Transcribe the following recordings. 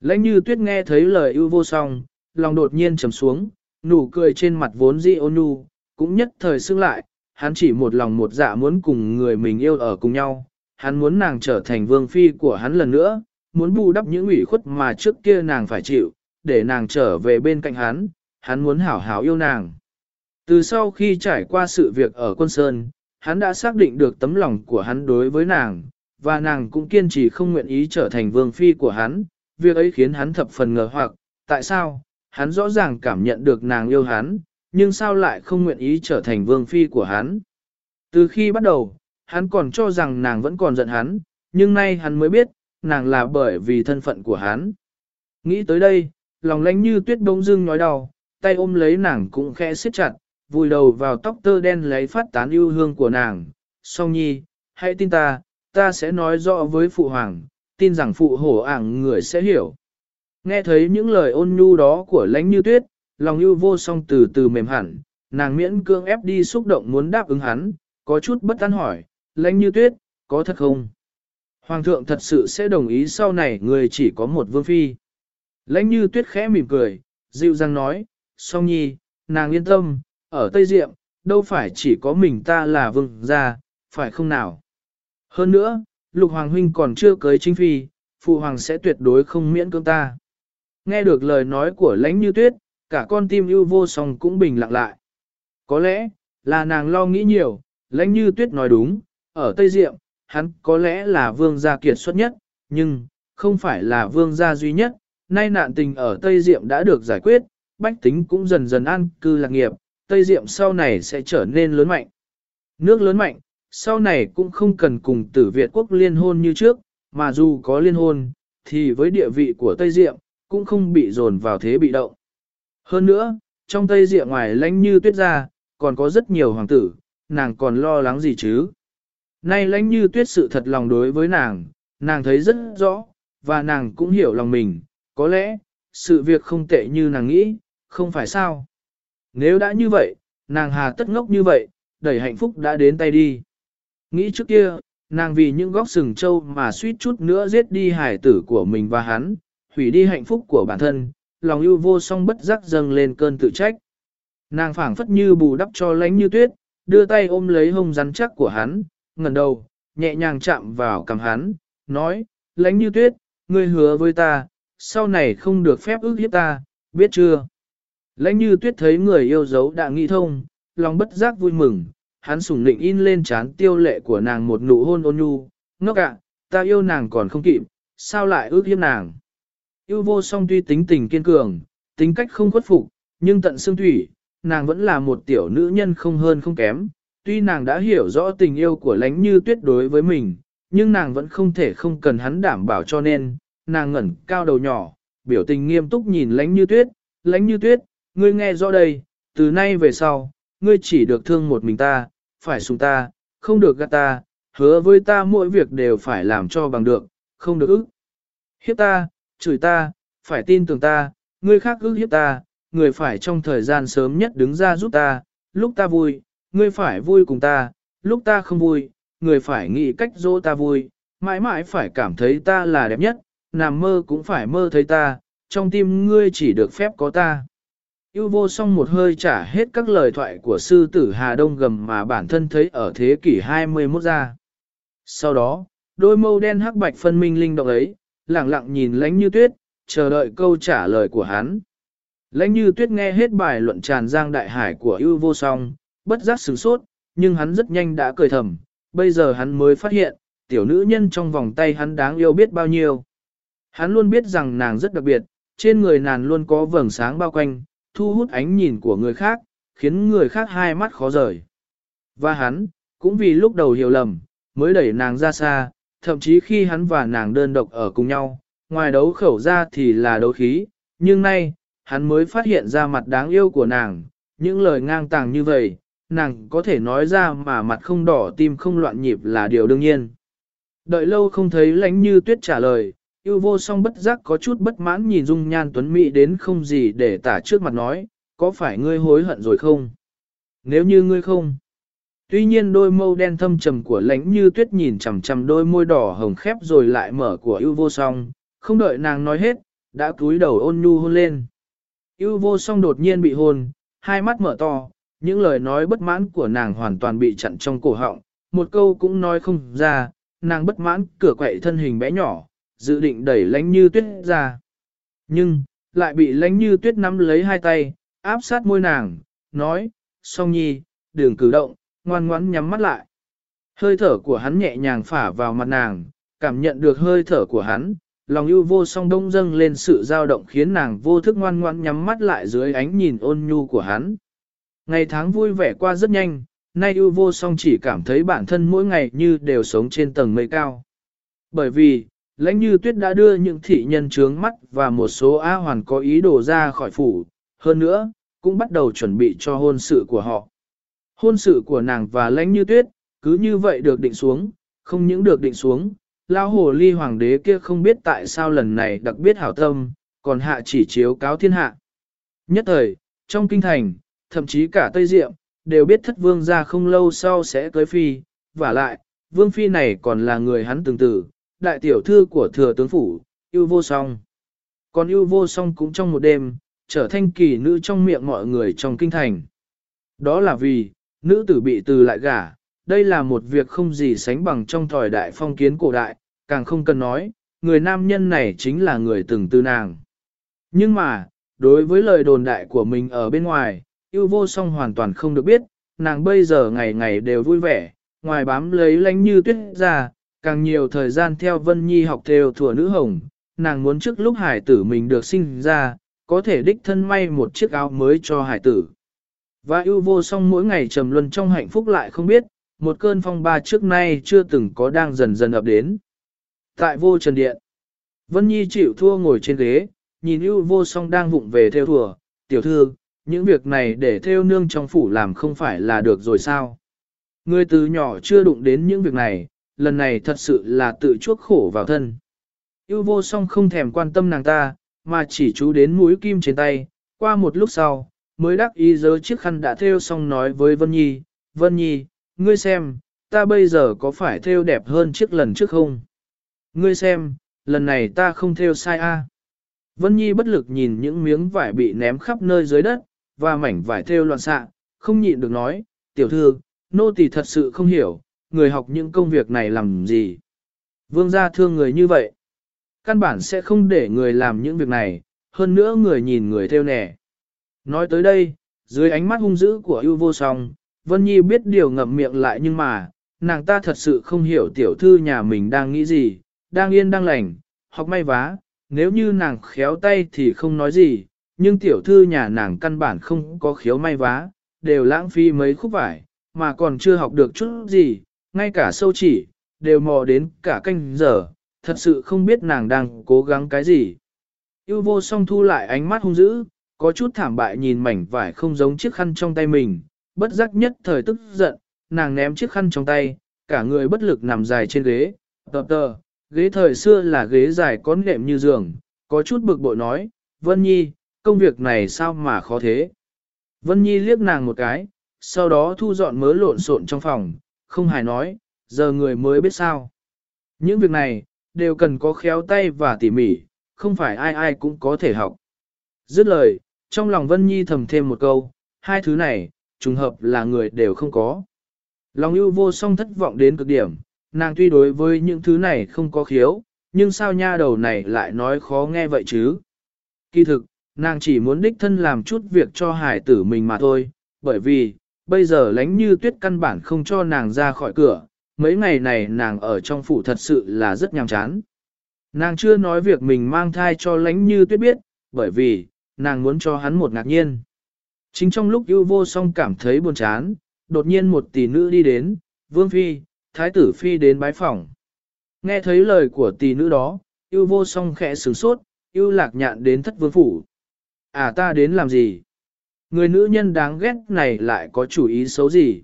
Lãnh như tuyết nghe thấy lời ưu vô song, lòng đột nhiên trầm xuống, nụ cười trên mặt vốn dị ôn nhu, cũng nhất thời xưng lại, hắn chỉ một lòng một dạ muốn cùng người mình yêu ở cùng nhau, hắn muốn nàng trở thành vương phi của hắn lần nữa, muốn bù đắp những ủy khuất mà trước kia nàng phải chịu, để nàng trở về bên cạnh hắn, hắn muốn hảo hảo yêu nàng. Từ sau khi trải qua sự việc ở quân sơn, hắn đã xác định được tấm lòng của hắn đối với nàng, và nàng cũng kiên trì không nguyện ý trở thành vương phi của hắn, việc ấy khiến hắn thập phần ngờ hoặc, tại sao, hắn rõ ràng cảm nhận được nàng yêu hắn, nhưng sao lại không nguyện ý trở thành vương phi của hắn. Từ khi bắt đầu, hắn còn cho rằng nàng vẫn còn giận hắn, nhưng nay hắn mới biết, nàng là bởi vì thân phận của hắn. Nghĩ tới đây, lòng lánh như tuyết đông dưng nhói đau, tay ôm lấy nàng cũng khẽ siết chặt, vùi đầu vào tóc tơ đen lấy phát tán yêu hương của nàng. Song nhi, hãy tin ta, ta sẽ nói rõ với phụ hoàng, tin rằng phụ hổ ảng người sẽ hiểu. Nghe thấy những lời ôn nhu đó của lánh như tuyết, lòng yêu vô song từ từ mềm hẳn, nàng miễn cương ép đi xúc động muốn đáp ứng hắn, có chút bất an hỏi, lánh như tuyết, có thật không? Hoàng thượng thật sự sẽ đồng ý sau này người chỉ có một vương phi. Lãnh như tuyết khẽ mỉm cười, dịu dàng nói, song nhi, nàng yên tâm, ở Tây Diệm, đâu phải chỉ có mình ta là vương gia, phải không nào? Hơn nữa, lục hoàng huynh còn chưa cưới chính phi, phụ hoàng sẽ tuyệt đối không miễn cưỡng ta. Nghe được lời nói của lãnh như tuyết, cả con tim ưu vô song cũng bình lặng lại. Có lẽ, là nàng lo nghĩ nhiều, lãnh như tuyết nói đúng, ở Tây Diệm, hắn có lẽ là vương gia kiệt xuất nhất, nhưng, không phải là vương gia duy nhất, nay nạn tình ở Tây Diệm đã được giải quyết, bách tính cũng dần dần an cư lạc nghiệp, Tây Diệm sau này sẽ trở nên lớn mạnh. Nước lớn mạnh, sau này cũng không cần cùng tử Việt quốc liên hôn như trước, mà dù có liên hôn, thì với địa vị của Tây Diệm, cũng không bị dồn vào thế bị động. Hơn nữa, trong Tây Diệm ngoài lãnh như tuyết ra, còn có rất nhiều hoàng tử, nàng còn lo lắng gì chứ? Nay lãnh như tuyết sự thật lòng đối với nàng, nàng thấy rất rõ, và nàng cũng hiểu lòng mình, có lẽ, sự việc không tệ như nàng nghĩ, không phải sao. Nếu đã như vậy, nàng hà tất ngốc như vậy, đẩy hạnh phúc đã đến tay đi. Nghĩ trước kia, nàng vì những góc sừng trâu mà suýt chút nữa giết đi hải tử của mình và hắn, hủy đi hạnh phúc của bản thân, lòng yêu vô song bất giác dâng lên cơn tự trách. Nàng phảng phất như bù đắp cho lánh như tuyết, đưa tay ôm lấy hông rắn chắc của hắn, ngẩng đầu, nhẹ nhàng chạm vào cằm hắn, nói, lánh như tuyết, ngươi hứa với ta, sau này không được phép ước hiếp ta, biết chưa? Lãnh như tuyết thấy người yêu dấu đã nghĩ thông, lòng bất giác vui mừng, hắn sủng nịnh in lên trán tiêu lệ của nàng một nụ hôn ôn nhu, ngốc ạ, ta yêu nàng còn không kịp, sao lại ước hiếp nàng? Yêu vô song tuy tính tình kiên cường, tính cách không khuất phục, nhưng tận xương thủy, nàng vẫn là một tiểu nữ nhân không hơn không kém. Tuy nàng đã hiểu rõ tình yêu của lánh như tuyết đối với mình, nhưng nàng vẫn không thể không cần hắn đảm bảo cho nên, nàng ngẩn cao đầu nhỏ, biểu tình nghiêm túc nhìn lánh như tuyết, lánh như tuyết, ngươi nghe rõ đây, từ nay về sau, ngươi chỉ được thương một mình ta, phải sùng ta, không được gạt ta, hứa với ta mỗi việc đều phải làm cho bằng được, không được ức. Hiếp ta, chửi ta, phải tin tưởng ta, ngươi khác ức hiếp ta, người phải trong thời gian sớm nhất đứng ra giúp ta, lúc ta vui, ngươi phải vui cùng ta, lúc ta không vui, người phải nghĩ cách dỗ ta vui, mãi mãi phải cảm thấy ta là đẹp nhất, nằm mơ cũng phải mơ thấy ta, trong tim ngươi chỉ được phép có ta. Yêu vô song một hơi trả hết các lời thoại của sư tử Hà Đông gầm mà bản thân thấy ở thế kỷ 21 ra. Sau đó, đôi mâu đen hắc bạch phân minh linh động ấy, lẳng lặng nhìn lánh như tuyết, chờ đợi câu trả lời của hắn. Lãnh như tuyết nghe hết bài luận tràn giang đại hải của ưu vô song, bất giác sửng sốt, nhưng hắn rất nhanh đã cười thầm, bây giờ hắn mới phát hiện, tiểu nữ nhân trong vòng tay hắn đáng yêu biết bao nhiêu. Hắn luôn biết rằng nàng rất đặc biệt, trên người nàng luôn có vầng sáng bao quanh, thu hút ánh nhìn của người khác, khiến người khác hai mắt khó rời. Và hắn, cũng vì lúc đầu hiểu lầm, mới đẩy nàng ra xa, thậm chí khi hắn và nàng đơn độc ở cùng nhau, ngoài đấu khẩu ra thì là đấu khí, nhưng nay, hắn mới phát hiện ra mặt đáng yêu của nàng, những lời ngang tàng như vậy, nàng có thể nói ra mà mặt không đỏ tim không loạn nhịp là điều đương nhiên. Đợi lâu không thấy lánh như tuyết trả lời, yêu vô song bất giác có chút bất mãn nhìn dung nhan tuấn mỹ đến không gì để tả trước mặt nói, có phải ngươi hối hận rồi không? Nếu như ngươi không. Tuy nhiên đôi mâu đen thâm trầm của lãnh như tuyết nhìn chằm chằm đôi môi đỏ hồng khép rồi lại mở của yêu vô song, không đợi nàng nói hết, đã cúi đầu ôn nhu hôn lên. Yêu vô song đột nhiên bị hôn, hai mắt mở to, những lời nói bất mãn của nàng hoàn toàn bị chặn trong cổ họng, một câu cũng nói không ra, nàng bất mãn cửa quậy thân hình bé nhỏ, dự định đẩy lánh như tuyết ra. Nhưng, lại bị lánh như tuyết nắm lấy hai tay, áp sát môi nàng, nói, song nhi, đừng cử động, ngoan ngoãn nhắm mắt lại. Hơi thở của hắn nhẹ nhàng phả vào mặt nàng, cảm nhận được hơi thở của hắn, lòng ưu vô song đông dâng lên sự dao động khiến nàng vô thức ngoan ngoãn nhắm mắt lại dưới ánh nhìn ôn nhu của hắn. Ngày tháng vui vẻ qua rất nhanh, nay ưu vô song chỉ cảm thấy bản thân mỗi ngày như đều sống trên tầng mây cao. Bởi vì, lãnh như tuyết đã đưa những thị nhân trướng mắt và một số a hoàn có ý đồ ra khỏi phủ, hơn nữa, cũng bắt đầu chuẩn bị cho hôn sự của họ. Hôn sự của nàng và lãnh như tuyết, cứ như vậy được định xuống, không những được định xuống, lao hồ ly hoàng đế kia không biết tại sao lần này đặc biệt hảo tâm, còn hạ chỉ chiếu cáo thiên hạ. Nhất thời, trong kinh thành, thậm chí cả Tây Diệm, đều biết thất vương ra không lâu sau sẽ cưới phi, và lại, vương phi này còn là người hắn từng tử, đại tiểu thư của thừa tướng phủ, yêu vô song. Còn yêu vô song cũng trong một đêm, trở thành kỳ nữ trong miệng mọi người trong kinh thành. Đó là vì, nữ tử bị từ lại gả, đây là một việc không gì sánh bằng trong thời đại phong kiến cổ đại, càng không cần nói, người nam nhân này chính là người từng tư nàng. Nhưng mà, đối với lời đồn đại của mình ở bên ngoài, yêu vô song hoàn toàn không được biết, nàng bây giờ ngày ngày đều vui vẻ, ngoài bám lấy lánh như tuyết ra, càng nhiều thời gian theo Vân Nhi học theo thừa nữ hồng, nàng muốn trước lúc hải tử mình được sinh ra, có thể đích thân may một chiếc áo mới cho hải tử. Và yêu vô song mỗi ngày trầm luân trong hạnh phúc lại không biết, một cơn phong ba trước nay chưa từng có đang dần dần ập đến. Tại vô trần điện, Vân Nhi chịu thua ngồi trên ghế, nhìn yêu vô song đang vụng về theo thừa, tiểu thư, những việc này để theo nương trong phủ làm không phải là được rồi sao? Người từ nhỏ chưa đụng đến những việc này, lần này thật sự là tự chuốc khổ vào thân. Yêu vô song không thèm quan tâm nàng ta, mà chỉ chú đến mũi kim trên tay, qua một lúc sau, mới đắc ý dớ chiếc khăn đã theo xong nói với Vân Nhi, Vân Nhi, ngươi xem, ta bây giờ có phải theo đẹp hơn chiếc lần trước không? Ngươi xem, lần này ta không theo sai a. Vân Nhi bất lực nhìn những miếng vải bị ném khắp nơi dưới đất, và mảnh vải theo loạn xạ, không nhịn được nói, tiểu thư, nô tỳ thật sự không hiểu, người học những công việc này làm gì. Vương gia thương người như vậy, căn bản sẽ không để người làm những việc này, hơn nữa người nhìn người theo nẻ. Nói tới đây, dưới ánh mắt hung dữ của ưu vô song, Vân Nhi biết điều ngậm miệng lại nhưng mà, nàng ta thật sự không hiểu tiểu thư nhà mình đang nghĩ gì, đang yên đang lành, học may vá, nếu như nàng khéo tay thì không nói gì, nhưng tiểu thư nhà nàng căn bản không có khiếu may vá, đều lãng phí mấy khúc vải, mà còn chưa học được chút gì, ngay cả sâu chỉ, đều mò đến cả canh giờ, thật sự không biết nàng đang cố gắng cái gì. Yêu vô song thu lại ánh mắt hung dữ, có chút thảm bại nhìn mảnh vải không giống chiếc khăn trong tay mình, bất giác nhất thời tức giận, nàng ném chiếc khăn trong tay, cả người bất lực nằm dài trên ghế, tờ tờ, ghế thời xưa là ghế dài có nệm như giường, có chút bực bội nói, Vân Nhi, công việc này sao mà khó thế. Vân Nhi liếc nàng một cái, sau đó thu dọn mớ lộn xộn trong phòng, không hài nói, giờ người mới biết sao. Những việc này, đều cần có khéo tay và tỉ mỉ, không phải ai ai cũng có thể học. Dứt lời, trong lòng Vân Nhi thầm thêm một câu, hai thứ này, trùng hợp là người đều không có. Lòng ưu vô song thất vọng đến cực điểm, nàng tuy đối với những thứ này không có khiếu, nhưng sao nha đầu này lại nói khó nghe vậy chứ? Kỳ thực, nàng chỉ muốn đích thân làm chút việc cho hải tử mình mà thôi, bởi vì, bây giờ lánh như tuyết căn bản không cho nàng ra khỏi cửa, mấy ngày này nàng ở trong phủ thật sự là rất nhàm chán. Nàng chưa nói việc mình mang thai cho lánh như tuyết biết, bởi vì, nàng muốn cho hắn một ngạc nhiên. Chính trong lúc ưu vô song cảm thấy buồn chán, đột nhiên một tỷ nữ đi đến, vương phi, thái tử phi đến bái phòng. Nghe thấy lời của tỷ nữ đó, ưu vô song khẽ sửng sốt, ưu lạc nhạn đến thất vương phủ. À ta đến làm gì? Người nữ nhân đáng ghét này lại có chủ ý xấu gì?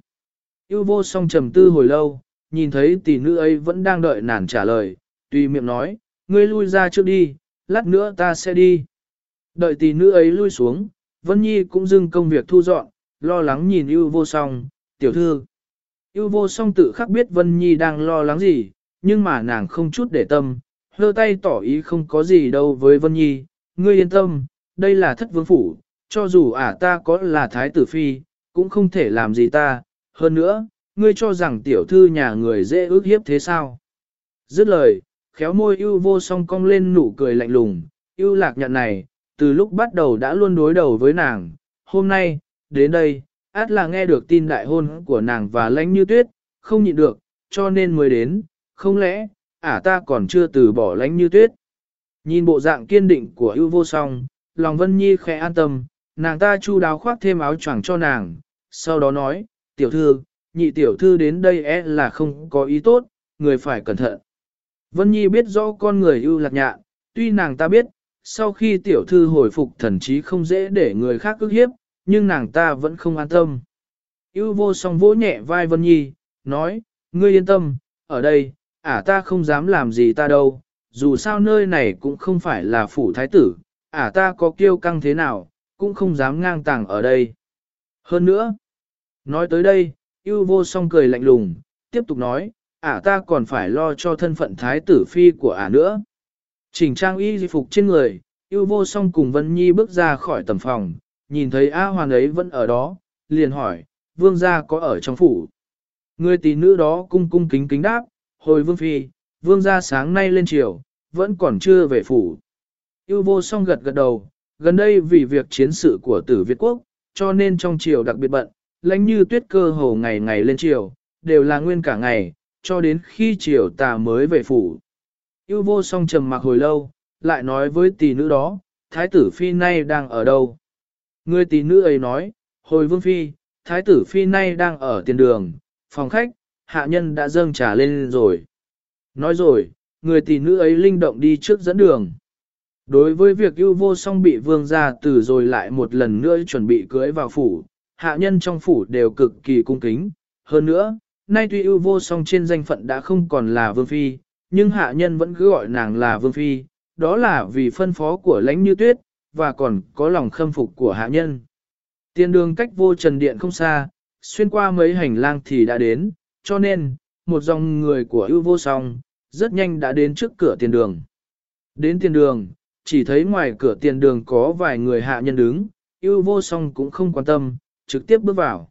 Yêu vô song trầm tư hồi lâu, nhìn thấy tỷ nữ ấy vẫn đang đợi nàng trả lời, tùy miệng nói, ngươi lui ra trước đi, lát nữa ta sẽ đi. Đợi tỷ nữ ấy lui xuống, Vân Nhi cũng dừng công việc thu dọn, lo lắng nhìn yêu vô song, tiểu thư. Yêu vô song tự khắc biết Vân Nhi đang lo lắng gì, nhưng mà nàng không chút để tâm, hơ tay tỏ ý không có gì đâu với Vân Nhi, ngươi yên tâm, đây là thất vương phủ, cho dù ả ta có là thái tử phi, cũng không thể làm gì ta, hơn nữa, ngươi cho rằng tiểu thư nhà người dễ ước hiếp thế sao. Dứt lời, khéo môi ưu vô song cong lên nụ cười lạnh lùng, ưu lạc nhận này, từ lúc bắt đầu đã luôn đối đầu với nàng, hôm nay, đến đây, át là nghe được tin đại hôn của nàng và lãnh như tuyết, không nhịn được, cho nên mới đến, không lẽ, ả ta còn chưa từ bỏ lãnh như tuyết. Nhìn bộ dạng kiên định của ưu vô song, lòng Vân Nhi khẽ an tâm, nàng ta chu đáo khoác thêm áo choàng cho nàng, sau đó nói, tiểu thư, nhị tiểu thư đến đây é e là không có ý tốt, người phải cẩn thận. Vân Nhi biết rõ con người ưu lạc nhạ, tuy nàng ta biết, sau khi tiểu thư hồi phục thần trí không dễ để người khác ức hiếp, nhưng nàng ta vẫn không an tâm. Yêu vô song vỗ nhẹ vai Vân Nhi, nói, ngươi yên tâm, ở đây, ả ta không dám làm gì ta đâu, dù sao nơi này cũng không phải là phủ thái tử, ả ta có kiêu căng thế nào, cũng không dám ngang tàng ở đây. Hơn nữa, nói tới đây, yêu vô song cười lạnh lùng, tiếp tục nói, ả ta còn phải lo cho thân phận thái tử phi của ả nữa. Chỉnh trang y di phục trên người, yêu vô song cùng Vân Nhi bước ra khỏi tầm phòng, nhìn thấy A Hoàng ấy vẫn ở đó, liền hỏi, vương gia có ở trong phủ. Người tỷ nữ đó cung cung kính kính đáp, hồi vương phi, vương gia sáng nay lên chiều, vẫn còn chưa về phủ. Yêu vô song gật gật đầu, gần đây vì việc chiến sự của tử Việt Quốc, cho nên trong chiều đặc biệt bận, lãnh như tuyết cơ hồ ngày ngày lên chiều, đều là nguyên cả ngày, cho đến khi chiều tà mới về phủ. Yêu vô song trầm mặc hồi lâu, lại nói với tỷ nữ đó, thái tử phi nay đang ở đâu? Người tỷ nữ ấy nói, hồi vương phi, thái tử phi nay đang ở tiền đường, phòng khách, hạ nhân đã dâng trà lên rồi. Nói rồi, người tỷ nữ ấy linh động đi trước dẫn đường. Đối với việc ưu vô song bị vương gia từ rồi lại một lần nữa chuẩn bị cưới vào phủ, hạ nhân trong phủ đều cực kỳ cung kính. Hơn nữa, nay tuy ưu vô song trên danh phận đã không còn là vương phi, nhưng hạ nhân vẫn cứ gọi nàng là vương phi, đó là vì phân phó của lãnh như tuyết, và còn có lòng khâm phục của hạ nhân. Tiền đường cách vô trần điện không xa, xuyên qua mấy hành lang thì đã đến, cho nên, một dòng người của ưu vô song, rất nhanh đã đến trước cửa tiền đường. Đến tiền đường, chỉ thấy ngoài cửa tiền đường có vài người hạ nhân đứng, ưu vô song cũng không quan tâm, trực tiếp bước vào.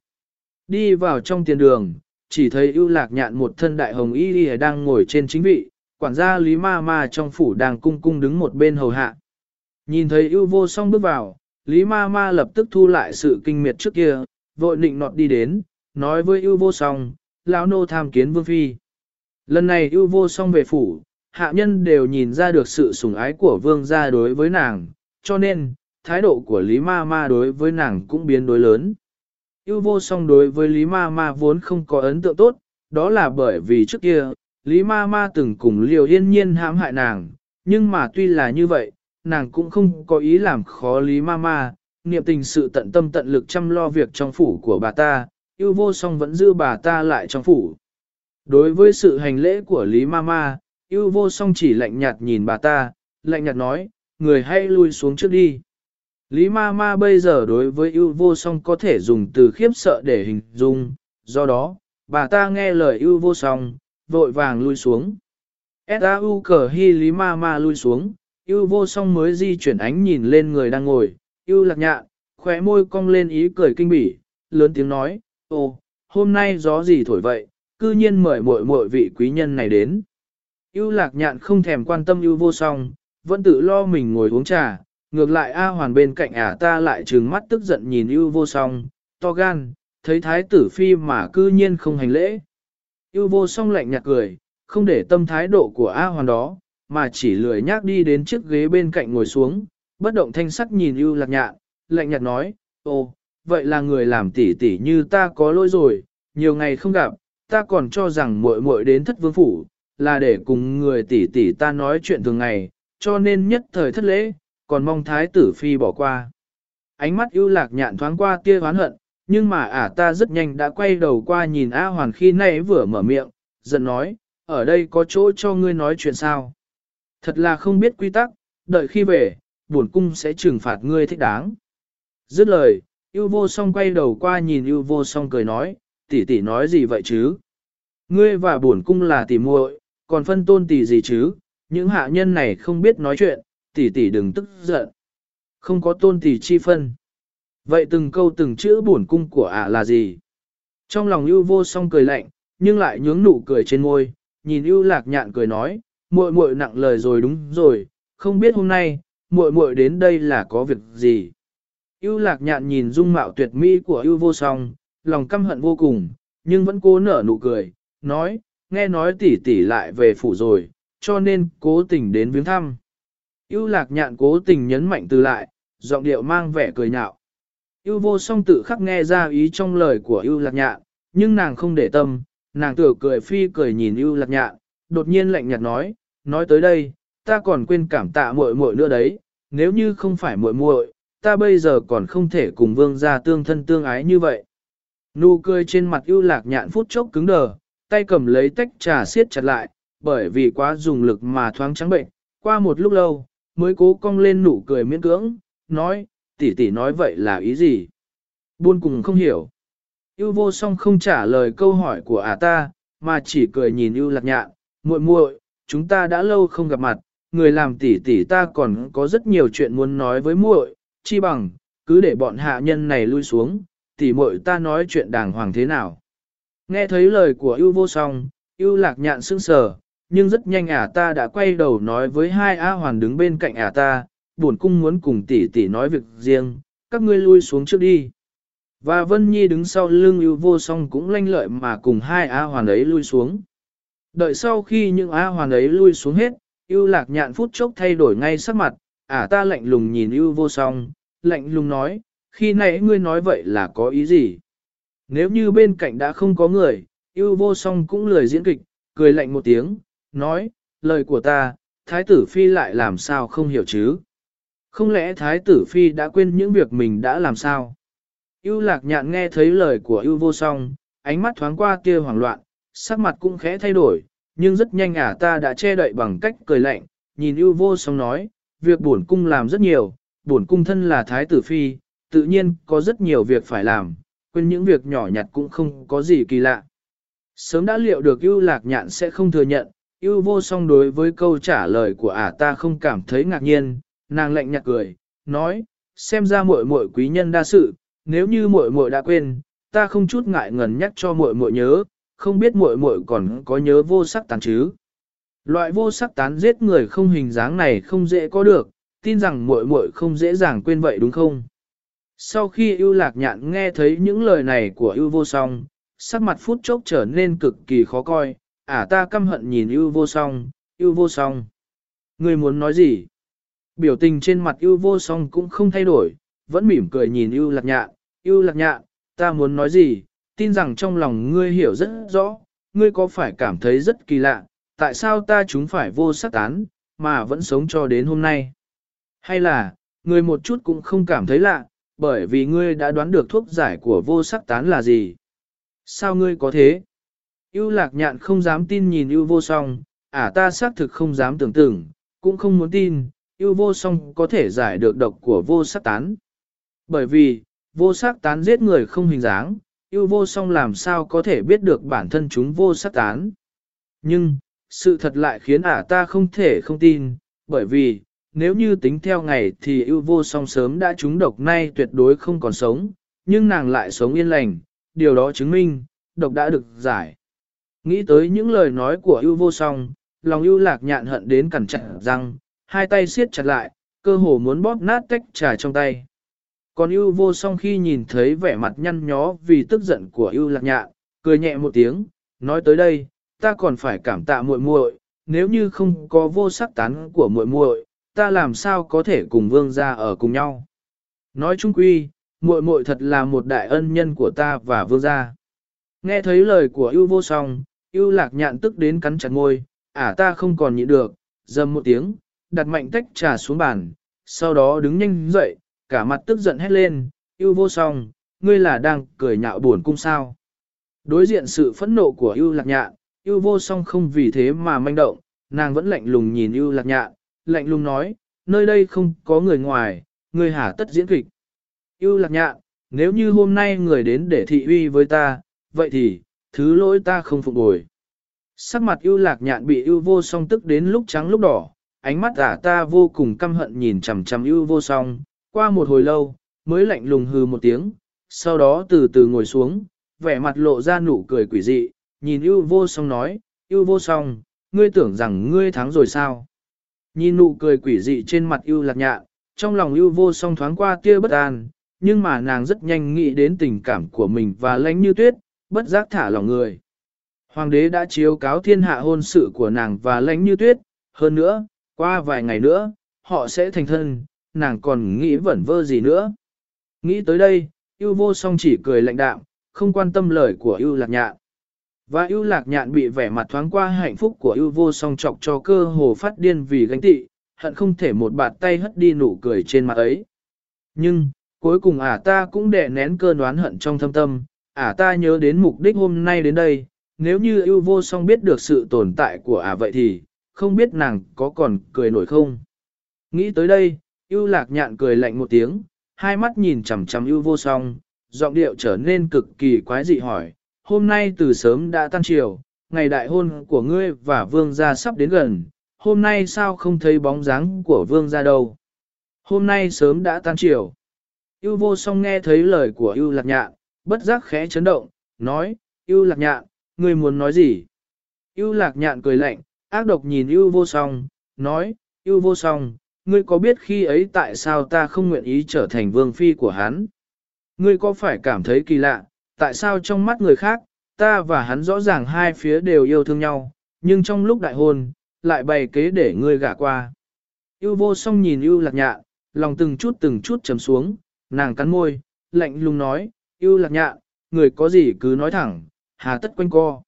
Đi vào trong tiền đường, chỉ thấy ưu lạc nhạn một thân đại hồng y y đang ngồi trên chính vị, quản gia Lý Ma Ma trong phủ đang cung cung đứng một bên hầu hạ. Nhìn thấy ưu vô song bước vào, Lý Ma Ma lập tức thu lại sự kinh miệt trước kia, vội nịnh nọt đi đến, nói với ưu vô song, lão nô tham kiến vương phi. Lần này ưu vô song về phủ, hạ nhân đều nhìn ra được sự sủng ái của vương gia đối với nàng, cho nên, thái độ của Lý Ma Ma đối với nàng cũng biến đổi lớn. Yêu vô song đối với Lý Ma Ma vốn không có ấn tượng tốt, đó là bởi vì trước kia, Lý Ma Ma từng cùng liều yên nhiên hãm hại nàng, nhưng mà tuy là như vậy, nàng cũng không có ý làm khó Lý Ma Ma, niệm tình sự tận tâm tận lực chăm lo việc trong phủ của bà ta, yêu vô song vẫn giữ bà ta lại trong phủ. Đối với sự hành lễ của Lý Ma Ma, yêu vô song chỉ lạnh nhạt nhìn bà ta, lạnh nhạt nói, người hay lui xuống trước đi. Lý ma ma bây giờ đối với yêu vô song có thể dùng từ khiếp sợ để hình dung, do đó, bà ta nghe lời yêu vô song, vội vàng lui xuống. S.A.U. cờ hy lý ma ma lui xuống, yêu vô song mới di chuyển ánh nhìn lên người đang ngồi, yêu lạc nhạ, khóe môi cong lên ý cười kinh bỉ, lớn tiếng nói, ồ, hôm nay gió gì thổi vậy, cư nhiên mời muội muội vị quý nhân này đến. Yêu lạc nhạn không thèm quan tâm yêu vô song, vẫn tự lo mình ngồi uống trà, ngược lại A hoàn bên cạnh ả ta lại trừng mắt tức giận nhìn yêu vô song, to gan, thấy thái tử phi mà cư nhiên không hành lễ. Yêu vô song lạnh nhạt cười, không để tâm thái độ của A hoàn đó, mà chỉ lười nhác đi đến chiếc ghế bên cạnh ngồi xuống, bất động thanh sắc nhìn yêu lạc nhạn, lạnh nhạt nói, ồ, vậy là người làm tỉ tỉ như ta có lỗi rồi, nhiều ngày không gặp, ta còn cho rằng muội muội đến thất vương phủ, là để cùng người tỷ tỷ ta nói chuyện thường ngày, cho nên nhất thời thất lễ, còn mong thái tử phi bỏ qua. Ánh mắt ưu lạc nhạn thoáng qua tia oán hận, nhưng mà ả ta rất nhanh đã quay đầu qua nhìn A Hoàn khi nãy vừa mở miệng, giận nói, ở đây có chỗ cho ngươi nói chuyện sao. Thật là không biết quy tắc, đợi khi về, bổn cung sẽ trừng phạt ngươi thích đáng. Dứt lời, ưu vô song quay đầu qua nhìn ưu vô song cười nói, tỷ tỷ nói gì vậy chứ? Ngươi và bổn cung là tỷ muội, còn phân tôn tỷ gì chứ? Những hạ nhân này không biết nói chuyện, tỷ tỷ đừng tức giận. Không có tôn tỷ chi phân. Vậy từng câu từng chữ bổn cung của ả là gì? Trong lòng ưu vô song cười lạnh, nhưng lại nhướng nụ cười trên môi, nhìn ưu lạc nhạn cười nói, muội muội nặng lời rồi đúng rồi, không biết hôm nay, muội muội đến đây là có việc gì? Ưu lạc nhạn nhìn dung mạo tuyệt mỹ của ưu vô song, lòng căm hận vô cùng, nhưng vẫn cố nở nụ cười, nói, nghe nói tỷ tỷ lại về phủ rồi, cho nên cố tình đến viếng thăm. Yêu lạc nhạn cố tình nhấn mạnh từ lại, giọng điệu mang vẻ cười nhạo. Yêu vô song tự khắc nghe ra ý trong lời của yêu lạc nhạn, nhưng nàng không để tâm, nàng tựa cười phi cười nhìn yêu lạc nhạn, đột nhiên lạnh nhạt nói, nói tới đây, ta còn quên cảm tạ muội muội nữa đấy, nếu như không phải muội muội, ta bây giờ còn không thể cùng vương gia tương thân tương ái như vậy. Nụ cười trên mặt yêu lạc nhạn phút chốc cứng đờ, tay cầm lấy tách trà siết chặt lại, bởi vì quá dùng lực mà thoáng trắng bệnh, qua một lúc lâu, mới cố cong lên nụ cười miễn cưỡng, nói, tỷ tỷ nói vậy là ý gì? Buôn cùng không hiểu. Yêu vô song không trả lời câu hỏi của ả ta, mà chỉ cười nhìn yêu lạc nhạn, muội muội, chúng ta đã lâu không gặp mặt, người làm tỷ tỷ ta còn có rất nhiều chuyện muốn nói với muội, chi bằng, cứ để bọn hạ nhân này lui xuống, tỷ muội ta nói chuyện đàng hoàng thế nào. Nghe thấy lời của yêu vô song, yêu lạc nhạn sững sờ, nhưng rất nhanh ả ta đã quay đầu nói với hai A hoàn đứng bên cạnh ả ta, buồn cung muốn cùng tỷ tỷ nói việc riêng, các ngươi lui xuống trước đi. Và Vân Nhi đứng sau lưng yêu vô song cũng lanh lợi mà cùng hai A hoàn ấy lui xuống. Đợi sau khi những A hoàn ấy lui xuống hết, yêu lạc nhạn phút chốc thay đổi ngay sắc mặt, ả ta lạnh lùng nhìn yêu vô song, lạnh lùng nói, khi nãy ngươi nói vậy là có ý gì? Nếu như bên cạnh đã không có người, yêu vô song cũng lười diễn kịch, cười lạnh một tiếng, nói, lời của ta, thái tử phi lại làm sao không hiểu chứ? Không lẽ thái tử phi đã quên những việc mình đã làm sao? Yêu lạc nhạn nghe thấy lời của yêu vô song, ánh mắt thoáng qua kia hoảng loạn, sắc mặt cũng khẽ thay đổi, nhưng rất nhanh ả ta đã che đậy bằng cách cười lạnh, nhìn yêu vô song nói, việc bổn cung làm rất nhiều, bổn cung thân là thái tử phi, tự nhiên có rất nhiều việc phải làm, quên những việc nhỏ nhặt cũng không có gì kỳ lạ. Sớm đã liệu được yêu lạc nhạn sẽ không thừa nhận, yêu vô song đối với câu trả lời của ả ta không cảm thấy ngạc nhiên, nàng lạnh nhạt cười, nói, xem ra muội muội quý nhân đa sự, nếu như muội muội đã quên, ta không chút ngại ngần nhắc cho muội muội nhớ, không biết muội muội còn có nhớ vô sắc tán chứ. Loại vô sắc tán giết người không hình dáng này không dễ có được, tin rằng muội muội không dễ dàng quên vậy đúng không? Sau khi ưu lạc nhạn nghe thấy những lời này của ưu vô song, sắc mặt phút chốc trở nên cực kỳ khó coi, ả ta căm hận nhìn ưu vô song, ưu vô song. Người muốn nói gì? Biểu tình trên mặt ưu vô song cũng không thay đổi, vẫn mỉm cười nhìn ưu lạc nhạn, ưu lạc nhạn, ta muốn nói gì, tin rằng trong lòng ngươi hiểu rất rõ, ngươi có phải cảm thấy rất kỳ lạ, tại sao ta chúng phải vô sắc tán, mà vẫn sống cho đến hôm nay? Hay là, ngươi một chút cũng không cảm thấy lạ, bởi vì ngươi đã đoán được thuốc giải của vô sắc tán là gì? Sao ngươi có thế? Ưu lạc nhạn không dám tin nhìn ưu vô song, ả ta xác thực không dám tưởng tượng, cũng không muốn tin, ưu vô song có thể giải được độc của vô sắc tán. Bởi vì, vô sắc tán giết người không hình dáng, ưu vô song làm sao có thể biết được bản thân chúng vô sắc tán. Nhưng, sự thật lại khiến ả ta không thể không tin, bởi vì, nếu như tính theo ngày thì ưu vô song sớm đã trúng độc nay tuyệt đối không còn sống, nhưng nàng lại sống yên lành, điều đó chứng minh, độc đã được giải. Nghĩ tới những lời nói của ưu vô song, lòng ưu lạc nhạn hận đến cẩn chặt răng, hai tay siết chặt lại, cơ hồ muốn bóp nát tách trà trong tay. Còn ưu vô song khi nhìn thấy vẻ mặt nhăn nhó vì tức giận của ưu lạc nhạn, cười nhẹ một tiếng, nói tới đây, ta còn phải cảm tạ muội muội, nếu như không có vô sắc tán của muội muội, ta làm sao có thể cùng vương gia ở cùng nhau. Nói chung quy, muội muội thật là một đại ân nhân của ta và vương gia. Nghe thấy lời của ưu vô song, ưu lạc nhạn tức đến cắn chặt môi, ả ta không còn nhịn được, dầm một tiếng, đặt mạnh tách trà xuống bàn, sau đó đứng nhanh dậy, cả mặt tức giận hét lên, ưu vô song, ngươi là đang cười nhạo buồn cung sao. Đối diện sự phẫn nộ của ưu lạc nhạn, ưu vô song không vì thế mà manh động, nàng vẫn lạnh lùng nhìn ưu lạc nhạn, lạnh lùng nói, nơi đây không có người ngoài, người hả tất diễn kịch. Yêu lạc nhạn, nếu như hôm nay người đến để thị uy với ta, vậy thì, thứ lỗi ta không phục bồi. Sắc mặt yêu lạc nhạn bị yêu vô song tức đến lúc trắng lúc đỏ, ánh mắt ả ta vô cùng căm hận nhìn chằm chằm yêu vô song, qua một hồi lâu, mới lạnh lùng hừ một tiếng, sau đó từ từ ngồi xuống, vẻ mặt lộ ra nụ cười quỷ dị, nhìn yêu vô song nói, yêu vô song, ngươi tưởng rằng ngươi thắng rồi sao? Nhìn nụ cười quỷ dị trên mặt ưu lạc nhạ, trong lòng ưu vô song thoáng qua tia bất an, nhưng mà nàng rất nhanh nghĩ đến tình cảm của mình và lánh như tuyết, bất giác thả lòng người. Hoàng đế đã chiếu cáo thiên hạ hôn sự của nàng và lánh như tuyết, hơn nữa, qua vài ngày nữa, họ sẽ thành thân, nàng còn nghĩ vẩn vơ gì nữa. Nghĩ tới đây, yêu vô song chỉ cười lạnh đạm, không quan tâm lời của yêu lạc nhạn. Và yêu lạc nhạn bị vẻ mặt thoáng qua hạnh phúc của yêu vô song chọc cho cơ hồ phát điên vì gánh tị, hận không thể một bạt tay hất đi nụ cười trên mặt ấy. Nhưng, cuối cùng ả ta cũng đè nén cơn oán hận trong thâm tâm, ả ta nhớ đến mục đích hôm nay đến đây, nếu như yêu vô song biết được sự tồn tại của ả vậy thì, không biết nàng có còn cười nổi không. Nghĩ tới đây, yêu lạc nhạn cười lạnh một tiếng, hai mắt nhìn chằm chằm yêu vô song, giọng điệu trở nên cực kỳ quái dị hỏi, hôm nay từ sớm đã tan chiều, ngày đại hôn của ngươi và vương gia sắp đến gần, hôm nay sao không thấy bóng dáng của vương gia đâu. Hôm nay sớm đã tan chiều. Yêu vô song nghe thấy lời của yêu lạc nhạn, bất giác khẽ chấn động, nói, yêu lạc nhạn, ngươi muốn nói gì? Yêu lạc nhạn cười lạnh, ác độc nhìn yêu vô song, nói, yêu vô song, ngươi có biết khi ấy tại sao ta không nguyện ý trở thành vương phi của hắn? Ngươi có phải cảm thấy kỳ lạ, tại sao trong mắt người khác, ta và hắn rõ ràng hai phía đều yêu thương nhau, nhưng trong lúc đại hôn, lại bày kế để ngươi gả qua. Yêu vô song nhìn yêu lạc nhạ, lòng từng chút từng chút chấm xuống, nàng cắn môi, lạnh lùng nói, yêu lạc nhạ, người có gì cứ nói thẳng, hà tất quanh co.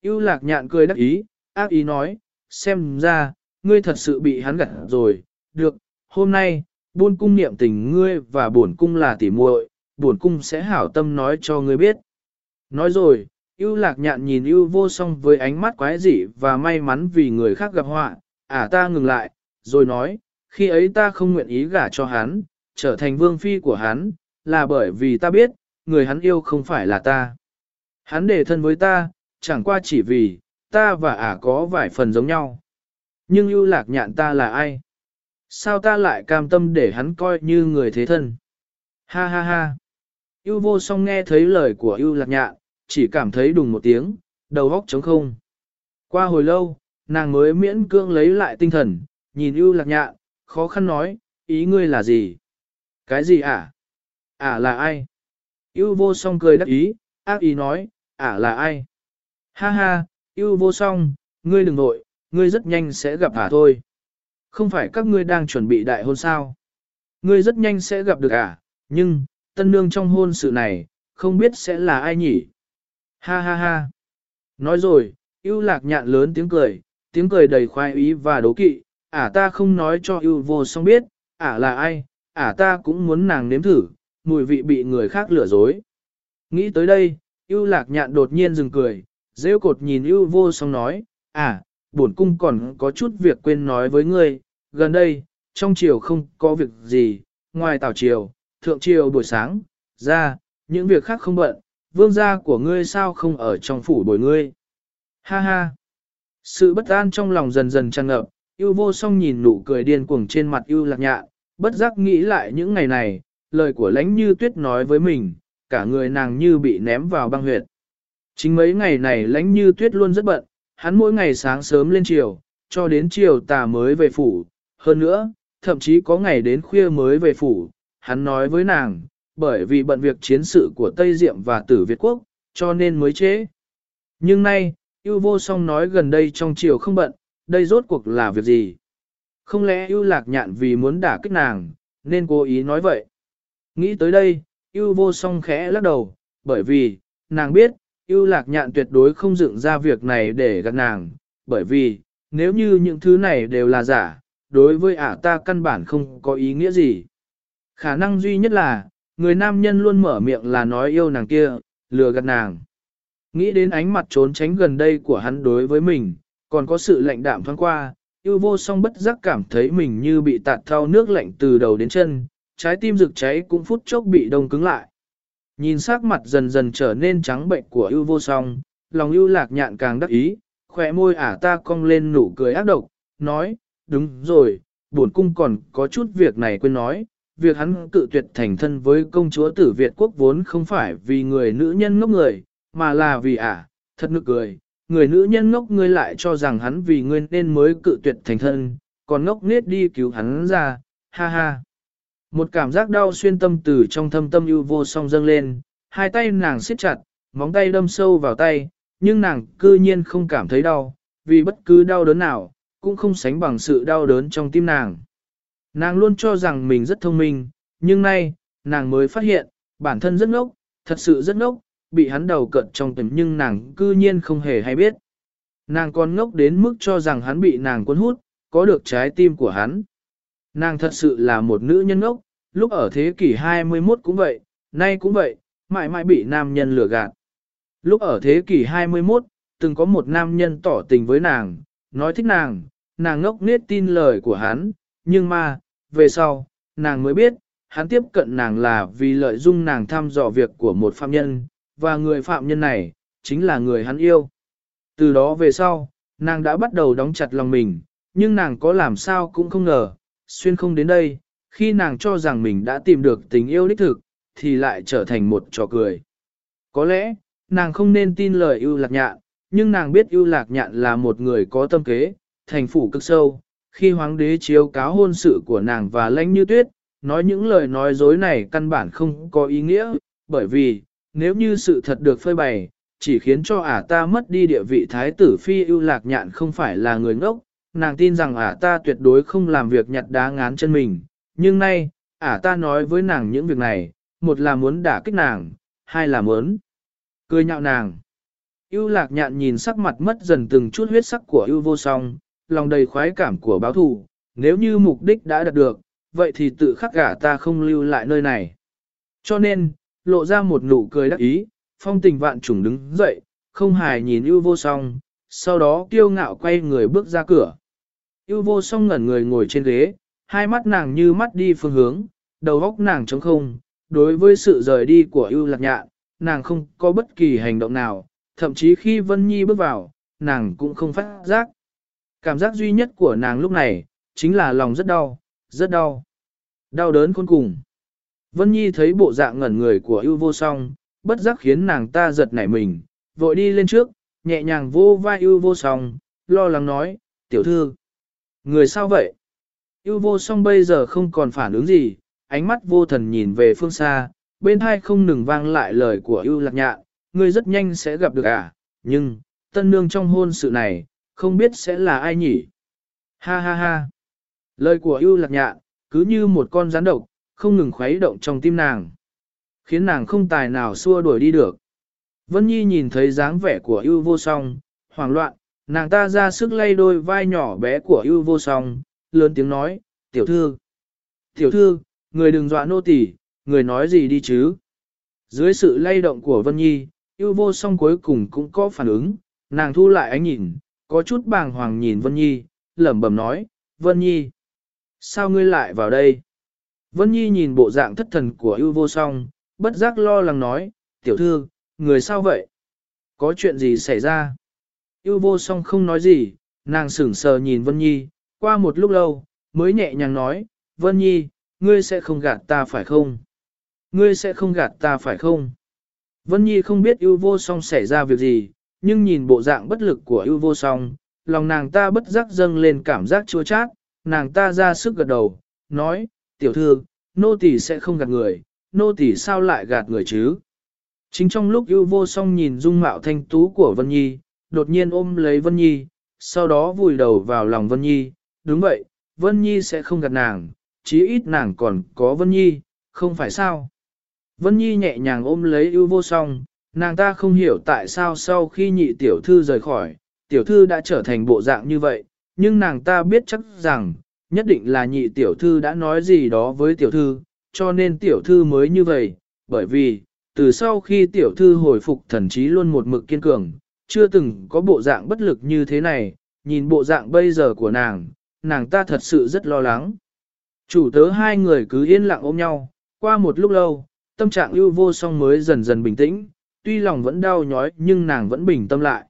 Yêu lạc nhạn cười đắc ý, ác ý nói, xem ra, ngươi thật sự bị hắn gặt rồi, được, hôm nay, buôn cung niệm tình ngươi và bổn cung là tỉ muội, Buồn cung sẽ hảo tâm nói cho ngươi biết. Nói rồi, yêu lạc nhạn nhìn yêu vô song với ánh mắt quái dị và may mắn vì người khác gặp họa, à ta ngừng lại, rồi nói, khi ấy ta không nguyện ý gả cho hắn, trở thành vương phi của hắn, là bởi vì ta biết, người hắn yêu không phải là ta. Hắn để thân với ta, chẳng qua chỉ vì, ta và ả có vài phần giống nhau. Nhưng ưu lạc nhạn ta là ai? Sao ta lại cam tâm để hắn coi như người thế thân? Ha ha ha! Ưu vô song nghe thấy lời của ưu lạc nhạn, chỉ cảm thấy đùng một tiếng, đầu góc trống không. Qua hồi lâu, nàng mới miễn cưỡng lấy lại tinh thần, nhìn ưu lạc nhạn, khó khăn nói, ý ngươi là gì? Cái gì ả? Ả là ai? Ưu vô song cười đắc ý, ác ý nói, ả là ai? Ha ha, yêu vô song, ngươi đừng nội, ngươi rất nhanh sẽ gặp ả thôi. Không phải các ngươi đang chuẩn bị đại hôn sao? Ngươi rất nhanh sẽ gặp được ả, nhưng, tân nương trong hôn sự này, không biết sẽ là ai nhỉ? Ha ha ha. Nói rồi, yêu lạc nhạn lớn tiếng cười, tiếng cười đầy khoái ý và đố kỵ, ả ta không nói cho yêu vô song biết, ả là ai, ả ta cũng muốn nàng nếm thử, mùi vị bị người khác lừa dối. Nghĩ tới đây, yêu lạc nhạn đột nhiên dừng cười, rêu cột nhìn ưu vô song nói, à, bổn cung còn có chút việc quên nói với ngươi, gần đây, trong chiều không có việc gì, ngoài tảo chiều, thượng triều buổi sáng, ra, những việc khác không bận, vương gia của ngươi sao không ở trong phủ bồi ngươi. Ha ha! Sự bất an trong lòng dần dần tràn ngập, yêu vô song nhìn nụ cười điên cuồng trên mặt yêu lạc nhạ, bất giác nghĩ lại những ngày này, lời của lãnh như tuyết nói với mình, cả người nàng như bị ném vào băng huyệt. Chính mấy ngày này lãnh như tuyết luôn rất bận, hắn mỗi ngày sáng sớm lên chiều, cho đến chiều tà mới về phủ. Hơn nữa, thậm chí có ngày đến khuya mới về phủ, hắn nói với nàng, bởi vì bận việc chiến sự của Tây Diệm và Tử Việt Quốc, cho nên mới chế. Nhưng nay, yêu vô song nói gần đây trong chiều không bận, đây rốt cuộc là việc gì? Không lẽ yêu lạc nhạn vì muốn đả kích nàng, nên cố ý nói vậy? Nghĩ tới đây, yêu vô song khẽ lắc đầu, bởi vì, nàng biết, yêu lạc nhạn tuyệt đối không dựng ra việc này để gạt nàng, bởi vì, nếu như những thứ này đều là giả, đối với ả ta căn bản không có ý nghĩa gì. Khả năng duy nhất là, người nam nhân luôn mở miệng là nói yêu nàng kia, lừa gạt nàng. Nghĩ đến ánh mặt trốn tránh gần đây của hắn đối với mình, còn có sự lạnh đạm thoáng qua, yêu vô song bất giác cảm thấy mình như bị tạt thao nước lạnh từ đầu đến chân, trái tim rực cháy cũng phút chốc bị đông cứng lại. Nhìn sắc mặt dần dần trở nên trắng bệnh của yêu vô song, lòng yêu lạc nhạn càng đắc ý, khỏe môi ả ta cong lên nụ cười ác độc, nói, đúng rồi, bổn cung còn có chút việc này quên nói, việc hắn cự tuyệt thành thân với công chúa tử Việt quốc vốn không phải vì người nữ nhân ngốc người, mà là vì ả, à, thật nực cười, người nữ nhân ngốc ngươi lại cho rằng hắn vì ngươi nên mới cự tuyệt thành thân, còn ngốc nết đi cứu hắn ra, ha ha. Một cảm giác đau xuyên tâm từ trong thâm tâm ưu vô song dâng lên, hai tay nàng siết chặt, móng tay đâm sâu vào tay, nhưng nàng cư nhiên không cảm thấy đau, vì bất cứ đau đớn nào, cũng không sánh bằng sự đau đớn trong tim nàng. Nàng luôn cho rằng mình rất thông minh, nhưng nay, nàng mới phát hiện, bản thân rất ngốc, thật sự rất ngốc, bị hắn đầu cận trong tầm nhưng nàng cư nhiên không hề hay biết. Nàng còn ngốc đến mức cho rằng hắn bị nàng cuốn hút, có được trái tim của hắn. Nàng thật sự là một nữ nhân ngốc, lúc ở thế kỷ 21 cũng vậy, nay cũng vậy, mãi mãi bị nam nhân lừa gạt. Lúc ở thế kỷ 21, từng có một nam nhân tỏ tình với nàng, nói thích nàng, nàng ngốc nết tin lời của hắn, nhưng mà, về sau, nàng mới biết, hắn tiếp cận nàng là vì lợi dụng nàng thăm dò việc của một phạm nhân, và người phạm nhân này, chính là người hắn yêu. Từ đó về sau, nàng đã bắt đầu đóng chặt lòng mình, nhưng nàng có làm sao cũng không ngờ, xuyên không đến đây, khi nàng cho rằng mình đã tìm được tình yêu đích thực, thì lại trở thành một trò cười. Có lẽ, nàng không nên tin lời ưu lạc nhạn, nhưng nàng biết ưu lạc nhạn là một người có tâm kế, thành phủ cực sâu. Khi hoàng đế chiếu cáo hôn sự của nàng và lãnh như tuyết, nói những lời nói dối này căn bản không có ý nghĩa, bởi vì, nếu như sự thật được phơi bày, chỉ khiến cho ả ta mất đi địa vị thái tử phi ưu lạc nhạn không phải là người ngốc, nàng tin rằng ả ta tuyệt đối không làm việc nhặt đá ngán chân mình, nhưng nay, ả ta nói với nàng những việc này, một là muốn đả kích nàng, hai là muốn cười nhạo nàng. Ưu lạc nhạn nhìn sắc mặt mất dần từng chút huyết sắc của ưu vô song, lòng đầy khoái cảm của báo thù, nếu như mục đích đã đạt được, vậy thì tự khắc gả ta không lưu lại nơi này. Cho nên, lộ ra một nụ cười đắc ý, phong tình vạn trùng đứng dậy, không hài nhìn ưu vô song, sau đó kiêu ngạo quay người bước ra cửa. Ưu vô song ngẩn người ngồi trên ghế, hai mắt nàng như mắt đi phương hướng, đầu óc nàng trống không, đối với sự rời đi của ưu lạc nhạn, nàng không có bất kỳ hành động nào, thậm chí khi Vân Nhi bước vào, nàng cũng không phát giác. Cảm giác duy nhất của nàng lúc này, chính là lòng rất đau, rất đau. Đau đớn khôn cùng. Vân Nhi thấy bộ dạng ngẩn người của ưu vô song, bất giác khiến nàng ta giật nảy mình, vội đi lên trước, nhẹ nhàng vô vai ưu vô song, lo lắng nói, tiểu thư. Người sao vậy? Yêu vô song bây giờ không còn phản ứng gì, ánh mắt vô thần nhìn về phương xa, bên hai không ngừng vang lại lời của yêu lạc nhạn, ngươi rất nhanh sẽ gặp được à, nhưng, tân nương trong hôn sự này, không biết sẽ là ai nhỉ? Ha ha ha! Lời của ưu lạc nhạ, cứ như một con rắn độc, không ngừng khuấy động trong tim nàng, khiến nàng không tài nào xua đuổi đi được. Vân Nhi nhìn thấy dáng vẻ của ưu vô song, hoảng loạn, nàng ta ra sức lay đôi vai nhỏ bé của ưu vô song, lớn tiếng nói, tiểu thư, tiểu thư, người đừng dọa nô tỳ, người nói gì đi chứ. Dưới sự lay động của Vân Nhi, ưu vô song cuối cùng cũng có phản ứng, nàng thu lại ánh nhìn, có chút bàng hoàng nhìn Vân Nhi, lẩm bẩm nói, Vân Nhi, sao ngươi lại vào đây? Vân Nhi nhìn bộ dạng thất thần của ưu vô song, bất giác lo lắng nói, tiểu thư, người sao vậy? Có chuyện gì xảy ra? Ưu vô song không nói gì, nàng sững sờ nhìn Vân Nhi, qua một lúc lâu, mới nhẹ nhàng nói, Vân Nhi, ngươi sẽ không gạt ta phải không? Ngươi sẽ không gạt ta phải không? Vân Nhi không biết ưu vô song xảy ra việc gì, nhưng nhìn bộ dạng bất lực của ưu vô song, lòng nàng ta bất giác dâng lên cảm giác chua chát, nàng ta ra sức gật đầu, nói, tiểu thư, nô tỳ sẽ không gạt người, nô tỳ sao lại gạt người chứ? Chính trong lúc ưu vô song nhìn dung mạo thanh tú của Vân Nhi, đột nhiên ôm lấy Vân Nhi, sau đó vùi đầu vào lòng Vân Nhi, đúng vậy, Vân Nhi sẽ không gạt nàng, chí ít nàng còn có Vân Nhi, không phải sao? Vân Nhi nhẹ nhàng ôm lấy ưu vô song, nàng ta không hiểu tại sao sau khi nhị tiểu thư rời khỏi, tiểu thư đã trở thành bộ dạng như vậy, nhưng nàng ta biết chắc rằng, nhất định là nhị tiểu thư đã nói gì đó với tiểu thư, cho nên tiểu thư mới như vậy, bởi vì, từ sau khi tiểu thư hồi phục thần trí luôn một mực kiên cường, chưa từng có bộ dạng bất lực như thế này, nhìn bộ dạng bây giờ của nàng, nàng ta thật sự rất lo lắng. Chủ tớ hai người cứ yên lặng ôm nhau, qua một lúc lâu, tâm trạng ưu vô song mới dần dần bình tĩnh, tuy lòng vẫn đau nhói nhưng nàng vẫn bình tâm lại.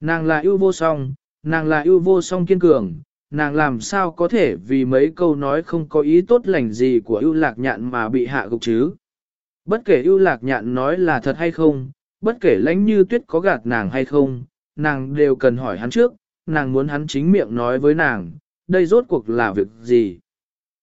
Nàng là ưu vô song, nàng là ưu vô song kiên cường, nàng làm sao có thể vì mấy câu nói không có ý tốt lành gì của ưu lạc nhạn mà bị hạ gục chứ. Bất kể ưu lạc nhạn nói là thật hay không, bất kể lãnh như tuyết có gạt nàng hay không, nàng đều cần hỏi hắn trước, nàng muốn hắn chính miệng nói với nàng, đây rốt cuộc là việc gì.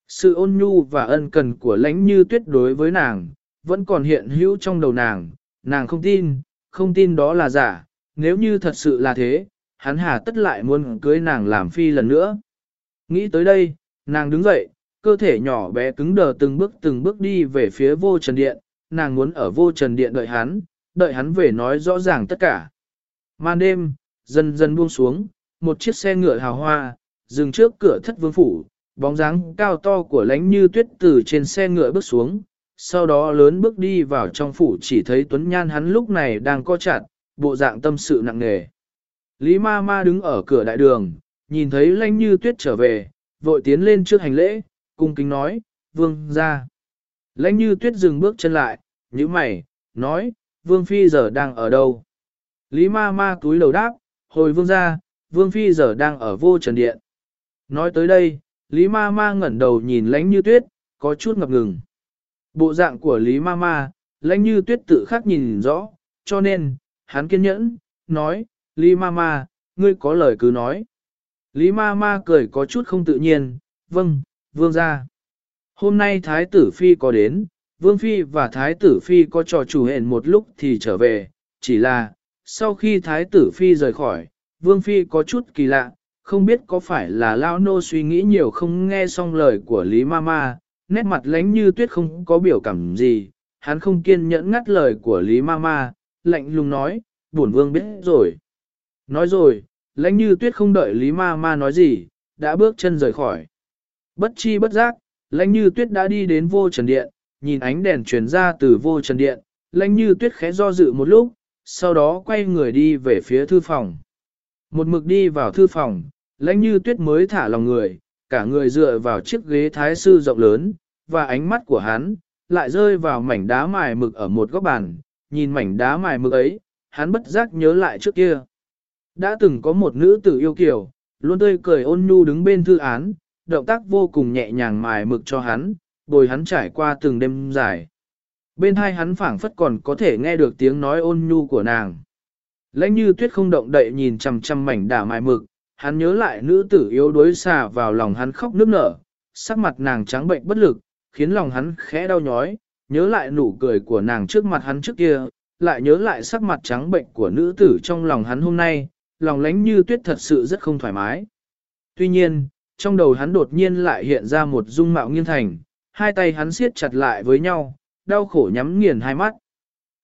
Sự ôn nhu và ân cần của lãnh như tuyết đối với nàng, vẫn còn hiện hữu trong đầu nàng, nàng không tin, không tin đó là giả, nếu như thật sự là thế, hắn hà tất lại muốn cưới nàng làm phi lần nữa. Nghĩ tới đây, nàng đứng dậy, cơ thể nhỏ bé cứng đờ từng bước từng bước đi về phía vô trần điện, nàng muốn ở vô trần điện đợi hắn, đợi hắn về nói rõ ràng tất cả. Màn đêm, dần dần buông xuống, một chiếc xe ngựa hào hoa, dừng trước cửa thất vương phủ, bóng dáng cao to của lánh như tuyết từ trên xe ngựa bước xuống, sau đó lớn bước đi vào trong phủ chỉ thấy Tuấn Nhan hắn lúc này đang co chặt, bộ dạng tâm sự nặng nề. Lý ma ma đứng ở cửa đại đường, nhìn thấy lanh như tuyết trở về, vội tiến lên trước hành lễ, cung kính nói, vương ra. Lãnh như tuyết dừng bước chân lại, như mày, nói, vương phi giờ đang ở đâu? Lý ma ma túi lầu đáp, hồi vương ra, vương phi giờ đang ở vô trần điện. Nói tới đây, Lý ma ma ngẩn đầu nhìn lãnh như tuyết, có chút ngập ngừng. Bộ dạng của Lý Mama lãnh như tuyết tự khắc nhìn rõ, cho nên, hắn kiên nhẫn, nói, Lý Mama, ngươi có lời cứ nói. Lý Mama cười có chút không tự nhiên, vâng, vương ra. Hôm nay Thái tử Phi có đến, Vương Phi và Thái tử Phi có trò chủ hẹn một lúc thì trở về, chỉ là, sau khi Thái tử Phi rời khỏi, Vương Phi có chút kỳ lạ, không biết có phải là Lao Nô suy nghĩ nhiều không nghe xong lời của Lý Mama, nét mặt lánh như tuyết không có biểu cảm gì, hắn không kiên nhẫn ngắt lời của Lý Mama, lạnh lùng nói, bổn Vương biết rồi. Nói rồi, lãnh như tuyết không đợi Lý Ma Ma nói gì, đã bước chân rời khỏi. Bất chi bất giác, lãnh như tuyết đã đi đến vô trần điện, nhìn ánh đèn truyền ra từ vô trần điện, lãnh như tuyết khẽ do dự một lúc, sau đó quay người đi về phía thư phòng. Một mực đi vào thư phòng, lãnh như tuyết mới thả lòng người, cả người dựa vào chiếc ghế thái sư rộng lớn, và ánh mắt của hắn, lại rơi vào mảnh đá mài mực ở một góc bàn, nhìn mảnh đá mài mực ấy, hắn bất giác nhớ lại trước kia. Đã từng có một nữ tử yêu kiều, luôn tươi cười ôn nhu đứng bên thư án, động tác vô cùng nhẹ nhàng mài mực cho hắn, bồi hắn trải qua từng đêm dài. Bên hai hắn phảng phất còn có thể nghe được tiếng nói ôn nhu của nàng. Lãnh như tuyết không động đậy nhìn chằm chằm mảnh đả mài mực, hắn nhớ lại nữ tử yếu đuối xà vào lòng hắn khóc nức nở, sắc mặt nàng trắng bệnh bất lực, khiến lòng hắn khẽ đau nhói, nhớ lại nụ cười của nàng trước mặt hắn trước kia, lại nhớ lại sắc mặt trắng bệnh của nữ tử trong lòng hắn hôm nay, lòng lánh như tuyết thật sự rất không thoải mái. Tuy nhiên, trong đầu hắn đột nhiên lại hiện ra một dung mạo nghiêng thành, hai tay hắn siết chặt lại với nhau, đau khổ nhắm nghiền hai mắt.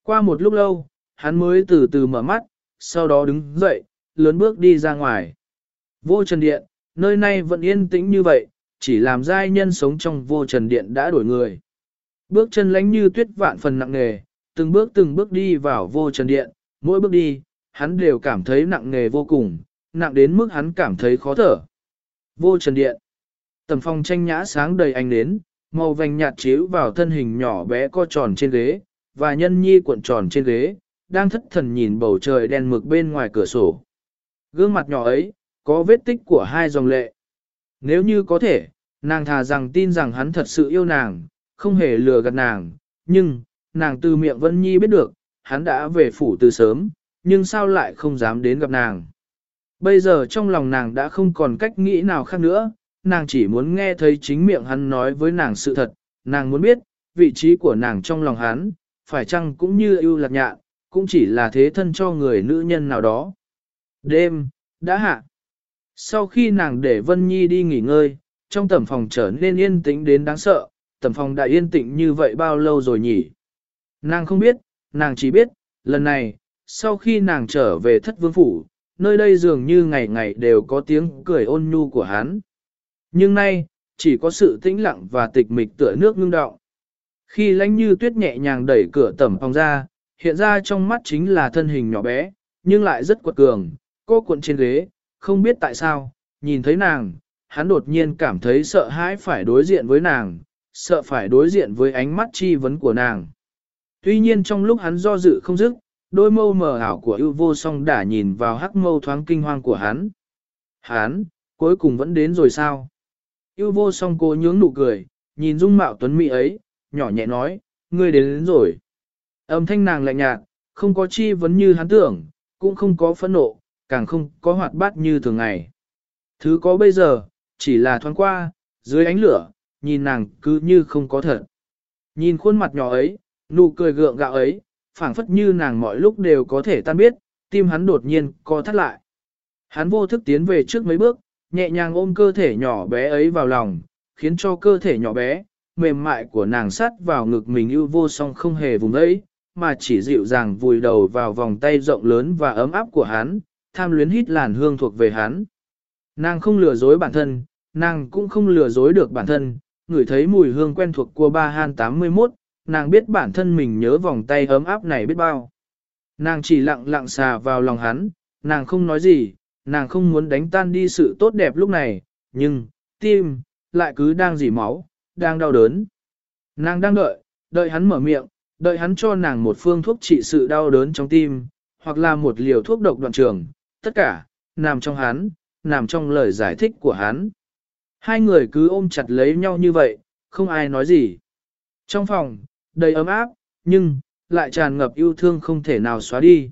Qua một lúc lâu, hắn mới từ từ mở mắt, sau đó đứng dậy, lớn bước đi ra ngoài. Vô trần điện, nơi này vẫn yên tĩnh như vậy, chỉ làm giai nhân sống trong vô trần điện đã đổi người. Bước chân lánh như tuyết vạn phần nặng nề, từng bước từng bước đi vào vô trần điện, mỗi bước đi, hắn đều cảm thấy nặng nề vô cùng, nặng đến mức hắn cảm thấy khó thở. Vô trần điện. Tầm phong tranh nhã sáng đầy ánh nến, màu vành nhạt chiếu vào thân hình nhỏ bé co tròn trên ghế, và nhân nhi cuộn tròn trên ghế, đang thất thần nhìn bầu trời đen mực bên ngoài cửa sổ. Gương mặt nhỏ ấy, có vết tích của hai dòng lệ. Nếu như có thể, nàng thà rằng tin rằng hắn thật sự yêu nàng, không hề lừa gạt nàng, nhưng, nàng từ miệng Vân Nhi biết được, hắn đã về phủ từ sớm, nhưng sao lại không dám đến gặp nàng. Bây giờ trong lòng nàng đã không còn cách nghĩ nào khác nữa, nàng chỉ muốn nghe thấy chính miệng hắn nói với nàng sự thật, nàng muốn biết, vị trí của nàng trong lòng hắn, phải chăng cũng như ưu lạc nhạn, cũng chỉ là thế thân cho người nữ nhân nào đó. Đêm, đã hạ. Sau khi nàng để Vân Nhi đi nghỉ ngơi, trong tầm phòng trở nên yên tĩnh đến đáng sợ, tầm phòng đã yên tĩnh như vậy bao lâu rồi nhỉ? Nàng không biết, nàng chỉ biết, lần này, sau khi nàng trở về thất vương phủ, nơi đây dường như ngày ngày đều có tiếng cười ôn nhu của hắn. Nhưng nay, chỉ có sự tĩnh lặng và tịch mịch tựa nước ngưng đọng. Khi lánh như tuyết nhẹ nhàng đẩy cửa tẩm phòng ra, hiện ra trong mắt chính là thân hình nhỏ bé, nhưng lại rất quật cường, cô cuộn trên ghế, không biết tại sao, nhìn thấy nàng, hắn đột nhiên cảm thấy sợ hãi phải đối diện với nàng, sợ phải đối diện với ánh mắt chi vấn của nàng. Tuy nhiên trong lúc hắn do dự không dứt, đôi mâu mờ ảo của ưu vô song đã nhìn vào hắc mâu thoáng kinh hoang của hắn. Hắn, Cuối cùng vẫn đến rồi sao? Yêu vô song cô nhướng nụ cười, nhìn dung mạo tuấn mỹ ấy, nhỏ nhẹ nói, ngươi đến, đến rồi. Âm thanh nàng lạnh nhạt, không có chi vấn như hắn tưởng, cũng không có phẫn nộ, càng không có hoạt bát như thường ngày. Thứ có bây giờ, chỉ là thoáng qua, dưới ánh lửa, nhìn nàng cứ như không có thật. Nhìn khuôn mặt nhỏ ấy, nụ cười gượng gạo ấy, phảng phất như nàng mọi lúc đều có thể tan biết, tim hắn đột nhiên co thắt lại. Hắn vô thức tiến về trước mấy bước, nhẹ nhàng ôm cơ thể nhỏ bé ấy vào lòng, khiến cho cơ thể nhỏ bé, mềm mại của nàng sát vào ngực mình ưu vô song không hề vùng ấy, mà chỉ dịu dàng vùi đầu vào vòng tay rộng lớn và ấm áp của hắn, tham luyến hít làn hương thuộc về hắn. Nàng không lừa dối bản thân, nàng cũng không lừa dối được bản thân, ngửi thấy mùi hương quen thuộc của ba han 81, nàng biết bản thân mình nhớ vòng tay ấm áp này biết bao. Nàng chỉ lặng lặng xà vào lòng hắn, nàng không nói gì, nàng không muốn đánh tan đi sự tốt đẹp lúc này, nhưng, tim, lại cứ đang dỉ máu, đang đau đớn. Nàng đang đợi, đợi hắn mở miệng, đợi hắn cho nàng một phương thuốc trị sự đau đớn trong tim, hoặc là một liều thuốc độc đoạn trường, tất cả, nằm trong hắn, nằm trong lời giải thích của hắn. Hai người cứ ôm chặt lấy nhau như vậy, không ai nói gì. Trong phòng, đầy ấm áp, nhưng, lại tràn ngập yêu thương không thể nào xóa đi.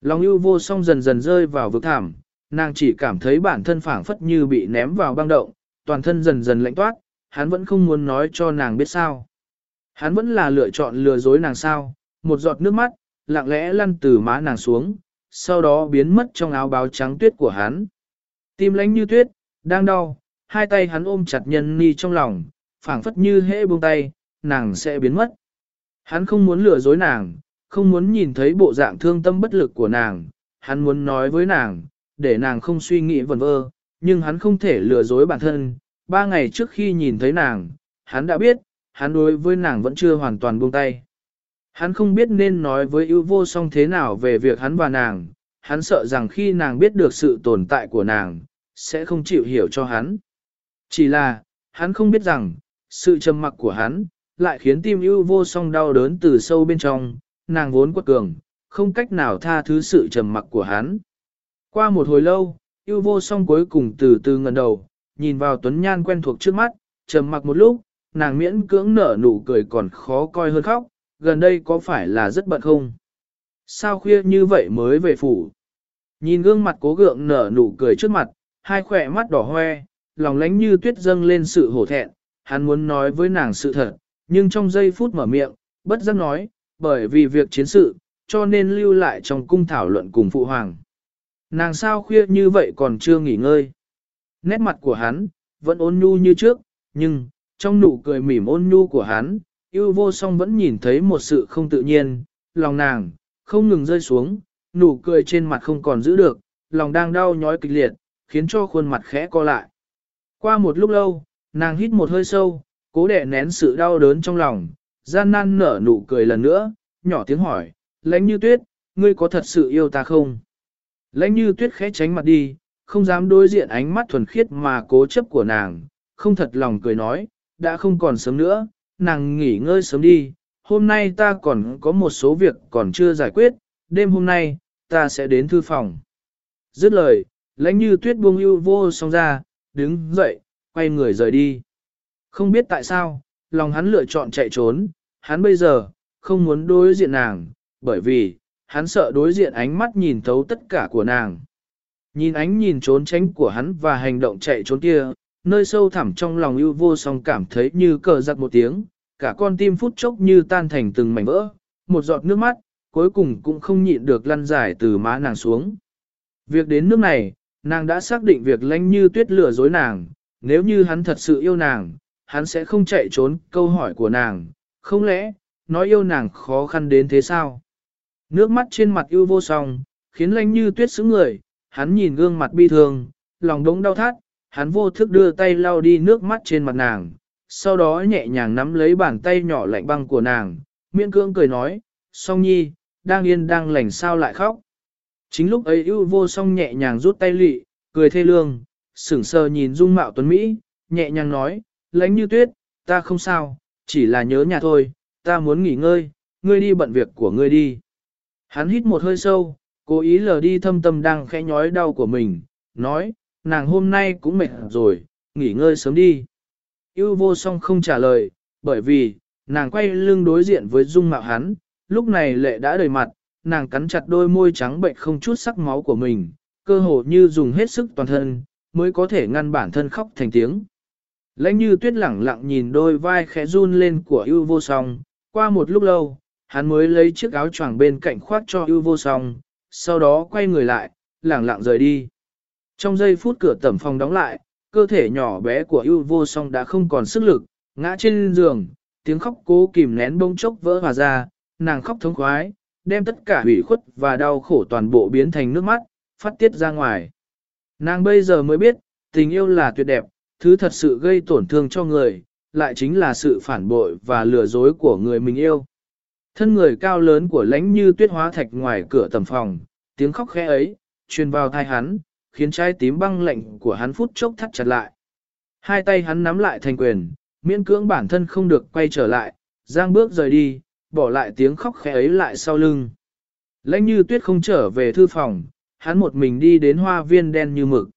Lòng yêu vô song dần dần rơi vào vực thảm, nàng chỉ cảm thấy bản thân phảng phất như bị ném vào băng động, toàn thân dần dần lạnh toát, hắn vẫn không muốn nói cho nàng biết sao. Hắn vẫn là lựa chọn lừa dối nàng sao, một giọt nước mắt, lặng lẽ lăn từ má nàng xuống, sau đó biến mất trong áo báo trắng tuyết của hắn. Tim lánh như tuyết, đang đau, hai tay hắn ôm chặt nhân ni trong lòng, phảng phất như hễ buông tay, nàng sẽ biến mất. Hắn không muốn lừa dối nàng, không muốn nhìn thấy bộ dạng thương tâm bất lực của nàng, hắn muốn nói với nàng, để nàng không suy nghĩ vẩn vơ, nhưng hắn không thể lừa dối bản thân. Ba ngày trước khi nhìn thấy nàng, hắn đã biết, hắn đối với nàng vẫn chưa hoàn toàn buông tay. Hắn không biết nên nói với ưu vô song thế nào về việc hắn và nàng, hắn sợ rằng khi nàng biết được sự tồn tại của nàng, sẽ không chịu hiểu cho hắn. Chỉ là, hắn không biết rằng, sự trầm mặc của hắn, lại khiến tim ưu vô song đau đớn từ sâu bên trong, nàng vốn quật cường, không cách nào tha thứ sự trầm mặc của hắn. Qua một hồi lâu, ưu vô song cuối cùng từ từ ngần đầu, nhìn vào tuấn nhan quen thuộc trước mắt, trầm mặc một lúc, nàng miễn cưỡng nở nụ cười còn khó coi hơn khóc, gần đây có phải là rất bận không? Sao khuya như vậy mới về phủ? Nhìn gương mặt cố gượng nở nụ cười trước mặt, hai khỏe mắt đỏ hoe, lòng lánh như tuyết dâng lên sự hổ thẹn, hắn muốn nói với nàng sự thật, nhưng trong giây phút mở miệng, bất giác nói, bởi vì việc chiến sự, cho nên lưu lại trong cung thảo luận cùng phụ hoàng. Nàng sao khuya như vậy còn chưa nghỉ ngơi. Nét mặt của hắn, vẫn ôn nhu như trước, nhưng, trong nụ cười mỉm ôn nhu của hắn, yêu vô song vẫn nhìn thấy một sự không tự nhiên, lòng nàng, không ngừng rơi xuống, nụ cười trên mặt không còn giữ được, lòng đang đau nhói kịch liệt, khiến cho khuôn mặt khẽ co lại. Qua một lúc lâu, nàng hít một hơi sâu, cố đè nén sự đau đớn trong lòng, gian nan nở nụ cười lần nữa, nhỏ tiếng hỏi, lãnh như tuyết, ngươi có thật sự yêu ta không? Lãnh như tuyết khẽ tránh mặt đi, không dám đối diện ánh mắt thuần khiết mà cố chấp của nàng, không thật lòng cười nói, đã không còn sớm nữa, nàng nghỉ ngơi sớm đi, hôm nay ta còn có một số việc còn chưa giải quyết, đêm hôm nay, ta sẽ đến thư phòng. Dứt lời, lãnh như tuyết buông ưu vô song ra, đứng dậy, quay người rời đi. Không biết tại sao, lòng hắn lựa chọn chạy trốn, hắn bây giờ, không muốn đối diện nàng, bởi vì, hắn sợ đối diện ánh mắt nhìn thấu tất cả của nàng. Nhìn ánh nhìn trốn tránh của hắn và hành động chạy trốn kia, nơi sâu thẳm trong lòng ưu vô song cảm thấy như cờ giặc một tiếng, cả con tim phút chốc như tan thành từng mảnh vỡ, một giọt nước mắt, cuối cùng cũng không nhịn được lăn dài từ má nàng xuống. Việc đến nước này, nàng đã xác định việc lánh như tuyết lừa dối nàng, nếu như hắn thật sự yêu nàng, hắn sẽ không chạy trốn câu hỏi của nàng, không lẽ, nói yêu nàng khó khăn đến thế sao? Nước mắt trên mặt yêu vô song, khiến lanh như tuyết xứng người, hắn nhìn gương mặt bi thương, lòng đống đau thắt, hắn vô thức đưa tay lau đi nước mắt trên mặt nàng, sau đó nhẹ nhàng nắm lấy bàn tay nhỏ lạnh băng của nàng, miễn cưỡng cười nói, song nhi, đang yên đang lành sao lại khóc. Chính lúc ấy ưu vô song nhẹ nhàng rút tay lị, cười thê lương, sững sờ nhìn dung mạo tuấn Mỹ, nhẹ nhàng nói, lãnh như tuyết, ta không sao, chỉ là nhớ nhà thôi, ta muốn nghỉ ngơi, ngươi đi bận việc của ngươi đi. Hắn hít một hơi sâu, cố ý lờ đi thâm tâm đang khẽ nhói đau của mình, nói, nàng hôm nay cũng mệt rồi, nghỉ ngơi sớm đi. Yêu vô song không trả lời, bởi vì, nàng quay lưng đối diện với dung mạo hắn, lúc này lệ đã đầy mặt, nàng cắn chặt đôi môi trắng bệnh không chút sắc máu của mình, cơ hồ như dùng hết sức toàn thân, mới có thể ngăn bản thân khóc thành tiếng. Lãnh như tuyết lẳng lặng nhìn đôi vai khẽ run lên của ưu vô song, qua một lúc lâu, hắn mới lấy chiếc áo choàng bên cạnh khoác cho ưu vô song, sau đó quay người lại, lẳng lặng rời đi. Trong giây phút cửa tẩm phòng đóng lại, cơ thể nhỏ bé của ưu vô song đã không còn sức lực, ngã trên giường, tiếng khóc cố kìm nén bông chốc vỡ hòa ra, nàng khóc thống khoái, đem tất cả hủy khuất và đau khổ toàn bộ biến thành nước mắt, phát tiết ra ngoài. Nàng bây giờ mới biết, tình yêu là tuyệt đẹp, thứ thật sự gây tổn thương cho người, lại chính là sự phản bội và lừa dối của người mình yêu. Thân người cao lớn của lãnh như tuyết hóa thạch ngoài cửa tầm phòng, tiếng khóc khẽ ấy, truyền vào thai hắn, khiến trái tím băng lạnh của hắn phút chốc thắt chặt lại. Hai tay hắn nắm lại thành quyền, miễn cưỡng bản thân không được quay trở lại, giang bước rời đi, bỏ lại tiếng khóc khẽ ấy lại sau lưng. Lãnh như tuyết không trở về thư phòng, hắn một mình đi đến hoa viên đen như mực.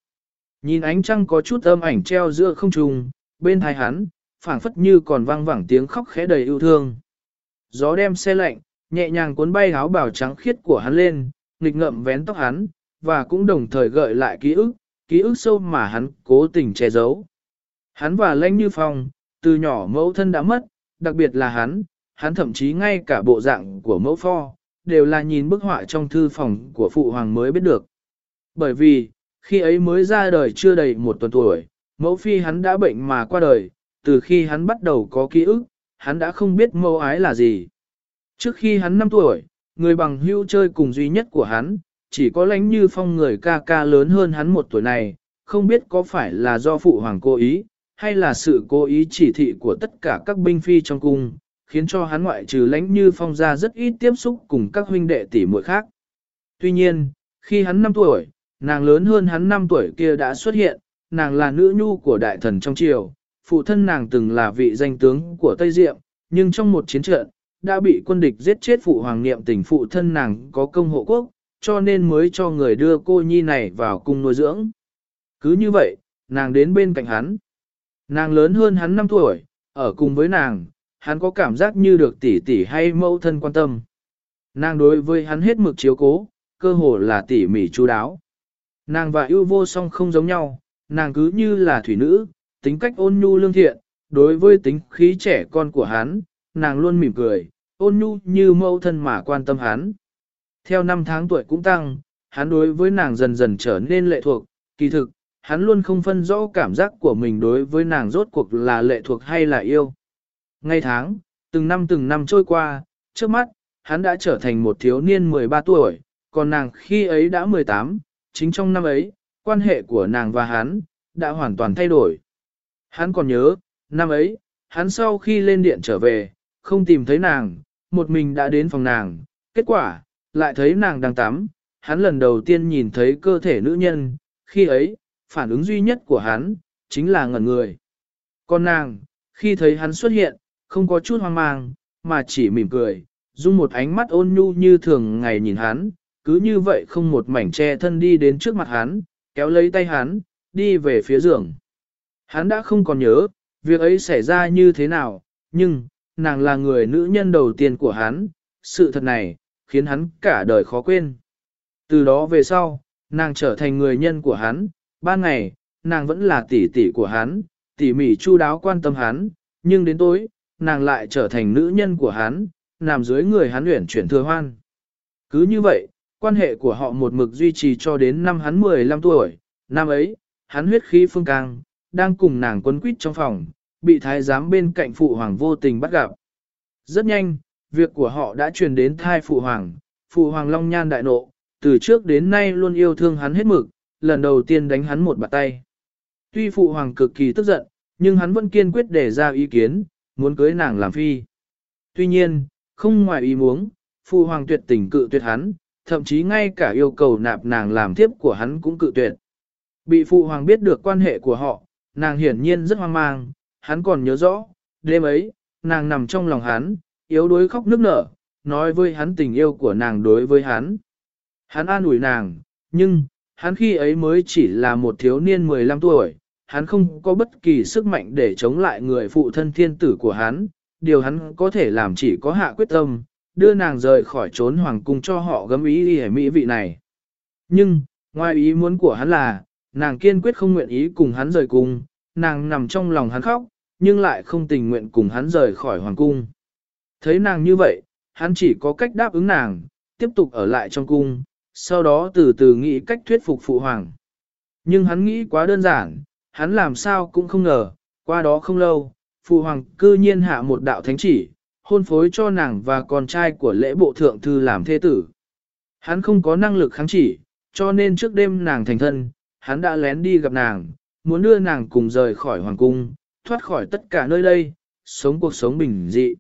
Nhìn ánh trăng có chút âm ảnh treo giữa không trung, bên thái hắn, phảng phất như còn vang vẳng tiếng khóc khẽ đầy yêu thương. Gió đem xe lạnh, nhẹ nhàng cuốn bay áo bào trắng khiết của hắn lên, nghịch ngậm vén tóc hắn, và cũng đồng thời gợi lại ký ức, ký ức sâu mà hắn cố tình che giấu. Hắn và lãnh như phong, từ nhỏ mẫu thân đã mất, đặc biệt là hắn, hắn thậm chí ngay cả bộ dạng của mẫu pho, đều là nhìn bức họa trong thư phòng của phụ hoàng mới biết được. Bởi vì, khi ấy mới ra đời chưa đầy một tuần tuổi, mẫu phi hắn đã bệnh mà qua đời, từ khi hắn bắt đầu có ký ức, hắn đã không biết mẫu ái là gì. Trước khi hắn 5 tuổi, người bằng hưu chơi cùng duy nhất của hắn, chỉ có lánh như phong người ca ca lớn hơn hắn một tuổi này, không biết có phải là do phụ hoàng cố ý, hay là sự cố ý chỉ thị của tất cả các binh phi trong cung, khiến cho hắn ngoại trừ lánh như phong ra rất ít tiếp xúc cùng các huynh đệ tỷ muội khác. Tuy nhiên, khi hắn 5 tuổi, nàng lớn hơn hắn 5 tuổi kia đã xuất hiện, nàng là nữ nhu của đại thần trong triều, phụ thân nàng từng là vị danh tướng của Tây Diệm, nhưng trong một chiến trận, đã bị quân địch giết chết phụ hoàng niệm tình phụ thân nàng có công hộ quốc, cho nên mới cho người đưa cô nhi này vào cung nuôi dưỡng. Cứ như vậy, nàng đến bên cạnh hắn. Nàng lớn hơn hắn 5 tuổi, ở cùng với nàng, hắn có cảm giác như được tỷ tỷ hay mẫu thân quan tâm. Nàng đối với hắn hết mực chiếu cố, cơ hồ là tỉ mỉ chú đáo. Nàng và yêu vô song không giống nhau, nàng cứ như là thủy nữ, tính cách ôn nhu lương thiện, đối với tính khí trẻ con của hắn, nàng luôn mỉm cười, ôn nhu như mẫu thân mà quan tâm hắn. Theo năm tháng tuổi cũng tăng, hắn đối với nàng dần dần trở nên lệ thuộc, kỳ thực, hắn luôn không phân rõ cảm giác của mình đối với nàng rốt cuộc là lệ thuộc hay là yêu. Ngày tháng, từng năm từng năm trôi qua, trước mắt, hắn đã trở thành một thiếu niên 13 tuổi, còn nàng khi ấy đã 18, chính trong năm ấy, quan hệ của nàng và hắn, đã hoàn toàn thay đổi. Hắn còn nhớ, năm ấy, hắn sau khi lên điện trở về, không tìm thấy nàng, một mình đã đến phòng nàng, kết quả, lại thấy nàng đang tắm, hắn lần đầu tiên nhìn thấy cơ thể nữ nhân, khi ấy, phản ứng duy nhất của hắn, chính là ngẩn người. Còn nàng, khi thấy hắn xuất hiện, không có chút hoang mang, mà chỉ mỉm cười, dùng một ánh mắt ôn nhu như thường ngày nhìn hắn, cứ như vậy không một mảnh che thân đi đến trước mặt hắn, kéo lấy tay hắn, đi về phía giường. Hắn đã không còn nhớ, việc ấy xảy ra như thế nào, nhưng, nàng là người nữ nhân đầu tiên của hắn, sự thật này, khiến hắn cả đời khó quên. Từ đó về sau, nàng trở thành người nhân của hắn, ban ngày, nàng vẫn là tỷ tỷ của hắn, tỉ mỉ chu đáo quan tâm hắn, nhưng đến tối, nàng lại trở thành nữ nhân của hắn, nằm dưới người hắn luyện chuyển thừa hoan. Cứ như vậy, quan hệ của họ một mực duy trì cho đến năm hắn 15 tuổi, năm ấy, hắn huyết khí phương cang, đang cùng nàng quấn quýt trong phòng, bị thái giám bên cạnh phụ hoàng vô tình bắt gặp. Rất nhanh, việc của họ đã truyền đến thai phụ hoàng, phụ hoàng long nhan đại nộ, từ trước đến nay luôn yêu thương hắn hết mực, lần đầu tiên đánh hắn một bạt tay. Tuy phụ hoàng cực kỳ tức giận, nhưng hắn vẫn kiên quyết để ra ý kiến, muốn cưới nàng làm phi. Tuy nhiên, không ngoài ý muốn, phụ hoàng tuyệt tình cự tuyệt hắn, thậm chí ngay cả yêu cầu nạp nàng làm thiếp của hắn cũng cự tuyệt. Bị phụ hoàng biết được quan hệ của họ, nàng hiển nhiên rất hoang mang, hắn còn nhớ rõ, đêm ấy, nàng nằm trong lòng hắn, yếu đuối khóc nức nở, nói với hắn tình yêu của nàng đối với hắn. Hắn an ủi nàng, nhưng, hắn khi ấy mới chỉ là một thiếu niên 15 tuổi, hắn không có bất kỳ sức mạnh để chống lại người phụ thân thiên tử của hắn, điều hắn có thể làm chỉ có hạ quyết tâm, đưa nàng rời khỏi trốn hoàng cung cho họ gấm ý y mỹ vị này. Nhưng, ngoài ý muốn của hắn là, nàng kiên quyết không nguyện ý cùng hắn rời cung, nàng nằm trong lòng hắn khóc, nhưng lại không tình nguyện cùng hắn rời khỏi hoàng cung. Thấy nàng như vậy, hắn chỉ có cách đáp ứng nàng, tiếp tục ở lại trong cung, sau đó từ từ nghĩ cách thuyết phục phụ hoàng. Nhưng hắn nghĩ quá đơn giản, hắn làm sao cũng không ngờ, qua đó không lâu, phụ hoàng cư nhiên hạ một đạo thánh chỉ, hôn phối cho nàng và con trai của lễ bộ thượng thư làm thế tử. Hắn không có năng lực kháng chỉ, cho nên trước đêm nàng thành thân, hắn đã lén đi gặp nàng, muốn đưa nàng cùng rời khỏi hoàng cung, thoát khỏi tất cả nơi đây, sống cuộc sống bình dị.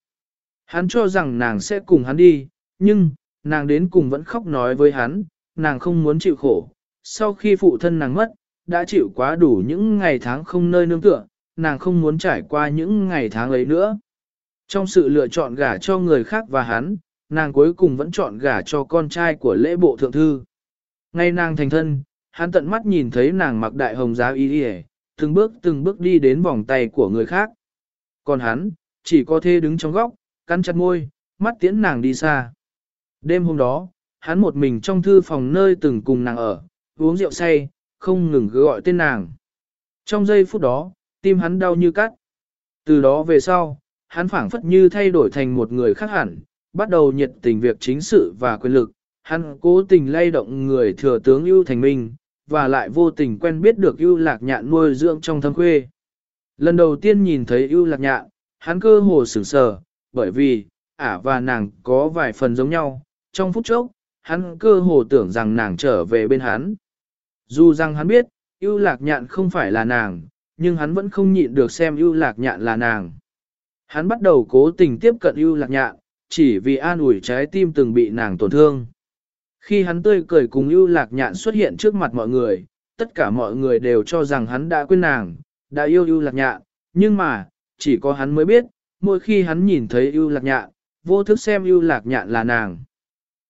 Hắn cho rằng nàng sẽ cùng hắn đi, nhưng, nàng đến cùng vẫn khóc nói với hắn, nàng không muốn chịu khổ. Sau khi phụ thân nàng mất, đã chịu quá đủ những ngày tháng không nơi nương tựa, nàng không muốn trải qua những ngày tháng ấy nữa. Trong sự lựa chọn gả cho người khác và hắn, nàng cuối cùng vẫn chọn gả cho con trai của lễ bộ thượng thư. Ngay nàng thành thân, hắn tận mắt nhìn thấy nàng mặc đại hồng giáo y đi từng bước từng bước đi đến vòng tay của người khác. Còn hắn, chỉ có thể đứng trong góc, cắn chặt môi, mắt tiễn nàng đi xa. Đêm hôm đó, hắn một mình trong thư phòng nơi từng cùng nàng ở, uống rượu say, không ngừng gọi tên nàng. Trong giây phút đó, tim hắn đau như cắt. Từ đó về sau, hắn phảng phất như thay đổi thành một người khác hẳn, bắt đầu nhiệt tình việc chính sự và quyền lực. Hắn cố tình lay động người thừa tướng ưu thành minh, và lại vô tình quen biết được ưu lạc nhạn nuôi dưỡng trong thâm khuê. Lần đầu tiên nhìn thấy ưu lạc nhạn, hắn cơ hồ sửng sờ, bởi vì, ả và nàng có vài phần giống nhau, trong phút chốc, hắn cơ hồ tưởng rằng nàng trở về bên hắn. Dù rằng hắn biết, ưu lạc nhạn không phải là nàng, nhưng hắn vẫn không nhịn được xem ưu lạc nhạn là nàng. Hắn bắt đầu cố tình tiếp cận ưu lạc nhạn, chỉ vì an ủi trái tim từng bị nàng tổn thương. Khi hắn tươi cười cùng ưu lạc nhạn xuất hiện trước mặt mọi người, tất cả mọi người đều cho rằng hắn đã quên nàng, đã yêu ưu lạc nhạn, nhưng mà, chỉ có hắn mới biết, mỗi khi hắn nhìn thấy ưu lạc nhạn, vô thức xem ưu lạc nhạn là nàng.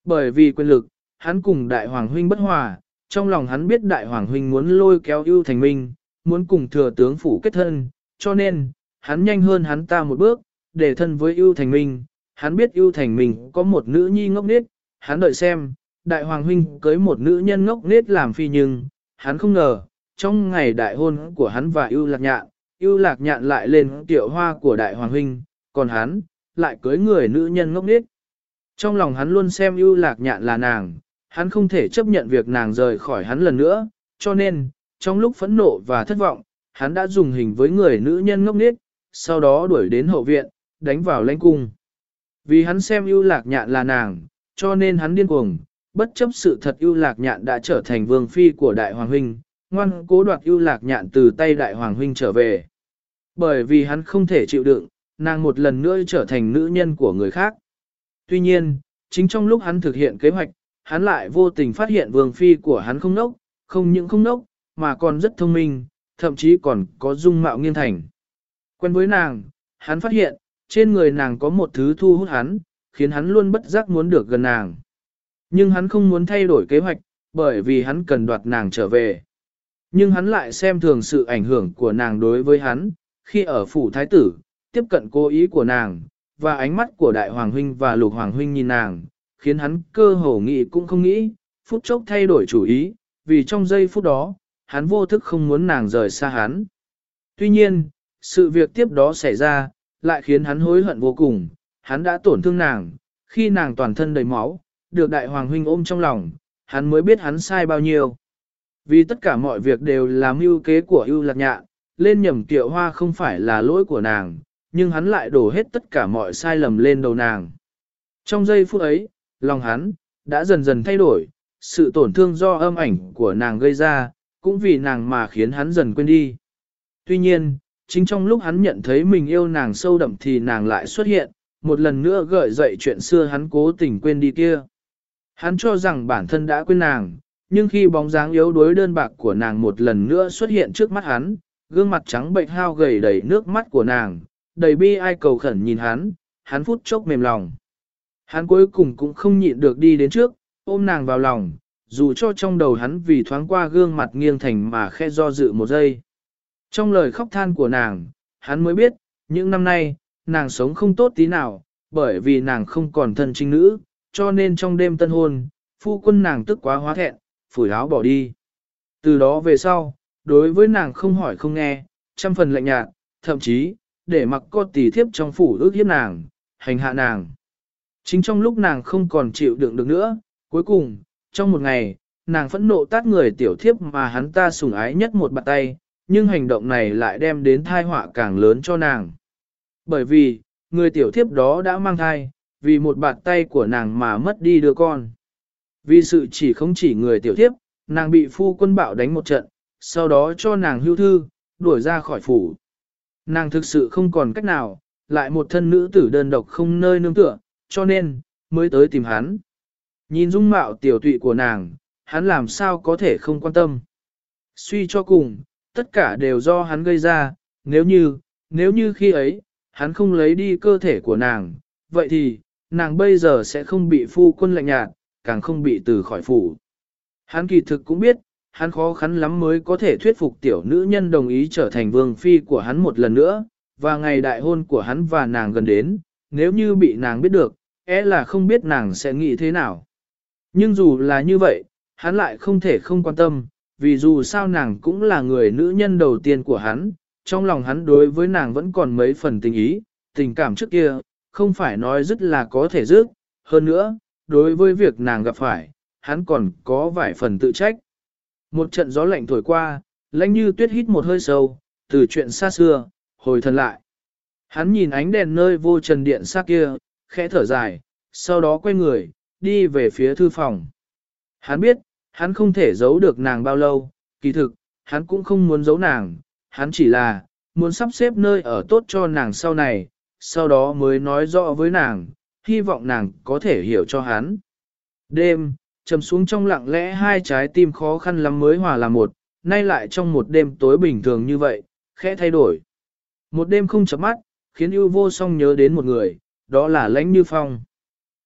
Bởi vì quyền lực, hắn cùng đại hoàng huynh bất hòa, trong lòng hắn biết đại hoàng huynh muốn lôi kéo ưu thành minh, muốn cùng thừa tướng phủ kết thân, cho nên, hắn nhanh hơn hắn ta một bước, để thân với ưu thành minh. Hắn biết ưu thành minh có một nữ nhi ngốc nết, hắn đợi xem, đại hoàng huynh cưới một nữ nhân ngốc nết làm phi nhưng, hắn không ngờ, trong ngày đại hôn của hắn và ưu lạc nhạn, ưu lạc nhạn lại lên tiểu hoa của đại hoàng huynh, còn hắn, lại cưới người nữ nhân ngốc nết. Trong lòng hắn luôn xem ưu lạc nhạn là nàng, hắn không thể chấp nhận việc nàng rời khỏi hắn lần nữa, cho nên, trong lúc phẫn nộ và thất vọng, hắn đã dùng hình với người nữ nhân ngốc nết, sau đó đuổi đến hậu viện, đánh vào lãnh cung. Vì hắn xem ưu lạc nhạn là nàng, cho nên hắn điên cuồng, bất chấp sự thật ưu lạc nhạn đã trở thành vương phi của đại hoàng huynh, ngoan cố đoạt ưu lạc nhạn từ tay đại hoàng huynh trở về. Bởi vì hắn không thể chịu đựng, nàng một lần nữa trở thành nữ nhân của người khác. Tuy nhiên, chính trong lúc hắn thực hiện kế hoạch, hắn lại vô tình phát hiện vương phi của hắn không nốc, không những không nốc, mà còn rất thông minh, thậm chí còn có dung mạo nghiêng thành. Quen với nàng, hắn phát hiện, trên người nàng có một thứ thu hút hắn, khiến hắn luôn bất giác muốn được gần nàng. Nhưng hắn không muốn thay đổi kế hoạch, bởi vì hắn cần đoạt nàng trở về. Nhưng hắn lại xem thường sự ảnh hưởng của nàng đối với hắn, khi ở phủ thái tử, tiếp cận cố ý của nàng, và ánh mắt của đại hoàng huynh và lục hoàng huynh nhìn nàng, khiến hắn cơ hồ nghĩ cũng không nghĩ, phút chốc thay đổi chủ ý, vì trong giây phút đó, hắn vô thức không muốn nàng rời xa hắn. Tuy nhiên, sự việc tiếp đó xảy ra, lại khiến hắn hối hận vô cùng, hắn đã tổn thương nàng, khi nàng toàn thân đầy máu, được đại hoàng huynh ôm trong lòng, hắn mới biết hắn sai bao nhiêu. Vì tất cả mọi việc đều là mưu kế của ưu lạc nhạ, lên nhầm tiệu hoa không phải là lỗi của nàng, nhưng hắn lại đổ hết tất cả mọi sai lầm lên đầu nàng. Trong giây phút ấy, lòng hắn, đã dần dần thay đổi, sự tổn thương do âm ảnh của nàng gây ra, cũng vì nàng mà khiến hắn dần quên đi. Tuy nhiên, chính trong lúc hắn nhận thấy mình yêu nàng sâu đậm thì nàng lại xuất hiện, một lần nữa gợi dậy chuyện xưa hắn cố tình quên đi kia. Hắn cho rằng bản thân đã quên nàng, nhưng khi bóng dáng yếu đuối đơn bạc của nàng một lần nữa xuất hiện trước mắt hắn, gương mặt trắng bệnh hao gầy đầy nước mắt của nàng, đầy bi ai cầu khẩn nhìn hắn, hắn phút chốc mềm lòng. Hắn cuối cùng cũng không nhịn được đi đến trước, ôm nàng vào lòng, dù cho trong đầu hắn vì thoáng qua gương mặt nghiêng thành mà khe do dự một giây. Trong lời khóc than của nàng, hắn mới biết, những năm nay, nàng sống không tốt tí nào, bởi vì nàng không còn thân trinh nữ, cho nên trong đêm tân hôn, phu quân nàng tức quá hóa thẹn, phủi áo bỏ đi. Từ đó về sau, đối với nàng không hỏi không nghe, trăm phần lạnh nhạt, thậm chí, để mặc con tỷ thiếp trong phủ ước hiếp nàng, hành hạ nàng. Chính trong lúc nàng không còn chịu đựng được nữa, cuối cùng, trong một ngày, nàng phẫn nộ tát người tiểu thiếp mà hắn ta sủng ái nhất một bàn tay, nhưng hành động này lại đem đến thai họa càng lớn cho nàng. Bởi vì, người tiểu thiếp đó đã mang thai, vì một bàn tay của nàng mà mất đi đứa con. Vì sự chỉ không chỉ người tiểu thiếp, nàng bị phu quân bạo đánh một trận, sau đó cho nàng hưu thư, đuổi ra khỏi phủ. Nàng thực sự không còn cách nào, lại một thân nữ tử đơn độc không nơi nương tựa, cho nên, mới tới tìm hắn. Nhìn dung mạo tiểu tụy của nàng, hắn làm sao có thể không quan tâm. Suy cho cùng, tất cả đều do hắn gây ra, nếu như, nếu như khi ấy, hắn không lấy đi cơ thể của nàng, vậy thì, nàng bây giờ sẽ không bị phu quân lạnh nhạt, càng không bị từ khỏi phủ. Hắn kỳ thực cũng biết, hắn khó khăn lắm mới có thể thuyết phục tiểu nữ nhân đồng ý trở thành vương phi của hắn một lần nữa, và ngày đại hôn của hắn và nàng gần đến, nếu như bị nàng biết được, é là không biết nàng sẽ nghĩ thế nào. Nhưng dù là như vậy, hắn lại không thể không quan tâm, vì dù sao nàng cũng là người nữ nhân đầu tiên của hắn, trong lòng hắn đối với nàng vẫn còn mấy phần tình ý, tình cảm trước kia, không phải nói dứt là có thể dứt, hơn nữa, đối với việc nàng gặp phải, hắn còn có vài phần tự trách. Một trận gió lạnh thổi qua, lãnh như tuyết hít một hơi sâu, từ chuyện xa xưa, hồi thần lại. Hắn nhìn ánh đèn nơi vô trần điện xa kia, khẽ thở dài, sau đó quay người, đi về phía thư phòng. Hắn biết, hắn không thể giấu được nàng bao lâu, kỳ thực, hắn cũng không muốn giấu nàng, hắn chỉ là, muốn sắp xếp nơi ở tốt cho nàng sau này, sau đó mới nói rõ với nàng, hy vọng nàng có thể hiểu cho hắn. Đêm, trầm xuống trong lặng lẽ hai trái tim khó khăn lắm mới hòa làm một, nay lại trong một đêm tối bình thường như vậy, khẽ thay đổi. Một đêm không chấm mắt, khiến ưu vô song nhớ đến một người, đó là lãnh như phong.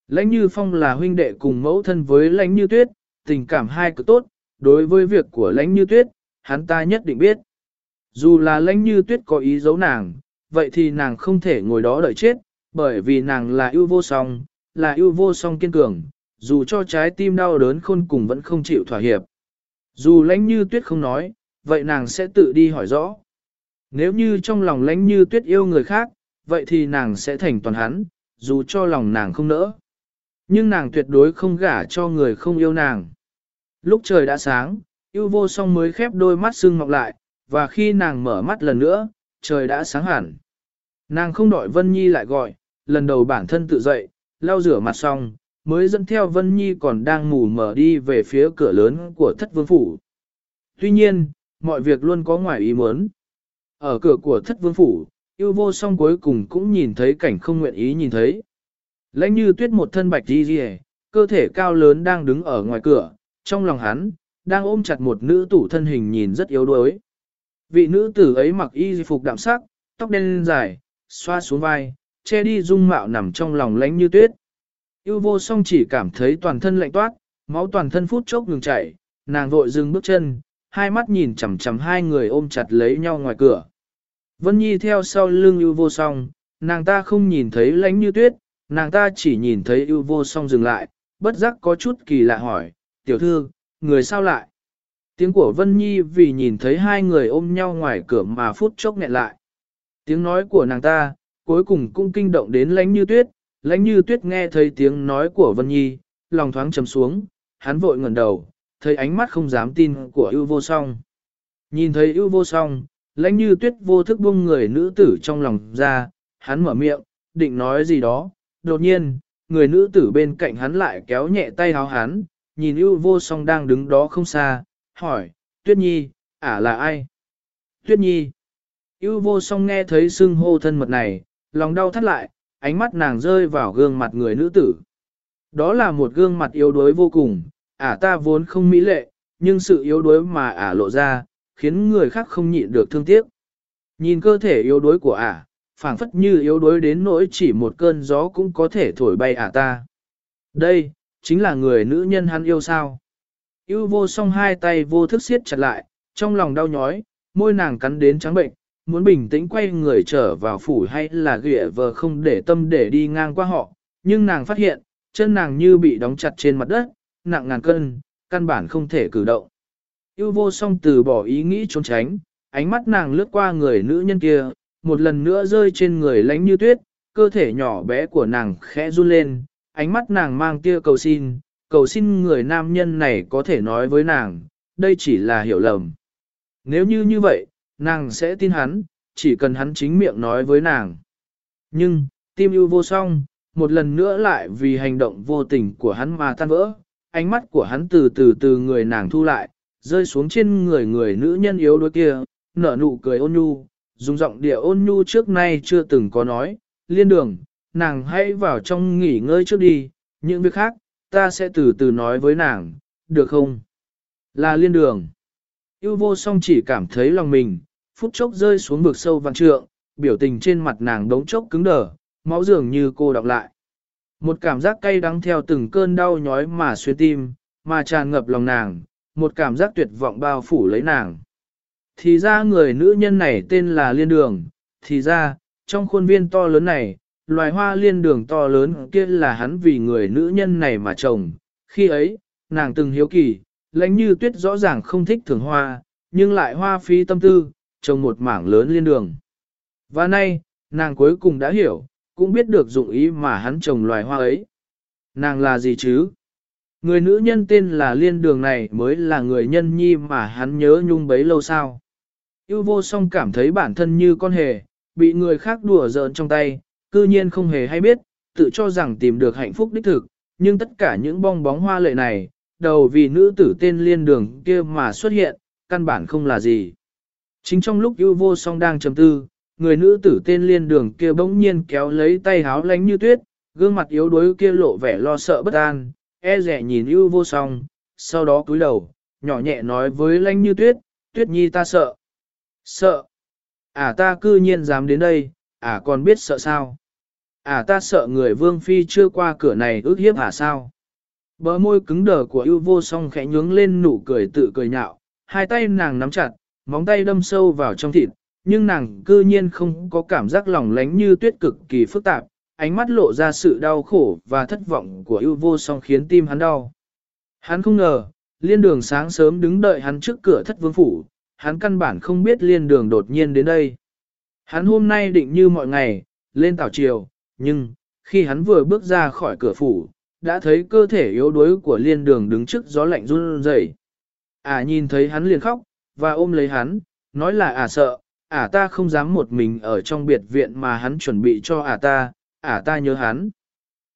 Lãnh như phong là huynh đệ cùng mẫu thân với lãnh như tuyết, tình cảm hai cực tốt, đối với việc của lãnh như tuyết, hắn ta nhất định biết. Dù là lãnh như tuyết có ý giấu nàng, vậy thì nàng không thể ngồi đó đợi chết, bởi vì nàng là ưu vô song, là ưu vô song kiên cường, dù cho trái tim đau đớn khôn cùng vẫn không chịu thỏa hiệp. Dù lãnh như tuyết không nói, vậy nàng sẽ tự đi hỏi rõ. Nếu như trong lòng lãnh như tuyết yêu người khác, vậy thì nàng sẽ thành toàn hắn, dù cho lòng nàng không nỡ. Nhưng nàng tuyệt đối không gả cho người không yêu nàng. Lúc trời đã sáng, yêu vô song mới khép đôi mắt sưng ngọc lại, và khi nàng mở mắt lần nữa, trời đã sáng hẳn. Nàng không đợi Vân Nhi lại gọi, lần đầu bản thân tự dậy, lau rửa mặt xong, mới dẫn theo Vân Nhi còn đang ngủ mở đi về phía cửa lớn của thất vương phủ. Tuy nhiên, mọi việc luôn có ngoài ý muốn. Ở cửa của thất vương phủ, yêu vô song cuối cùng cũng nhìn thấy cảnh không nguyện ý nhìn thấy. Lãnh như tuyết một thân bạch đi rìa, cơ thể cao lớn đang đứng ở ngoài cửa, trong lòng hắn, đang ôm chặt một nữ tử thân hình nhìn rất yếu đuối. Vị nữ tử ấy mặc y phục đạm sắc, tóc đen dài, xoa xuống vai, che đi dung mạo nằm trong lòng lánh như tuyết. Yêu vô song chỉ cảm thấy toàn thân lạnh toát, máu toàn thân phút chốc ngừng chảy, nàng vội dừng bước chân, hai mắt nhìn chằm chằm hai người ôm chặt lấy nhau ngoài cửa. Vân Nhi theo sau lưng yêu vô song, nàng ta không nhìn thấy lánh như tuyết, nàng ta chỉ nhìn thấy yêu vô song dừng lại, bất giác có chút kỳ lạ hỏi, tiểu thư, người sao lại? Tiếng của Vân Nhi vì nhìn thấy hai người ôm nhau ngoài cửa mà phút chốc nghẹn lại. Tiếng nói của nàng ta, cuối cùng cũng kinh động đến lãnh như tuyết, lãnh như tuyết nghe thấy tiếng nói của Vân Nhi, lòng thoáng trầm xuống, hắn vội ngẩng đầu, thấy ánh mắt không dám tin của ưu vô song. Nhìn thấy ưu vô song, lãnh như tuyết vô thức buông người nữ tử trong lòng ra, hắn mở miệng, định nói gì đó, đột nhiên, người nữ tử bên cạnh hắn lại kéo nhẹ tay háo hắn, nhìn ưu vô song đang đứng đó không xa, hỏi, tuyết nhi, ả là ai? Tuyết nhi, ưu vô song nghe thấy xưng hô thân mật này, lòng đau thắt lại, ánh mắt nàng rơi vào gương mặt người nữ tử. Đó là một gương mặt yếu đuối vô cùng, ả ta vốn không mỹ lệ, nhưng sự yếu đuối mà ả lộ ra, khiến người khác không nhịn được thương tiếc. Nhìn cơ thể yếu đuối của ả, phảng phất như yếu đuối đến nỗi chỉ một cơn gió cũng có thể thổi bay ả ta. Đây, chính là người nữ nhân hắn yêu sao. Yêu vô song hai tay vô thức siết chặt lại, trong lòng đau nhói, môi nàng cắn đến trắng bệnh, muốn bình tĩnh quay người trở vào phủ hay là ghịa vờ không để tâm để đi ngang qua họ, nhưng nàng phát hiện, chân nàng như bị đóng chặt trên mặt đất, nặng ngàn cân, căn bản không thể cử động. Yêu vô song từ bỏ ý nghĩ trốn tránh, ánh mắt nàng lướt qua người nữ nhân kia, một lần nữa rơi trên người lánh như tuyết, cơ thể nhỏ bé của nàng khẽ run lên, ánh mắt nàng mang tia cầu xin, cầu xin người nam nhân này có thể nói với nàng, đây chỉ là hiểu lầm. Nếu như như vậy, nàng sẽ tin hắn, chỉ cần hắn chính miệng nói với nàng. Nhưng, tim ưu vô song, một lần nữa lại vì hành động vô tình của hắn mà tan vỡ, ánh mắt của hắn từ từ từ người nàng thu lại, rơi xuống trên người người nữ nhân yếu đuối kia, nở nụ cười ôn nhu, dùng giọng địa ôn nhu trước nay chưa từng có nói, liên đường, nàng hãy vào trong nghỉ ngơi trước đi, những việc khác, ta sẽ từ từ nói với nàng, được không? Là liên đường. Yêu vô song chỉ cảm thấy lòng mình, phút chốc rơi xuống vực sâu vạn trượng, biểu tình trên mặt nàng đống chốc cứng đờ, máu dường như cô đọc lại. Một cảm giác cay đắng theo từng cơn đau nhói mà xuyên tim, mà tràn ngập lòng nàng, một cảm giác tuyệt vọng bao phủ lấy nàng. Thì ra người nữ nhân này tên là Liên Đường, thì ra, trong khuôn viên to lớn này, loài hoa liên đường to lớn kia là hắn vì người nữ nhân này mà trồng. Khi ấy, nàng từng hiếu kỳ, lãnh như tuyết rõ ràng không thích thường hoa, nhưng lại hoa phí tâm tư, trồng một mảng lớn liên đường. Và nay, nàng cuối cùng đã hiểu, cũng biết được dụng ý mà hắn trồng loài hoa ấy. Nàng là gì chứ? Người nữ nhân tên là liên đường này mới là người nhân nhi mà hắn nhớ nhung bấy lâu sao. Yêu vô song cảm thấy bản thân như con hề, bị người khác đùa giỡn trong tay, cư nhiên không hề hay biết, tự cho rằng tìm được hạnh phúc đích thực, nhưng tất cả những bong bóng hoa lệ này, đầu vì nữ tử tên liên đường kia mà xuất hiện, căn bản không là gì. Chính trong lúc ưu vô song đang trầm tư, người nữ tử tên liên đường kia bỗng nhiên kéo lấy tay háo lánh như tuyết, gương mặt yếu đuối kia lộ vẻ lo sợ bất an, e rẻ nhìn ưu vô song, sau đó cúi đầu, nhỏ nhẹ nói với lánh như tuyết, tuyết nhi ta sợ. Sợ. À ta cư nhiên dám đến đây, à còn biết sợ sao? À ta sợ người vương phi chưa qua cửa này ước hiếp à sao? Bờ môi cứng đờ của ưu vô song khẽ nhướng lên nụ cười tự cười nhạo, hai tay nàng nắm chặt, móng tay đâm sâu vào trong thịt, nhưng nàng cư nhiên không có cảm giác lòng lánh như tuyết cực kỳ phức tạp, ánh mắt lộ ra sự đau khổ và thất vọng của yêu vô song khiến tim hắn đau. Hắn không ngờ, liên đường sáng sớm đứng đợi hắn trước cửa thất vương phủ, hắn căn bản không biết liên đường đột nhiên đến đây. Hắn hôm nay định như mọi ngày, lên tảo chiều, nhưng, khi hắn vừa bước ra khỏi cửa phủ, đã thấy cơ thể yếu đuối của liên đường đứng trước gió lạnh run rẩy. À nhìn thấy hắn liền khóc, và ôm lấy hắn, nói là à sợ, à ta không dám một mình ở trong biệt viện mà hắn chuẩn bị cho à ta, à ta nhớ hắn.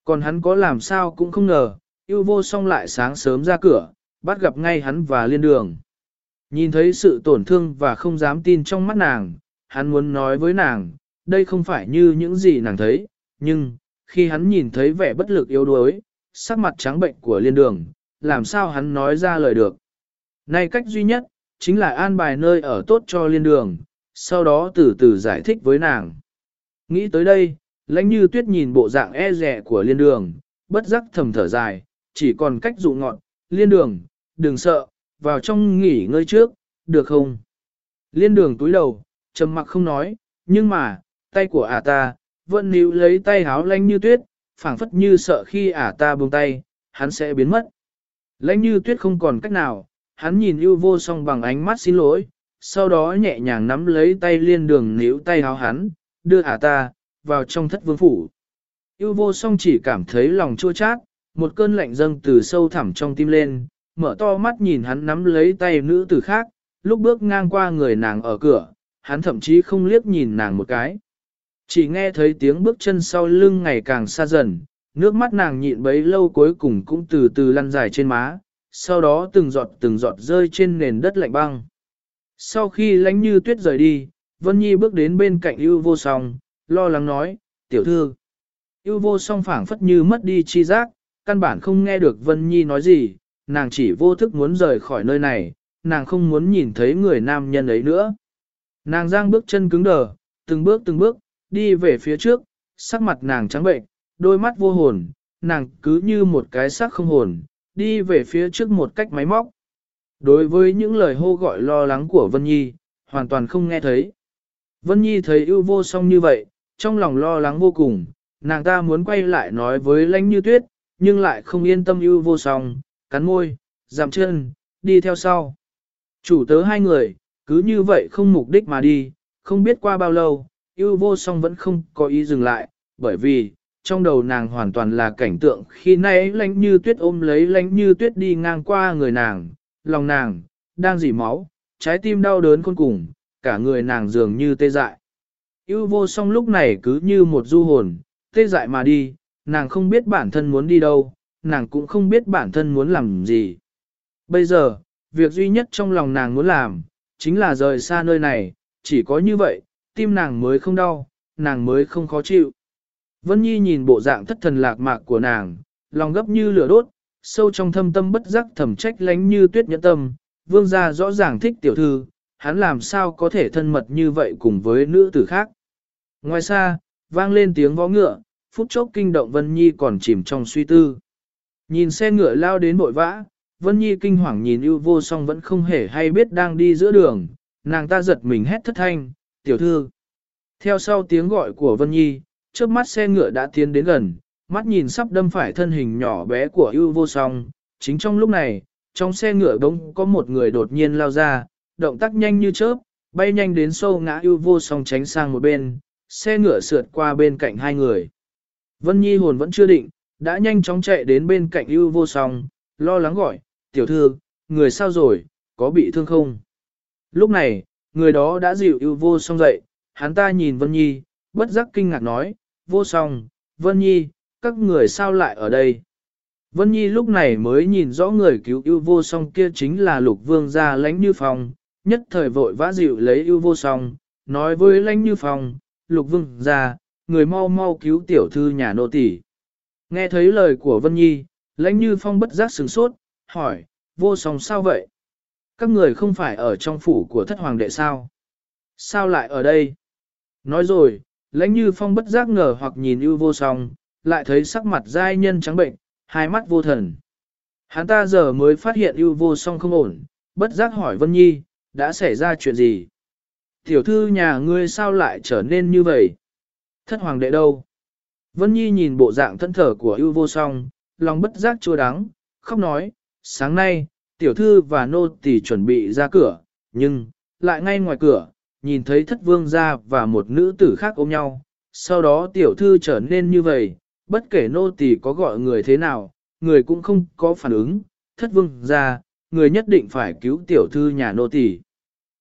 Còn hắn có làm sao cũng không ngờ, yêu vô song lại sáng sớm ra cửa, bắt gặp ngay hắn và liên đường. Nhìn thấy sự tổn thương và không dám tin trong mắt nàng, hắn muốn nói với nàng, đây không phải như những gì nàng thấy, nhưng, khi hắn nhìn thấy vẻ bất lực yếu đuối, sắc mặt trắng bệnh của liên đường, làm sao hắn nói ra lời được. Nay cách duy nhất, chính là an bài nơi ở tốt cho liên đường, sau đó từ từ giải thích với nàng. Nghĩ tới đây, lãnh như tuyết nhìn bộ dạng e rẻ của liên đường, bất giác thầm thở dài, chỉ còn cách dụ ngọn, liên đường, đừng sợ, vào trong nghỉ ngơi trước, được không? Liên đường túi đầu, trầm mặc không nói, nhưng mà, tay của ả ta, vẫn níu lấy tay háo lanh như tuyết, phảng phất như sợ khi ả ta buông tay, hắn sẽ biến mất. Lanh như tuyết không còn cách nào, hắn nhìn yêu vô song bằng ánh mắt xin lỗi, sau đó nhẹ nhàng nắm lấy tay liên đường níu tay háo hắn, đưa ả ta, vào trong thất vương phủ. Yêu vô song chỉ cảm thấy lòng chua chát, một cơn lạnh dâng từ sâu thẳm trong tim lên, mở to mắt nhìn hắn nắm lấy tay nữ tử khác, lúc bước ngang qua người nàng ở cửa, hắn thậm chí không liếc nhìn nàng một cái. Chỉ nghe thấy tiếng bước chân sau lưng ngày càng xa dần, nước mắt nàng nhịn bấy lâu cuối cùng cũng từ từ lăn dài trên má, sau đó từng giọt từng giọt rơi trên nền đất lạnh băng. Sau khi lánh như tuyết rời đi, Vân Nhi bước đến bên cạnh ưu vô song, lo lắng nói, tiểu thư. ưu vô song phảng phất như mất đi chi giác, căn bản không nghe được Vân Nhi nói gì, nàng chỉ vô thức muốn rời khỏi nơi này, nàng không muốn nhìn thấy người nam nhân ấy nữa. Nàng giang bước chân cứng đờ, từng bước từng bước, đi về phía trước, sắc mặt nàng trắng bệnh, đôi mắt vô hồn, nàng cứ như một cái xác không hồn, đi về phía trước một cách máy móc, Đối với những lời hô gọi lo lắng của Vân Nhi, hoàn toàn không nghe thấy. Vân Nhi thấy ưu vô song như vậy, trong lòng lo lắng vô cùng, nàng ta muốn quay lại nói với lãnh như tuyết, nhưng lại không yên tâm ưu vô song, cắn môi, giảm chân, đi theo sau. Chủ tớ hai người, cứ như vậy không mục đích mà đi, không biết qua bao lâu, ưu vô song vẫn không có ý dừng lại, bởi vì, trong đầu nàng hoàn toàn là cảnh tượng khi nãy lãnh như tuyết ôm lấy lãnh như tuyết đi ngang qua người nàng, lòng nàng, đang dỉ máu, trái tim đau đớn khôn cùng, cả người nàng dường như tê dại. Yêu vô song lúc này cứ như một du hồn, tê dại mà đi, nàng không biết bản thân muốn đi đâu, nàng cũng không biết bản thân muốn làm gì. Bây giờ, việc duy nhất trong lòng nàng muốn làm, chính là rời xa nơi này, chỉ có như vậy, tim nàng mới không đau, nàng mới không khó chịu. Vân Nhi nhìn bộ dạng thất thần lạc mạc của nàng, lòng gấp như lửa đốt, sâu trong thâm tâm bất giác thầm trách lánh như tuyết nhẫn tâm, vương gia rõ ràng thích tiểu thư, hắn làm sao có thể thân mật như vậy cùng với nữ tử khác. Ngoài xa, vang lên tiếng vó ngựa, phút chốc kinh động Vân Nhi còn chìm trong suy tư. Nhìn xe ngựa lao đến bội vã, Vân Nhi kinh hoàng nhìn ưu vô song vẫn không hề hay biết đang đi giữa đường, nàng ta giật mình hét thất thanh, tiểu thư. Theo sau tiếng gọi của Vân Nhi, trước mắt xe ngựa đã tiến đến gần, mắt nhìn sắp đâm phải thân hình nhỏ bé của ưu vô song. Chính trong lúc này, trong xe ngựa bỗng có một người đột nhiên lao ra, động tác nhanh như chớp, bay nhanh đến sâu ngã ưu vô song tránh sang một bên, xe ngựa sượt qua bên cạnh hai người. Vân Nhi hồn vẫn chưa định, đã nhanh chóng chạy đến bên cạnh ưu vô song, lo lắng gọi, tiểu thư, người sao rồi, có bị thương không? Lúc này, người đó đã dịu ưu vô song dậy, hắn ta nhìn Vân Nhi, bất giác kinh ngạc nói, vô song, Vân Nhi, các người sao lại ở đây? Vân Nhi lúc này mới nhìn rõ người cứu yêu vô song kia chính là lục vương gia lãnh như phong, nhất thời vội vã dịu lấy yêu vô song, nói với lãnh như phong, lục vương gia, người mau mau cứu tiểu thư nhà nô tỳ. Nghe thấy lời của Vân Nhi, lãnh như phong bất giác sửng sốt, hỏi, vô song sao vậy? Các người không phải ở trong phủ của thất hoàng đệ sao? Sao lại ở đây? Nói rồi, lãnh như phong bất giác ngờ hoặc nhìn ưu vô song, lại thấy sắc mặt giai nhân trắng bệnh, hai mắt vô thần. Hắn ta giờ mới phát hiện ưu vô song không ổn, bất giác hỏi Vân Nhi, đã xảy ra chuyện gì? Tiểu thư nhà ngươi sao lại trở nên như vậy? Thất hoàng đệ đâu? Vân Nhi nhìn bộ dạng thân thở của ưu vô song, lòng bất giác chua đắng, khóc nói, sáng nay, tiểu thư và nô tỳ chuẩn bị ra cửa, nhưng, lại ngay ngoài cửa, nhìn thấy thất vương gia và một nữ tử khác ôm nhau, sau đó tiểu thư trở nên như vậy, bất kể nô tỳ có gọi người thế nào, người cũng không có phản ứng, thất vương gia, người nhất định phải cứu tiểu thư nhà nô tỳ.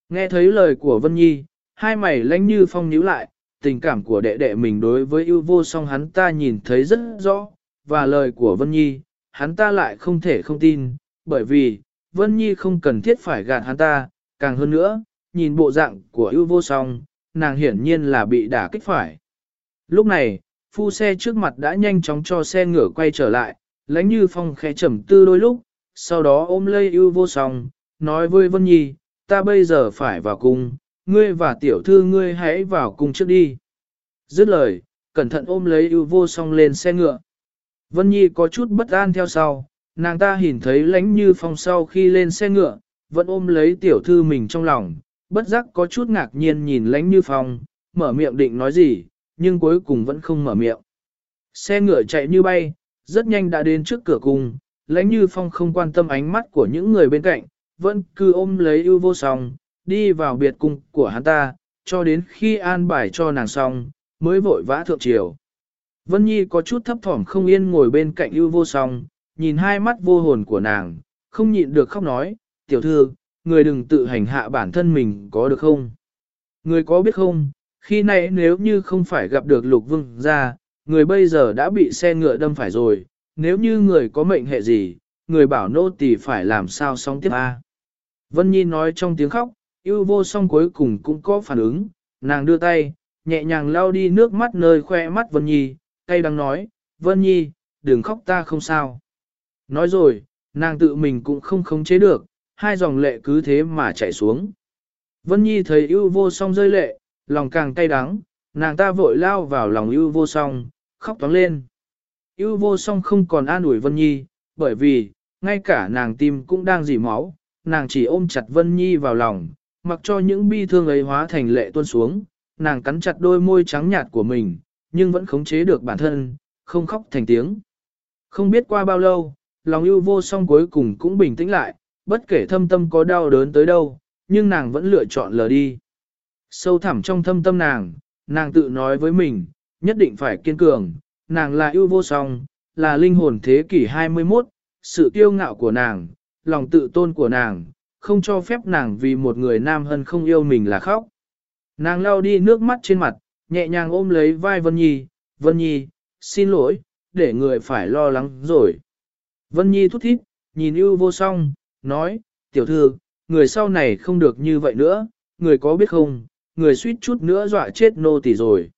Nghe thấy lời của Vân Nhi, hai mày lánh như phong nhíu lại, tình cảm của đệ đệ mình đối với ưu vô song hắn ta nhìn thấy rất rõ, và lời của Vân Nhi, hắn ta lại không thể không tin, bởi vì, Vân Nhi không cần thiết phải gạt hắn ta, càng hơn nữa, nhìn bộ dạng của ưu vô song, nàng hiển nhiên là bị đả kích phải. Lúc này, phu xe trước mặt đã nhanh chóng cho xe ngựa quay trở lại, lãnh như phong khẽ trầm tư đôi lúc, sau đó ôm lấy ưu vô song, nói với Vân Nhi, ta bây giờ phải vào cung, ngươi và tiểu thư ngươi hãy vào cung trước đi. Dứt lời, cẩn thận ôm lấy ưu vô song lên xe ngựa. Vân Nhi có chút bất an theo sau, nàng ta nhìn thấy lãnh như phong sau khi lên xe ngựa, vẫn ôm lấy tiểu thư mình trong lòng, bất giác có chút ngạc nhiên nhìn lãnh như phong, mở miệng định nói gì, nhưng cuối cùng vẫn không mở miệng. Xe ngựa chạy như bay, rất nhanh đã đến trước cửa cung, lãnh như phong không quan tâm ánh mắt của những người bên cạnh, vẫn cứ ôm lấy ưu vô song, đi vào biệt cung của hắn ta, cho đến khi an bài cho nàng xong, mới vội vã thượng triều. Vân Nhi có chút thấp thỏm không yên ngồi bên cạnh ưu vô song, nhìn hai mắt vô hồn của nàng, không nhịn được khóc nói, tiểu thư, người đừng tự hành hạ bản thân mình có được không? Người có biết không, khi nãy nếu như không phải gặp được lục vương ra, người bây giờ đã bị xe ngựa đâm phải rồi, nếu như người có mệnh hệ gì, người bảo nô tỳ phải làm sao sống tiếp a? Vân Nhi nói trong tiếng khóc, yêu vô song cuối cùng cũng có phản ứng, nàng đưa tay, nhẹ nhàng lau đi nước mắt nơi khoe mắt Vân Nhi, tay đang nói, Vân Nhi, đừng khóc ta không sao. Nói rồi, nàng tự mình cũng không khống chế được, hai dòng lệ cứ thế mà chảy xuống. Vân Nhi thấy ưu vô song rơi lệ, lòng càng cay đắng, nàng ta vội lao vào lòng ưu vô song, khóc toáng lên. ưu vô song không còn an ủi Vân Nhi, bởi vì, ngay cả nàng tim cũng đang dỉ máu, nàng chỉ ôm chặt Vân Nhi vào lòng, mặc cho những bi thương ấy hóa thành lệ tuôn xuống, nàng cắn chặt đôi môi trắng nhạt của mình, nhưng vẫn khống chế được bản thân, không khóc thành tiếng. Không biết qua bao lâu, lòng ưu vô song cuối cùng cũng bình tĩnh lại, bất kể thâm tâm có đau đớn tới đâu, nhưng nàng vẫn lựa chọn lờ đi. Sâu thẳm trong thâm tâm nàng, nàng tự nói với mình, nhất định phải kiên cường, nàng là yêu vô song, là linh hồn thế kỷ 21, sự kiêu ngạo của nàng, lòng tự tôn của nàng, không cho phép nàng vì một người nam hân không yêu mình là khóc. Nàng lau đi nước mắt trên mặt, nhẹ nhàng ôm lấy vai Vân Nhi, Vân Nhi, xin lỗi, để người phải lo lắng rồi. Vân Nhi thút thít, nhìn ưu vô song, nói, tiểu thư, người sau này không được như vậy nữa, người có biết không, người suýt chút nữa dọa chết nô tỳ rồi.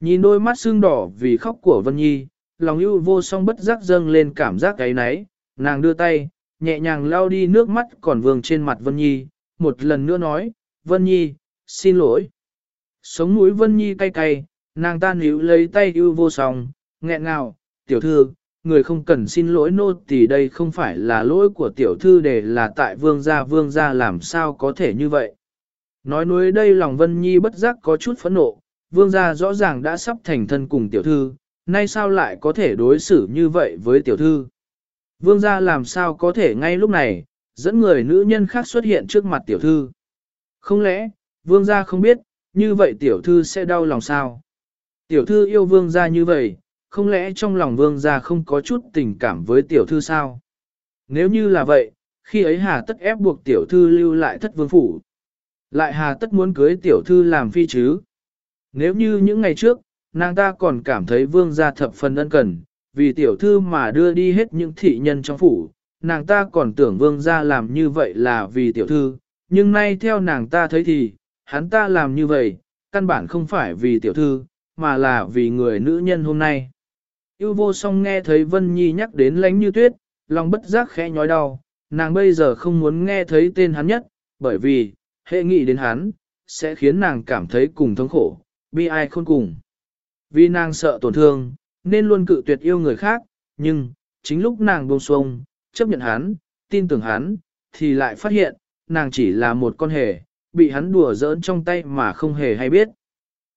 Nhìn đôi mắt sưng đỏ vì khóc của Vân Nhi, lòng ưu vô song bất giác dâng lên cảm giác cái náy, nàng đưa tay, nhẹ nhàng lau đi nước mắt còn vương trên mặt Vân Nhi, một lần nữa nói, Vân Nhi, xin lỗi. Sống mũi Vân Nhi cay cay, nàng ta níu lấy tay ưu vô song, nghẹn ngào, tiểu thư, người không cần xin lỗi nô tỳ đây không phải là lỗi của tiểu thư để là tại vương gia vương gia làm sao có thể như vậy. Nói nuối đây lòng Vân Nhi bất giác có chút phẫn nộ, vương gia rõ ràng đã sắp thành thân cùng tiểu thư, nay sao lại có thể đối xử như vậy với tiểu thư. Vương gia làm sao có thể ngay lúc này, dẫn người nữ nhân khác xuất hiện trước mặt tiểu thư. Không lẽ, vương gia không biết, như vậy tiểu thư sẽ đau lòng sao? Tiểu thư yêu vương gia như vậy, không lẽ trong lòng vương gia không có chút tình cảm với tiểu thư sao? Nếu như là vậy, khi ấy hà tất ép buộc tiểu thư lưu lại thất vương phủ. Lại hà tất muốn cưới tiểu thư làm phi chứ? Nếu như những ngày trước, nàng ta còn cảm thấy vương gia thập phần ân cần, vì tiểu thư mà đưa đi hết những thị nhân trong phủ, nàng ta còn tưởng vương gia làm như vậy là vì tiểu thư, nhưng nay theo nàng ta thấy thì, hắn ta làm như vậy, căn bản không phải vì tiểu thư, mà là vì người nữ nhân hôm nay. Yêu vô song nghe thấy Vân Nhi nhắc đến lánh như tuyết, lòng bất giác khẽ nhói đau, nàng bây giờ không muốn nghe thấy tên hắn nhất, bởi vì, hệ nghĩ đến hắn, sẽ khiến nàng cảm thấy cùng thống khổ, bi ai khôn cùng. Vì nàng sợ tổn thương, nên luôn cự tuyệt yêu người khác, nhưng, chính lúc nàng buông xuông, chấp nhận hắn, tin tưởng hắn, thì lại phát hiện, nàng chỉ là một con hề, bị hắn đùa giỡn trong tay mà không hề hay biết.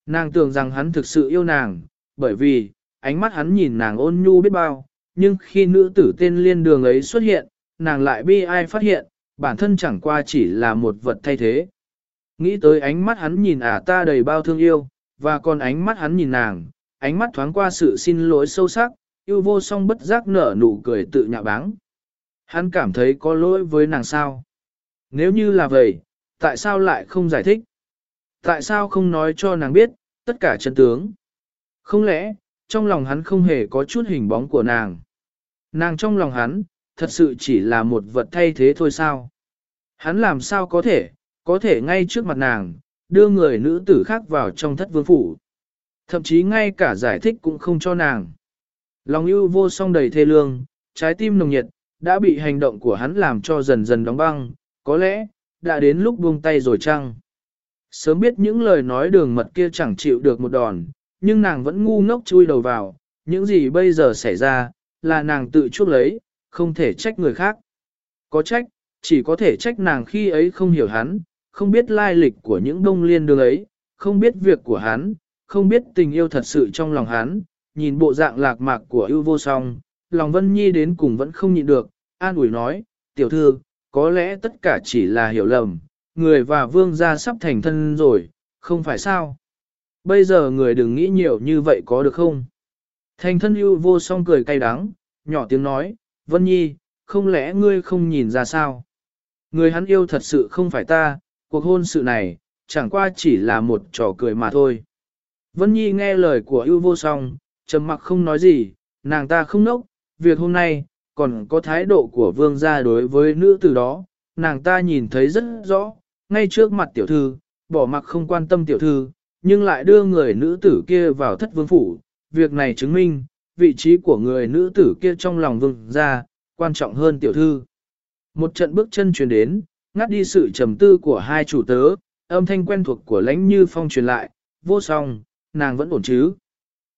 Nàng tưởng rằng hắn thực sự yêu nàng, bởi vì, ánh mắt hắn nhìn nàng ôn nhu biết bao, nhưng khi nữ tử tên liên đường ấy xuất hiện, nàng lại bi ai phát hiện, bản thân chẳng qua chỉ là một vật thay thế. Nghĩ tới ánh mắt hắn nhìn ả ta đầy bao thương yêu, và còn ánh mắt hắn nhìn nàng, ánh mắt thoáng qua sự xin lỗi sâu sắc, yêu vô song bất giác nở nụ cười tự nhạ báng. Hắn cảm thấy có lỗi với nàng sao? Nếu như là vậy, tại sao lại không giải thích? Tại sao không nói cho nàng biết, tất cả chân tướng? Không lẽ, trong lòng hắn không hề có chút hình bóng của nàng? Nàng trong lòng hắn, thật sự chỉ là một vật thay thế thôi sao? Hắn làm sao có thể, có thể ngay trước mặt nàng, đưa người nữ tử khác vào trong thất vương phủ. Thậm chí ngay cả giải thích cũng không cho nàng. Lòng ưu vô song đầy thê lương, trái tim nồng nhiệt, đã bị hành động của hắn làm cho dần dần đóng băng, có lẽ, đã đến lúc buông tay rồi chăng? Sớm biết những lời nói đường mật kia chẳng chịu được một đòn, nhưng nàng vẫn ngu ngốc chui đầu vào, những gì bây giờ xảy ra, là nàng tự chuốc lấy, không thể trách người khác. Có trách, chỉ có thể trách nàng khi ấy không hiểu hắn, không biết lai lịch của những đông liên đường ấy, không biết việc của hắn, không biết tình yêu thật sự trong lòng hắn, nhìn bộ dạng lạc mạc của ưu vô song, lòng Vân Nhi đến cùng vẫn không nhịn được, an ủi nói, tiểu thư, có lẽ tất cả chỉ là hiểu lầm, người và vương gia sắp thành thân rồi, không phải sao? Bây giờ người đừng nghĩ nhiều như vậy có được không? Thành thân yêu vô song cười cay đắng, nhỏ tiếng nói, Vân Nhi, không lẽ ngươi không nhìn ra sao? Người hắn yêu thật sự không phải ta, cuộc hôn sự này, chẳng qua chỉ là một trò cười mà thôi. Vân Nhi nghe lời của yêu vô song, trầm mặc không nói gì, nàng ta không nốc, việc hôm nay, còn có thái độ của vương gia đối với nữ tử đó, nàng ta nhìn thấy rất rõ, ngay trước mặt tiểu thư, bỏ mặc không quan tâm tiểu thư, nhưng lại đưa người nữ tử kia vào thất vương phủ, việc này chứng minh, vị trí của người nữ tử kia trong lòng vương gia, quan trọng hơn tiểu thư. Một trận bước chân truyền đến, ngắt đi sự trầm tư của hai chủ tớ, âm thanh quen thuộc của lãnh như phong truyền lại, vô song, nàng vẫn ổn chứ.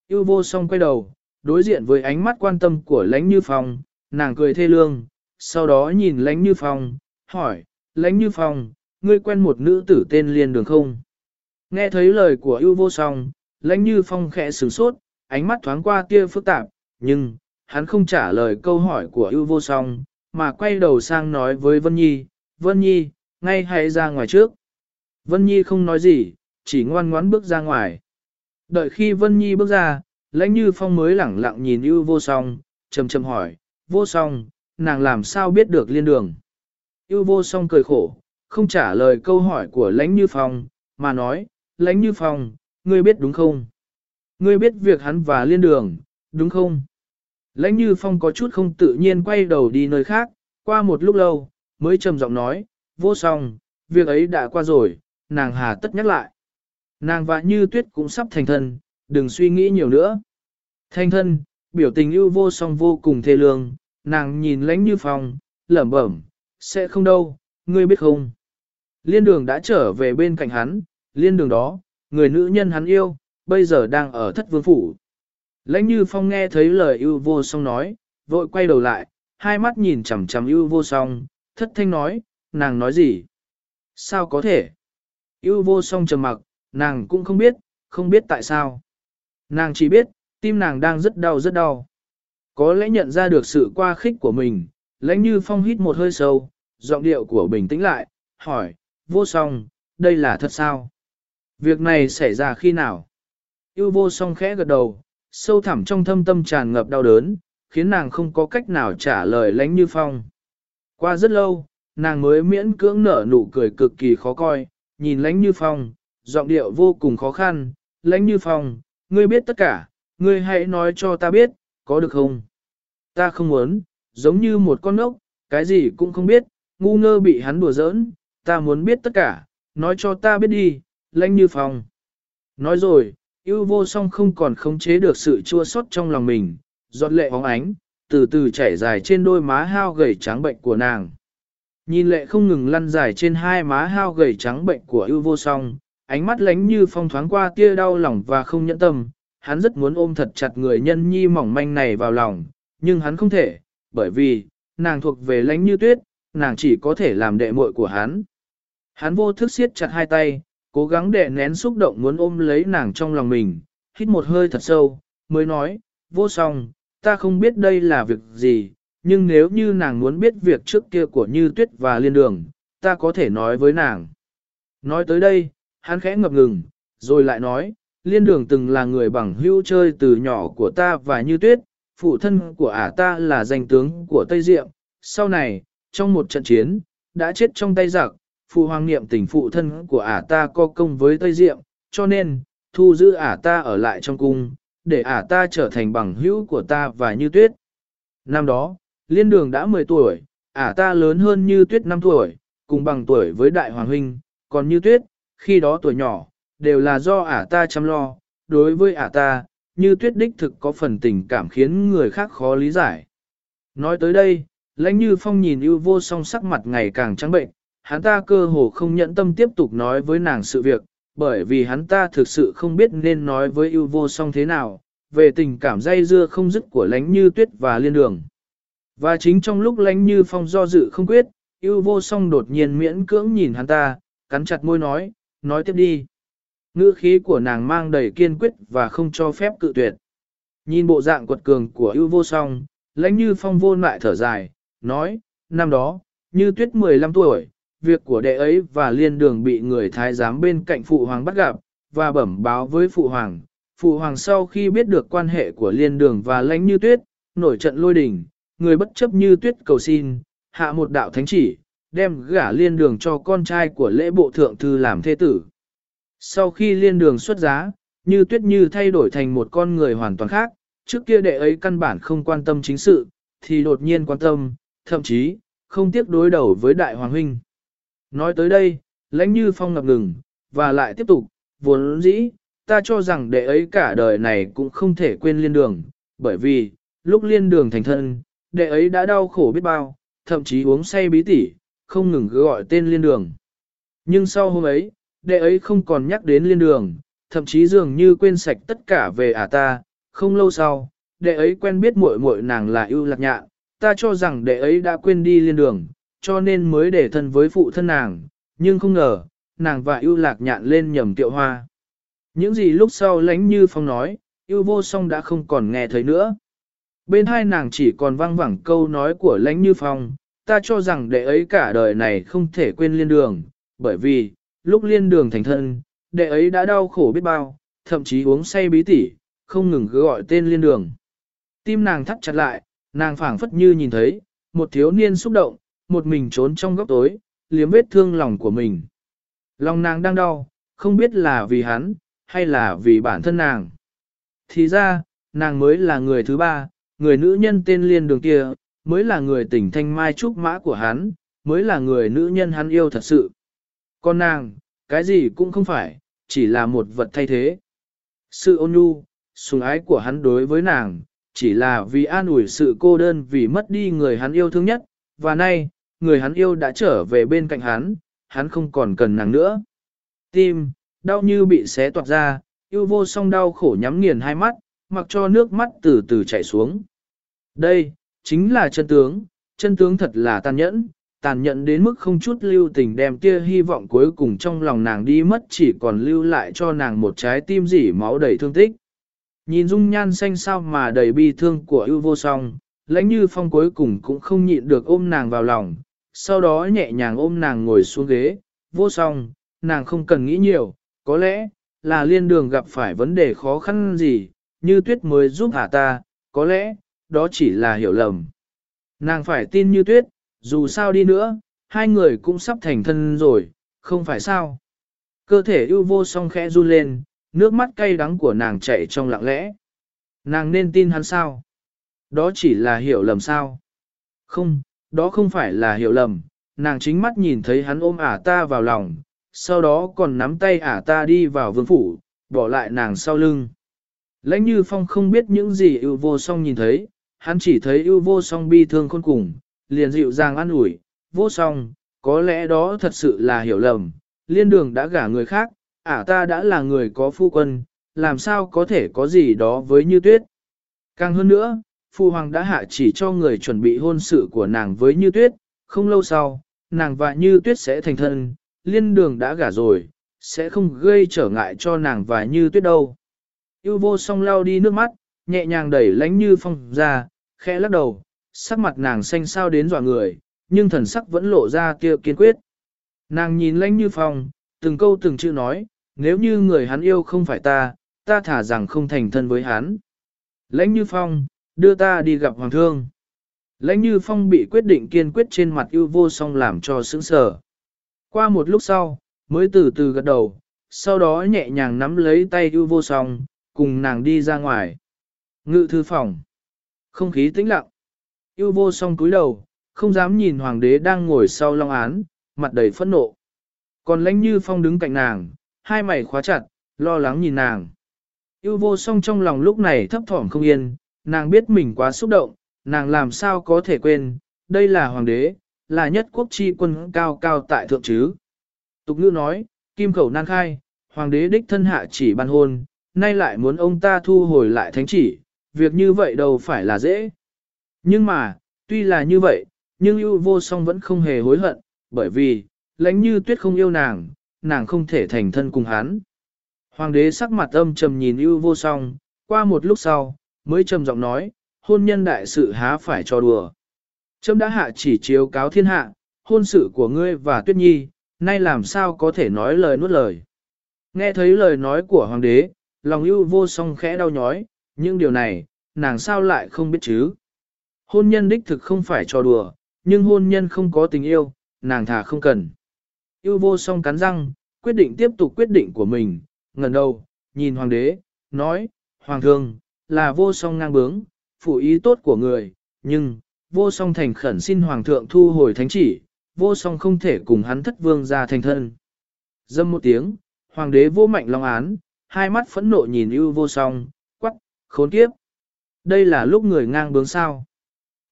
Yêu vô song quay đầu, đối diện với ánh mắt quan tâm của lãnh như phong, nàng cười thê lương, sau đó nhìn lãnh như phong, hỏi, lãnh như phong, ngươi quen một nữ tử tên liên đường không? Nghe thấy lời của ưu vô song, lãnh như phong khẽ sửng sốt, ánh mắt thoáng qua tia phức tạp, nhưng, hắn không trả lời câu hỏi của ưu vô song, mà quay đầu sang nói với Vân Nhi, Vân Nhi, ngay hãy ra ngoài trước. Vân Nhi không nói gì, chỉ ngoan ngoãn bước ra ngoài. Đợi khi Vân Nhi bước ra, lãnh như phong mới lẳng lặng nhìn ưu vô song, trầm trầm hỏi, vô song, nàng làm sao biết được liên đường. Ưu vô song cười khổ, không trả lời câu hỏi của lãnh như phong, mà nói, lãnh như phong, ngươi biết đúng không? Ngươi biết việc hắn và liên đường, đúng không? Lãnh như phong có chút không tự nhiên quay đầu đi nơi khác, qua một lúc lâu, mới trầm giọng nói, vô song, việc ấy đã qua rồi, nàng hà tất nhắc lại. Nàng và như tuyết cũng sắp thành thân, đừng suy nghĩ nhiều nữa. Thành thân, biểu tình ưu vô song vô cùng thê lương, nàng nhìn lãnh như phong, lẩm bẩm, sẽ không đâu, ngươi biết không. Liên đường đã trở về bên cạnh hắn, liên đường đó, người nữ nhân hắn yêu, bây giờ đang ở thất vương phủ. Lãnh như phong nghe thấy lời ưu vô song nói, vội quay đầu lại, hai mắt nhìn chằm chằm ưu vô song, thất thanh nói, nàng nói gì? Sao có thể? Ưu vô song trầm mặc, nàng cũng không biết, không biết tại sao. Nàng chỉ biết, tim nàng đang rất đau rất đau. Có lẽ nhận ra được sự qua khích của mình, lãnh như phong hít một hơi sâu, giọng điệu của bình tĩnh lại, hỏi, vô song, đây là thật sao? Việc này xảy ra khi nào? Yêu vô song khẽ gật đầu, sâu thẳm trong thâm tâm tràn ngập đau đớn, khiến nàng không có cách nào trả lời lánh như phong. Qua rất lâu, nàng mới miễn cưỡng nở nụ cười cực kỳ khó coi, nhìn lánh như phong, giọng điệu vô cùng khó khăn, lánh như phong, ngươi biết tất cả, ngươi hãy nói cho ta biết, có được không? Ta không muốn, giống như một con ốc, cái gì cũng không biết, ngu ngơ bị hắn đùa giỡn, ta muốn biết tất cả, nói cho ta biết đi, lãnh như phong. Nói rồi, yêu vô song không còn khống chế được sự chua xót trong lòng mình, giọt lệ óng ánh, từ từ chảy dài trên đôi má hao gầy trắng bệnh của nàng. Nhìn lệ không ngừng lăn dài trên hai má hao gầy trắng bệnh của ưu vô song, ánh mắt lánh như phong thoáng qua tia đau lòng và không nhẫn tâm, hắn rất muốn ôm thật chặt người nhân nhi mỏng manh này vào lòng, nhưng hắn không thể, bởi vì, nàng thuộc về lánh như tuyết, nàng chỉ có thể làm đệ muội của hắn. Hắn vô thức siết chặt hai tay, cố gắng để nén xúc động muốn ôm lấy nàng trong lòng mình, hít một hơi thật sâu, mới nói, vô song, ta không biết đây là việc gì, nhưng nếu như nàng muốn biết việc trước kia của Như Tuyết và Liên Đường, ta có thể nói với nàng. Nói tới đây, hắn khẽ ngập ngừng, rồi lại nói, Liên Đường từng là người bằng hữu chơi từ nhỏ của ta và Như Tuyết, phụ thân của ả ta là danh tướng của Tây Diệm, sau này, trong một trận chiến, đã chết trong tay giặc, phụ hoàng niệm tình phụ thân của ả ta có công với Tây Diệm, cho nên, thu giữ ả ta ở lại trong cung, để ả ta trở thành bằng hữu của ta và Như Tuyết. Năm đó, liên đường đã 10 tuổi, ả ta lớn hơn như tuyết 5 tuổi, cùng bằng tuổi với đại hoàng huynh, còn như tuyết, khi đó tuổi nhỏ, đều là do ả ta chăm lo, đối với ả ta, như tuyết đích thực có phần tình cảm khiến người khác khó lý giải. Nói tới đây, lãnh như phong nhìn ưu vô song sắc mặt ngày càng trắng bệnh, hắn ta cơ hồ không nhẫn tâm tiếp tục nói với nàng sự việc, bởi vì hắn ta thực sự không biết nên nói với ưu vô song thế nào, về tình cảm dây dưa không dứt của lãnh như tuyết và liên đường. Và chính trong lúc lánh như phong do dự không quyết, yêu vô song đột nhiên miễn cưỡng nhìn hắn ta, cắn chặt môi nói, nói tiếp đi. Ngữ khí của nàng mang đầy kiên quyết và không cho phép cự tuyệt. Nhìn bộ dạng quật cường của yêu vô song, lãnh như phong vô lại thở dài, nói, năm đó, như tuyết 15 tuổi, việc của đệ ấy và liên đường bị người thái giám bên cạnh phụ hoàng bắt gặp, và bẩm báo với phụ hoàng. Phụ hoàng sau khi biết được quan hệ của liên đường và lãnh như tuyết, nổi trận lôi đình, người bất chấp như tuyết cầu xin, hạ một đạo thánh chỉ, đem gả liên đường cho con trai của lễ bộ thượng thư làm thế tử. Sau khi liên đường xuất giá, như tuyết như thay đổi thành một con người hoàn toàn khác, trước kia đệ ấy căn bản không quan tâm chính sự, thì đột nhiên quan tâm, thậm chí, không tiếc đối đầu với đại hoàng huynh. Nói tới đây, lãnh như phong ngập ngừng, và lại tiếp tục, vốn dĩ, ta cho rằng đệ ấy cả đời này cũng không thể quên liên đường, bởi vì, lúc liên đường thành thân, đệ ấy đã đau khổ biết bao, thậm chí uống say bí tỉ, không ngừng gọi tên liên đường. Nhưng sau hôm ấy, đệ ấy không còn nhắc đến liên đường, thậm chí dường như quên sạch tất cả về ả ta, không lâu sau, đệ ấy quen biết muội muội nàng là ưu lạc nhạ, ta cho rằng đệ ấy đã quên đi liên đường, cho nên mới để thân với phụ thân nàng, nhưng không ngờ, nàng và ưu lạc nhạn lên nhầm tiệu hoa. Những gì lúc sau lánh như phong nói, ưu vô song đã không còn nghe thấy nữa. Bên hai nàng chỉ còn vang vẳng câu nói của lánh như phong, ta cho rằng đệ ấy cả đời này không thể quên liên đường, bởi vì, lúc liên đường thành thân, đệ ấy đã đau khổ biết bao, thậm chí uống say bí tỉ, không ngừng cứ gọi tên liên đường. Tim nàng thắt chặt lại, nàng phảng phất như nhìn thấy, một thiếu niên xúc động, một mình trốn trong góc tối, liếm vết thương lòng của mình. Lòng nàng đang đau, không biết là vì hắn, hay là vì bản thân nàng. Thì ra, nàng mới là người thứ ba, người nữ nhân tên liên đường kia, mới là người tỉnh thanh mai trúc mã của hắn, mới là người nữ nhân hắn yêu thật sự. Còn nàng, cái gì cũng không phải, chỉ là một vật thay thế. Sự ôn nhu, sùng ái của hắn đối với nàng, chỉ là vì an ủi sự cô đơn vì mất đi người hắn yêu thương nhất, và nay, người hắn yêu đã trở về bên cạnh hắn, hắn không còn cần nàng nữa. Tim, đau như bị xé toạc ra, yêu vô song đau khổ nhắm nghiền hai mắt, mặc cho nước mắt từ từ chảy xuống. Đây, chính là chân tướng, chân tướng thật là tàn nhẫn, tàn nhẫn đến mức không chút lưu tình đem kia hy vọng cuối cùng trong lòng nàng đi mất chỉ còn lưu lại cho nàng một trái tim dỉ máu đầy thương tích. Nhìn dung nhan xanh sao mà đầy bi thương của ưu vô song, lãnh như phong cuối cùng cũng không nhịn được ôm nàng vào lòng, sau đó nhẹ nhàng ôm nàng ngồi xuống ghế, vô song, nàng không cần nghĩ nhiều, có lẽ, là liên đường gặp phải vấn đề khó khăn gì, như tuyết mới giúp hạ ta, có lẽ, đó chỉ là hiểu lầm. Nàng phải tin như tuyết, dù sao đi nữa, hai người cũng sắp thành thân rồi, không phải sao. Cơ thể ưu vô song khẽ run lên, nước mắt cay đắng của nàng chảy trong lặng lẽ. Nàng nên tin hắn sao? Đó chỉ là hiểu lầm sao? Không, đó không phải là hiểu lầm, nàng chính mắt nhìn thấy hắn ôm ả ta vào lòng, sau đó còn nắm tay ả ta đi vào vương phủ, bỏ lại nàng sau lưng. Lãnh như phong không biết những gì ưu vô song nhìn thấy, hắn chỉ thấy ưu vô song bi thương khôn cùng, liền dịu dàng an ủi, vô song, có lẽ đó thật sự là hiểu lầm, liên đường đã gả người khác, ả ta đã là người có phu quân, làm sao có thể có gì đó với như tuyết. Càng hơn nữa, phu hoàng đã hạ chỉ cho người chuẩn bị hôn sự của nàng với như tuyết, không lâu sau, nàng và như tuyết sẽ thành thân, liên đường đã gả rồi, sẽ không gây trở ngại cho nàng và như tuyết đâu. Yêu vô song lao đi nước mắt, nhẹ nhàng đẩy lánh như phong ra, khẽ lắc đầu, sắc mặt nàng xanh sao đến dọa người, nhưng thần sắc vẫn lộ ra kia kiên quyết. Nàng nhìn lánh như phong, từng câu từng chữ nói, nếu như người hắn yêu không phải ta, ta thả rằng không thành thân với hắn. Lãnh như phong, đưa ta đi gặp hoàng thương. Lãnh như phong bị quyết định kiên quyết trên mặt ưu vô song làm cho sững sờ. Qua một lúc sau, mới từ từ gật đầu, sau đó nhẹ nhàng nắm lấy tay ưu vô song, cùng nàng đi ra ngoài. Ngự thư phòng. Không khí tĩnh lặng. ưu vô song cúi đầu, không dám nhìn hoàng đế đang ngồi sau long án, mặt đầy phẫn nộ. Còn lãnh như phong đứng cạnh nàng, hai mày khóa chặt, lo lắng nhìn nàng. Yêu vô song trong lòng lúc này thấp thỏm không yên, nàng biết mình quá xúc động, nàng làm sao có thể quên, đây là hoàng đế, là nhất quốc chi quân cao cao tại thượng chứ. Tục ngữ nói, kim khẩu nan khai, hoàng đế đích thân hạ chỉ ban hôn, nay lại muốn ông ta thu hồi lại thánh chỉ, việc như vậy đâu phải là dễ. Nhưng mà, tuy là như vậy, nhưng ưu vô song vẫn không hề hối hận, bởi vì, lãnh như tuyết không yêu nàng, nàng không thể thành thân cùng hắn. Hoàng đế sắc mặt âm trầm nhìn ưu vô song, qua một lúc sau, mới trầm giọng nói, hôn nhân đại sự há phải cho đùa. Trâm đã hạ chỉ chiếu cáo thiên hạ, hôn sự của ngươi và tuyết nhi, nay làm sao có thể nói lời nuốt lời. Nghe thấy lời nói của hoàng đế, lòng ưu vô song khẽ đau nhói, nhưng điều này, nàng sao lại không biết chứ. Hôn nhân đích thực không phải cho đùa, nhưng hôn nhân không có tình yêu, nàng thà không cần. Yêu vô song cắn răng, quyết định tiếp tục quyết định của mình, ngần đầu, nhìn hoàng đế, nói, hoàng thương, là vô song ngang bướng, phụ ý tốt của người, nhưng, vô song thành khẩn xin hoàng thượng thu hồi thánh chỉ, vô song không thể cùng hắn thất vương ra thành thân. Dâm một tiếng, hoàng đế vô mạnh long án, hai mắt phẫn nộ nhìn ưu vô song, quắc, khốn kiếp. Đây là lúc người ngang bướng sao.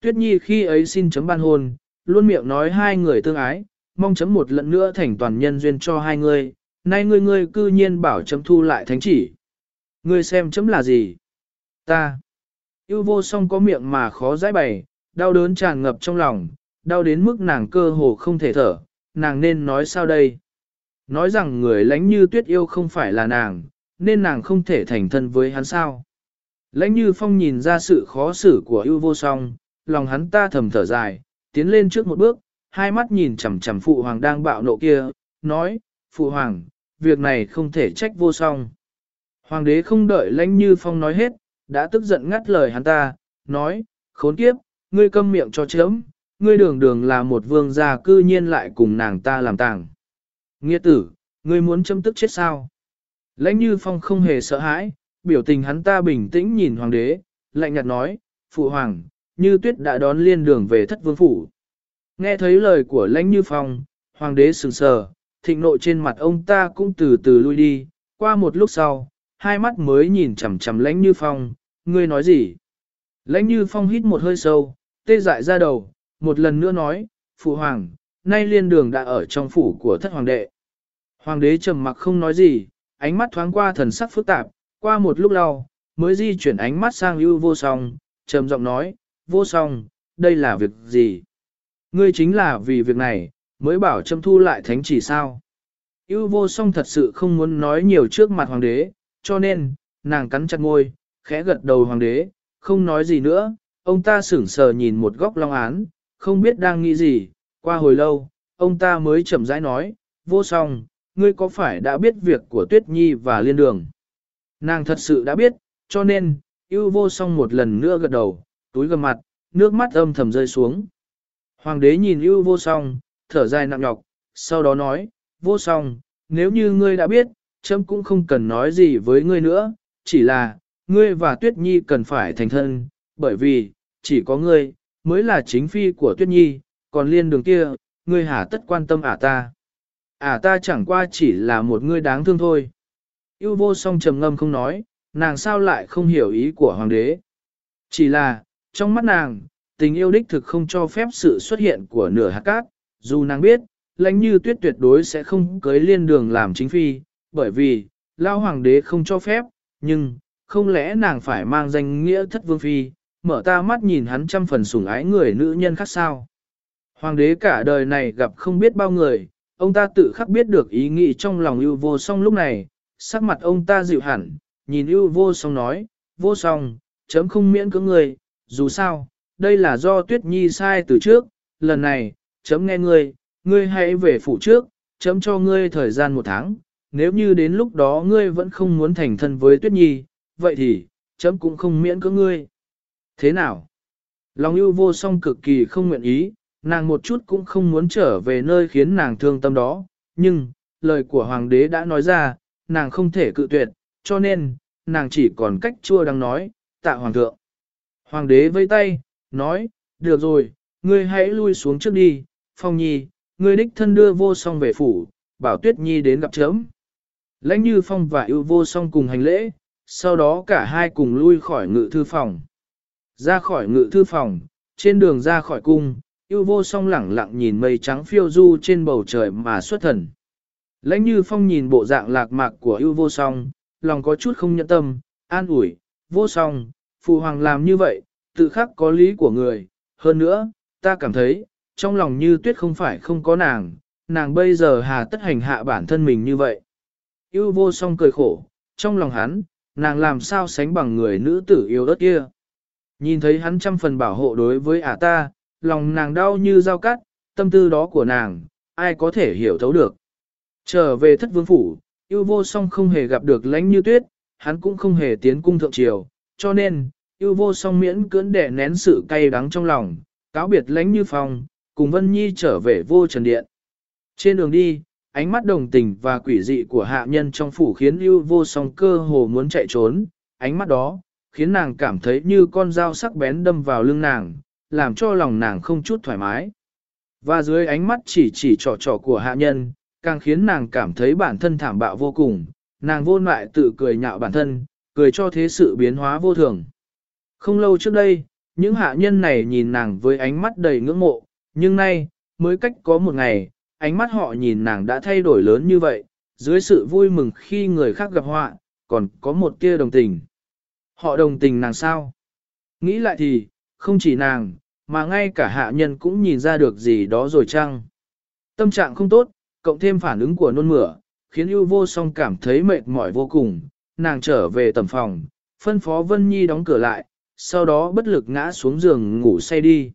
Tuyết Nhi khi ấy xin chấm ban hôn, luôn miệng nói hai người tương ái, mong chấm một lần nữa thành toàn nhân duyên cho hai người, nay ngươi ngươi cư nhiên bảo chấm thu lại thánh chỉ. Ngươi xem chấm là gì? Ta. Yêu vô song có miệng mà khó giải bày, đau đớn tràn ngập trong lòng, đau đến mức nàng cơ hồ không thể thở, nàng nên nói sao đây? Nói rằng người lãnh như tuyết yêu không phải là nàng, nên nàng không thể thành thân với hắn sao? Lãnh như phong nhìn ra sự khó xử của yêu vô song, lòng hắn ta thầm thở dài, tiến lên trước một bước, hai mắt nhìn chằm chằm phụ hoàng đang bạo nộ kia, nói, phụ hoàng, việc này không thể trách vô song. Hoàng đế không đợi lãnh như phong nói hết, đã tức giận ngắt lời hắn ta, nói, khốn kiếp, ngươi câm miệng cho chấm, ngươi đường đường là một vương gia cư nhiên lại cùng nàng ta làm tàng. Nghĩa tử, ngươi muốn châm tức chết sao? Lãnh như phong không hề sợ hãi, biểu tình hắn ta bình tĩnh nhìn hoàng đế, lạnh nhạt nói, phụ hoàng, như tuyết đã đón liên đường về thất vương phủ. Nghe thấy lời của lãnh như phong, hoàng đế sừng sờ, thịnh nộ trên mặt ông ta cũng từ từ lui đi, qua một lúc sau, hai mắt mới nhìn chằm chằm lãnh như phong, ngươi nói gì? Lãnh như phong hít một hơi sâu, tê dại ra đầu, một lần nữa nói, phụ hoàng, nay liên đường đã ở trong phủ của thất hoàng đệ. Hoàng đế trầm mặc không nói gì, ánh mắt thoáng qua thần sắc phức tạp, qua một lúc lâu, mới di chuyển ánh mắt sang ưu vô song, trầm giọng nói, vô song, đây là việc gì? Ngươi chính là vì việc này, mới bảo châm thu lại thánh chỉ sao? ưu vô song thật sự không muốn nói nhiều trước mặt hoàng đế, cho nên, nàng cắn chặt ngôi, khẽ gật đầu hoàng đế, không nói gì nữa, ông ta sửng sờ nhìn một góc long án, không biết đang nghĩ gì, qua hồi lâu, ông ta mới chậm rãi nói, vô song, ngươi có phải đã biết việc của Tuyết Nhi và Liên Đường? Nàng thật sự đã biết, cho nên, yêu vô song một lần nữa gật đầu, túi gầm mặt, nước mắt âm thầm rơi xuống. Hoàng đế nhìn yêu vô song, thở dài nặng nhọc, sau đó nói, vô song, nếu như ngươi đã biết, chấm cũng không cần nói gì với ngươi nữa, chỉ là, ngươi và Tuyết Nhi cần phải thành thân, bởi vì, chỉ có ngươi, mới là chính phi của Tuyết Nhi, còn liên đường kia, ngươi hả tất quan tâm ả ta. Ả ta chẳng qua chỉ là một ngươi đáng thương thôi. Yêu vô song trầm ngâm không nói, nàng sao lại không hiểu ý của hoàng đế. Chỉ là, trong mắt nàng, tình yêu đích thực không cho phép sự xuất hiện của nửa hạt cát, dù nàng biết, lãnh như tuyết tuyệt đối sẽ không cưới liên đường làm chính phi, bởi vì, lao hoàng đế không cho phép, nhưng, không lẽ nàng phải mang danh nghĩa thất vương phi, mở ta mắt nhìn hắn trăm phần sủng ái người nữ nhân khác sao. Hoàng đế cả đời này gặp không biết bao người, ông ta tự khắc biết được ý nghĩ trong lòng ưu vô song lúc này, sắc mặt ông ta dịu hẳn, nhìn ưu vô song nói, vô song, chấm không miễn cưỡng người, dù sao, đây là do tuyết nhi sai từ trước, lần này, chấm nghe ngươi, ngươi hãy về phủ trước, chấm cho ngươi thời gian một tháng, nếu như đến lúc đó ngươi vẫn không muốn thành thân với tuyết nhi, vậy thì, chấm cũng không miễn cưỡng ngươi. Thế nào? Lòng ưu vô song cực kỳ không nguyện ý, nàng một chút cũng không muốn trở về nơi khiến nàng thương tâm đó, nhưng, lời của hoàng đế đã nói ra, nàng không thể cự tuyệt, cho nên, nàng chỉ còn cách chua đang nói, tạ hoàng thượng. Hoàng đế vây tay, nói, được rồi, ngươi hãy lui xuống trước đi, phong nhi, ngươi đích thân đưa vô song về phủ, bảo tuyết nhi đến gặp chấm. Lãnh như phong và ưu vô song cùng hành lễ, sau đó cả hai cùng lui khỏi ngự thư phòng. Ra khỏi ngự thư phòng, trên đường ra khỏi cung, ưu vô song lẳng lặng nhìn mây trắng phiêu du trên bầu trời mà xuất thần. Lãnh như phong nhìn bộ dạng lạc mạc của ưu vô song, lòng có chút không nhẫn tâm, an ủi, vô song, phụ hoàng làm như vậy, tự khắc có lý của người. Hơn nữa, ta cảm thấy, trong lòng như tuyết không phải không có nàng, nàng bây giờ hà tất hành hạ bản thân mình như vậy. Yêu vô song cười khổ, trong lòng hắn, nàng làm sao sánh bằng người nữ tử yêu đất kia. Nhìn thấy hắn trăm phần bảo hộ đối với ả ta, lòng nàng đau như dao cắt, tâm tư đó của nàng, ai có thể hiểu thấu được. Trở về thất vương phủ, yêu vô song không hề gặp được lãnh như tuyết, hắn cũng không hề tiến cung thượng triều, cho nên, yêu vô song miễn cưỡng để nén sự cay đắng trong lòng, cáo biệt lãnh như phong, cùng Vân Nhi trở về vô trần điện. Trên đường đi, ánh mắt đồng tình và quỷ dị của hạ nhân trong phủ khiến Lưu vô song cơ hồ muốn chạy trốn, ánh mắt đó, khiến nàng cảm thấy như con dao sắc bén đâm vào lưng nàng, làm cho lòng nàng không chút thoải mái. Và dưới ánh mắt chỉ chỉ trò trò của hạ nhân, càng khiến nàng cảm thấy bản thân thảm bạo vô cùng, nàng vô lại tự cười nhạo bản thân, cười cho thế sự biến hóa vô thường. Không lâu trước đây, những hạ nhân này nhìn nàng với ánh mắt đầy ngưỡng mộ, nhưng nay, mới cách có một ngày, ánh mắt họ nhìn nàng đã thay đổi lớn như vậy, dưới sự vui mừng khi người khác gặp họa, còn có một tia đồng tình. Họ đồng tình nàng sao? Nghĩ lại thì, không chỉ nàng, mà ngay cả hạ nhân cũng nhìn ra được gì đó rồi chăng. Tâm trạng không tốt, cộng thêm phản ứng của nôn mửa, khiến ưu vô song cảm thấy mệt mỏi vô cùng, nàng trở về tầm phòng, phân phó Vân Nhi đóng cửa lại, sau đó bất lực ngã xuống giường ngủ say đi.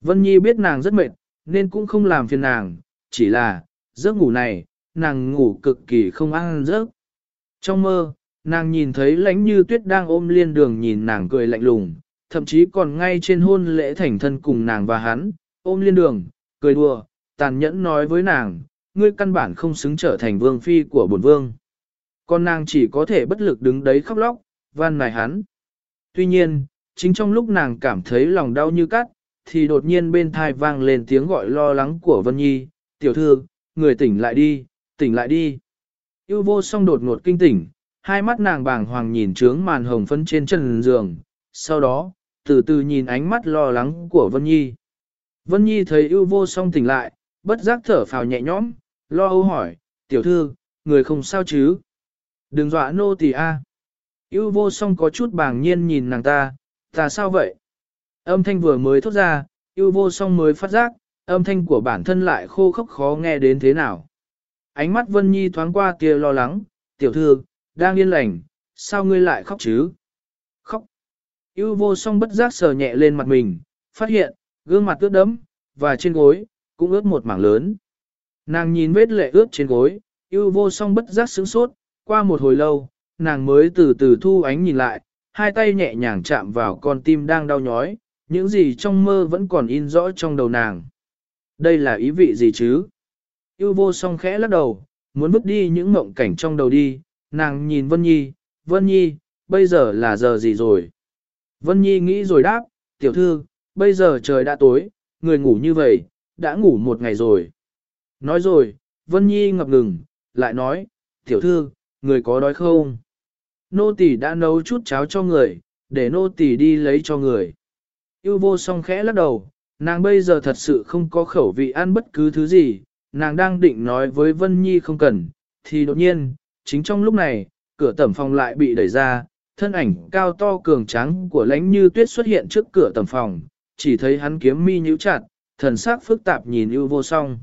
Vân Nhi biết nàng rất mệt, nên cũng không làm phiền nàng, chỉ là, giấc ngủ này, nàng ngủ cực kỳ không ăn giấc. Trong mơ, nàng nhìn thấy lánh như tuyết đang ôm liên đường nhìn nàng cười lạnh lùng, thậm chí còn ngay trên hôn lễ thành thân cùng nàng và hắn, ôm liên đường, cười đùa, tàn nhẫn nói với nàng, ngươi căn bản không xứng trở thành vương phi của bổn vương. Còn nàng chỉ có thể bất lực đứng đấy khóc lóc, van nài hắn. Tuy nhiên, chính trong lúc nàng cảm thấy lòng đau như cắt, thì đột nhiên bên thai vang lên tiếng gọi lo lắng của Vân Nhi, tiểu thư, người tỉnh lại đi, tỉnh lại đi. Yêu vô song đột ngột kinh tỉnh, hai mắt nàng bàng hoàng nhìn trướng màn hồng phân trên chân giường, sau đó, từ từ nhìn ánh mắt lo lắng của Vân Nhi. Vân Nhi thấy yêu vô song tỉnh lại, bất giác thở phào nhẹ nhõm, lo âu hỏi, tiểu thư, người không sao chứ? Đừng dọa nô tỳ a. Yêu vô song có chút bàng nhiên nhìn nàng ta, ta sao vậy? Âm thanh vừa mới thốt ra, yêu vô song mới phát giác, âm thanh của bản thân lại khô khốc khó nghe đến thế nào. Ánh mắt Vân Nhi thoáng qua kia lo lắng, tiểu thư, đang yên lành, sao ngươi lại khóc chứ? Khóc. Yêu vô song bất giác sờ nhẹ lên mặt mình, phát hiện, gương mặt ướt đẫm, và trên gối, cũng ướt một mảng lớn. Nàng nhìn vết lệ ướt trên gối, yêu vô song bất giác sướng sốt, qua một hồi lâu, nàng mới từ từ thu ánh nhìn lại, hai tay nhẹ nhàng chạm vào con tim đang đau nhói, những gì trong mơ vẫn còn in rõ trong đầu nàng. Đây là ý vị gì chứ? Yêu vô song khẽ lắc đầu, muốn vứt đi những mộng cảnh trong đầu đi, nàng nhìn Vân Nhi, Vân Nhi, bây giờ là giờ gì rồi? Vân Nhi nghĩ rồi đáp, tiểu thư, bây giờ trời đã tối, người ngủ như vậy, đã ngủ một ngày rồi. Nói rồi, Vân Nhi ngập ngừng, lại nói, tiểu thư, người có đói không? Nô tỳ đã nấu chút cháo cho người, để nô tỳ đi lấy cho người. Yêu vô song khẽ lắc đầu, nàng bây giờ thật sự không có khẩu vị ăn bất cứ thứ gì, nàng đang định nói với Vân Nhi không cần, thì đột nhiên, chính trong lúc này, cửa tẩm phòng lại bị đẩy ra, thân ảnh cao to cường tráng của lãnh như tuyết xuất hiện trước cửa tẩm phòng, chỉ thấy hắn kiếm mi nhíu chặt, thần sắc phức tạp nhìn ưu vô song.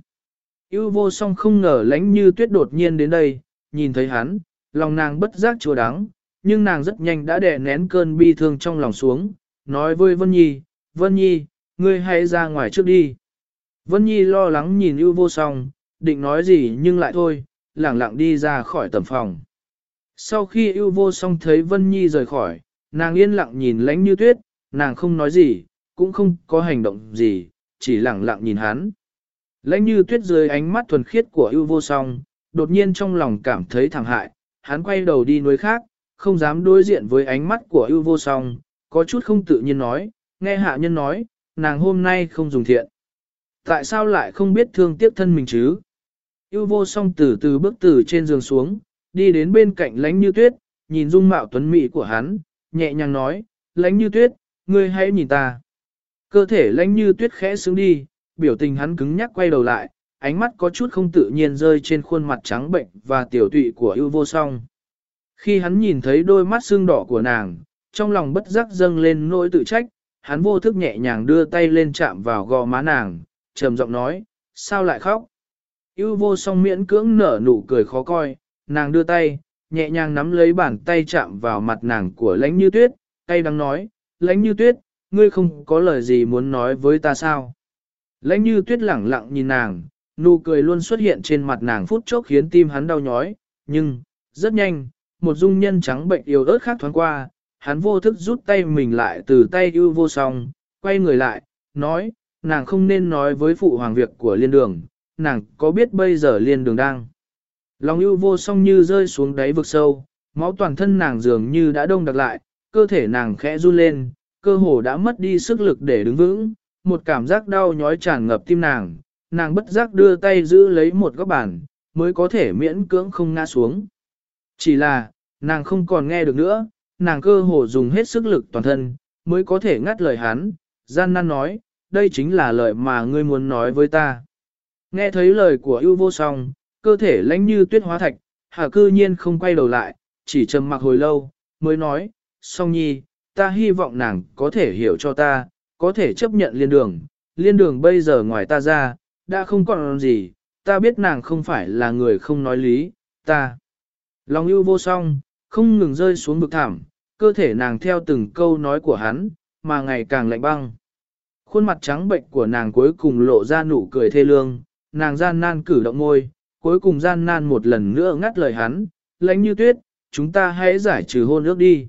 Ưu vô song không ngờ lãnh như tuyết đột nhiên đến đây, nhìn thấy hắn, lòng nàng bất giác chua đắng, nhưng nàng rất nhanh đã đè nén cơn bi thương trong lòng xuống, nói với Vân Nhi, Vân Nhi, ngươi hãy ra ngoài trước đi. Vân Nhi lo lắng nhìn ưu vô song, định nói gì nhưng lại thôi, lẳng lặng đi ra khỏi tầm phòng. Sau khi ưu vô song thấy Vân Nhi rời khỏi, nàng yên lặng nhìn lánh như tuyết, nàng không nói gì, cũng không có hành động gì, chỉ lặng lặng nhìn hắn. Lãnh như tuyết dưới ánh mắt thuần khiết của ưu vô song, đột nhiên trong lòng cảm thấy thẳng hại, hắn quay đầu đi núi khác, không dám đối diện với ánh mắt của ưu vô song, có chút không tự nhiên nói, nghe hạ nhân nói, nàng hôm nay không dùng thiện. Tại sao lại không biết thương tiếc thân mình chứ? Yêu vô song từ từ bước từ trên giường xuống, đi đến bên cạnh lánh như tuyết, nhìn dung mạo tuấn mỹ của hắn, nhẹ nhàng nói, lánh như tuyết, ngươi hãy nhìn ta. Cơ thể lánh như tuyết khẽ xuống đi, biểu tình hắn cứng nhắc quay đầu lại, ánh mắt có chút không tự nhiên rơi trên khuôn mặt trắng bệnh và tiểu tụy của yêu vô song. Khi hắn nhìn thấy đôi mắt xương đỏ của nàng, trong lòng bất giác dâng lên nỗi tự trách, hắn vô thức nhẹ nhàng đưa tay lên chạm vào gò má nàng, trầm giọng nói, sao lại khóc? Yêu vô song miễn cưỡng nở nụ cười khó coi, nàng đưa tay, nhẹ nhàng nắm lấy bàn tay chạm vào mặt nàng của lãnh như tuyết, tay đang nói, lãnh như tuyết, ngươi không có lời gì muốn nói với ta sao? Lãnh như tuyết lẳng lặng nhìn nàng, nụ cười luôn xuất hiện trên mặt nàng phút chốc khiến tim hắn đau nhói, nhưng, rất nhanh, một dung nhân trắng bệnh yếu ớt khác thoáng qua, hắn vô thức rút tay mình lại từ tay ưu vô song, quay người lại, nói, nàng không nên nói với phụ hoàng việc của liên đường, nàng có biết bây giờ liên đường đang. Lòng ưu vô song như rơi xuống đáy vực sâu, máu toàn thân nàng dường như đã đông đặc lại, cơ thể nàng khẽ run lên, cơ hồ đã mất đi sức lực để đứng vững, một cảm giác đau nhói tràn ngập tim nàng, nàng bất giác đưa tay giữ lấy một góc bàn, mới có thể miễn cưỡng không ngã xuống. Chỉ là, nàng không còn nghe được nữa, nàng cơ hồ dùng hết sức lực toàn thân, mới có thể ngắt lời hắn, gian nan nói, đây chính là lời mà ngươi muốn nói với ta. Nghe thấy lời của ưu vô song, cơ thể lãnh như tuyết hóa thạch, hà cư nhiên không quay đầu lại, chỉ trầm mặc hồi lâu, mới nói, song nhi, ta hy vọng nàng có thể hiểu cho ta, có thể chấp nhận liên đường, liên đường bây giờ ngoài ta ra, đã không còn gì, ta biết nàng không phải là người không nói lý, ta. Lòng yêu vô song, không ngừng rơi xuống vực thảm, cơ thể nàng theo từng câu nói của hắn, mà ngày càng lạnh băng. Khuôn mặt trắng bệnh của nàng cuối cùng lộ ra nụ cười thê lương, nàng gian nan cử động môi, cuối cùng gian nan một lần nữa ngắt lời hắn, lãnh như tuyết, chúng ta hãy giải trừ hôn ước đi.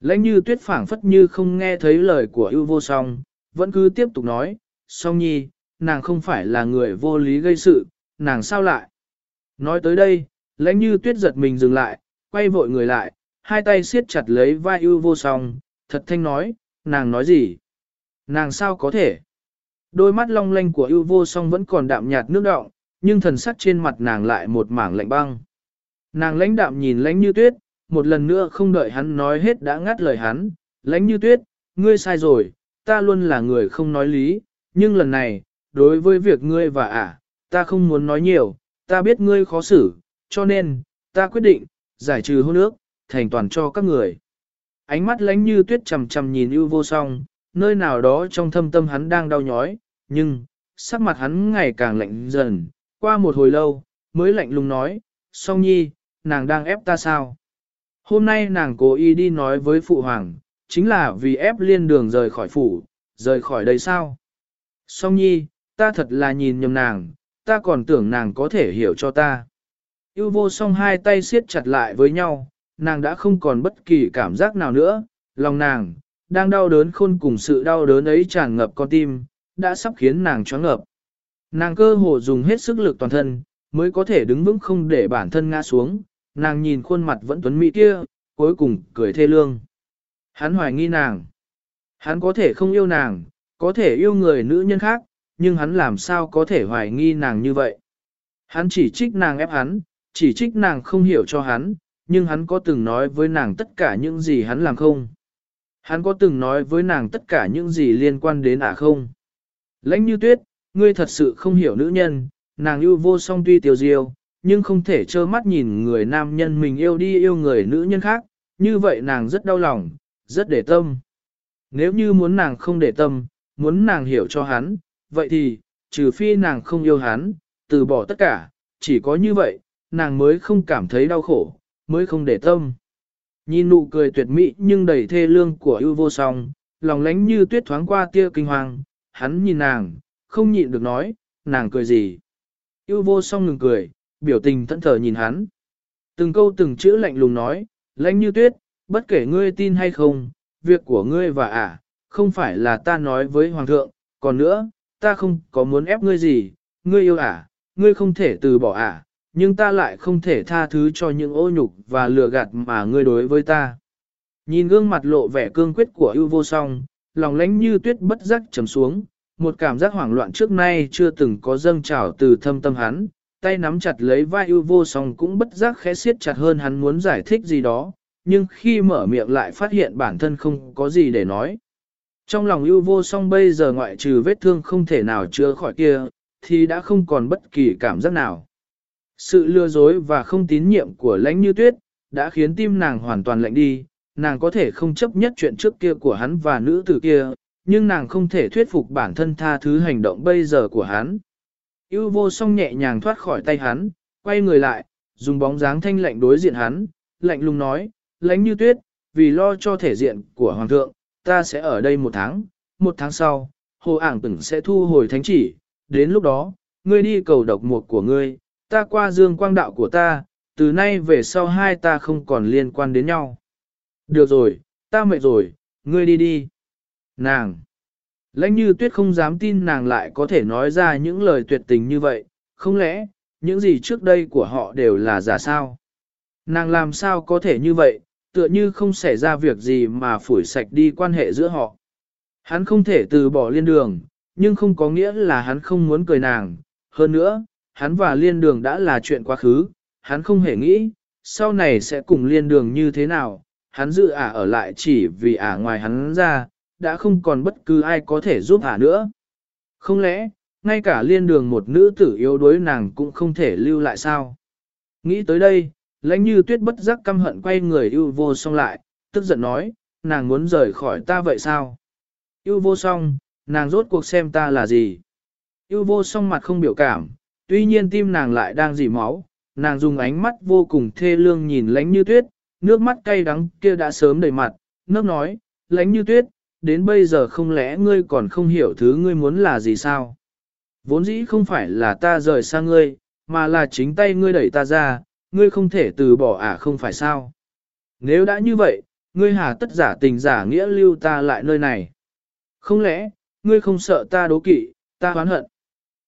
Lãnh như tuyết phảng phất như không nghe thấy lời của ưu vô song, vẫn cứ tiếp tục nói, song nhi, nàng không phải là người vô lý gây sự, nàng sao lại? Nói tới đây, lãnh như tuyết giật mình dừng lại, quay vội người lại, hai tay siết chặt lấy vai ưu vô song, thật thanh nói, nàng nói gì? Nàng sao có thể? Đôi mắt long lanh của ưu vô song vẫn còn đạm nhạt nước đọng, nhưng thần sắc trên mặt nàng lại một mảng lạnh băng. Nàng lãnh đạm nhìn lãnh như tuyết, một lần nữa không đợi hắn nói hết đã ngắt lời hắn, lãnh như tuyết, ngươi sai rồi, ta luôn là người không nói lý, nhưng lần này, đối với việc ngươi và ả, ta không muốn nói nhiều, ta biết ngươi khó xử, cho nên, ta quyết định, giải trừ hôn ước, thành toàn cho các người. Ánh mắt lánh như tuyết trầm trầm nhìn ưu vô song, nơi nào đó trong thâm tâm hắn đang đau nhói, nhưng, sắc mặt hắn ngày càng lạnh dần, qua một hồi lâu, mới lạnh lùng nói, song nhi, nàng đang ép ta sao? Hôm nay nàng cố ý đi nói với phụ hoàng, chính là vì ép liên đường rời khỏi phủ, rời khỏi đây sao? Song nhi, ta thật là nhìn nhầm nàng, ta còn tưởng nàng có thể hiểu cho ta. Yêu vô song hai tay siết chặt lại với nhau, nàng đã không còn bất kỳ cảm giác nào nữa, lòng nàng, đang đau đớn khôn cùng sự đau đớn ấy tràn ngập con tim, đã sắp khiến nàng choáng ngợp. Nàng cơ hồ dùng hết sức lực toàn thân, mới có thể đứng vững không để bản thân ngã xuống, nàng nhìn khuôn mặt vẫn tuấn mỹ kia, cuối cùng cười thê lương. Hắn hoài nghi nàng. Hắn có thể không yêu nàng, có thể yêu người nữ nhân khác, nhưng hắn làm sao có thể hoài nghi nàng như vậy. Hắn chỉ trích nàng ép hắn, chỉ trích nàng không hiểu cho hắn, nhưng hắn có từng nói với nàng tất cả những gì hắn làm không. Hắn có từng nói với nàng tất cả những gì liên quan đến ả à không. Lãnh như tuyết, ngươi thật sự không hiểu nữ nhân, nàng yêu vô song tuy tiêu diêu, nhưng không thể trơ mắt nhìn người nam nhân mình yêu đi yêu người nữ nhân khác, như vậy nàng rất đau lòng, rất để tâm. Nếu như muốn nàng không để tâm, muốn nàng hiểu cho hắn, vậy thì, trừ phi nàng không yêu hắn, từ bỏ tất cả, chỉ có như vậy, nàng mới không cảm thấy đau khổ, mới không để tâm. Nhìn nụ cười tuyệt mỹ nhưng đầy thê lương của ưu vô song, lòng lánh như tuyết thoáng qua tia kinh hoàng, hắn nhìn nàng, không nhịn được nói, nàng cười gì. Ưu vô song ngừng cười, biểu tình thẫn thờ nhìn hắn. Từng câu từng chữ lạnh lùng nói, lãnh như tuyết, bất kể ngươi tin hay không, việc của ngươi và ả, không phải là ta nói với hoàng thượng, còn nữa, ta không có muốn ép ngươi gì, ngươi yêu ả, ngươi không thể từ bỏ ả, nhưng ta lại không thể tha thứ cho những ô nhục và lừa gạt mà ngươi đối với ta. Nhìn gương mặt lộ vẻ cương quyết của ưu vô song, lòng lánh như tuyết bất giác trầm xuống, một cảm giác hoảng loạn trước nay chưa từng có dâng trào từ thâm tâm hắn, tay nắm chặt lấy vai ưu vô song cũng bất giác khẽ siết chặt hơn hắn muốn giải thích gì đó, nhưng khi mở miệng lại phát hiện bản thân không có gì để nói. Trong lòng ưu vô song bây giờ ngoại trừ vết thương không thể nào chữa khỏi kia, thì đã không còn bất kỳ cảm giác nào. Sự lừa dối và không tín nhiệm của lãnh như tuyết, đã khiến tim nàng hoàn toàn lạnh đi, nàng có thể không chấp nhất chuyện trước kia của hắn và nữ tử kia, nhưng nàng không thể thuyết phục bản thân tha thứ hành động bây giờ của hắn. Yêu vô song nhẹ nhàng thoát khỏi tay hắn, quay người lại, dùng bóng dáng thanh lạnh đối diện hắn, lạnh lùng nói, lãnh như tuyết, vì lo cho thể diện của hoàng thượng, ta sẽ ở đây một tháng, một tháng sau, hồ ảng tửng sẽ thu hồi thánh chỉ, đến lúc đó, ngươi đi cầu độc mục của ngươi, ta qua dương quang đạo của ta, từ nay về sau hai ta không còn liên quan đến nhau. Được rồi, ta mệt rồi, ngươi đi đi. Nàng! Lãnh như tuyết không dám tin nàng lại có thể nói ra những lời tuyệt tình như vậy, không lẽ, những gì trước đây của họ đều là giả sao? Nàng làm sao có thể như vậy, tựa như không xảy ra việc gì mà phủi sạch đi quan hệ giữa họ. Hắn không thể từ bỏ liên đường, nhưng không có nghĩa là hắn không muốn cười nàng. Hơn nữa, hắn và liên đường đã là chuyện quá khứ, hắn không hề nghĩ, sau này sẽ cùng liên đường như thế nào, hắn giữ ả ở lại chỉ vì ả ngoài hắn ra, đã không còn bất cứ ai có thể giúp ả nữa. Không lẽ, ngay cả liên đường một nữ tử yếu đuối nàng cũng không thể lưu lại sao? Nghĩ tới đây, lãnh như tuyết bất giác căm hận quay người yêu vô song lại, tức giận nói, nàng muốn rời khỏi ta vậy sao? Yêu vô song, nàng rốt cuộc xem ta là gì. Yêu vô song mặt không biểu cảm, tuy nhiên tim nàng lại đang dỉ máu, nàng dùng ánh mắt vô cùng thê lương nhìn lánh như tuyết, nước mắt cay đắng kia đã sớm đầy mặt, nước nói, lánh như tuyết, đến bây giờ không lẽ ngươi còn không hiểu thứ ngươi muốn là gì sao? Vốn dĩ không phải là ta rời xa ngươi, mà là chính tay ngươi đẩy ta ra, ngươi không thể từ bỏ à không phải sao? Nếu đã như vậy, ngươi hà tất giả tình giả nghĩa lưu ta lại nơi này. Không lẽ, ngươi không sợ ta đố kỵ, ta hoán hận.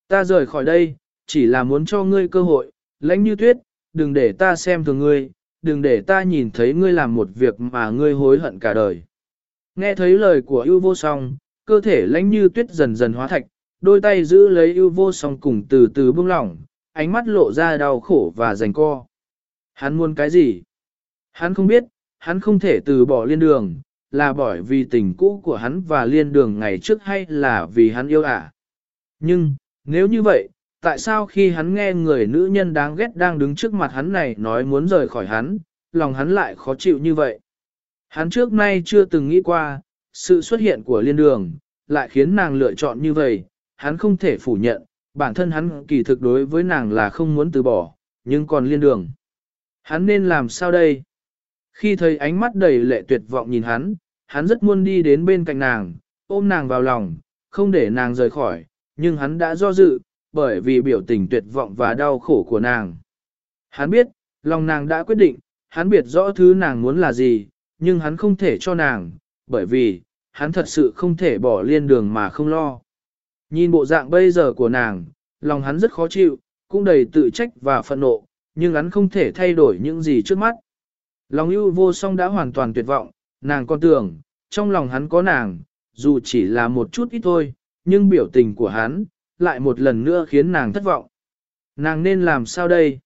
Ta rời khỏi đây, chỉ là muốn cho ngươi cơ hội, lãnh như tuyết, đừng để ta xem thường ngươi, đừng để ta nhìn thấy ngươi làm một việc mà ngươi hối hận cả đời. Nghe thấy lời của ưu vô song, cơ thể lãnh như tuyết dần dần hóa thạch, đôi tay giữ lấy ưu vô song cùng từ từ buông lỏng, ánh mắt lộ ra đau khổ và rành co. Hắn muốn cái gì? Hắn không biết, hắn không thể từ bỏ liên đường, là bởi vì tình cũ của hắn và liên đường ngày trước hay là vì hắn yêu ả. À? Nhưng, nếu như vậy, tại sao khi hắn nghe người nữ nhân đáng ghét đang đứng trước mặt hắn này nói muốn rời khỏi hắn, lòng hắn lại khó chịu như vậy? Hắn trước nay chưa từng nghĩ qua, sự xuất hiện của liên đường, lại khiến nàng lựa chọn như vậy, hắn không thể phủ nhận, bản thân hắn kỳ thực đối với nàng là không muốn từ bỏ, nhưng còn liên đường. Hắn nên làm sao đây? Khi thấy ánh mắt đầy lệ tuyệt vọng nhìn hắn, hắn rất muốn đi đến bên cạnh nàng, ôm nàng vào lòng, không để nàng rời khỏi, nhưng hắn đã do dự, bởi vì biểu tình tuyệt vọng và đau khổ của nàng. Hắn biết, lòng nàng đã quyết định, hắn biết rõ thứ nàng muốn là gì, nhưng hắn không thể cho nàng, bởi vì, hắn thật sự không thể bỏ liên đường mà không lo. Nhìn bộ dạng bây giờ của nàng, lòng hắn rất khó chịu, cũng đầy tự trách và phẫn nộ, nhưng hắn không thể thay đổi những gì trước mắt. Lòng ưu vô song đã hoàn toàn tuyệt vọng, nàng còn tưởng, trong lòng hắn có nàng, dù chỉ là một chút ít thôi, nhưng biểu tình của hắn, lại một lần nữa khiến nàng thất vọng. Nàng nên làm sao đây?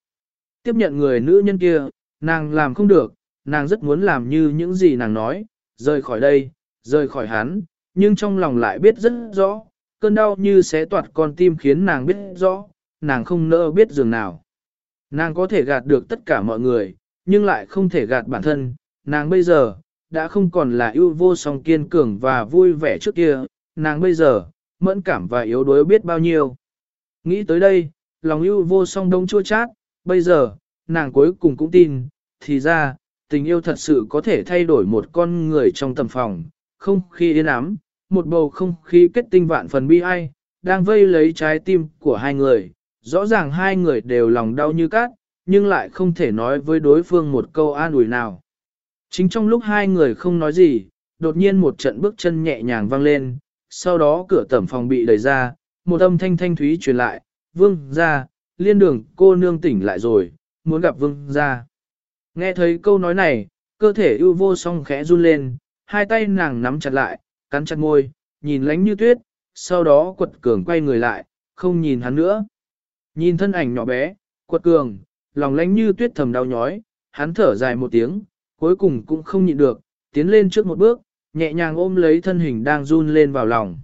Tiếp nhận người nữ nhân kia, nàng làm không được, nàng rất muốn làm như những gì nàng nói, rời khỏi đây, rời khỏi hắn, nhưng trong lòng lại biết rất rõ, cơn đau như xé toạt con tim khiến nàng biết rõ, nàng không nỡ biết giường nào. Nàng có thể gạt được tất cả mọi người, nhưng lại không thể gạt bản thân, nàng bây giờ, đã không còn là ưu vô song kiên cường và vui vẻ trước kia, nàng bây giờ, mẫn cảm và yếu đuối biết bao nhiêu. Nghĩ tới đây, lòng ưu vô song đông chua chát, bây giờ, nàng cuối cùng cũng tin, thì ra, tình yêu thật sự có thể thay đổi một con người trong tầm phòng, không khí yên ám, một bầu không khí kết tinh vạn phần bi ai, đang vây lấy trái tim của hai người, rõ ràng hai người đều lòng đau như cát, nhưng lại không thể nói với đối phương một câu an ủi nào. Chính trong lúc hai người không nói gì, đột nhiên một trận bước chân nhẹ nhàng vang lên, sau đó cửa tẩm phòng bị đẩy ra, một âm thanh thanh thúy truyền lại, vương ra, liên đường cô nương tỉnh lại rồi, muốn gặp vương ra. Nghe thấy câu nói này, cơ thể ưu vô song khẽ run lên, hai tay nàng nắm chặt lại, cắn chặt môi, nhìn lánh như tuyết, sau đó quật cường quay người lại, không nhìn hắn nữa. Nhìn thân ảnh nhỏ bé, quật cường, lòng lánh như tuyết thầm đau nhói, hắn thở dài một tiếng, cuối cùng cũng không nhịn được, tiến lên trước một bước, nhẹ nhàng ôm lấy thân hình đang run lên vào lòng.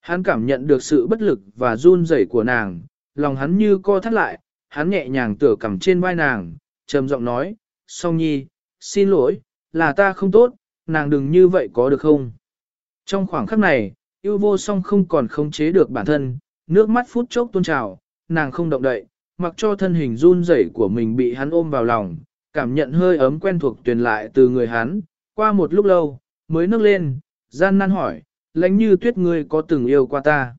Hắn cảm nhận được sự bất lực và run rẩy của nàng, lòng hắn như co thắt lại, hắn nhẹ nhàng tựa cằm trên vai nàng, trầm giọng nói, song nhi, xin lỗi, là ta không tốt, nàng đừng như vậy có được không? Trong khoảng khắc này, yêu vô song không còn khống chế được bản thân, nước mắt phút chốc tuôn trào, nàng không động đậy, mặc cho thân hình run rẩy của mình bị hắn ôm vào lòng, cảm nhận hơi ấm quen thuộc truyền lại từ người hắn, qua một lúc lâu, mới nâng lên, gian nan hỏi, lãnh như tuyết ngươi có từng yêu qua ta?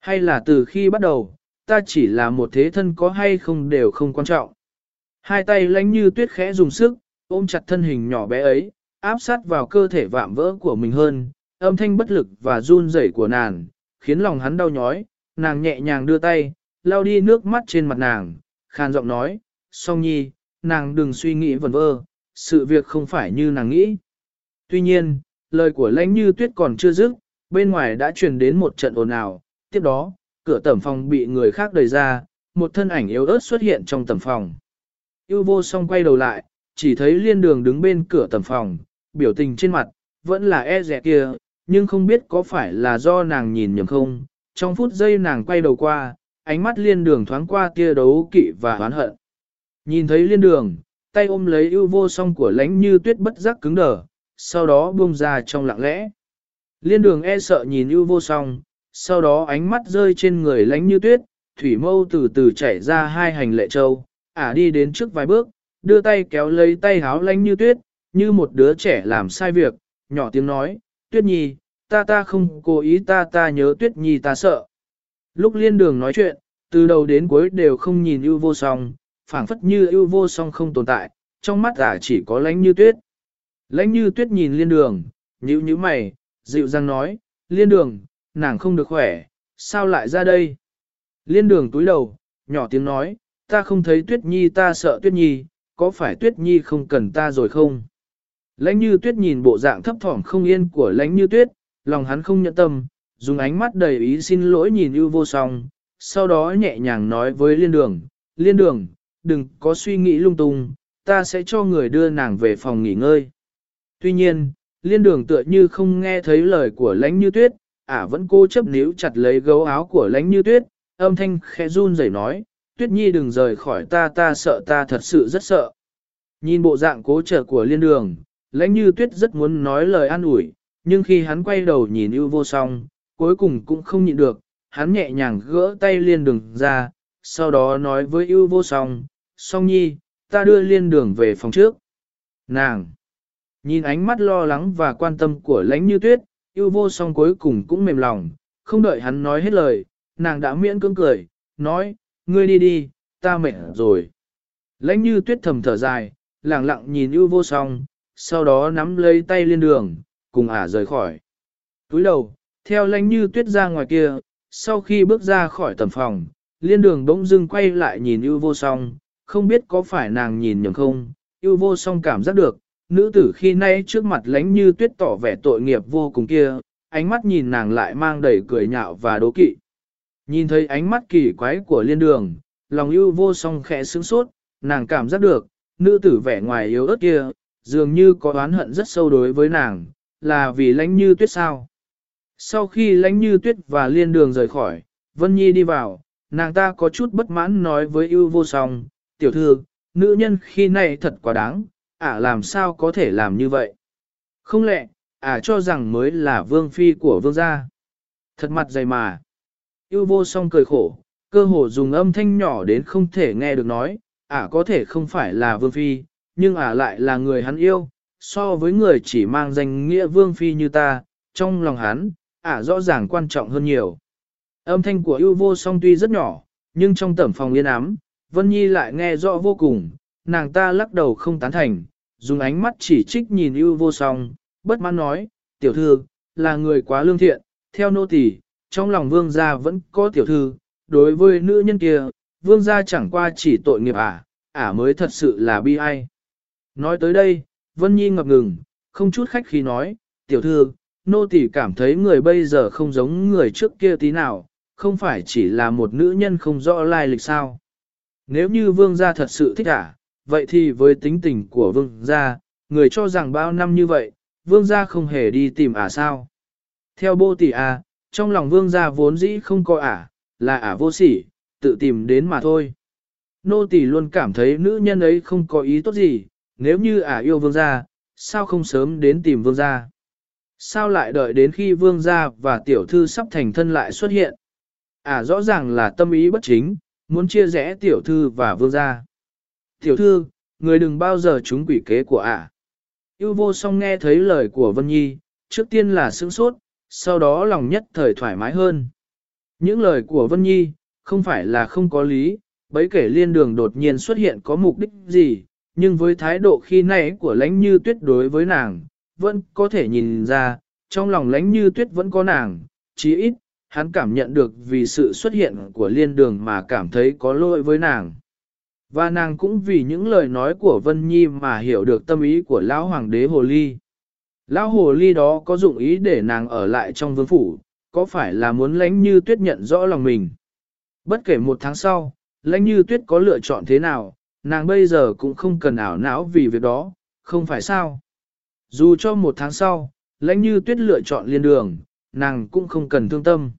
Hay là từ khi bắt đầu, ta chỉ là một thế thân có hay không đều không quan trọng? Hai tay lãnh như tuyết khẽ dùng sức, ôm chặt thân hình nhỏ bé ấy, áp sát vào cơ thể vạm vỡ của mình hơn, âm thanh bất lực và run rẩy của nàng, khiến lòng hắn đau nhói, nàng nhẹ nhàng đưa tay, lau đi nước mắt trên mặt nàng, khàn giọng nói, song nhi, nàng đừng suy nghĩ vẩn vơ, sự việc không phải như nàng nghĩ. Tuy nhiên, lời của lãnh như tuyết còn chưa dứt, bên ngoài đã truyền đến một trận ồn ào, tiếp đó, cửa tẩm phòng bị người khác đẩy ra, một thân ảnh yếu ớt xuất hiện trong tẩm phòng. Yêu vô song quay đầu lại, chỉ thấy liên đường đứng bên cửa tẩm phòng, biểu tình trên mặt, vẫn là e dè kia, nhưng không biết có phải là do nàng nhìn nhầm không. Trong phút giây nàng quay đầu qua, ánh mắt liên đường thoáng qua tia đấu kỵ và oán hận. Nhìn thấy liên đường, tay ôm lấy yêu vô song của lãnh như tuyết bất giác cứng đờ, sau đó buông ra trong lặng lẽ. Liên đường e sợ nhìn ưu vô song, sau đó ánh mắt rơi trên người lánh như tuyết, thủy mâu từ từ chảy ra hai hành lệ châu, ả đi đến trước vài bước, đưa tay kéo lấy tay háo lánh như tuyết, như một đứa trẻ làm sai việc, nhỏ tiếng nói, tuyết nhi, ta ta không cố ý ta ta nhớ tuyết nhi ta sợ. Lúc liên đường nói chuyện, từ đầu đến cuối đều không nhìn ưu vô song, phảng phất như ưu vô song không tồn tại, trong mắt ả chỉ có lánh như tuyết. Lãnh như tuyết nhìn liên đường, nhíu nhíu mày, dịu dàng nói, liên đường, nàng không được khỏe, sao lại ra đây? Liên đường túi đầu, nhỏ tiếng nói, ta không thấy tuyết nhi ta sợ tuyết nhi, có phải tuyết nhi không cần ta rồi không? Lãnh như tuyết nhìn bộ dạng thấp thỏm không yên của lãnh như tuyết, lòng hắn không nhận tâm, dùng ánh mắt đầy ý xin lỗi nhìn ưu vô song, sau đó nhẹ nhàng nói với liên đường, liên đường, đừng có suy nghĩ lung tung, ta sẽ cho người đưa nàng về phòng nghỉ ngơi. Tuy nhiên, liên đường tựa như không nghe thấy lời của lãnh như tuyết, ả vẫn cố chấp níu chặt lấy gấu áo của lãnh như tuyết, âm thanh khẽ run rẩy nói, tuyết nhi đừng rời khỏi ta ta sợ ta thật sự rất sợ. Nhìn bộ dạng cố trở của liên đường, lãnh như tuyết rất muốn nói lời an ủi, nhưng khi hắn quay đầu nhìn ưu vô song, cuối cùng cũng không nhịn được, hắn nhẹ nhàng gỡ tay liên đường ra, sau đó nói với ưu vô song, song nhi, ta đưa liên đường về phòng trước. Nàng! Nhìn ánh mắt lo lắng và quan tâm của lãnh như tuyết, yêu vô song cuối cùng cũng mềm lòng, không đợi hắn nói hết lời, nàng đã miễn cưỡng cười, nói, ngươi đi đi, ta mệt rồi. Lãnh như tuyết thầm thở dài, lặng lặng nhìn yêu vô song, sau đó nắm lấy tay liên đường, cùng ả rời khỏi. Túi đầu, theo lãnh như tuyết ra ngoài kia, sau khi bước ra khỏi tầm phòng, liên đường bỗng dưng quay lại nhìn yêu vô song, không biết có phải nàng nhìn nhầm không, yêu vô song cảm giác được, nữ tử khi nay trước mặt lãnh như tuyết tỏ vẻ tội nghiệp vô cùng kia, ánh mắt nhìn nàng lại mang đầy cười nhạo và đố kỵ. Nhìn thấy ánh mắt kỳ quái của liên đường, lòng ưu vô song khẽ sướng sốt, nàng cảm giác được, nữ tử vẻ ngoài yếu ớt kia, dường như có oán hận rất sâu đối với nàng, là vì lãnh như tuyết sao. Sau khi lãnh như tuyết và liên đường rời khỏi, Vân Nhi đi vào, nàng ta có chút bất mãn nói với ưu vô song, tiểu thư, nữ nhân khi này thật quá đáng, ả làm sao có thể làm như vậy? Không lẽ, ả cho rằng mới là vương phi của vương gia. Thật mặt dày mà. Yêu vô song cười khổ, cơ hồ dùng âm thanh nhỏ đến không thể nghe được nói, ả có thể không phải là vương phi, nhưng ả lại là người hắn yêu, so với người chỉ mang danh nghĩa vương phi như ta, trong lòng hắn, ả rõ ràng quan trọng hơn nhiều. Âm thanh của yêu vô song tuy rất nhỏ, nhưng trong tẩm phòng yên ám, Vân Nhi lại nghe rõ vô cùng, nàng ta lắc đầu không tán thành, dùng ánh mắt chỉ trích nhìn ưu vô song, bất mãn nói, tiểu thư, là người quá lương thiện, theo nô tỳ, trong lòng vương gia vẫn có tiểu thư, đối với nữ nhân kia, vương gia chẳng qua chỉ tội nghiệp ả, ả mới thật sự là bi ai. Nói tới đây, Vân Nhi ngập ngừng, không chút khách khí nói, tiểu thư, nô tỳ cảm thấy người bây giờ không giống người trước kia tí nào, không phải chỉ là một nữ nhân không rõ lai lịch sao. Nếu như vương gia thật sự thích ả, vậy thì với tính tình của vương gia, người cho rằng bao năm như vậy, vương gia không hề đi tìm ả sao. Theo bô tỷ à, trong lòng vương gia vốn dĩ không có ả, là ả vô sỉ, tự tìm đến mà thôi. Nô tỷ luôn cảm thấy nữ nhân ấy không có ý tốt gì, nếu như ả yêu vương gia, sao không sớm đến tìm vương gia? Sao lại đợi đến khi vương gia và tiểu thư sắp thành thân lại xuất hiện? à rõ ràng là tâm ý bất chính, muốn chia rẽ tiểu thư và vương gia. Tiểu thư, người đừng bao giờ trúng quỷ kế của ả. Yêu vô song nghe thấy lời của Vân Nhi, trước tiên là sững sốt, sau đó lòng nhất thời thoải mái hơn. Những lời của Vân Nhi, không phải là không có lý, bấy kể liên đường đột nhiên xuất hiện có mục đích gì, nhưng với thái độ khi nãy của lãnh như tuyết đối với nàng, vẫn có thể nhìn ra, trong lòng lãnh như tuyết vẫn có nàng, chí ít, hắn cảm nhận được vì sự xuất hiện của liên đường mà cảm thấy có lỗi với nàng. Và nàng cũng vì những lời nói của Vân Nhi mà hiểu được tâm ý của Lão Hoàng đế Hồ Ly. Lão Hồ Ly đó có dụng ý để nàng ở lại trong vương phủ, có phải là muốn lãnh như tuyết nhận rõ lòng mình. Bất kể một tháng sau, lãnh như tuyết có lựa chọn thế nào, nàng bây giờ cũng không cần ảo não vì việc đó, không phải sao. Dù cho một tháng sau, lãnh như tuyết lựa chọn liên đường, nàng cũng không cần thương tâm.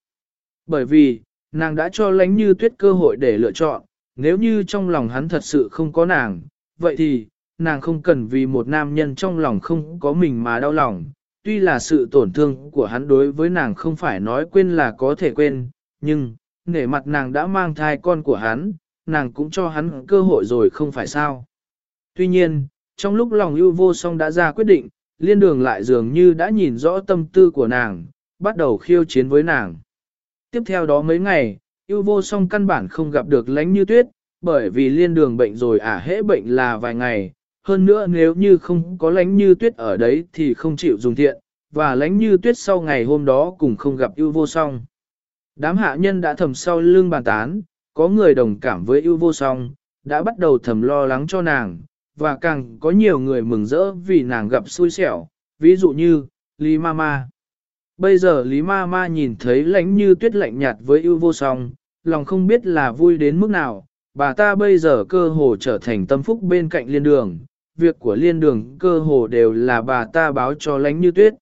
Bởi vì, nàng đã cho lãnh như tuyết cơ hội để lựa chọn, nếu như trong lòng hắn thật sự không có nàng, vậy thì, nàng không cần vì một nam nhân trong lòng không có mình mà đau lòng, tuy là sự tổn thương của hắn đối với nàng không phải nói quên là có thể quên, nhưng, nể mặt nàng đã mang thai con của hắn, nàng cũng cho hắn cơ hội rồi không phải sao. Tuy nhiên, trong lúc lòng ưu vô song đã ra quyết định, liên đường lại dường như đã nhìn rõ tâm tư của nàng, bắt đầu khiêu chiến với nàng. Tiếp theo đó mấy ngày, ưu vô song căn bản không gặp được lánh như tuyết, bởi vì liên đường bệnh rồi ả à, hễ bệnh là vài ngày, hơn nữa nếu như không có lánh như tuyết ở đấy thì không chịu dùng thiện, và lánh như tuyết sau ngày hôm đó cũng không gặp ưu vô song. Đám hạ nhân đã thầm sau lưng bàn tán, có người đồng cảm với ưu vô song, đã bắt đầu thầm lo lắng cho nàng, và càng có nhiều người mừng rỡ vì nàng gặp xui xẻo, ví dụ như, Lý Mama. Bây giờ Lý Mama nhìn thấy lánh như tuyết lạnh nhạt với ưu vô song, lòng không biết là vui đến mức nào, bà ta bây giờ cơ hồ trở thành tâm phúc bên cạnh liên đường, việc của liên đường cơ hồ đều là bà ta báo cho lánh như tuyết.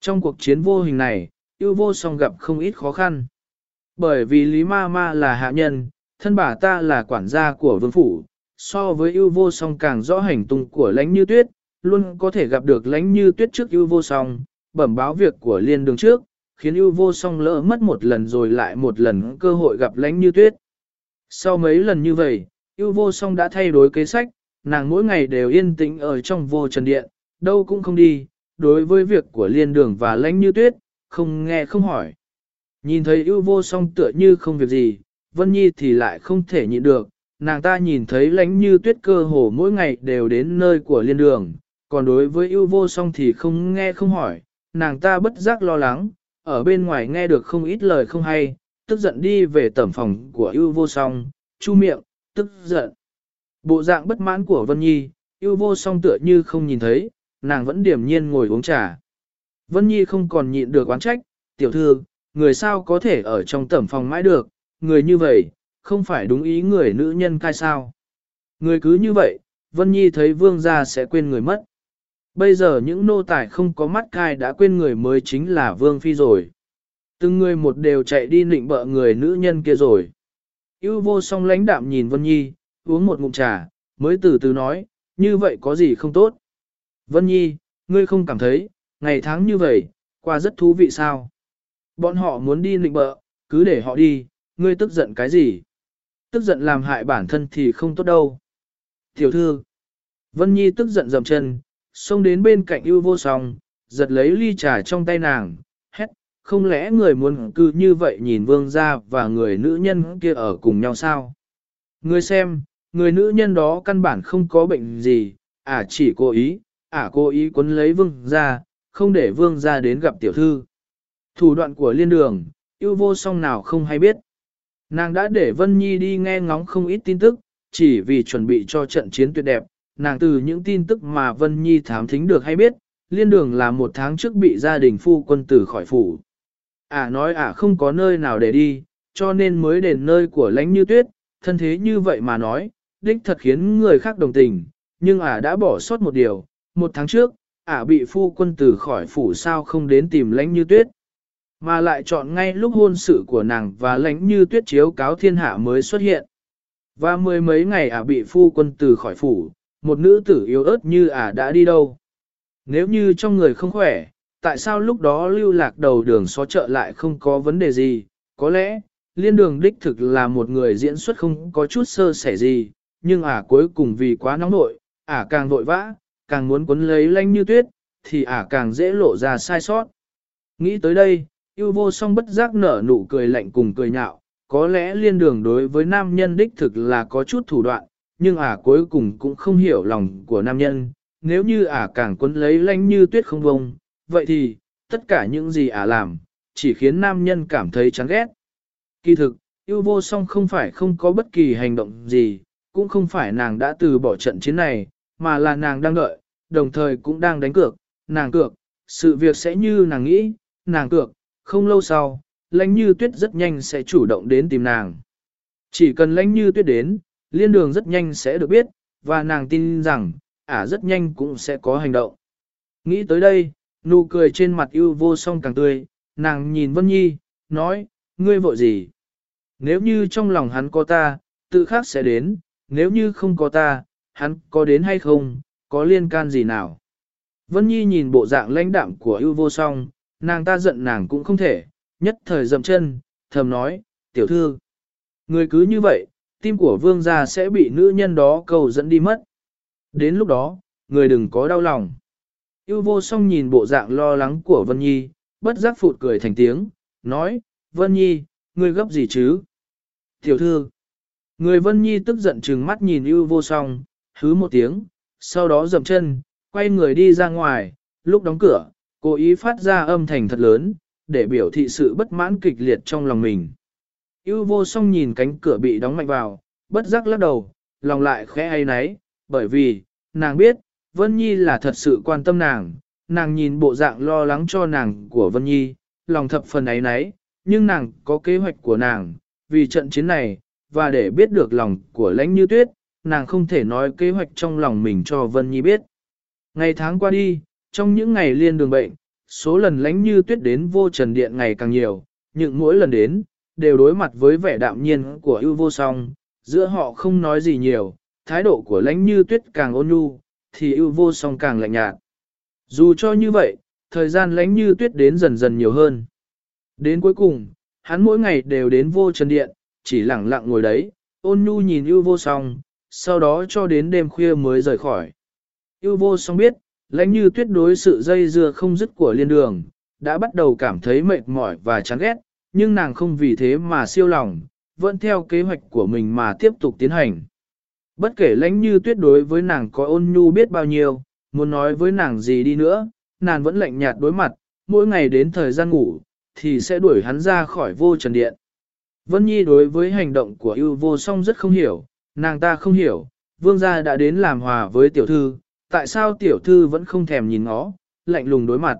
Trong cuộc chiến vô hình này, yêu vô song gặp không ít khó khăn. Bởi vì Lý Ma Ma là hạ nhân, thân bà ta là quản gia của vương phủ, so với yêu vô song càng rõ hành tung của lãnh như tuyết, luôn có thể gặp được lãnh như tuyết trước yêu vô song, bẩm báo việc của liên đường trước, khiến ưu vô song lỡ mất một lần rồi lại một lần cơ hội gặp Lánh như tuyết. Sau mấy lần như vậy, ưu vô song đã thay đổi kế sách, nàng mỗi ngày đều yên tĩnh ở trong vô trần điện, đâu cũng không đi, đối với việc của liên đường và Lánh như tuyết, không nghe không hỏi. Nhìn thấy ưu vô song tựa như không việc gì, Vân Nhi thì lại không thể nhịn được, nàng ta nhìn thấy Lánh như tuyết cơ hồ mỗi ngày đều đến nơi của liên đường, còn đối với ưu vô song thì không nghe không hỏi, nàng ta bất giác lo lắng, ở bên ngoài nghe được không ít lời không hay, tức giận đi về tẩm phòng của ưu vô song, chu miệng, tức giận. Bộ dạng bất mãn của Vân Nhi, ưu vô song tựa như không nhìn thấy, nàng vẫn điềm nhiên ngồi uống trà. Vân Nhi không còn nhịn được oán trách, tiểu thư, người sao có thể ở trong tẩm phòng mãi được, người như vậy, không phải đúng ý người nữ nhân cai sao. Người cứ như vậy, Vân Nhi thấy vương gia sẽ quên người mất. Bây giờ những nô tài không có mắt cai đã quên người mới chính là vương phi rồi. Từng người một đều chạy đi nịnh bợ người nữ nhân kia rồi. Yêu vô song lãnh đạm nhìn Vân Nhi, uống một ngụm trà, mới từ từ nói, như vậy có gì không tốt. Vân Nhi, ngươi không cảm thấy, ngày tháng như vậy, qua rất thú vị sao? Bọn họ muốn đi nịnh bợ, cứ để họ đi, ngươi tức giận cái gì? Tức giận làm hại bản thân thì không tốt đâu. Tiểu thư, Vân Nhi tức giận dầm chân, xông đến bên cạnh ưu vô song, giật lấy ly trà trong tay nàng, hét, không lẽ người muốn cứ như vậy nhìn vương gia và người nữ nhân kia ở cùng nhau sao? Người xem, người nữ nhân đó căn bản không có bệnh gì, à chỉ cố ý, à cố ý quấn lấy vương gia, không để vương gia đến gặp tiểu thư. Thủ đoạn của liên đường, yêu vô song nào không hay biết. Nàng đã để Vân Nhi đi nghe ngóng không ít tin tức, chỉ vì chuẩn bị cho trận chiến tuyệt đẹp. Nàng từ những tin tức mà Vân Nhi thám thính được hay biết, liên đường là một tháng trước bị gia đình phu quân tử khỏi phủ. Ả à nói Ả à không có nơi nào để đi, cho nên mới đến nơi của lãnh như tuyết, thân thế như vậy mà nói, đích thật khiến người khác đồng tình, nhưng Ả à đã bỏ sót một điều, một tháng trước, Ả bị phu quân tử khỏi phủ sao không đến tìm lãnh như tuyết. Mà lại chọn ngay lúc hôn sự của nàng và lãnh như tuyết chiếu cáo thiên hạ mới xuất hiện. Và mười mấy ngày ả bị phu quân từ khỏi phủ, một nữ tử yếu ớt như ả đã đi đâu. Nếu như trong người không khỏe, tại sao lúc đó lưu lạc đầu đường xó chợ lại không có vấn đề gì? Có lẽ, liên đường đích thực là một người diễn xuất không có chút sơ sẻ gì, nhưng ả cuối cùng vì quá nóng nội, ả càng vội vã, càng muốn cuốn lấy lanh như tuyết, thì ả càng dễ lộ ra sai sót. Nghĩ tới đây, Yêu vô song bất giác nở nụ cười lạnh cùng cười nhạo, có lẽ liên đường đối với nam nhân đích thực là có chút thủ đoạn, nhưng ả cuối cùng cũng không hiểu lòng của nam nhân, nếu như ả càng quấn lấy lanh như tuyết không vông, vậy thì, tất cả những gì ả làm, chỉ khiến nam nhân cảm thấy chán ghét. Kỳ thực, yêu vô song không phải không có bất kỳ hành động gì, cũng không phải nàng đã từ bỏ trận chiến này, mà là nàng đang đợi, đồng thời cũng đang đánh cược, nàng cược, sự việc sẽ như nàng nghĩ, nàng cược, không lâu sau, lãnh như tuyết rất nhanh sẽ chủ động đến tìm nàng. Chỉ cần lãnh như tuyết đến, liên đường rất nhanh sẽ được biết, và nàng tin rằng, ả rất nhanh cũng sẽ có hành động. Nghĩ tới đây, nụ cười trên mặt yêu vô song càng tươi, nàng nhìn Vân Nhi, nói, ngươi vội gì? Nếu như trong lòng hắn có ta, tự khác sẽ đến, nếu như không có ta, hắn có đến hay không, có liên can gì nào? Vân Nhi nhìn bộ dạng lãnh đạm của yêu vô song, nàng ta giận nàng cũng không thể, nhất thời dậm chân, thầm nói, tiểu thư. Người cứ như vậy, tim của vương gia sẽ bị nữ nhân đó cầu dẫn đi mất. Đến lúc đó, người đừng có đau lòng. Yêu vô song nhìn bộ dạng lo lắng của Vân Nhi, bất giác phụt cười thành tiếng, nói, Vân Nhi, ngươi gấp gì chứ? Tiểu thư, người Vân Nhi tức giận trừng mắt nhìn yêu vô song, hứ một tiếng, sau đó dậm chân, quay người đi ra ngoài, lúc đóng cửa, cố ý phát ra âm thanh thật lớn, để biểu thị sự bất mãn kịch liệt trong lòng mình. Yêu vô song nhìn cánh cửa bị đóng mạnh vào, bất giác lắc đầu, lòng lại khẽ hay náy, bởi vì, nàng biết, Vân Nhi là thật sự quan tâm nàng, nàng nhìn bộ dạng lo lắng cho nàng của Vân Nhi, lòng thập phần ấy nấy, nhưng nàng có kế hoạch của nàng, vì trận chiến này, và để biết được lòng của lãnh như tuyết, nàng không thể nói kế hoạch trong lòng mình cho Vân Nhi biết. Ngày tháng qua đi, trong những ngày liên đường bệnh, số lần lãnh như tuyết đến vô trần điện ngày càng nhiều, nhưng mỗi lần đến, đều đối mặt với vẻ đạm nhiên của ưu vô song, giữa họ không nói gì nhiều, thái độ của lãnh như tuyết càng ôn nhu, thì ưu vô song càng lạnh nhạt. Dù cho như vậy, thời gian lãnh như tuyết đến dần dần nhiều hơn. Đến cuối cùng, hắn mỗi ngày đều đến vô trần điện, chỉ lặng lặng ngồi đấy, ôn nhu nhìn ưu vô song, sau đó cho đến đêm khuya mới rời khỏi. Ưu vô song biết, lãnh như tuyết đối sự dây dưa không dứt của liên đường, đã bắt đầu cảm thấy mệt mỏi và chán ghét, nhưng nàng không vì thế mà siêu lòng, vẫn theo kế hoạch của mình mà tiếp tục tiến hành. Bất kể lãnh như tuyết đối với nàng có ôn nhu biết bao nhiêu, muốn nói với nàng gì đi nữa, nàng vẫn lạnh nhạt đối mặt, mỗi ngày đến thời gian ngủ, thì sẽ đuổi hắn ra khỏi vô trần điện. Vân Nhi đối với hành động của ưu vô song rất không hiểu, nàng ta không hiểu, vương gia đã đến làm hòa với tiểu thư, tại sao tiểu thư vẫn không thèm nhìn nó, lạnh lùng đối mặt.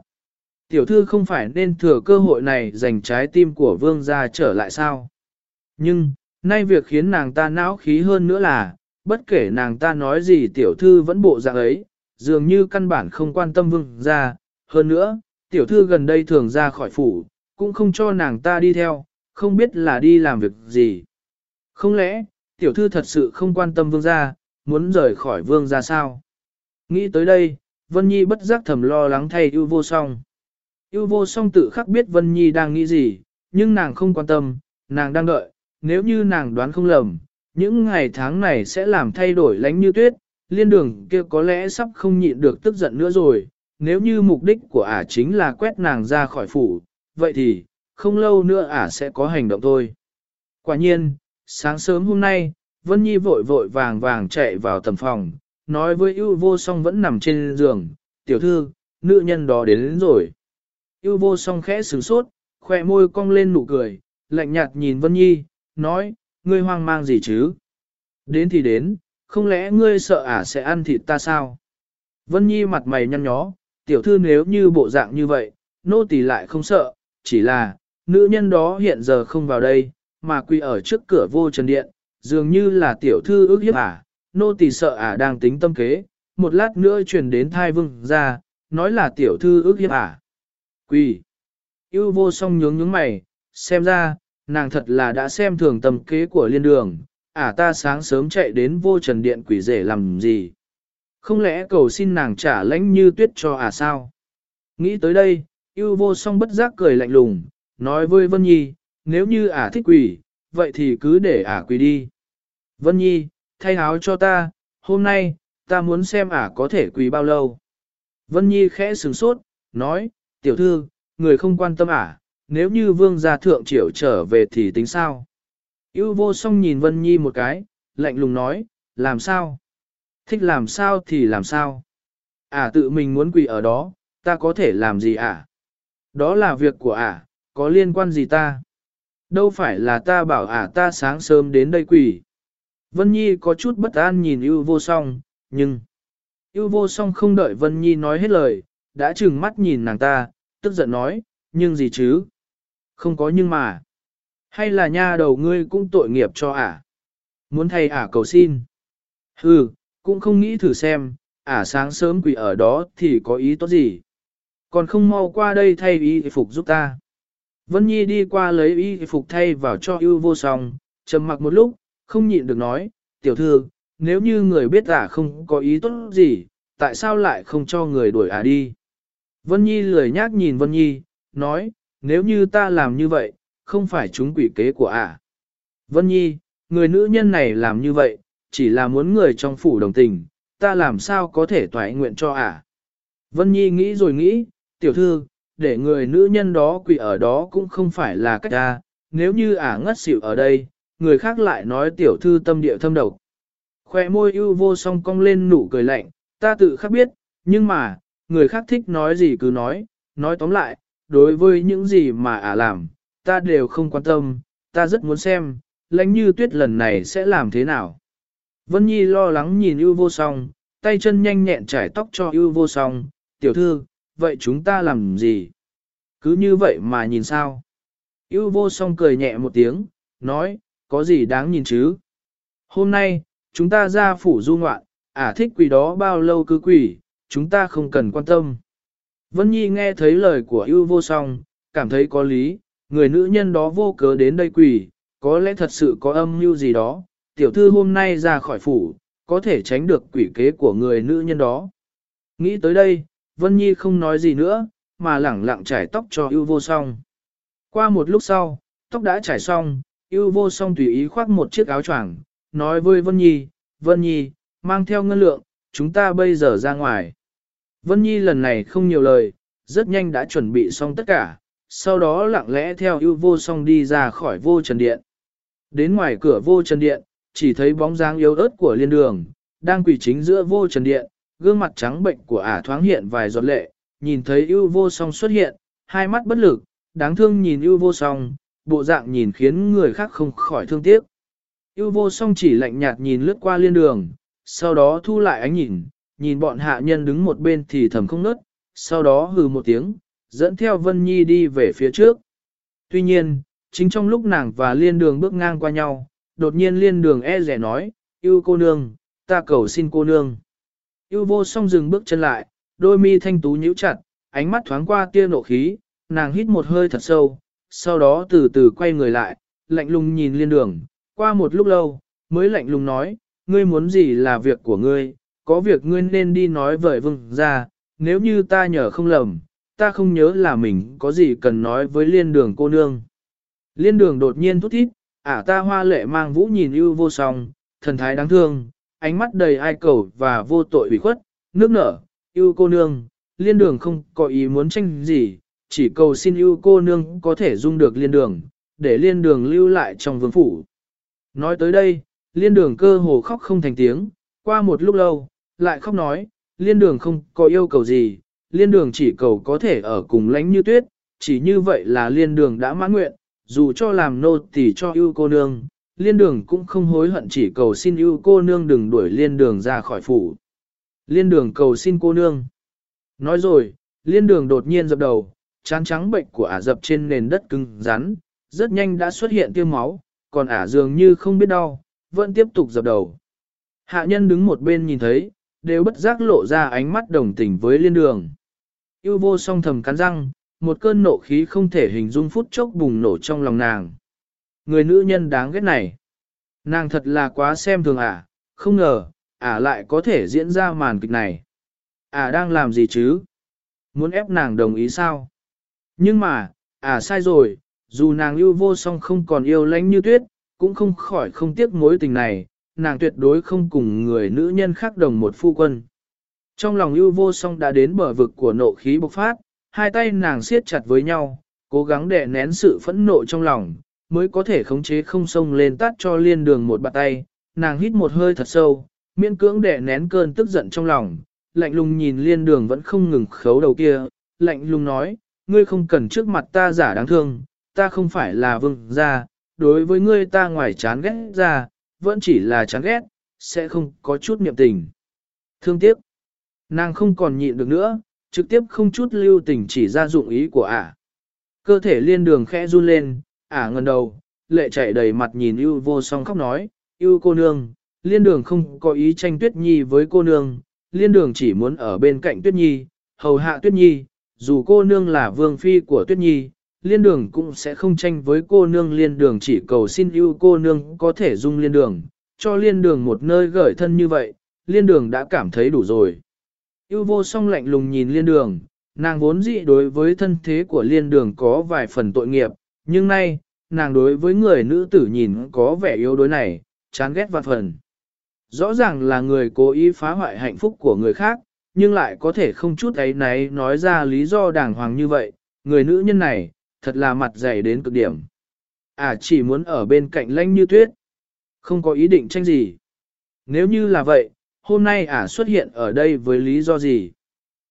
Tiểu thư không phải nên thừa cơ hội này giành trái tim của vương gia trở lại sao? Nhưng, nay việc khiến nàng ta não khí hơn nữa là, bất kể nàng ta nói gì tiểu thư vẫn bộ dạng ấy, dường như căn bản không quan tâm vương gia. Hơn nữa, tiểu thư gần đây thường ra khỏi phủ, cũng không cho nàng ta đi theo, không biết là đi làm việc gì. Không lẽ, tiểu thư thật sự không quan tâm vương gia, muốn rời khỏi vương gia sao? Nghĩ tới đây, Vân Nhi bất giác thầm lo lắng thay ưu vô song. Ưu vô song tự khắc biết Vân Nhi đang nghĩ gì, nhưng nàng không quan tâm, nàng đang đợi, nếu như nàng đoán không lầm, những ngày tháng này sẽ làm thay đổi lánh như tuyết, liên đường kia có lẽ sắp không nhịn được tức giận nữa rồi, nếu như mục đích của ả chính là quét nàng ra khỏi phủ, vậy thì, không lâu nữa ả sẽ có hành động thôi. Quả nhiên, sáng sớm hôm nay, Vân Nhi vội vội vàng vàng chạy vào tầm phòng, nói với ưu vô song vẫn nằm trên giường, tiểu thư, nữ nhân đó đến, đến rồi. Ưu vô song khẽ sử sốt, khỏe môi cong lên nụ cười, lạnh nhạt nhìn Vân Nhi, nói, ngươi hoang mang gì chứ? Đến thì đến, không lẽ ngươi sợ ả sẽ ăn thịt ta sao? Vân Nhi mặt mày nhăn nhó, tiểu thư nếu như bộ dạng như vậy, nô tỳ lại không sợ, chỉ là, nữ nhân đó hiện giờ không vào đây, mà quy ở trước cửa vô trần điện, dường như là tiểu thư ước hiếp ả, nô tỳ sợ ả đang tính tâm kế, một lát nữa truyền đến thai vương ra, nói là tiểu thư ước hiếp ả. Quỳ! Yêu vô song nhướng nhướng mày, xem ra, nàng thật là đã xem thường tâm kế của liên đường, ả ta sáng sớm chạy đến vô trần điện quỷ rể làm gì. Không lẽ cầu xin nàng trả lãnh như tuyết cho ả sao? Nghĩ tới đây, yêu vô song bất giác cười lạnh lùng, nói với Vân Nhi, nếu như ả thích quỷ, vậy thì cứ để ả quỷ đi. Vân Nhi, thay áo cho ta, hôm nay, ta muốn xem ả có thể quỳ bao lâu. Vân Nhi khẽ sửng sốt, nói, tiểu thư, người không quan tâm à? nếu như vương gia thượng triều trở về thì tính sao? Yêu vô song nhìn Vân Nhi một cái, lạnh lùng nói, làm sao? Thích làm sao thì làm sao? À, tự mình muốn quỳ ở đó, ta có thể làm gì à? Đó là việc của à, có liên quan gì ta? Đâu phải là ta bảo à ta sáng sớm đến đây quỳ. Vân Nhi có chút bất an nhìn yêu vô song, nhưng... Yêu vô song không đợi Vân Nhi nói hết lời, đã trừng mắt nhìn nàng ta, tức giận nói, nhưng gì chứ? Không có nhưng mà. Hay là nha đầu ngươi cũng tội nghiệp cho ả? Muốn thay ả cầu xin? Hừ, cũng không nghĩ thử xem, ả sáng sớm quỷ ở đó thì có ý tốt gì? Còn không mau qua đây thay y phục giúp ta. Vân Nhi đi qua lấy y phục thay vào cho ưu vô song, trầm mặc một lúc, không nhịn được nói, tiểu thư, nếu như người biết ả không có ý tốt gì, tại sao lại không cho người đuổi ả đi? Vân Nhi lười nhác nhìn Vân Nhi, nói, nếu như ta làm như vậy, không phải chúng quỷ kế của ả. Vân Nhi, người nữ nhân này làm như vậy, chỉ là muốn người trong phủ đồng tình, ta làm sao có thể toại nguyện cho ả. Vân Nhi nghĩ rồi nghĩ, tiểu thư, để người nữ nhân đó quỷ ở đó cũng không phải là cách ta, nếu như ả ngất xỉu ở đây, người khác lại nói tiểu thư tâm địa thâm độc. Khoe môi ưu vô song cong lên nụ cười lạnh, ta tự khắc biết, nhưng mà, người khác thích nói gì cứ nói, nói tóm lại, đối với những gì mà ả làm, ta đều không quan tâm, ta rất muốn xem, lãnh như tuyết lần này sẽ làm thế nào. Vân Nhi lo lắng nhìn ưu vô song, tay chân nhanh nhẹn trải tóc cho ưu vô song, tiểu thư, vậy chúng ta làm gì? Cứ như vậy mà nhìn sao? Ưu vô song cười nhẹ một tiếng, nói, có gì đáng nhìn chứ? Hôm nay, chúng ta ra phủ du ngoạn, ả thích quỷ đó bao lâu cứ quỷ, chúng ta không cần quan tâm. Vân Nhi nghe thấy lời của ưu vô song, cảm thấy có lý, người nữ nhân đó vô cớ đến đây quỷ, có lẽ thật sự có âm mưu gì đó, tiểu thư hôm nay ra khỏi phủ, có thể tránh được quỷ kế của người nữ nhân đó. Nghĩ tới đây, Vân Nhi không nói gì nữa, mà lẳng lặng trải tóc cho ưu vô song. Qua một lúc sau, tóc đã trải xong, ưu vô song tùy ý khoác một chiếc áo choàng, nói với Vân Nhi, Vân Nhi, mang theo ngân lượng, chúng ta bây giờ ra ngoài. Vân Nhi lần này không nhiều lời, rất nhanh đã chuẩn bị xong tất cả, sau đó lặng lẽ theo ưu vô song đi ra khỏi vô trần điện. Đến ngoài cửa vô trần điện, chỉ thấy bóng dáng yếu ớt của liên đường, đang quỳ chính giữa vô trần điện, gương mặt trắng bệnh của ả thoáng hiện vài giọt lệ, nhìn thấy ưu vô song xuất hiện, hai mắt bất lực, đáng thương nhìn ưu vô song, bộ dạng nhìn khiến người khác không khỏi thương tiếc. Ưu vô song chỉ lạnh nhạt nhìn lướt qua liên đường, sau đó thu lại ánh nhìn, nhìn bọn hạ nhân đứng một bên thì thầm không nớt, sau đó hừ một tiếng, dẫn theo Vân Nhi đi về phía trước. Tuy nhiên, chính trong lúc nàng và liên đường bước ngang qua nhau, đột nhiên liên đường e rẻ nói, yêu cô nương, ta cầu xin cô nương. Yêu vô song dừng bước chân lại, đôi mi thanh tú nhíu chặt, ánh mắt thoáng qua tia nộ khí, nàng hít một hơi thật sâu, sau đó từ từ quay người lại, lạnh lùng nhìn liên đường, qua một lúc lâu, mới lạnh lùng nói, ngươi muốn gì là việc của ngươi, có việc ngươi nên đi nói với vương ra, nếu như ta nhờ không lầm, ta không nhớ là mình có gì cần nói với liên đường cô nương. Liên đường đột nhiên thút thít, ả ta hoa lệ mang vũ nhìn ưu vô song, thần thái đáng thương, ánh mắt đầy ai cầu và vô tội ủy khuất, nước nở, ưu cô nương, liên đường không có ý muốn tranh gì, chỉ cầu xin ưu cô nương có thể dung được liên đường, để liên đường lưu lại trong vương phủ. Nói tới đây, liên đường cơ hồ khóc không thành tiếng, qua một lúc lâu, lại khóc nói, liên đường không có yêu cầu gì, liên đường chỉ cầu có thể ở cùng lánh như tuyết, chỉ như vậy là liên đường đã mãn nguyện, dù cho làm nô tỳ cho yêu cô nương, liên đường cũng không hối hận chỉ cầu xin yêu cô nương đừng đuổi liên đường ra khỏi phủ. Liên đường cầu xin cô nương. Nói rồi, liên đường đột nhiên dập đầu, chán trắng bệnh của ả dập trên nền đất cứng rắn, rất nhanh đã xuất hiện tiêu máu, còn ả dường như không biết đau, vẫn tiếp tục dập đầu. Hạ nhân đứng một bên nhìn thấy, đều bất giác lộ ra ánh mắt đồng tình với liên đường. Yêu vô song thầm cắn răng, một cơn nộ khí không thể hình dung phút chốc bùng nổ trong lòng nàng. Người nữ nhân đáng ghét này. Nàng thật là quá xem thường ả, không ngờ, ả lại có thể diễn ra màn kịch này. Ả đang làm gì chứ? Muốn ép nàng đồng ý sao? Nhưng mà, ả sai rồi, dù nàng yêu vô song không còn yêu lánh như tuyết, cũng không khỏi không tiếc mối tình này, nàng tuyệt đối không cùng người nữ nhân khác đồng một phu quân. Trong lòng yêu vô song đã đến bờ vực của nộ khí bộc phát, hai tay nàng siết chặt với nhau, cố gắng đè nén sự phẫn nộ trong lòng, mới có thể khống chế không xông lên tát cho liên đường một bàn tay, nàng hít một hơi thật sâu, miễn cưỡng đè nén cơn tức giận trong lòng, lạnh lùng nhìn liên đường vẫn không ngừng khấu đầu kia, lạnh lùng nói, ngươi không cần trước mặt ta giả đáng thương, ta không phải là vương gia, đối với ngươi ta ngoài chán ghét ra, vẫn chỉ là chán ghét, sẽ không có chút niệm tình. Thương tiếc, nàng không còn nhịn được nữa, trực tiếp không chút lưu tình chỉ ra dụng ý của ả. Cơ thể liên đường khẽ run lên, ả ngần đầu, lệ chạy đầy mặt nhìn ưu vô song khóc nói, ưu cô nương, liên đường không có ý tranh tuyết nhi với cô nương, liên đường chỉ muốn ở bên cạnh tuyết nhi, hầu hạ tuyết nhi, dù cô nương là vương phi của tuyết nhi, liên đường cũng sẽ không tranh với cô nương liên đường chỉ cầu xin yêu cô nương có thể dung liên đường, cho liên đường một nơi gửi thân như vậy, liên đường đã cảm thấy đủ rồi. Yêu vô song lạnh lùng nhìn liên đường, nàng vốn dị đối với thân thế của liên đường có vài phần tội nghiệp, nhưng nay, nàng đối với người nữ tử nhìn có vẻ yếu đối này, chán ghét vạn phần. Rõ ràng là người cố ý phá hoại hạnh phúc của người khác, nhưng lại có thể không chút ấy náy nói ra lý do đàng hoàng như vậy, người nữ nhân này, thật là mặt dày đến cực điểm. À chỉ muốn ở bên cạnh lãnh như tuyết, không có ý định tranh gì. Nếu như là vậy, hôm nay ả à xuất hiện ở đây với lý do gì?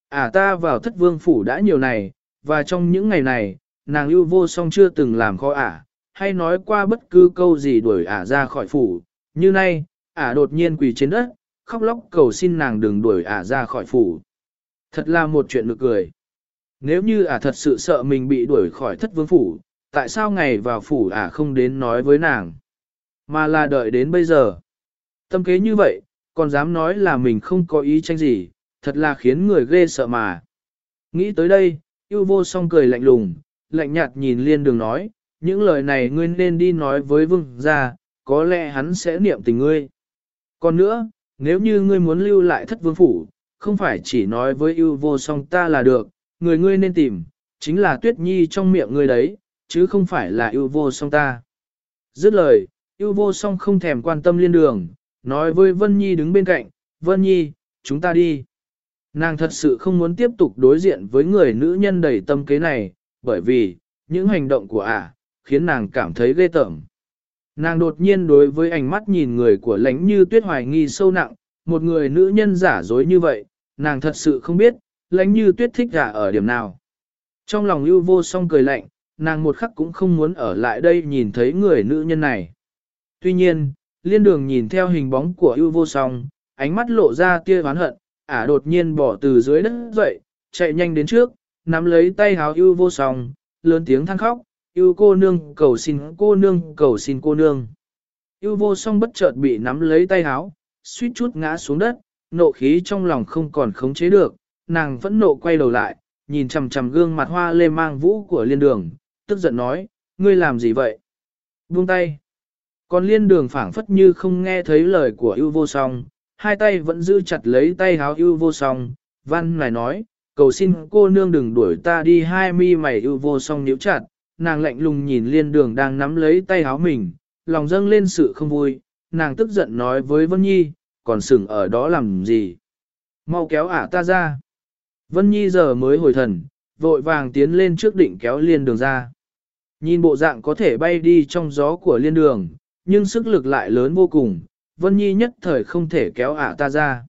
Ả à ta vào thất vương phủ đã nhiều này, và trong những ngày này, nàng ưu vô song chưa từng làm khó ả, hay nói qua bất cứ câu gì đuổi ả ra khỏi phủ. Như nay, ả đột nhiên quỳ trên đất, khóc lóc cầu xin nàng đừng đuổi ả ra khỏi phủ. Thật là một chuyện nực cười. Nếu như ả thật sự sợ mình bị đuổi khỏi thất vương phủ, tại sao ngày vào phủ ả không đến nói với nàng, mà là đợi đến bây giờ. Tâm kế như vậy, còn dám nói là mình không có ý tranh gì, thật là khiến người ghê sợ mà. Nghĩ tới đây, yêu vô song cười lạnh lùng, lạnh nhạt nhìn liên đường nói, những lời này ngươi nên đi nói với vương gia, có lẽ hắn sẽ niệm tình ngươi. Còn nữa, nếu như ngươi muốn lưu lại thất vương phủ, không phải chỉ nói với yêu vô song ta là được, người ngươi nên tìm, chính là tuyết nhi trong miệng ngươi đấy, chứ không phải là yêu vô song ta. Dứt lời, yêu vô song không thèm quan tâm liên đường, nói với Vân Nhi đứng bên cạnh, Vân Nhi, chúng ta đi. Nàng thật sự không muốn tiếp tục đối diện với người nữ nhân đầy tâm kế này, bởi vì, những hành động của ả, khiến nàng cảm thấy ghê tởm. Nàng đột nhiên đối với ánh mắt nhìn người của lãnh như tuyết hoài nghi sâu nặng, một người nữ nhân giả dối như vậy, nàng thật sự không biết, lãnh như tuyết thích gả ở điểm nào. Trong lòng ưu vô song cười lạnh, nàng một khắc cũng không muốn ở lại đây nhìn thấy người nữ nhân này. Tuy nhiên, liên đường nhìn theo hình bóng của ưu vô song, ánh mắt lộ ra tia oán hận, ả đột nhiên bỏ từ dưới đất dậy, chạy nhanh đến trước, nắm lấy tay háo ưu vô song, lớn tiếng than khóc, ưu cô nương cầu xin cô nương cầu xin cô nương. Ưu vô song bất chợt bị nắm lấy tay háo, suýt chút ngã xuống đất, nộ khí trong lòng không còn khống chế được, nàng vẫn nộ quay đầu lại, nhìn chằm chằm gương mặt hoa lê mang vũ của liên đường, tức giận nói, ngươi làm gì vậy? Buông tay. Còn liên đường phảng phất như không nghe thấy lời của ưu vô song, hai tay vẫn giữ chặt lấy tay háo ưu vô song, văn này nói, cầu xin cô nương đừng đuổi ta đi hai mi mày ưu vô song níu chặt, nàng lạnh lùng nhìn liên đường đang nắm lấy tay háo mình, lòng dâng lên sự không vui, nàng tức giận nói với Vân Nhi, còn sừng ở đó làm gì? Mau kéo ả ta ra. Vân Nhi giờ mới hồi thần, vội vàng tiến lên trước định kéo liên đường ra. Nhìn bộ dạng có thể bay đi trong gió của liên đường, nhưng sức lực lại lớn vô cùng, Vân Nhi nhất thời không thể kéo ả ta ra.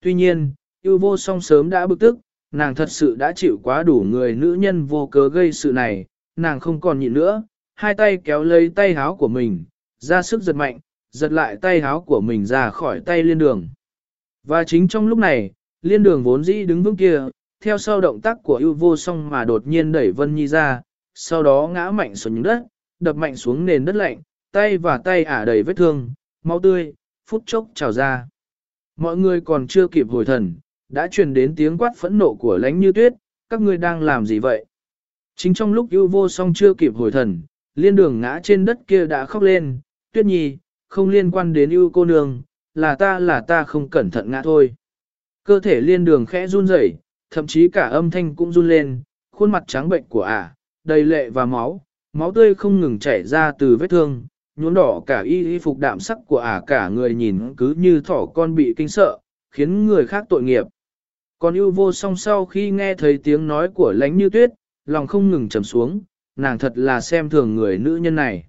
Tuy nhiên, yêu vô song sớm đã bực tức, nàng thật sự đã chịu quá đủ người nữ nhân vô cớ gây sự này, nàng không còn nhịn nữa, hai tay kéo lấy tay háo của mình, ra sức giật mạnh, giật lại tay háo của mình ra khỏi tay liên đường. Và chính trong lúc này, liên đường vốn dĩ đứng vững kia, theo sau động tác của ưu vô song mà đột nhiên đẩy Vân Nhi ra, sau đó ngã mạnh xuống đất, đập mạnh xuống nền đất lạnh, tay và tay ả đầy vết thương, máu tươi, phút chốc trào ra. Mọi người còn chưa kịp hồi thần, đã truyền đến tiếng quát phẫn nộ của lánh như tuyết, các ngươi đang làm gì vậy? Chính trong lúc ưu vô song chưa kịp hồi thần, liên đường ngã trên đất kia đã khóc lên, tuyết nhi, không liên quan đến ưu cô nương, là ta là ta không cẩn thận ngã thôi. Cơ thể liên đường khẽ run rẩy, thậm chí cả âm thanh cũng run lên, khuôn mặt trắng bệnh của ả, đầy lệ và máu, máu tươi không ngừng chảy ra từ vết thương, nhuốm đỏ cả y y phục đạm sắc của ả cả người nhìn cứ như thỏ con bị kinh sợ, khiến người khác tội nghiệp. Còn ưu vô song sau khi nghe thấy tiếng nói của lánh như tuyết, lòng không ngừng trầm xuống, nàng thật là xem thường người nữ nhân này.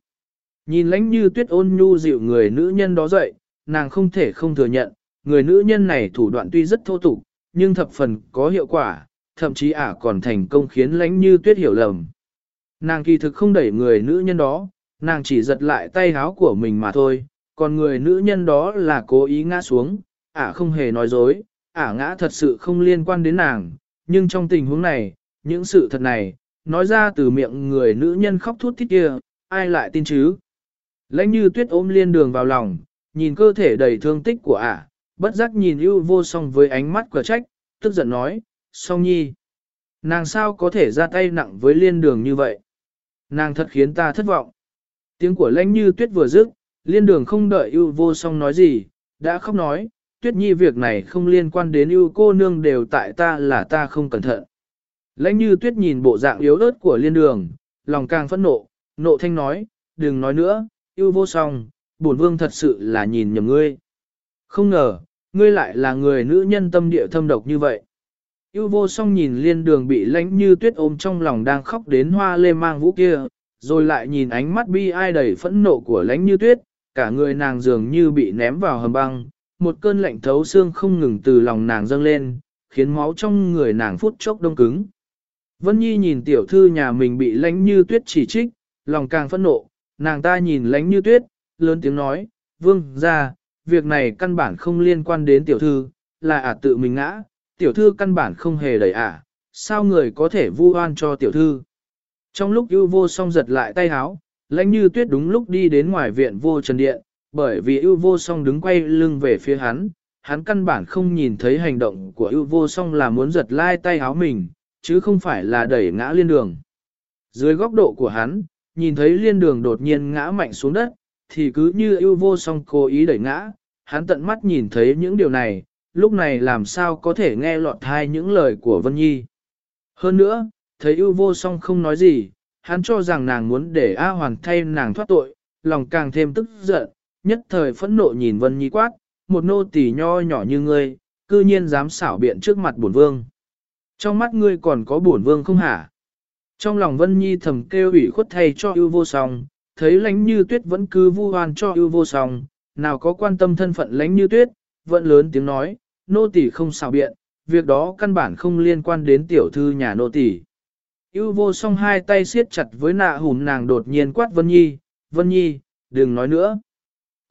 Nhìn lánh như tuyết ôn nhu dịu người nữ nhân đó dậy, nàng không thể không thừa nhận, người nữ nhân này thủ đoạn tuy rất thô tục, nhưng thập phần có hiệu quả, thậm chí ả còn thành công khiến lãnh như tuyết hiểu lầm. Nàng kỳ thực không đẩy người nữ nhân đó, nàng chỉ giật lại tay háo của mình mà thôi, còn người nữ nhân đó là cố ý ngã xuống, ả không hề nói dối, ả ngã thật sự không liên quan đến nàng, nhưng trong tình huống này, những sự thật này, nói ra từ miệng người nữ nhân khóc thút thít kia, ai lại tin chứ? Lãnh như tuyết ôm liên đường vào lòng, nhìn cơ thể đầy thương tích của ả, bất giác nhìn ưu vô song với ánh mắt cửa trách, tức giận nói, song nhi. Nàng sao có thể ra tay nặng với liên đường như vậy? Nàng thật khiến ta thất vọng. Tiếng của lãnh như tuyết vừa dứt, liên đường không đợi ưu vô song nói gì, đã khóc nói, tuyết nhi việc này không liên quan đến ưu cô nương đều tại ta là ta không cẩn thận. Lãnh như tuyết nhìn bộ dạng yếu ớt của liên đường, lòng càng phẫn nộ, nộ thanh nói, đừng nói nữa, ưu vô song, bổn vương thật sự là nhìn nhầm ngươi. Không ngờ, ngươi lại là người nữ nhân tâm địa thâm độc như vậy. Yêu vô song nhìn liên đường bị lãnh như tuyết ôm trong lòng đang khóc đến hoa lê mang vũ kia, rồi lại nhìn ánh mắt bi ai đầy phẫn nộ của lãnh như tuyết, cả người nàng dường như bị ném vào hầm băng, một cơn lạnh thấu xương không ngừng từ lòng nàng dâng lên, khiến máu trong người nàng phút chốc đông cứng. Vân Nhi nhìn tiểu thư nhà mình bị lãnh như tuyết chỉ trích, lòng càng phẫn nộ, nàng ta nhìn lãnh như tuyết, lớn tiếng nói, vương ra, việc này căn bản không liên quan đến tiểu thư, là ả tự mình ngã, tiểu thư căn bản không hề đẩy ả, sao người có thể vu oan cho tiểu thư. Trong lúc ưu vô song giật lại tay háo, lãnh như tuyết đúng lúc đi đến ngoài viện vô trần điện, bởi vì ưu vô song đứng quay lưng về phía hắn, hắn căn bản không nhìn thấy hành động của ưu vô song là muốn giật lai tay háo mình, chứ không phải là đẩy ngã liên đường. Dưới góc độ của hắn, nhìn thấy liên đường đột nhiên ngã mạnh xuống đất, thì cứ như ưu vô song cố ý đẩy ngã, hắn tận mắt nhìn thấy những điều này, lúc này làm sao có thể nghe lọt hai những lời của Vân Nhi. Hơn nữa, thấy ưu vô song không nói gì, hắn cho rằng nàng muốn để A Hoàn thay nàng thoát tội, lòng càng thêm tức giận, nhất thời phẫn nộ nhìn Vân Nhi quát, một nô tỳ nho nhỏ như ngươi, cư nhiên dám xảo biện trước mặt bổn vương. Trong mắt ngươi còn có bổn vương không hả? Trong lòng Vân Nhi thầm kêu ủy khuất thay cho ưu vô song, thấy lánh như tuyết vẫn cứ vu oan cho ưu vô song, nào có quan tâm thân phận lánh như tuyết, vẫn lớn tiếng nói, nô tỳ không xào biện, việc đó căn bản không liên quan đến tiểu thư nhà nô tỳ. Ưu vô song hai tay siết chặt với nạ hùn nàng đột nhiên quát Vân Nhi, Vân Nhi, đừng nói nữa.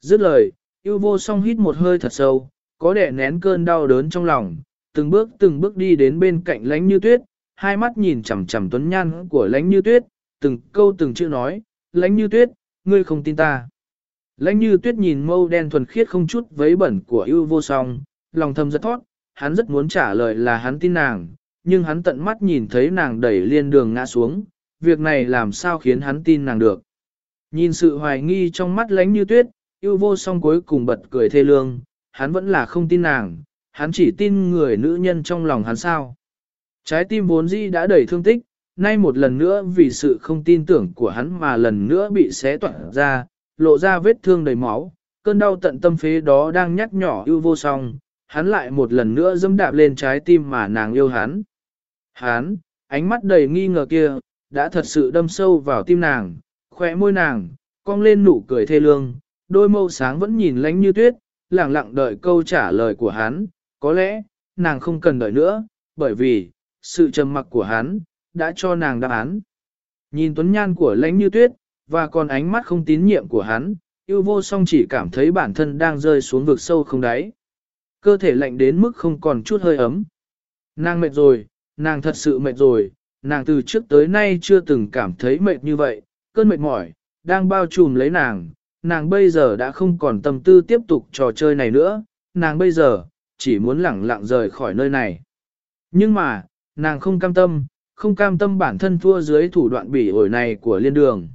Dứt lời, ưu vô song hít một hơi thật sâu, có đẻ nén cơn đau đớn trong lòng, từng bước từng bước đi đến bên cạnh lánh như tuyết, hai mắt nhìn chằm chằm tuấn nhan của lánh như tuyết, từng câu từng chữ nói, lánh như tuyết, ngươi không tin ta. Lánh như tuyết nhìn mâu đen thuần khiết không chút vấy bẩn của ưu vô song, lòng thầm rất thoát, hắn rất muốn trả lời là hắn tin nàng, nhưng hắn tận mắt nhìn thấy nàng đẩy liên đường ngã xuống, việc này làm sao khiến hắn tin nàng được. Nhìn sự hoài nghi trong mắt lánh như tuyết, ưu vô song cuối cùng bật cười thê lương, hắn vẫn là không tin nàng, hắn chỉ tin người nữ nhân trong lòng hắn sao. Trái tim vốn dĩ đã đầy thương tích, nay một lần nữa vì sự không tin tưởng của hắn mà lần nữa bị xé toạn ra, lộ ra vết thương đầy máu, cơn đau tận tâm phế đó đang nhắc nhỏ ưu vô song, hắn lại một lần nữa dâm đạp lên trái tim mà nàng yêu hắn. Hắn, ánh mắt đầy nghi ngờ kia, đã thật sự đâm sâu vào tim nàng, khỏe môi nàng, cong lên nụ cười thê lương, đôi mâu sáng vẫn nhìn lánh như tuyết, lặng lặng đợi câu trả lời của hắn, có lẽ, nàng không cần đợi nữa, bởi vì, sự trầm mặc của hắn, đã cho nàng đáp án. Nhìn tuấn nhan của lãnh như tuyết, và còn ánh mắt không tín nhiệm của hắn, yêu vô song chỉ cảm thấy bản thân đang rơi xuống vực sâu không đáy. Cơ thể lạnh đến mức không còn chút hơi ấm. Nàng mệt rồi, nàng thật sự mệt rồi, nàng từ trước tới nay chưa từng cảm thấy mệt như vậy, cơn mệt mỏi, đang bao trùm lấy nàng, nàng bây giờ đã không còn tâm tư tiếp tục trò chơi này nữa, nàng bây giờ, chỉ muốn lẳng lặng rời khỏi nơi này. Nhưng mà, nàng không cam tâm, không cam tâm bản thân thua dưới thủ đoạn bỉ ổi này của liên đường.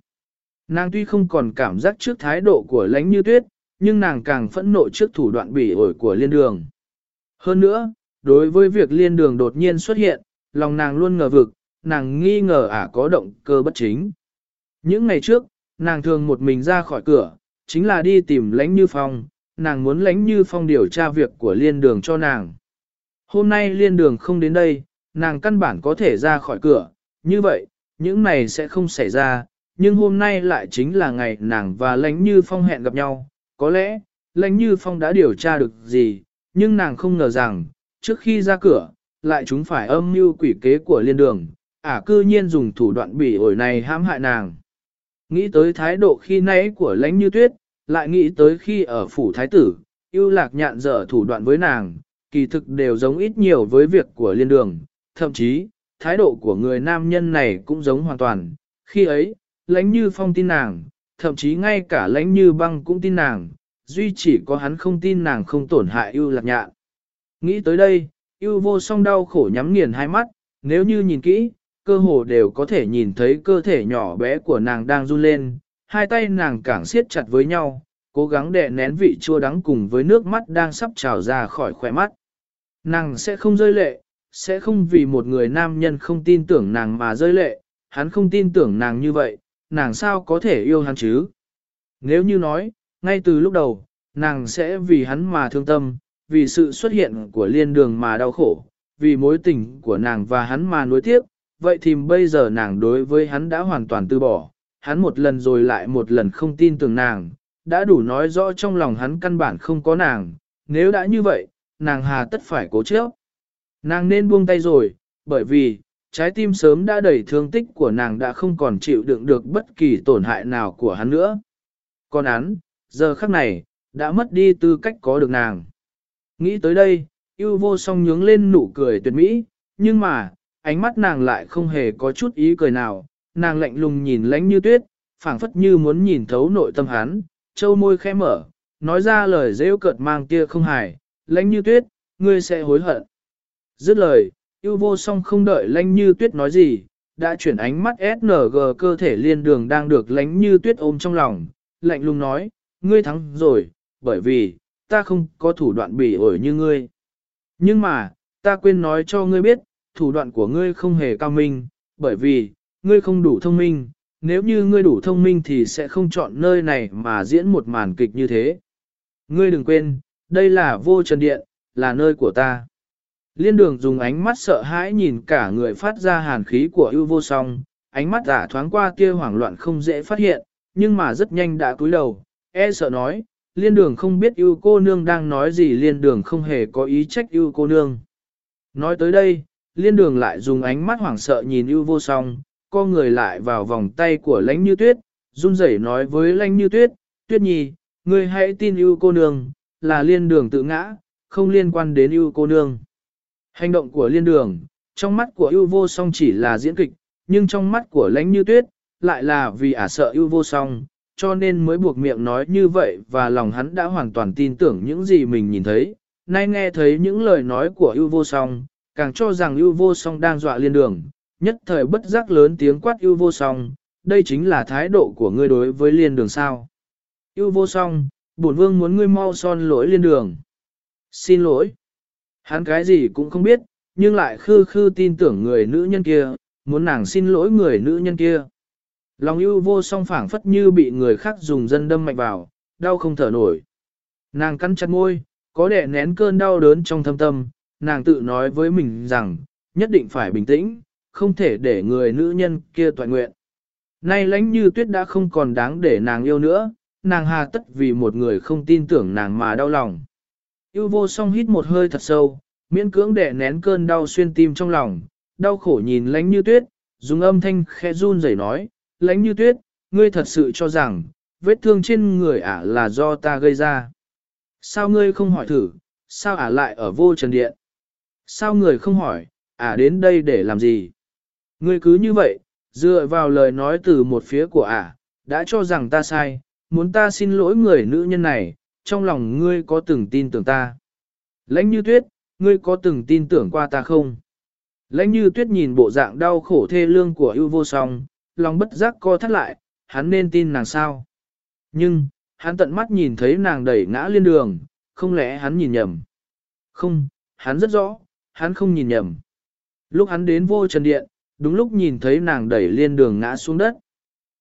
Nàng tuy không còn cảm giác trước thái độ của lánh như tuyết, nhưng nàng càng phẫn nộ trước thủ đoạn bỉ ổi của liên đường. Hơn nữa, đối với việc liên đường đột nhiên xuất hiện, lòng nàng luôn ngờ vực, nàng nghi ngờ ả có động cơ bất chính. Những ngày trước, nàng thường một mình ra khỏi cửa, chính là đi tìm lánh như phong, nàng muốn lánh như phong điều tra việc của liên đường cho nàng. Hôm nay liên đường không đến đây, nàng căn bản có thể ra khỏi cửa, như vậy, những này sẽ không xảy ra, nhưng hôm nay lại chính là ngày nàng và Lãnh như phong hẹn gặp nhau, có lẽ, Lãnh như phong đã điều tra được gì, nhưng nàng không ngờ rằng, trước khi ra cửa, lại chúng phải âm mưu quỷ kế của liên đường, ả à, cư nhiên dùng thủ đoạn bỉ ổi này hãm hại nàng. Nghĩ tới thái độ khi nãy của lãnh như tuyết, lại nghĩ tới khi ở phủ thái tử, yêu lạc nhạn dở thủ đoạn với nàng, kỳ thực đều giống ít nhiều với việc của liên đường, thậm chí, thái độ của người nam nhân này cũng giống hoàn toàn. Khi ấy, lãnh như phong tin nàng, thậm chí ngay cả lãnh như băng cũng tin nàng, duy chỉ có hắn không tin nàng không tổn hại ưu lạc nhạn. Nghĩ tới đây, ưu vô song đau khổ nhắm nghiền hai mắt, nếu như nhìn kỹ, cơ hồ đều có thể nhìn thấy cơ thể nhỏ bé của nàng đang run lên, hai tay nàng càng siết chặt với nhau, cố gắng đè nén vị chua đắng cùng với nước mắt đang sắp trào ra khỏi khỏe mắt. Nàng sẽ không rơi lệ, sẽ không vì một người nam nhân không tin tưởng nàng mà rơi lệ, hắn không tin tưởng nàng như vậy, nàng sao có thể yêu hắn chứ? Nếu như nói, ngay từ lúc đầu, nàng sẽ vì hắn mà thương tâm, vì sự xuất hiện của liên đường mà đau khổ, vì mối tình của nàng và hắn mà nuối tiếc, vậy thì bây giờ nàng đối với hắn đã hoàn toàn từ bỏ, hắn một lần rồi lại một lần không tin tưởng nàng, đã đủ nói rõ trong lòng hắn căn bản không có nàng, nếu đã như vậy, nàng hà tất phải cố chấp. Nàng nên buông tay rồi, bởi vì, trái tim sớm đã đầy thương tích của nàng đã không còn chịu đựng được bất kỳ tổn hại nào của hắn nữa. Còn hắn, giờ khắc này, đã mất đi tư cách có được nàng. Nghĩ tới đây, yêu vô song nhướng lên nụ cười tuyệt mỹ, nhưng mà, ánh mắt nàng lại không hề có chút ý cười nào, nàng lạnh lùng nhìn lánh như tuyết, phảng phất như muốn nhìn thấu nội tâm hắn, châu môi khẽ mở, nói ra lời rêu cợt mang tia không hài, lánh như tuyết, ngươi sẽ hối hận. Dứt lời, yêu vô song không đợi lanh như tuyết nói gì, đã chuyển ánh mắt SNG cơ thể liên đường đang được lánh như tuyết ôm trong lòng, lạnh lùng nói, ngươi thắng rồi, bởi vì, ta không có thủ đoạn bỉ ổi như ngươi. Nhưng mà, ta quên nói cho ngươi biết, thủ đoạn của ngươi không hề cao minh, bởi vì, ngươi không đủ thông minh, nếu như ngươi đủ thông minh thì sẽ không chọn nơi này mà diễn một màn kịch như thế. Ngươi đừng quên, đây là vô trần điện, là nơi của ta. Liên đường dùng ánh mắt sợ hãi nhìn cả người phát ra hàn khí của ưu vô song, ánh mắt giả thoáng qua kia hoảng loạn không dễ phát hiện, nhưng mà rất nhanh đã cúi đầu, e sợ nói, liên đường không biết ưu cô nương đang nói gì liên đường không hề có ý trách ưu cô nương. Nói tới đây, liên đường lại dùng ánh mắt hoảng sợ nhìn ưu vô song, co người lại vào vòng tay của lãnh như tuyết, run rẩy nói với lãnh như tuyết, tuyết nhi, ngươi hãy tin ưu cô nương, là liên đường tự ngã, không liên quan đến ưu cô nương. Hành động của liên đường, trong mắt của ưu vô song chỉ là diễn kịch, nhưng trong mắt của lãnh như tuyết, lại là vì ả sợ ưu vô song, cho nên mới buộc miệng nói như vậy và lòng hắn đã hoàn toàn tin tưởng những gì mình nhìn thấy. Nay nghe thấy những lời nói của ưu vô song, càng cho rằng ưu vô song đang dọa liên đường, nhất thời bất giác lớn tiếng quát ưu vô song, đây chính là thái độ của ngươi đối với liên đường sao. Ưu vô song, bổn vương muốn ngươi mau son lỗi liên đường. Xin lỗi. Hắn cái gì cũng không biết, nhưng lại khư khư tin tưởng người nữ nhân kia, muốn nàng xin lỗi người nữ nhân kia. Lòng ưu vô song phảng phất như bị người khác dùng dân đâm mạnh vào, đau không thở nổi. Nàng cắn chặt môi, có đẻ nén cơn đau đớn trong thâm tâm, nàng tự nói với mình rằng, nhất định phải bình tĩnh, không thể để người nữ nhân kia toàn nguyện. Nay lãnh như tuyết đã không còn đáng để nàng yêu nữa, nàng hà tất vì một người không tin tưởng nàng mà đau lòng. Yêu vô song hít một hơi thật sâu, miễn cưỡng để nén cơn đau xuyên tim trong lòng, đau khổ nhìn lánh như tuyết, dùng âm thanh khẽ run rẩy nói, Lánh như tuyết, ngươi thật sự cho rằng, vết thương trên người ả là do ta gây ra. Sao ngươi không hỏi thử, sao ả lại ở vô trần điện? Sao người không hỏi, ả đến đây để làm gì? Ngươi cứ như vậy, dựa vào lời nói từ một phía của ả, đã cho rằng ta sai, muốn ta xin lỗi người nữ nhân này, trong lòng ngươi có từng tin tưởng ta. Lãnh như tuyết, ngươi có từng tin tưởng qua ta không? Lãnh như tuyết nhìn bộ dạng đau khổ thê lương của ưu vô song, lòng bất giác co thắt lại, hắn nên tin nàng sao. Nhưng, hắn tận mắt nhìn thấy nàng đẩy ngã liên đường, không lẽ hắn nhìn nhầm? Không, hắn rất rõ, hắn không nhìn nhầm. Lúc hắn đến vô trần điện, đúng lúc nhìn thấy nàng đẩy liên đường ngã xuống đất.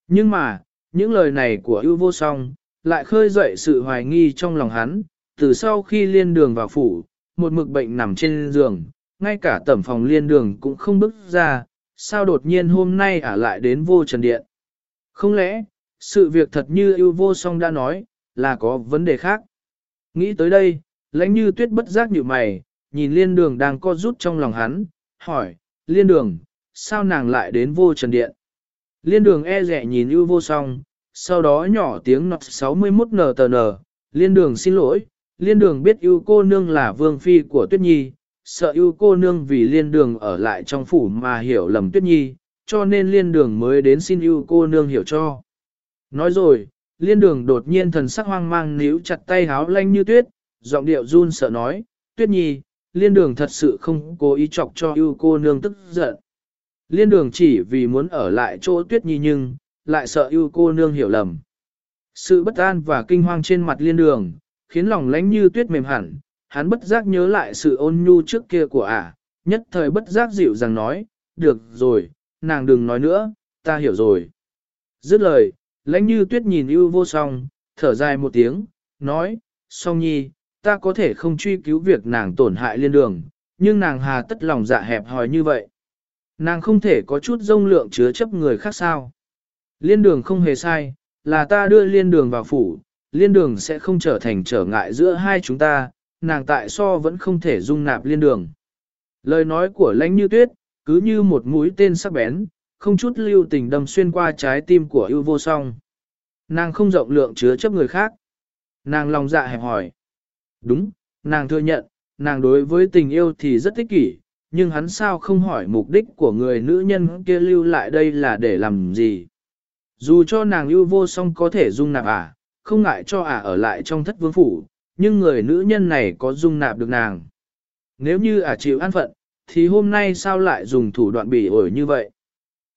Nhưng mà, những lời này của ưu vô song, lại khơi dậy sự hoài nghi trong lòng hắn, từ sau khi liên đường vào phủ, một mực bệnh nằm trên giường, ngay cả tẩm phòng liên đường cũng không bước ra, sao đột nhiên hôm nay ả lại đến vô trần điện. Không lẽ, sự việc thật như yêu vô song đã nói, là có vấn đề khác. Nghĩ tới đây, lãnh như tuyết bất giác như mày, nhìn liên đường đang co rút trong lòng hắn, hỏi, liên đường, sao nàng lại đến vô trần điện? Liên đường e rẻ nhìn yêu vô song, sau đó nhỏ tiếng nọt 61 NTN, liên đường xin lỗi, liên đường biết yêu cô nương là vương phi của tuyết nhi, sợ yêu cô nương vì liên đường ở lại trong phủ mà hiểu lầm tuyết nhi, cho nên liên đường mới đến xin yêu cô nương hiểu cho. Nói rồi, liên đường đột nhiên thần sắc hoang mang níu chặt tay háo lanh như tuyết, giọng điệu run sợ nói, tuyết nhi, liên đường thật sự không cố ý chọc cho yêu cô nương tức giận. Liên đường chỉ vì muốn ở lại chỗ tuyết nhi nhưng, lại sợ yêu cô nương hiểu lầm. Sự bất an và kinh hoang trên mặt liên đường, khiến lòng lánh như tuyết mềm hẳn, hắn bất giác nhớ lại sự ôn nhu trước kia của ả, nhất thời bất giác dịu rằng nói, được rồi, nàng đừng nói nữa, ta hiểu rồi. Dứt lời, lãnh như tuyết nhìn ưu vô song, thở dài một tiếng, nói, song nhi, ta có thể không truy cứu việc nàng tổn hại liên đường, nhưng nàng hà tất lòng dạ hẹp hòi như vậy. Nàng không thể có chút rông lượng chứa chấp người khác sao. Liên đường không hề sai, là ta đưa liên đường vào phủ, liên đường sẽ không trở thành trở ngại giữa hai chúng ta, nàng tại so vẫn không thể dung nạp liên đường. Lời nói của lãnh như tuyết, cứ như một mũi tên sắc bén, không chút lưu tình đâm xuyên qua trái tim của ưu vô song. Nàng không rộng lượng chứa chấp người khác. Nàng lòng dạ hẹp hỏi. Đúng, nàng thừa nhận, nàng đối với tình yêu thì rất thích kỷ, nhưng hắn sao không hỏi mục đích của người nữ nhân kia lưu lại đây là để làm gì. Dù cho nàng ưu vô song có thể dung nạp ả, à, không ngại cho ả à ở lại trong thất vương phủ, nhưng người nữ nhân này có dung nạp được nàng. Nếu như ả à chịu an phận, thì hôm nay sao lại dùng thủ đoạn bỉ ổi như vậy?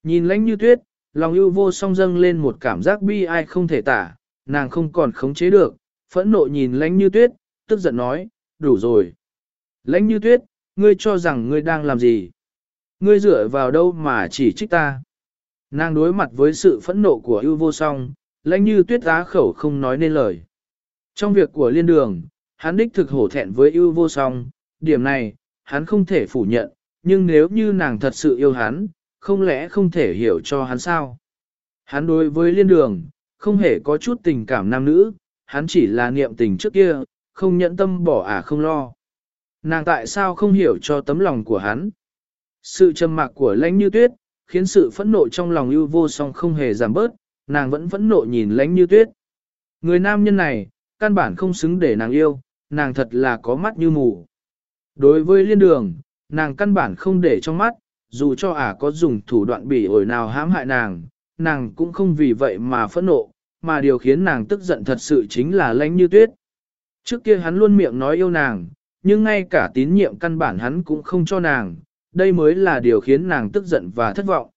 Nhìn lãnh như tuyết, lòng ưu vô song dâng lên một cảm giác bi ai không thể tả, nàng không còn khống chế được, phẫn nộ nhìn lãnh như tuyết, tức giận nói, đủ rồi. Lãnh như tuyết, ngươi cho rằng ngươi đang làm gì? Ngươi dựa vào đâu mà chỉ trích ta? Nàng đối mặt với sự phẫn nộ của ưu vô song, lãnh như tuyết á khẩu không nói nên lời. Trong việc của liên đường, hắn đích thực hổ thẹn với ưu vô song, điểm này, hắn không thể phủ nhận, nhưng nếu như nàng thật sự yêu hắn, không lẽ không thể hiểu cho hắn sao? Hắn đối với liên đường, không hề có chút tình cảm nam nữ, hắn chỉ là niệm tình trước kia, không nhẫn tâm bỏ à không lo. Nàng tại sao không hiểu cho tấm lòng của hắn? Sự trầm mặc của lãnh như tuyết, khiến sự phẫn nộ trong lòng ưu vô song không hề giảm bớt, nàng vẫn phẫn nộ nhìn lánh như tuyết. Người nam nhân này, căn bản không xứng để nàng yêu, nàng thật là có mắt như mù. Đối với liên đường, nàng căn bản không để trong mắt, dù cho ả có dùng thủ đoạn bỉ ổi nào hãm hại nàng, nàng cũng không vì vậy mà phẫn nộ, mà điều khiến nàng tức giận thật sự chính là lánh như tuyết. Trước kia hắn luôn miệng nói yêu nàng, nhưng ngay cả tín nhiệm căn bản hắn cũng không cho nàng, đây mới là điều khiến nàng tức giận và thất vọng.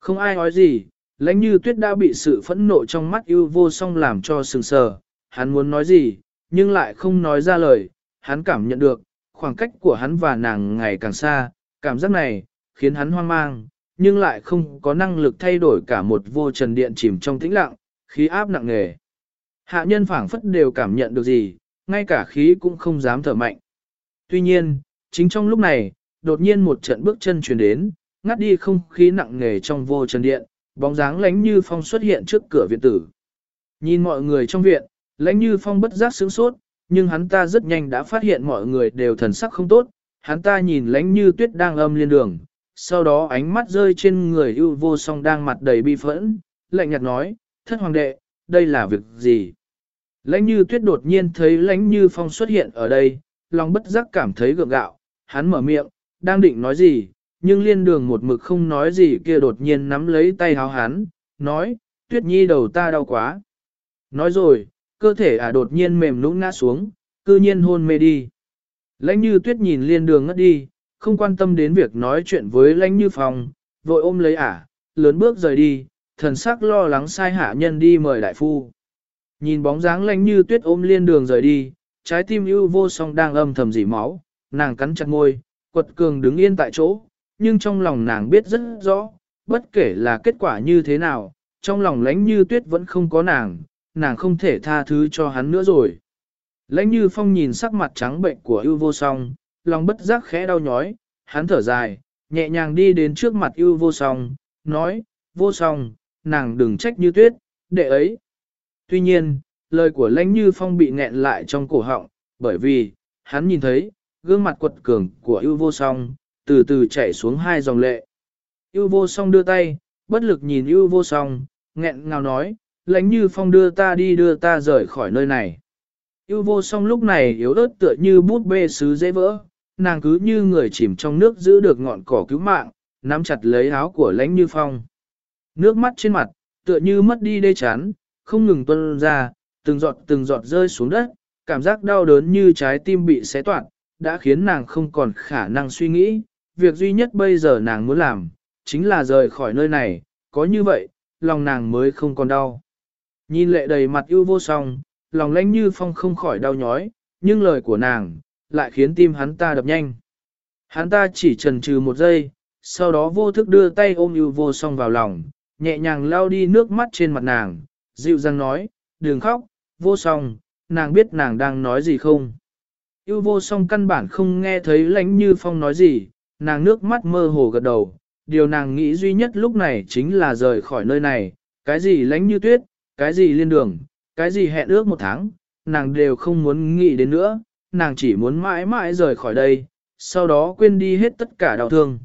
Không ai nói gì, lãnh như tuyết đã bị sự phẫn nộ trong mắt yêu vô song làm cho sừng sờ, hắn muốn nói gì, nhưng lại không nói ra lời, hắn cảm nhận được, khoảng cách của hắn và nàng ngày càng xa, cảm giác này, khiến hắn hoang mang, nhưng lại không có năng lực thay đổi cả một vô trần điện chìm trong tĩnh lặng, khí áp nặng nề. Hạ nhân phảng phất đều cảm nhận được gì, ngay cả khí cũng không dám thở mạnh. Tuy nhiên, chính trong lúc này, đột nhiên một trận bước chân truyền đến, ngắt đi không khí nặng nề trong vô trần điện, bóng dáng lánh như phong xuất hiện trước cửa viện tử. Nhìn mọi người trong viện, lánh như phong bất giác sướng sốt, nhưng hắn ta rất nhanh đã phát hiện mọi người đều thần sắc không tốt, hắn ta nhìn lánh như tuyết đang âm liên đường, sau đó ánh mắt rơi trên người ưu vô song đang mặt đầy bi phẫn, lạnh nhạt nói, thất hoàng đệ, đây là việc gì? Lãnh như tuyết đột nhiên thấy lãnh như phong xuất hiện ở đây, lòng bất giác cảm thấy gượng gạo, hắn mở miệng, đang định nói gì, nhưng liên đường một mực không nói gì kia đột nhiên nắm lấy tay háo hắn, nói, tuyết nhi đầu ta đau quá. Nói rồi, cơ thể ả đột nhiên mềm nũng ngã xuống, cư nhiên hôn mê đi. Lãnh như tuyết nhìn liên đường ngất đi, không quan tâm đến việc nói chuyện với lãnh như phòng, vội ôm lấy ả, lớn bước rời đi, thần sắc lo lắng sai hạ nhân đi mời đại phu. Nhìn bóng dáng lãnh như tuyết ôm liên đường rời đi, trái tim ưu vô song đang âm thầm dỉ máu, nàng cắn chặt môi, quật cường đứng yên tại chỗ, nhưng trong lòng nàng biết rất rõ, bất kể là kết quả như thế nào, trong lòng lãnh như tuyết vẫn không có nàng, nàng không thể tha thứ cho hắn nữa rồi. Lãnh như phong nhìn sắc mặt trắng bệnh của ưu vô song, lòng bất giác khẽ đau nhói, hắn thở dài, nhẹ nhàng đi đến trước mặt ưu vô song, nói, vô song, nàng đừng trách như tuyết, đệ ấy. Tuy nhiên, lời của lãnh như phong bị nghẹn lại trong cổ họng, bởi vì, hắn nhìn thấy, gương mặt quật cường của ưu vô song, từ từ chảy xuống hai dòng lệ. Ưu vô song đưa tay, bất lực nhìn ưu vô song, nghẹn ngào nói, lãnh như phong đưa ta đi đưa ta rời khỏi nơi này. Ưu vô song lúc này yếu ớt tựa như bút bê sứ dễ vỡ, nàng cứ như người chìm trong nước giữ được ngọn cỏ cứu mạng, nắm chặt lấy áo của lãnh như phong. Nước mắt trên mặt, tựa như mất đi đê chán, không ngừng tuôn ra, từng giọt từng giọt rơi xuống đất, cảm giác đau đớn như trái tim bị xé toạn, đã khiến nàng không còn khả năng suy nghĩ, việc duy nhất bây giờ nàng muốn làm, chính là rời khỏi nơi này, có như vậy, lòng nàng mới không còn đau. Nhìn lệ đầy mặt ưu vô song, lòng lãnh như phong không khỏi đau nhói, nhưng lời của nàng, lại khiến tim hắn ta đập nhanh. Hắn ta chỉ chần chừ một giây, sau đó vô thức đưa tay ôm ưu vô song vào lòng, nhẹ nhàng lau đi nước mắt trên mặt nàng, dịu dàng nói, đừng khóc, vô song, nàng biết nàng đang nói gì không. Ưu vô song căn bản không nghe thấy lãnh như phong nói gì, nàng nước mắt mơ hồ gật đầu, điều nàng nghĩ duy nhất lúc này chính là rời khỏi nơi này, cái gì lãnh như tuyết, cái gì liên đường, cái gì hẹn ước một tháng, nàng đều không muốn nghĩ đến nữa, nàng chỉ muốn mãi mãi rời khỏi đây, sau đó quên đi hết tất cả đau thương.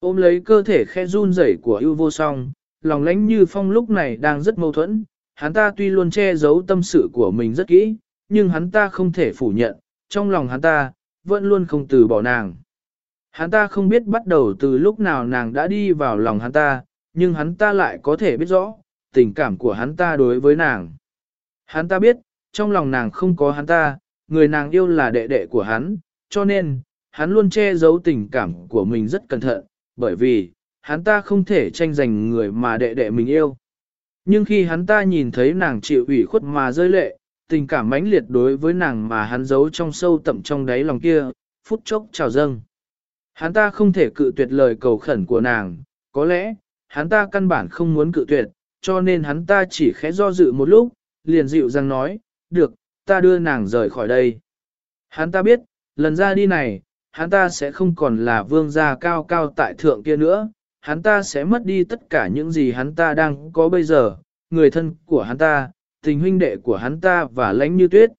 Ôm lấy cơ thể khe run rẩy của ưu vô song, lòng lãnh như phong lúc này đang rất mâu thuẫn, hắn ta tuy luôn che giấu tâm sự của mình rất kỹ, nhưng hắn ta không thể phủ nhận, trong lòng hắn ta, vẫn luôn không từ bỏ nàng. Hắn ta không biết bắt đầu từ lúc nào nàng đã đi vào lòng hắn ta, nhưng hắn ta lại có thể biết rõ, tình cảm của hắn ta đối với nàng. Hắn ta biết, trong lòng nàng không có hắn ta, người nàng yêu là đệ đệ của hắn, cho nên, hắn luôn che giấu tình cảm của mình rất cẩn thận, bởi vì, hắn ta không thể tranh giành người mà đệ đệ mình yêu. Nhưng khi hắn ta nhìn thấy nàng chịu ủy khuất mà rơi lệ, tình cảm mãnh liệt đối với nàng mà hắn giấu trong sâu tậm trong đáy lòng kia, phút chốc trào dâng. Hắn ta không thể cự tuyệt lời cầu khẩn của nàng, có lẽ, hắn ta căn bản không muốn cự tuyệt, cho nên hắn ta chỉ khẽ do dự một lúc, liền dịu dàng nói, được, ta đưa nàng rời khỏi đây. Hắn ta biết, lần ra đi này, hắn ta sẽ không còn là vương gia cao cao tại thượng kia nữa, hắn ta sẽ mất đi tất cả những gì hắn ta đang có bây giờ, người thân của hắn ta, tình huynh đệ của hắn ta và lãnh như tuyết.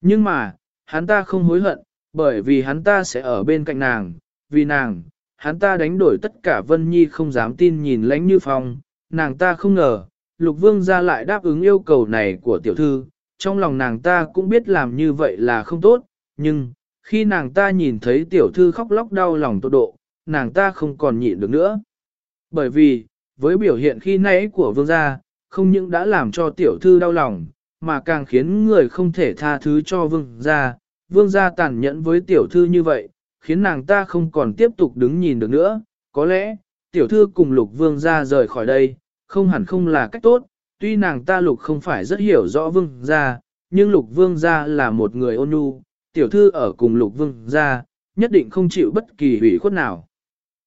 Nhưng mà, hắn ta không hối hận, bởi vì hắn ta sẽ ở bên cạnh nàng, vì nàng, hắn ta đánh đổi tất cả Vân Nhi không dám tin nhìn lãnh như phong, nàng ta không ngờ, lục vương ra lại đáp ứng yêu cầu này của tiểu thư, trong lòng nàng ta cũng biết làm như vậy là không tốt, nhưng, khi nàng ta nhìn thấy tiểu thư khóc lóc đau lòng tột độ, nàng ta không còn nhịn được nữa. Bởi vì, với biểu hiện khi nãy của vương gia, không những đã làm cho tiểu thư đau lòng, mà càng khiến người không thể tha thứ cho vương gia. Vương gia tàn nhẫn với tiểu thư như vậy, khiến nàng ta không còn tiếp tục đứng nhìn được nữa. Có lẽ, tiểu thư cùng lục vương gia rời khỏi đây, không hẳn không là cách tốt, tuy nàng ta lục không phải rất hiểu rõ vương gia, nhưng lục vương gia là một người ôn nhu, tiểu thư ở cùng lục vương gia, nhất định không chịu bất kỳ hủy khuất nào.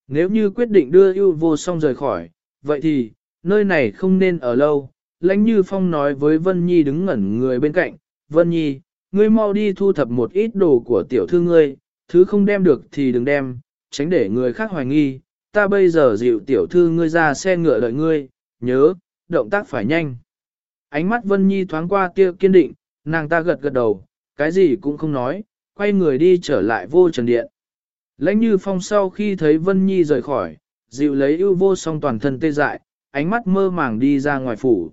Nếu như quyết định đưa ưu vô song rời khỏi, vậy thì, nơi này không nên ở lâu. Lãnh Như Phong nói với Vân Nhi đứng ngẩn người bên cạnh, Vân Nhi, ngươi mau đi thu thập một ít đồ của tiểu thư ngươi, thứ không đem được thì đừng đem, tránh để người khác hoài nghi, ta bây giờ dịu tiểu thư ngươi ra xe ngựa đợi ngươi, nhớ, động tác phải nhanh. Ánh mắt Vân Nhi thoáng qua tia kiên định, nàng ta gật gật đầu, cái gì cũng không nói, quay người đi trở lại vô trần điện. Lãnh như phong sau khi thấy Vân Nhi rời khỏi, dịu lấy ưu vô song toàn thân tê dại, ánh mắt mơ màng đi ra ngoài phủ.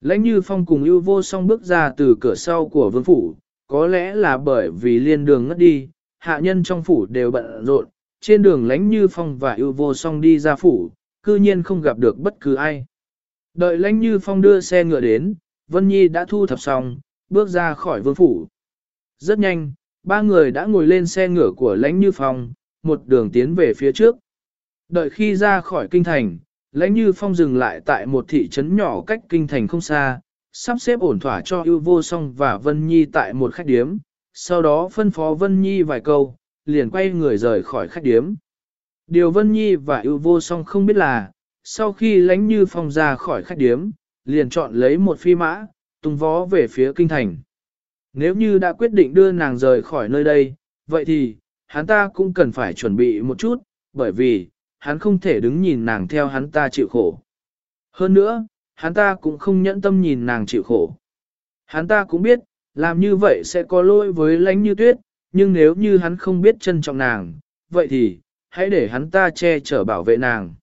Lãnh như phong cùng ưu vô song bước ra từ cửa sau của vương phủ, có lẽ là bởi vì liên đường ngất đi, hạ nhân trong phủ đều bận rộn, trên đường lãnh như phong và ưu vô song đi ra phủ, cư nhiên không gặp được bất cứ ai. Đợi lãnh như phong đưa xe ngựa đến, Vân Nhi đã thu thập xong, bước ra khỏi vương phủ. Rất nhanh, ba người đã ngồi lên xe ngựa của lãnh như phong, một đường tiến về phía trước. Đợi khi ra khỏi kinh thành, lãnh như phong dừng lại tại một thị trấn nhỏ cách kinh thành không xa, sắp xếp ổn thỏa cho ưu vô song và Vân Nhi tại một khách điếm, sau đó phân phó Vân Nhi vài câu, liền quay người rời khỏi khách điếm. Điều Vân Nhi và ưu vô song không biết là, sau khi lãnh như phong ra khỏi khách điếm, liền chọn lấy một phi mã, tung vó về phía kinh thành. Nếu như đã quyết định đưa nàng rời khỏi nơi đây, vậy thì, hắn ta cũng cần phải chuẩn bị một chút, bởi vì, hắn không thể đứng nhìn nàng theo hắn ta chịu khổ. Hơn nữa, hắn ta cũng không nhẫn tâm nhìn nàng chịu khổ. Hắn ta cũng biết, làm như vậy sẽ có lỗi với lánh như tuyết, nhưng nếu như hắn không biết trân trọng nàng, vậy thì, hãy để hắn ta che chở bảo vệ nàng.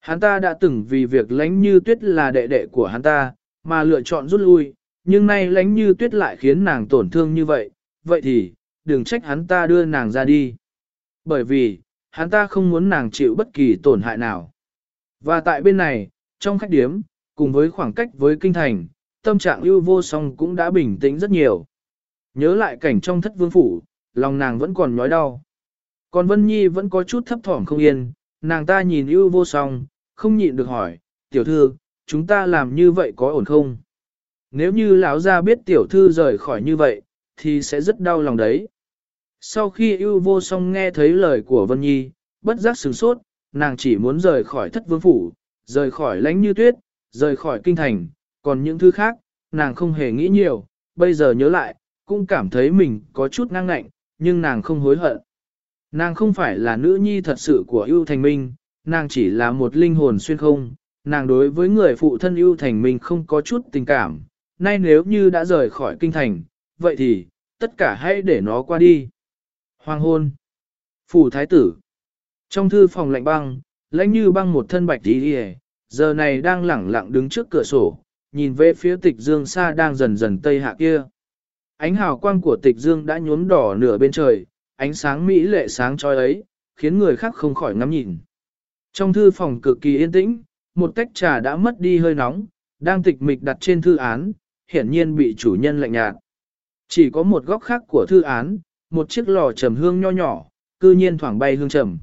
Hắn ta đã từng vì việc lánh như tuyết là đệ đệ của hắn ta, mà lựa chọn rút lui, nhưng nay lánh như tuyết lại khiến nàng tổn thương như vậy, vậy thì, đừng trách hắn ta đưa nàng ra đi. Bởi vì, hắn ta không muốn nàng chịu bất kỳ tổn hại nào. Và tại bên này, trong khách điếm, cùng với khoảng cách với kinh thành, tâm trạng ưu vô song cũng đã bình tĩnh rất nhiều. Nhớ lại cảnh trong thất vương phủ, lòng nàng vẫn còn nhói đau. Còn Vân Nhi vẫn có chút thấp thỏm không yên, nàng ta nhìn ưu vô song, không nhịn được hỏi, tiểu thư, chúng ta làm như vậy có ổn không? nếu như lão gia biết tiểu thư rời khỏi như vậy, thì sẽ rất đau lòng đấy. Sau khi ưu vô song nghe thấy lời của Vân Nhi, bất giác sửng sốt, nàng chỉ muốn rời khỏi thất vương phủ, rời khỏi lánh như tuyết, rời khỏi kinh thành, còn những thứ khác, nàng không hề nghĩ nhiều, bây giờ nhớ lại, cũng cảm thấy mình có chút ngang ngạnh, nhưng nàng không hối hận. Nàng không phải là nữ nhi thật sự của ưu thành minh, nàng chỉ là một linh hồn xuyên không, nàng đối với người phụ thân ưu thành minh không có chút tình cảm, nay nếu như đã rời khỏi kinh thành, vậy thì, tất cả hãy để nó qua đi. Hoàng hôn. Phủ thái tử. Trong thư phòng lạnh băng, lãnh như băng một thân bạch tí hề, giờ này đang lẳng lặng đứng trước cửa sổ, nhìn về phía tịch dương xa đang dần dần tây hạ kia. Ánh hào quang của tịch dương đã nhuốm đỏ nửa bên trời, ánh sáng mỹ lệ sáng trói ấy, khiến người khác không khỏi ngắm nhìn. Trong thư phòng cực kỳ yên tĩnh, một tách trà đã mất đi hơi nóng, đang tịch mịch đặt trên thư án, hiển nhiên bị chủ nhân lạnh nhạt. Chỉ có một góc khác của thư án, một chiếc lò trầm hương nho nhỏ, cư nhiên thoảng bay hương trầm.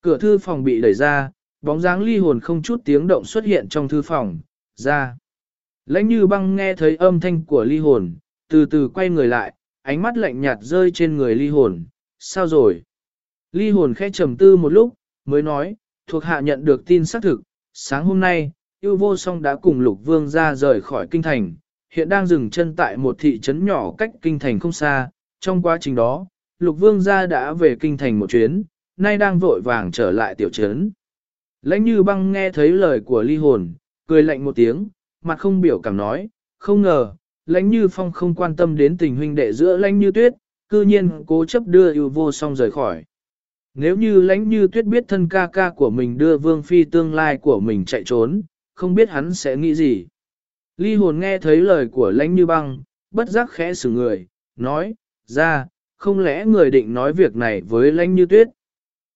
Cửa thư phòng bị đẩy ra, bóng dáng ly hồn không chút tiếng động xuất hiện trong thư phòng, ra. Lãnh như băng nghe thấy âm thanh của ly hồn, từ từ quay người lại, ánh mắt lạnh nhạt rơi trên người ly hồn, sao rồi? Ly hồn khẽ trầm tư một lúc, mới nói, thuộc hạ nhận được tin xác thực, sáng hôm nay, yêu vô song đã cùng lục vương ra rời khỏi kinh thành, hiện đang dừng chân tại một thị trấn nhỏ cách kinh thành không xa, trong quá trình đó, lục vương gia đã về kinh thành một chuyến, nay đang vội vàng trở lại tiểu trấn. Lãnh như băng nghe thấy lời của ly hồn, cười lạnh một tiếng, mặt không biểu cảm nói, không ngờ, lãnh như phong không quan tâm đến tình huynh đệ giữa lãnh như tuyết, cư nhiên cố chấp đưa yêu vô song rời khỏi. Nếu như lãnh như tuyết biết thân ca ca của mình đưa vương phi tương lai của mình chạy trốn, không biết hắn sẽ nghĩ gì. Ly hồn nghe thấy lời của lãnh như băng, bất giác khẽ xử người, nói, ra, không lẽ người định nói việc này với lãnh như tuyết.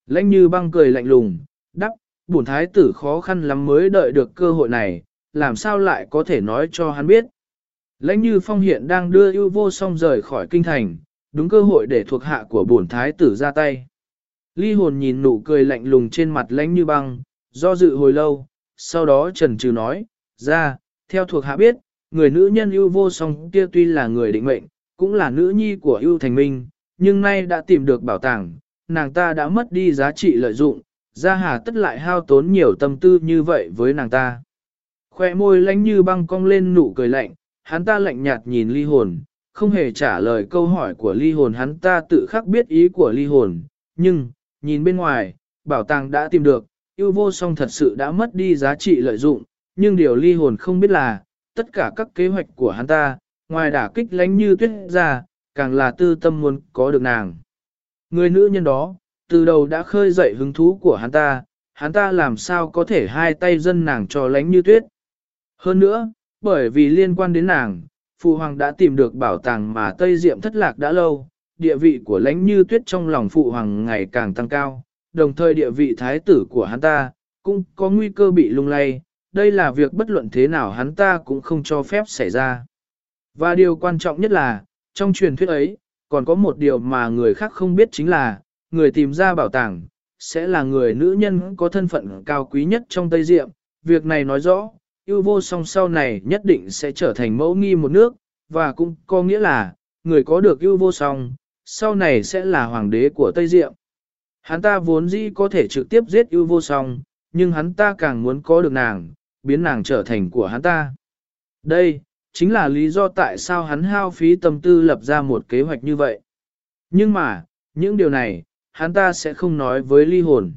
Lãnh như băng cười lạnh lùng, đắc, bổn thái tử khó khăn lắm mới đợi được cơ hội này, làm sao lại có thể nói cho hắn biết. Lãnh như phong hiện đang đưa ưu vô song rời khỏi kinh thành, đúng cơ hội để thuộc hạ của bổn thái tử ra tay. Ly hồn nhìn nụ cười lạnh lùng trên mặt lãnh như băng, do dự hồi lâu, sau đó trần trừ nói, ra, theo thuộc hạ biết, người nữ nhân ưu vô song kia tuy là người định mệnh, cũng là nữ nhi của ưu thành minh, nhưng nay đã tìm được bảo tàng, nàng ta đã mất đi giá trị lợi dụng, ra hà tất lại hao tốn nhiều tâm tư như vậy với nàng ta. Khoe môi lánh như băng cong lên nụ cười lạnh, hắn ta lạnh nhạt nhìn ly hồn, không hề trả lời câu hỏi của ly hồn hắn ta tự khắc biết ý của ly hồn, nhưng, nhìn bên ngoài, bảo tàng đã tìm được, yêu vô song thật sự đã mất đi giá trị lợi dụng, nhưng điều ly hồn không biết là, tất cả các kế hoạch của hắn ta, ngoài đả kích lánh như tuyết ra, càng là tư tâm muốn có được nàng. Người nữ nhân đó, từ đầu đã khơi dậy hứng thú của hắn ta, hắn ta làm sao có thể hai tay dân nàng cho lánh như tuyết. Hơn nữa, bởi vì liên quan đến nàng, Phụ Hoàng đã tìm được bảo tàng mà Tây Diệm thất lạc đã lâu, địa vị của lánh như tuyết trong lòng Phụ Hoàng ngày càng tăng cao, đồng thời địa vị thái tử của hắn ta, cũng có nguy cơ bị lung lay, đây là việc bất luận thế nào hắn ta cũng không cho phép xảy ra. Và điều quan trọng nhất là, trong truyền thuyết ấy, còn có một điều mà người khác không biết chính là, người tìm ra bảo tàng, sẽ là người nữ nhân có thân phận cao quý nhất trong Tây Diệm. Việc này nói rõ, yêu vô song sau này nhất định sẽ trở thành mẫu nghi một nước, và cũng có nghĩa là, người có được yêu vô song, sau này sẽ là hoàng đế của Tây Diệm. Hắn ta vốn dĩ có thể trực tiếp giết yêu vô song, nhưng hắn ta càng muốn có được nàng, biến nàng trở thành của hắn ta. Đây, chính là lý do tại sao hắn hao phí tâm tư lập ra một kế hoạch như vậy. Nhưng mà, những điều này, hắn ta sẽ không nói với ly hồn.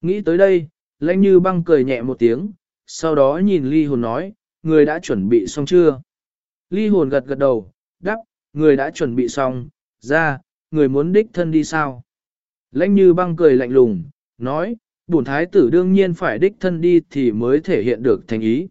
Nghĩ tới đây, lãnh như băng cười nhẹ một tiếng, sau đó nhìn ly hồn nói, người đã chuẩn bị xong chưa? Ly hồn gật gật đầu, đáp, người đã chuẩn bị xong, ra, người muốn đích thân đi sao? Lãnh như băng cười lạnh lùng, nói, bổn thái tử đương nhiên phải đích thân đi thì mới thể hiện được thành ý.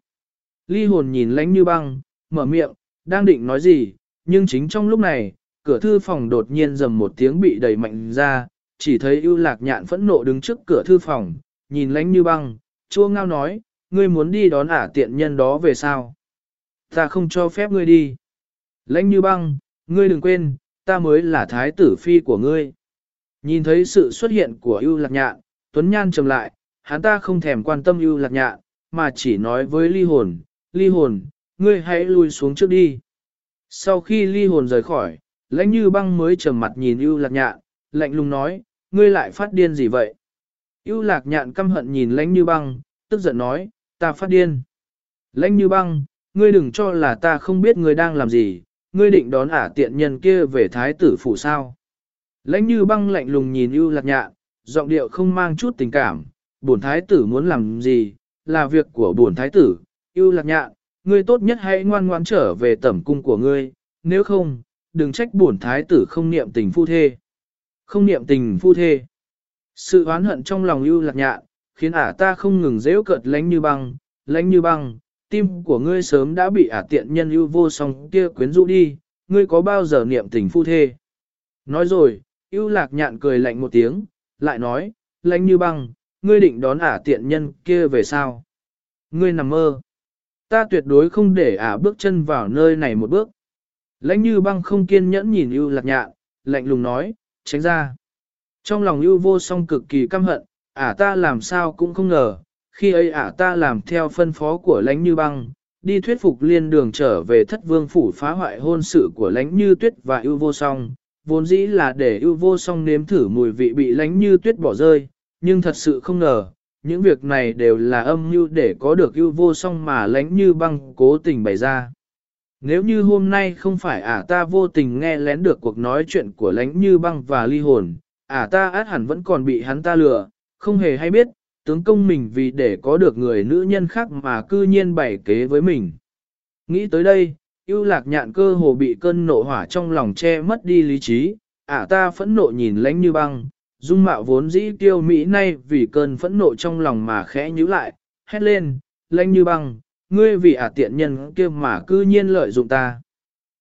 Ly hồn nhìn lãnh như băng, mở miệng, đang định nói gì, nhưng chính trong lúc này, cửa thư phòng đột nhiên dầm một tiếng bị đẩy mạnh ra, chỉ thấy ưu lạc nhạn phẫn nộ đứng trước cửa thư phòng, nhìn lãnh như băng, chua ngao nói, ngươi muốn đi đón ả tiện nhân đó về sao? Ta không cho phép ngươi đi. Lãnh như băng, ngươi đừng quên, ta mới là thái tử phi của ngươi. Nhìn thấy sự xuất hiện của ưu lạc nhạn, Tuấn Nhan trầm lại, hắn ta không thèm quan tâm ưu lạc nhạn, mà chỉ nói với ly hồn, ly hồn, ngươi hãy lui xuống trước đi. Sau khi ly hồn rời khỏi, lãnh như băng mới trầm mặt nhìn ưu lạc nhạn, lạnh lùng nói, ngươi lại phát điên gì vậy? ưu lạc nhạn căm hận nhìn lãnh như băng, tức giận nói, ta phát điên. Lãnh như băng, ngươi đừng cho là ta không biết ngươi đang làm gì, ngươi định đón ả tiện nhân kia về thái tử phủ sao. Lãnh như băng lạnh lùng nhìn ưu lạc nhạn, giọng điệu không mang chút tình cảm, bổn thái tử muốn làm gì, là việc của bổn thái tử, ưu lạc nhạn, ngươi tốt nhất hãy ngoan ngoan trở về tẩm cung của ngươi, nếu không, đừng trách bổn thái tử không niệm tình phu thê. Không niệm tình phu thê. Sự oán hận trong lòng ưu lạc nhạn, khiến ả ta không ngừng dễu cợt lánh như băng, lánh như băng, tim của ngươi sớm đã bị ả tiện nhân ưu vô song kia quyến rũ đi, ngươi có bao giờ niệm tình phu thê. Nói rồi, ưu lạc nhạn cười lạnh một tiếng, lại nói, lánh như băng, ngươi định đón ả tiện nhân kia về sao? Ngươi nằm mơ. Ta tuyệt đối không để ả bước chân vào nơi này một bước. Lãnh như băng không kiên nhẫn nhìn ưu lạc nhạn, lạnh lùng nói, tránh ra. Trong lòng ưu vô song cực kỳ căm hận, ả ta làm sao cũng không ngờ, khi ấy ả ta làm theo phân phó của lãnh như băng, đi thuyết phục liên đường trở về thất vương phủ phá hoại hôn sự của lãnh như tuyết và ưu vô song, vốn dĩ là để ưu vô song nếm thử mùi vị bị lãnh như tuyết bỏ rơi, nhưng thật sự không ngờ, những việc này đều là âm mưu để có được ưu vô song mà lãnh như băng cố tình bày ra. Nếu như hôm nay không phải ả ta vô tình nghe lén được cuộc nói chuyện của lãnh như băng và ly hồn, ả ta át hẳn vẫn còn bị hắn ta lừa, không hề hay biết, tướng công mình vì để có được người nữ nhân khác mà cư nhiên bày kế với mình. Nghĩ tới đây, yêu lạc nhạn cơ hồ bị cơn nộ hỏa trong lòng che mất đi lý trí, ả ta phẫn nộ nhìn lãnh như băng, dung mạo vốn dĩ tiêu mỹ nay vì cơn phẫn nộ trong lòng mà khẽ nhíu lại, hét lên, lãnh như băng, ngươi vì ả tiện nhân kia mà cư nhiên lợi dụng ta.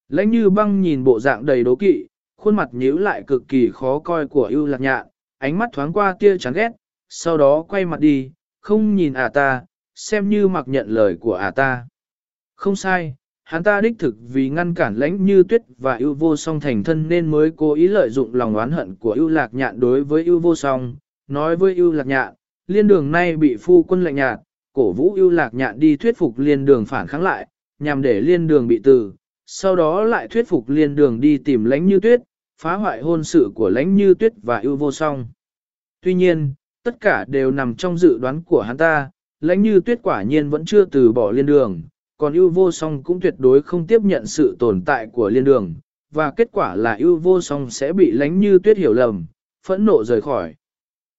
Lãnh như băng nhìn bộ dạng đầy đố kỵ, khuôn mặt nhíu lại cực kỳ khó coi của ưu lạc nhạn, ánh mắt thoáng qua tia chán ghét, sau đó quay mặt đi, không nhìn ả ta, xem như mặc nhận lời của ả ta. Không sai, hắn ta đích thực vì ngăn cản lãnh như tuyết và ưu vô song thành thân nên mới cố ý lợi dụng lòng oán hận của ưu lạc nhạn đối với ưu vô song, nói với ưu lạc nhạn, liên đường nay bị phu quân lạnh nhạt, cổ vũ ưu lạc nhạn đi thuyết phục liên đường phản kháng lại, nhằm để liên đường bị từ, sau đó lại thuyết phục liên đường đi tìm lãnh như tuyết, phá hoại hôn sự của lãnh như tuyết và ưu vô song. Tuy nhiên, tất cả đều nằm trong dự đoán của hắn ta, lãnh như tuyết quả nhiên vẫn chưa từ bỏ liên đường, còn ưu vô song cũng tuyệt đối không tiếp nhận sự tồn tại của liên đường, và kết quả là ưu vô song sẽ bị lánh như tuyết hiểu lầm, phẫn nộ rời khỏi.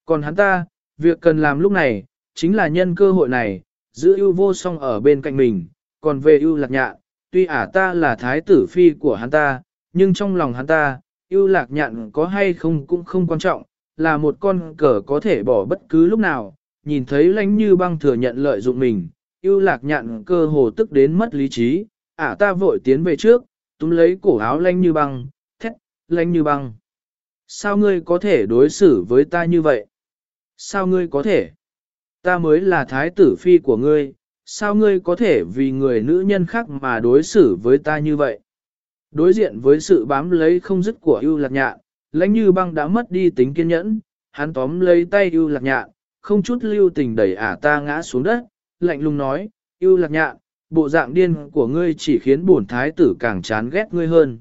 Còn hắn ta, việc cần làm lúc này, chính là nhân cơ hội này, giữ ưu vô song ở bên cạnh mình, còn về ưu lạc nhạn, tuy ả ta là thái tử phi của hắn ta, nhưng trong lòng hắn ta, ưu lạc nhạn có hay không cũng không quan trọng, là một con cờ có thể bỏ bất cứ lúc nào, nhìn thấy lánh như băng thừa nhận lợi dụng mình, ưu lạc nhạn cơ hồ tức đến mất lý trí, ả ta vội tiến về trước, túm lấy cổ áo lanh như băng, thét, lanh như băng. Sao ngươi có thể đối xử với ta như vậy? Sao ngươi có thể? Ta mới là thái tử phi của ngươi, sao ngươi có thể vì người nữ nhân khác mà đối xử với ta như vậy? Đối diện với sự bám lấy không dứt của ưu lạc nhạn, lãnh như băng đã mất đi tính kiên nhẫn, hắn tóm lấy tay ưu lạc nhạn, không chút lưu tình đẩy ả ta ngã xuống đất, lạnh lùng nói, ưu lạc nhạn, bộ dạng điên của ngươi chỉ khiến bổn thái tử càng chán ghét ngươi hơn.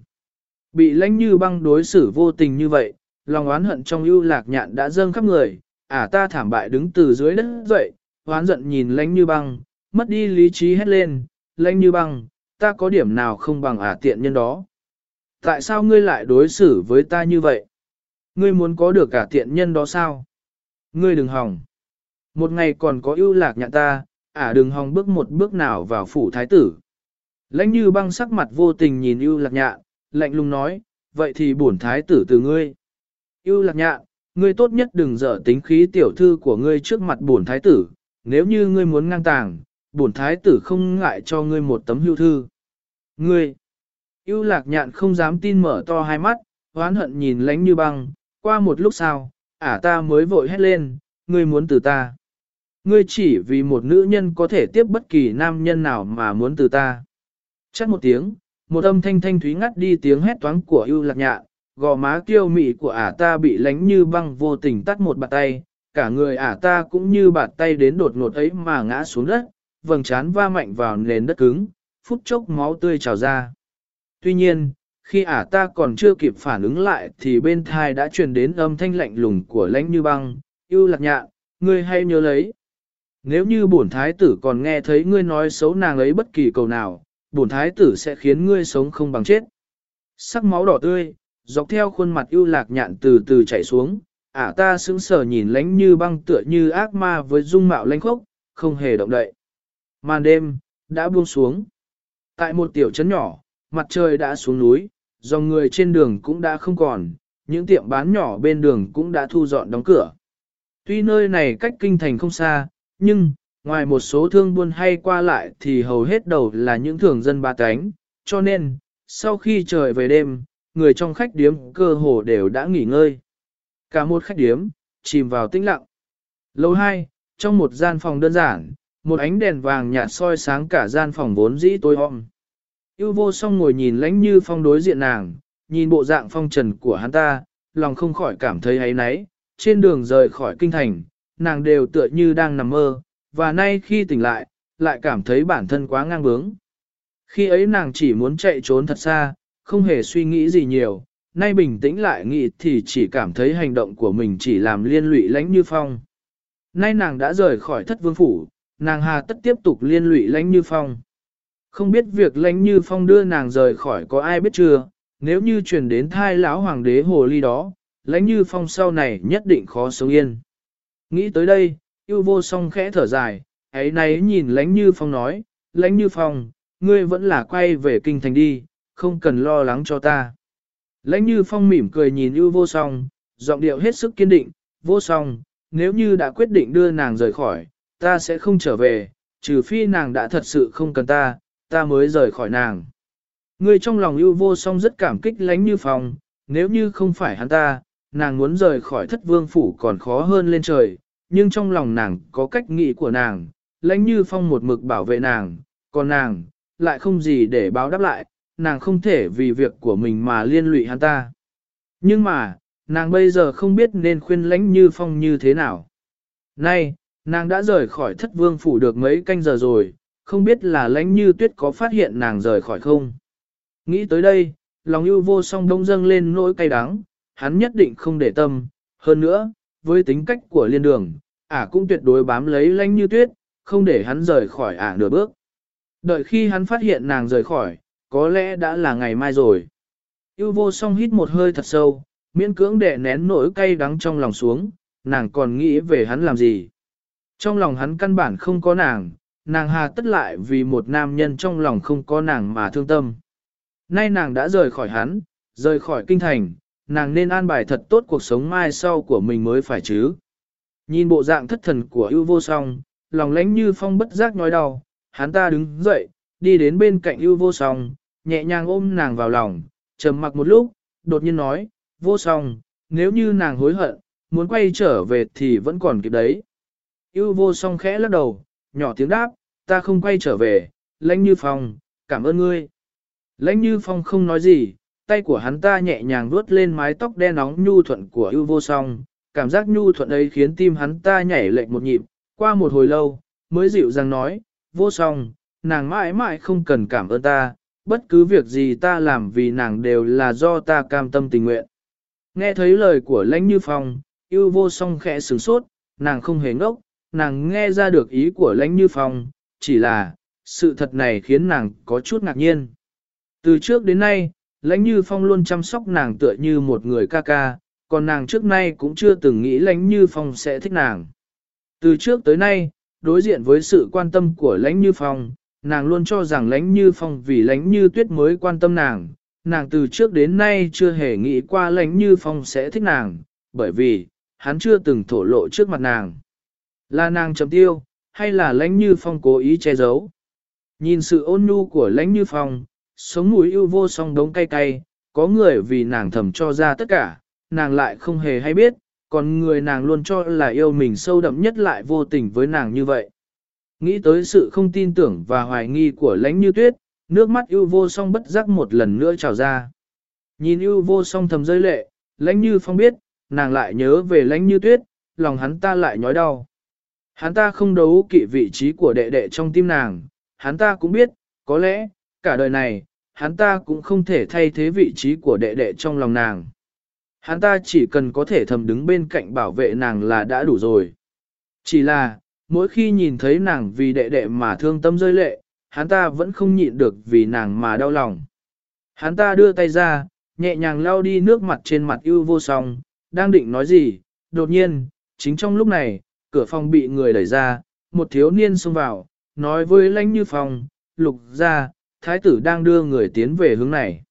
Bị lãnh như băng đối xử vô tình như vậy, lòng oán hận trong ưu lạc nhạn đã dâng khắp người, ả ta thảm bại đứng từ dưới đất dậy, oán giận nhìn lãnh như băng, mất đi lý trí hét lên, lãnh như băng, ta có điểm nào không bằng ả tiện nhân đó. Tại sao ngươi lại đối xử với ta như vậy? Ngươi muốn có được cả tiện nhân đó sao? Ngươi đừng hòng. Một ngày còn có ưu lạc nhạn ta, ả đừng hòng bước một bước nào vào phủ thái tử. Lãnh như băng sắc mặt vô tình nhìn ưu lạc nhạn, lạnh lùng nói, vậy thì bổn thái tử từ ngươi. ưu lạc nhạn, ngươi tốt nhất đừng dở tính khí tiểu thư của ngươi trước mặt bổn thái tử, nếu như ngươi muốn ngang tàng, bổn thái tử không ngại cho ngươi một tấm hưu thư. Ngươi, ưu lạc nhạn không dám tin mở to hai mắt, hoán hận nhìn lánh như băng, qua một lúc sau, ả ta mới vội hét lên, ngươi muốn từ ta. Ngươi chỉ vì một nữ nhân có thể tiếp bất kỳ nam nhân nào mà muốn từ ta. Chắc một tiếng, một âm thanh thanh thúy ngắt đi tiếng hét toáng của ưu lạc nhạn, gò má kiêu mị của ả ta bị lánh như băng vô tình tắt một bàn tay, cả người ả ta cũng như bàn tay đến đột ngột ấy mà ngã xuống đất, vầng trán va mạnh vào nền đất cứng, phút chốc máu tươi trào ra. Tuy nhiên, khi ả ta còn chưa kịp phản ứng lại thì bên thai đã truyền đến âm thanh lạnh lùng của lánh như băng, yêu lạc nhạn, ngươi hay nhớ lấy. Nếu như bổn thái tử còn nghe thấy ngươi nói xấu nàng ấy bất kỳ cầu nào, bổn thái tử sẽ khiến ngươi sống không bằng chết. Sắc máu đỏ tươi, dọc theo khuôn mặt ưu lạc nhạn từ từ chảy xuống, ả ta sững sờ nhìn lánh như băng tựa như ác ma với dung mạo lánh khốc, không hề động đậy. Màn đêm, đã buông xuống. Tại một tiểu trấn nhỏ, mặt trời đã xuống núi, dòng người trên đường cũng đã không còn, những tiệm bán nhỏ bên đường cũng đã thu dọn đóng cửa. Tuy nơi này cách kinh thành không xa, nhưng, ngoài một số thương buôn hay qua lại thì hầu hết đầu là những thường dân ba cánh, cho nên, sau khi trời về đêm, người trong khách điếm cơ hồ đều đã nghỉ ngơi. Cả một khách điếm, chìm vào tĩnh lặng. Lầu 2, trong một gian phòng đơn giản, một ánh đèn vàng nhạt soi sáng cả gian phòng vốn dĩ tối om. Yêu vô song ngồi nhìn lãnh như phong đối diện nàng, nhìn bộ dạng phong trần của hắn ta, lòng không khỏi cảm thấy ấy náy, trên đường rời khỏi kinh thành, nàng đều tựa như đang nằm mơ, và nay khi tỉnh lại, lại cảm thấy bản thân quá ngang bướng. Khi ấy nàng chỉ muốn chạy trốn thật xa, không hề suy nghĩ gì nhiều, nay bình tĩnh lại nghĩ thì chỉ cảm thấy hành động của mình chỉ làm liên lụy lãnh như phong. Nay nàng đã rời khỏi thất vương phủ, nàng hà tất tiếp tục liên lụy lãnh như phong. Không biết việc lãnh như phong đưa nàng rời khỏi có ai biết chưa, nếu như truyền đến thai lão hoàng đế hồ ly đó, lãnh như phong sau này nhất định khó sống yên. Nghĩ tới đây, yêu vô song khẽ thở dài, ấy nấy nhìn lãnh như phong nói, lãnh như phong, ngươi vẫn là quay về kinh thành đi, không cần lo lắng cho ta. Lãnh như phong mỉm cười nhìn yêu vô song, giọng điệu hết sức kiên định, vô song, nếu như đã quyết định đưa nàng rời khỏi, ta sẽ không trở về, trừ phi nàng đã thật sự không cần ta, ta mới rời khỏi nàng. người trong lòng yêu vô song rất cảm kích lãnh như phong, nếu như không phải hắn ta, nàng muốn rời khỏi thất vương phủ còn khó hơn lên trời, nhưng trong lòng nàng có cách nghĩ của nàng, lãnh như phong một mực bảo vệ nàng, còn nàng, lại không gì để báo đáp lại, nàng không thể vì việc của mình mà liên lụy hắn ta. Nhưng mà, nàng bây giờ không biết nên khuyên lãnh như phong như thế nào. Nay, nàng đã rời khỏi thất vương phủ được mấy canh giờ rồi, không biết là lãnh như tuyết có phát hiện nàng rời khỏi không. Nghĩ tới đây, lòng yêu vô song đông dâng lên nỗi cay đắng, hắn nhất định không để tâm, hơn nữa, với tính cách của liên đường, ả cũng tuyệt đối bám lấy lanh như tuyết, không để hắn rời khỏi ả nửa bước. Đợi khi hắn phát hiện nàng rời khỏi, có lẽ đã là ngày mai rồi. Yêu vô song hít một hơi thật sâu, miễn cưỡng đè nén nỗi cay đắng trong lòng xuống, nàng còn nghĩ về hắn làm gì. Trong lòng hắn căn bản không có nàng, nàng hà tất lại vì một nam nhân trong lòng không có nàng mà thương tâm. Nay nàng đã rời khỏi hắn, rời khỏi kinh thành, nàng nên an bài thật tốt cuộc sống mai sau của mình mới phải chứ. Nhìn bộ dạng thất thần của ưu vô song, lòng lánh như phong bất giác nhói đau, hắn ta đứng dậy, đi đến bên cạnh ưu vô song, nhẹ nhàng ôm nàng vào lòng, trầm mặc một lúc, đột nhiên nói, vô song, nếu như nàng hối hận, muốn quay trở về thì vẫn còn kịp đấy. Ưu vô song khẽ lắc đầu, nhỏ tiếng đáp, ta không quay trở về, lãnh như phong, cảm ơn ngươi. Lãnh như phong không nói gì, tay của hắn ta nhẹ nhàng vuốt lên mái tóc đen nóng nhu thuận của ưu vô song, cảm giác nhu thuận ấy khiến tim hắn ta nhảy lệch một nhịp, qua một hồi lâu, mới dịu dàng nói, vô song, nàng mãi mãi không cần cảm ơn ta, bất cứ việc gì ta làm vì nàng đều là do ta cam tâm tình nguyện. Nghe thấy lời của lãnh như phong, ưu vô song khẽ sửng sốt, nàng không hề ngốc, nàng nghe ra được ý của lãnh như phong, chỉ là, sự thật này khiến nàng có chút ngạc nhiên. Từ trước đến nay, lãnh như phong luôn chăm sóc nàng tựa như một người ca ca, còn nàng trước nay cũng chưa từng nghĩ lãnh như phong sẽ thích nàng. Từ trước tới nay, đối diện với sự quan tâm của lãnh như phong, nàng luôn cho rằng lãnh như phong vì lãnh như tuyết mới quan tâm nàng, nàng từ trước đến nay chưa hề nghĩ qua lãnh như phong sẽ thích nàng, bởi vì, hắn chưa từng thổ lộ trước mặt nàng. Là nàng chấm tiêu, hay là lãnh như phong cố ý che giấu? Nhìn sự ôn nhu của lãnh như phong, sống mũi yêu vô song đống cay cay, có người vì nàng thầm cho ra tất cả, nàng lại không hề hay biết, còn người nàng luôn cho là yêu mình sâu đậm nhất lại vô tình với nàng như vậy. Nghĩ tới sự không tin tưởng và hoài nghi của lãnh như tuyết, nước mắt yêu vô song bất giác một lần nữa trào ra. Nhìn yêu vô song thầm rơi lệ, lãnh như phong biết, nàng lại nhớ về lãnh như tuyết, lòng hắn ta lại nhói đau. Hắn ta không đấu kỵ vị trí của đệ đệ trong tim nàng, hắn ta cũng biết, có lẽ, cả đời này, hắn ta cũng không thể thay thế vị trí của đệ đệ trong lòng nàng. Hắn ta chỉ cần có thể thầm đứng bên cạnh bảo vệ nàng là đã đủ rồi. Chỉ là, mỗi khi nhìn thấy nàng vì đệ đệ mà thương tâm rơi lệ, hắn ta vẫn không nhịn được vì nàng mà đau lòng. Hắn ta đưa tay ra, nhẹ nhàng lau đi nước mặt trên mặt ưu vô song, đang định nói gì, đột nhiên, chính trong lúc này, cửa phòng bị người đẩy ra, một thiếu niên xông vào, nói với lãnh như phong, lục ra, thái tử đang đưa người tiến về hướng này.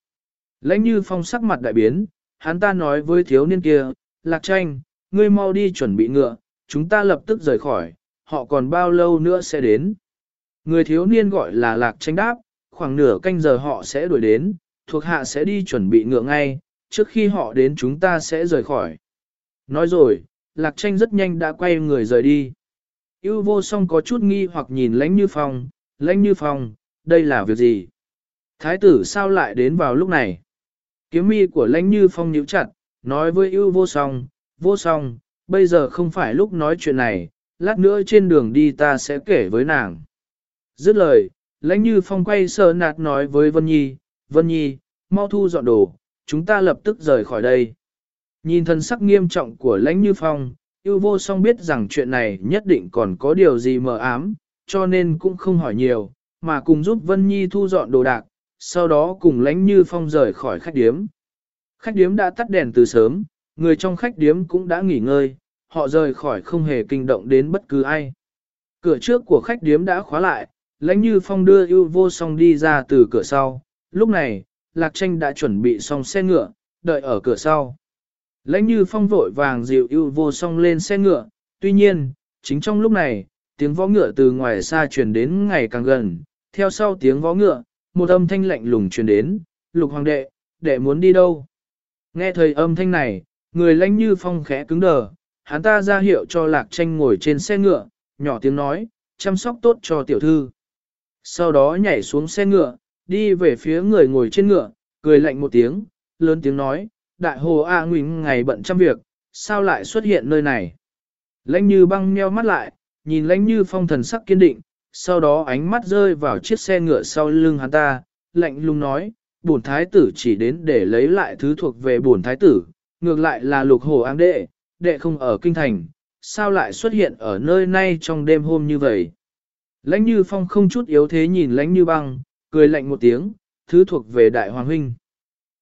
Lãnh như phong sắc mặt đại biến, hắn ta nói với thiếu niên kia, lạc tranh, ngươi mau đi chuẩn bị ngựa, chúng ta lập tức rời khỏi, họ còn bao lâu nữa sẽ đến. Người thiếu niên gọi là lạc tranh đáp, khoảng nửa canh giờ họ sẽ đuổi đến, thuộc hạ sẽ đi chuẩn bị ngựa ngay, trước khi họ đến chúng ta sẽ rời khỏi. Nói rồi, lạc tranh rất nhanh đã quay người rời đi. Yêu vô song có chút nghi hoặc nhìn lãnh như phong, lãnh như phong, đây là việc gì? Thái tử sao lại đến vào lúc này? Kiếm mi của lãnh như phong nhíu chặt, nói với ưu vô song, vô song, bây giờ không phải lúc nói chuyện này, lát nữa trên đường đi ta sẽ kể với nàng. Dứt lời, lãnh như phong quay sờ nạt nói với Vân Nhi, Vân Nhi, mau thu dọn đồ, chúng ta lập tức rời khỏi đây. Nhìn thân sắc nghiêm trọng của lãnh như phong, yêu vô song biết rằng chuyện này nhất định còn có điều gì mờ ám, cho nên cũng không hỏi nhiều, mà cùng giúp Vân Nhi thu dọn đồ đạc, sau đó cùng lãnh như phong rời khỏi khách điếm. Khách điếm đã tắt đèn từ sớm, người trong khách điếm cũng đã nghỉ ngơi, họ rời khỏi không hề kinh động đến bất cứ ai. Cửa trước của khách điếm đã khóa lại, lãnh như phong đưa yêu vô song đi ra từ cửa sau. Lúc này, Lạc Tranh đã chuẩn bị xong xe ngựa, đợi ở cửa sau. Lãnh như phong vội vàng dịu yêu vô song lên xe ngựa, tuy nhiên, chính trong lúc này, tiếng võ ngựa từ ngoài xa truyền đến ngày càng gần, theo sau tiếng võ ngựa, một âm thanh lạnh lùng truyền đến, lục hoàng đệ, đệ muốn đi đâu? Nghe thời âm thanh này, người lãnh như phong khẽ cứng đờ, hắn ta ra hiệu cho lạc tranh ngồi trên xe ngựa, nhỏ tiếng nói, chăm sóc tốt cho tiểu thư. Sau đó nhảy xuống xe ngựa, đi về phía người ngồi trên ngựa, cười lạnh một tiếng, lớn tiếng nói, đại hồ A à ngày bận trăm việc, sao lại xuất hiện nơi này? Lãnh như băng meo mắt lại, nhìn lãnh như phong thần sắc kiên định, sau đó ánh mắt rơi vào chiếc xe ngựa sau lưng hắn ta, lạnh lùng nói, bổn thái tử chỉ đến để lấy lại thứ thuộc về bổn thái tử, ngược lại là lục hồ ám đệ, đệ không ở kinh thành, sao lại xuất hiện ở nơi nay trong đêm hôm như vậy? Lãnh như phong không chút yếu thế nhìn lãnh như băng, cười lạnh một tiếng, thứ thuộc về đại hoàng huynh.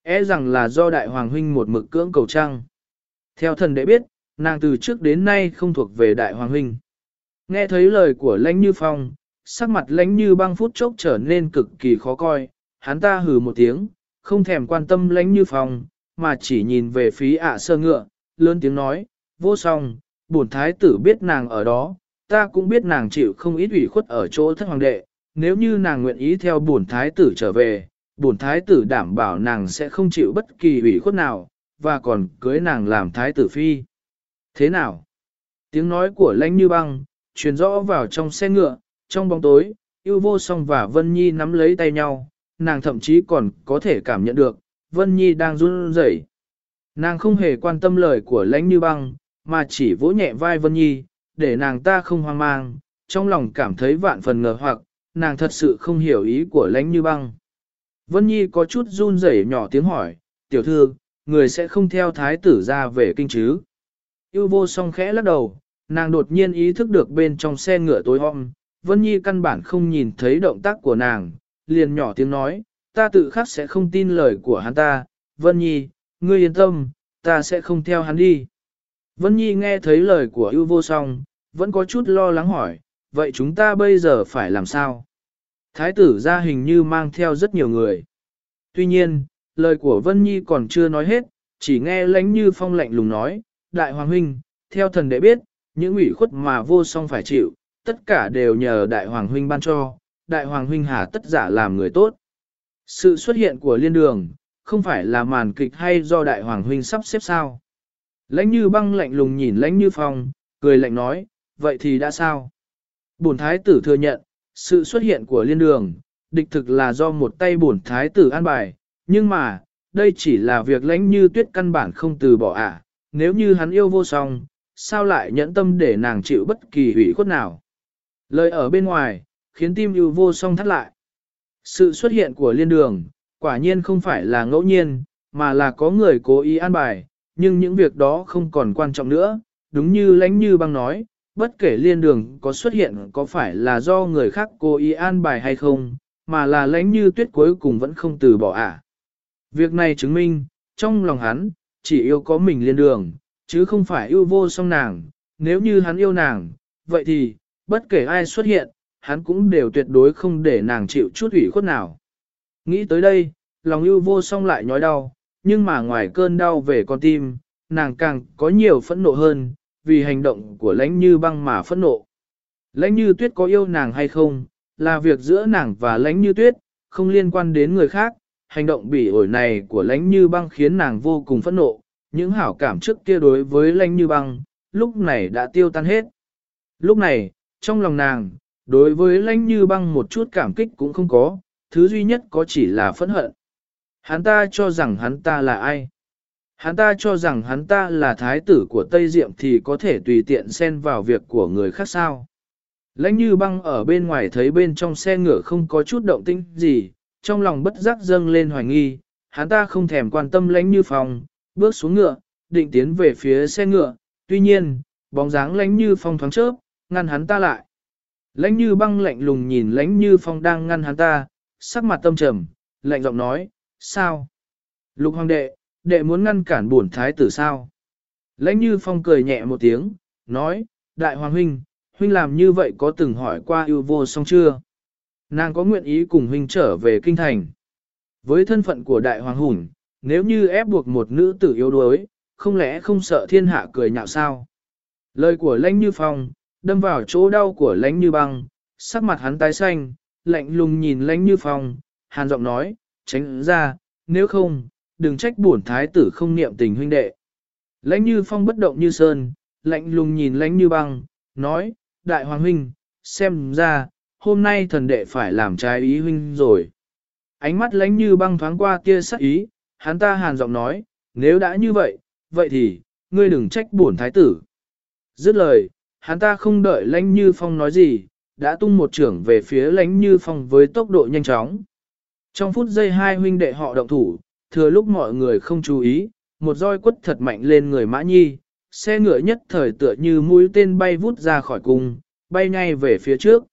E rằng là do đại hoàng huynh một mực cưỡng cầu trăng. Theo thần đệ biết, nàng từ trước đến nay không thuộc về đại hoàng huynh. Nghe thấy lời của lãnh như phong, sắc mặt lãnh như băng phút chốc trở nên cực kỳ khó coi, hắn ta hừ một tiếng, không thèm quan tâm lãnh như phong, mà chỉ nhìn về phía ạ sơ ngựa, lớn tiếng nói, vô song, bổn thái tử biết nàng ở đó, ta cũng biết nàng chịu không ít ủy khuất ở chỗ thất hoàng đệ, nếu như nàng nguyện ý theo bổn thái tử trở về, bổn thái tử đảm bảo nàng sẽ không chịu bất kỳ ủy khuất nào, và còn cưới nàng làm thái tử phi. Thế nào? Tiếng nói của lãnh như băng, truyền rõ vào trong xe ngựa, trong bóng tối, yêu vô song và Vân Nhi nắm lấy tay nhau, nàng thậm chí còn có thể cảm nhận được, Vân Nhi đang run rẩy. Nàng không hề quan tâm lời của lãnh như băng, mà chỉ vỗ nhẹ vai Vân Nhi, để nàng ta không hoang mang, trong lòng cảm thấy vạn phần ngờ hoặc, nàng thật sự không hiểu ý của lãnh như băng. Vân Nhi có chút run rẩy nhỏ tiếng hỏi, tiểu thư, người sẽ không theo thái tử ra về kinh chứ. Yêu vô song khẽ lắc đầu, nàng đột nhiên ý thức được bên trong xe ngựa tối om, Vân Nhi căn bản không nhìn thấy động tác của nàng, liền nhỏ tiếng nói, ta tự khắc sẽ không tin lời của hắn ta, Vân Nhi, ngươi yên tâm, ta sẽ không theo hắn đi. Vân Nhi nghe thấy lời của ưu vô song, vẫn có chút lo lắng hỏi, vậy chúng ta bây giờ phải làm sao? Thái tử ra hình như mang theo rất nhiều người. Tuy nhiên, lời của Vân Nhi còn chưa nói hết, chỉ nghe lánh như phong lạnh lùng nói, Đại Hoàng Huynh, theo thần đệ biết, những ủy khuất mà vô song phải chịu, tất cả đều nhờ Đại Hoàng Huynh ban cho, Đại Hoàng Huynh hà tất giả làm người tốt. Sự xuất hiện của liên đường, không phải là màn kịch hay do Đại Hoàng Huynh sắp xếp sao. Lãnh như băng lạnh lùng nhìn lãnh như phong, cười lạnh nói, vậy thì đã sao? Bổn thái tử thừa nhận, sự xuất hiện của liên đường, địch thực là do một tay bổn thái tử an bài, nhưng mà, đây chỉ là việc lãnh như tuyết căn bản không từ bỏ ạ, nếu như hắn yêu vô song, sao lại nhẫn tâm để nàng chịu bất kỳ hủy khuất nào. Lời ở bên ngoài, khiến tim yêu vô song thắt lại. Sự xuất hiện của liên đường, quả nhiên không phải là ngẫu nhiên, mà là có người cố ý an bài, nhưng những việc đó không còn quan trọng nữa, đúng như lãnh như băng nói, bất kể liên đường có xuất hiện có phải là do người khác cố ý an bài hay không, mà là lãnh như tuyết cuối cùng vẫn không từ bỏ ả. Việc này chứng minh, trong lòng hắn, chỉ yêu có mình liên đường, chứ không phải yêu vô song nàng, nếu như hắn yêu nàng, vậy thì, bất kể ai xuất hiện, hắn cũng đều tuyệt đối không để nàng chịu chút ủy khuất nào. Nghĩ tới đây, lòng yêu vô song lại nhói đau, nhưng mà ngoài cơn đau về con tim, nàng càng có nhiều phẫn nộ hơn, vì hành động của lãnh như băng mà phẫn nộ. Lãnh như tuyết có yêu nàng hay không, là việc giữa nàng và lãnh như tuyết, không liên quan đến người khác. Hành động bỉ ổi này của lãnh như băng khiến nàng vô cùng phẫn nộ, những hảo cảm trước kia đối với lãnh như băng, lúc này đã tiêu tan hết. Lúc này, trong lòng nàng, đối với lãnh như băng một chút cảm kích cũng không có, thứ duy nhất có chỉ là phẫn hận. Hắn ta cho rằng hắn ta là ai? Hắn ta cho rằng hắn ta là thái tử của Tây Diệm thì có thể tùy tiện xen vào việc của người khác sao. Lãnh như băng ở bên ngoài thấy bên trong xe ngựa không có chút động tĩnh gì, trong lòng bất giác dâng lên hoài nghi, hắn ta không thèm quan tâm lãnh như phong, bước xuống ngựa, định tiến về phía xe ngựa, tuy nhiên, bóng dáng lãnh như phong thoáng chớp, ngăn hắn ta lại. Lãnh như băng lạnh lùng nhìn lãnh như phong đang ngăn hắn ta, sắc mặt tâm trầm, lạnh giọng nói, sao? Lục hoàng đệ, đệ muốn ngăn cản bổn thái tử sao? Lãnh như phong cười nhẹ một tiếng, nói, đại hoàng huynh, huynh làm như vậy có từng hỏi qua yêu vô song chưa? Nàng có nguyện ý cùng huynh trở về kinh thành. Với thân phận của đại hoàng hùng, nếu như ép buộc một nữ tử yếu đuối, không lẽ không sợ thiên hạ cười nhạo sao? Lời của lãnh như phong, đâm vào chỗ đau của lãnh như băng, sắc mặt hắn tái xanh, lạnh lùng nhìn lãnh như phong, hàn giọng nói, tránh ra, nếu không, đừng trách bổn thái tử không niệm tình huynh đệ. Lãnh như phong bất động như sơn, lạnh lùng nhìn lãnh như băng, nói, đại hoàng huynh, xem ra, hôm nay thần đệ phải làm trái ý huynh rồi. Ánh mắt lãnh như băng thoáng qua kia sắc ý, hắn ta hàn giọng nói, nếu đã như vậy, vậy thì, ngươi đừng trách bổn thái tử. Dứt lời, hắn ta không đợi lãnh như phong nói gì, đã tung một trưởng về phía lãnh như phong với tốc độ nhanh chóng. Trong phút giây hai huynh đệ họ động thủ, thừa lúc mọi người không chú ý, một roi quất thật mạnh lên người mã nhi, xe ngựa nhất thời tựa như mũi tên bay vút ra khỏi cung, bay ngay về phía trước.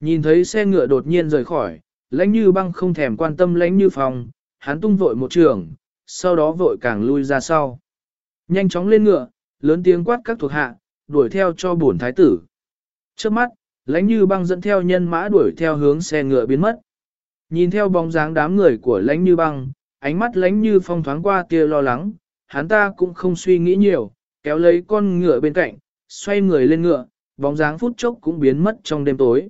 Nhìn thấy xe ngựa đột nhiên rời khỏi, lãnh như băng không thèm quan tâm lãnh như phong, hắn tung vội một trường, sau đó vội càng lui ra sau. Nhanh chóng lên ngựa, lớn tiếng quát các thuộc hạ, đuổi theo cho bổn thái tử. Trước mắt, lãnh như băng dẫn theo nhân mã đuổi theo hướng xe ngựa biến mất. Nhìn theo bóng dáng đám người của lãnh như băng, ánh mắt lãnh như phong thoáng qua tia lo lắng, hắn ta cũng không suy nghĩ nhiều, kéo lấy con ngựa bên cạnh, xoay người lên ngựa, bóng dáng phút chốc cũng biến mất trong đêm tối.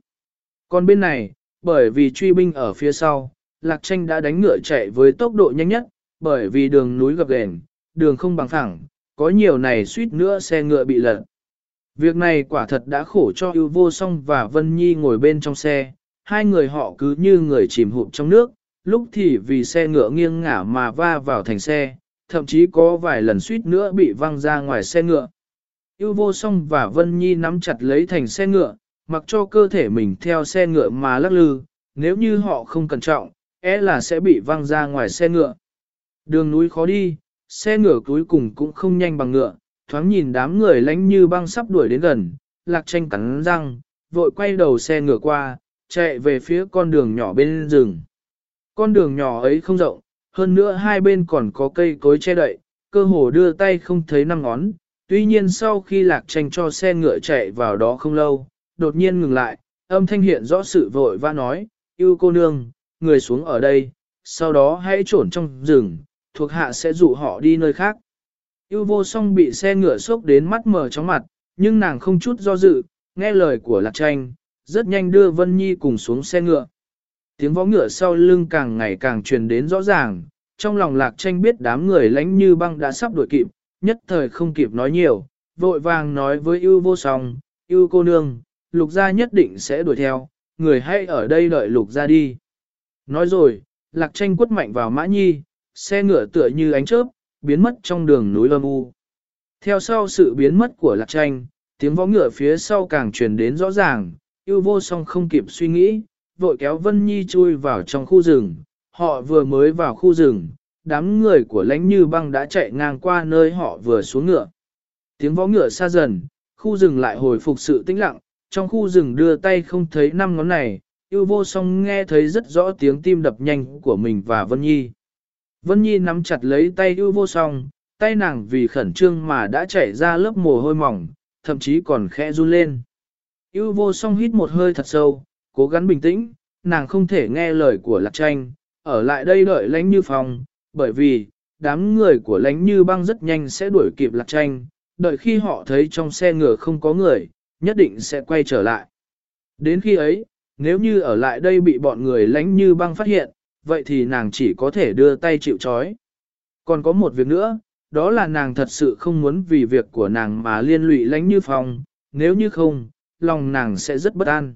Còn bên này, bởi vì truy binh ở phía sau, Lạc Tranh đã đánh ngựa chạy với tốc độ nhanh nhất, bởi vì đường núi gập ghềnh, đường không bằng phẳng, có nhiều này suýt nữa xe ngựa bị lật. Việc này quả thật đã khổ cho ưu vô song và Vân Nhi ngồi bên trong xe, hai người họ cứ như người chìm hụt trong nước, lúc thì vì xe ngựa nghiêng ngả mà va vào thành xe, thậm chí có vài lần suýt nữa bị văng ra ngoài xe ngựa. Yêu vô song và Vân Nhi nắm chặt lấy thành xe ngựa, mặc cho cơ thể mình theo xe ngựa mà lắc lư, nếu như họ không cẩn trọng, é e là sẽ bị văng ra ngoài xe ngựa. Đường núi khó đi, xe ngựa cuối cùng cũng không nhanh bằng ngựa, thoáng nhìn đám người lánh như băng sắp đuổi đến gần, lạc tranh cắn răng, vội quay đầu xe ngựa qua, chạy về phía con đường nhỏ bên rừng. Con đường nhỏ ấy không rộng, hơn nữa hai bên còn có cây cối che đậy, cơ hồ đưa tay không thấy năm ngón. Tuy nhiên sau khi lạc tranh cho xe ngựa chạy vào đó không lâu, đột nhiên ngừng lại, âm thanh hiện rõ sự vội và nói, yêu cô nương, người xuống ở đây, sau đó hãy trốn trong rừng, thuộc hạ sẽ dụ họ đi nơi khác. Yêu vô song bị xe ngựa sốc đến mắt mở chóng mặt, nhưng nàng không chút do dự, nghe lời của lạc tranh, rất nhanh đưa Vân Nhi cùng xuống xe ngựa. Tiếng võ ngựa sau lưng càng ngày càng truyền đến rõ ràng, trong lòng lạc tranh biết đám người lánh như băng đã sắp đuổi kịp, nhất thời không kịp nói nhiều, vội vàng nói với yêu vô song, yêu cô nương, lục gia nhất định sẽ đuổi theo, người hãy ở đây đợi lục gia đi. Nói rồi, lạc tranh quất mạnh vào mã nhi, xe ngựa tựa như ánh chớp, biến mất trong đường núi âm u. Theo sau sự biến mất của lạc tranh, tiếng võ ngựa phía sau càng truyền đến rõ ràng, yêu vô song không kịp suy nghĩ, vội kéo Vân Nhi chui vào trong khu rừng. Họ vừa mới vào khu rừng, đám người của lãnh như băng đã chạy ngang qua nơi họ vừa xuống ngựa. Tiếng vó ngựa xa dần, khu rừng lại hồi phục sự tĩnh lặng, trong khu rừng đưa tay không thấy năm ngón này, yêu vô song nghe thấy rất rõ tiếng tim đập nhanh của mình và Vân Nhi. Vân Nhi nắm chặt lấy tay yêu vô song, tay nàng vì khẩn trương mà đã chảy ra lớp mồ hôi mỏng, thậm chí còn khẽ run lên. Yêu vô song hít một hơi thật sâu, cố gắng bình tĩnh, nàng không thể nghe lời của lạc tranh, ở lại đây đợi lánh như phòng, bởi vì, đám người của lánh như băng rất nhanh sẽ đuổi kịp lạc tranh, đợi khi họ thấy trong xe ngựa không có người, nhất định sẽ quay trở lại. Đến khi ấy, nếu như ở lại đây bị bọn người lánh như băng phát hiện, vậy thì nàng chỉ có thể đưa tay chịu chói. Còn có một việc nữa, đó là nàng thật sự không muốn vì việc của nàng mà liên lụy lánh như phong, nếu như không, lòng nàng sẽ rất bất an.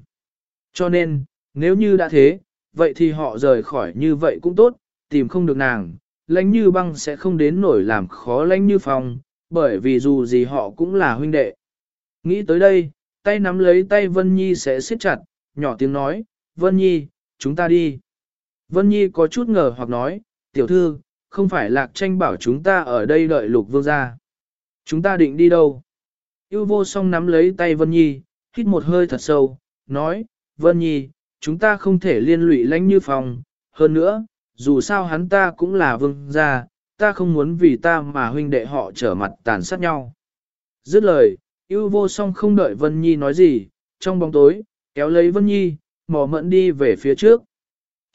Cho nên, nếu như đã thế, vậy thì họ rời khỏi như vậy cũng tốt, tìm không được nàng, lãnh như băng sẽ không đến nổi làm khó lãnh như phong, bởi vì dù gì họ cũng là huynh đệ. Nghĩ tới đây, tay nắm lấy tay Vân Nhi sẽ siết chặt, nhỏ tiếng nói, Vân Nhi, chúng ta đi. Vân Nhi có chút ngờ hoặc nói, tiểu thư, không phải lạc tranh bảo chúng ta ở đây đợi lục vương ra. Chúng ta định đi đâu? Yêu vô song nắm lấy tay Vân Nhi, hít một hơi thật sâu, nói, Vân Nhi, chúng ta không thể liên lụy lãnh như phòng, hơn nữa, dù sao hắn ta cũng là vương gia, ta không muốn vì ta mà huynh đệ họ trở mặt tàn sát nhau. Dứt lời, yêu vô song không đợi Vân Nhi nói gì, trong bóng tối, kéo lấy Vân Nhi, mò mẫn đi về phía trước.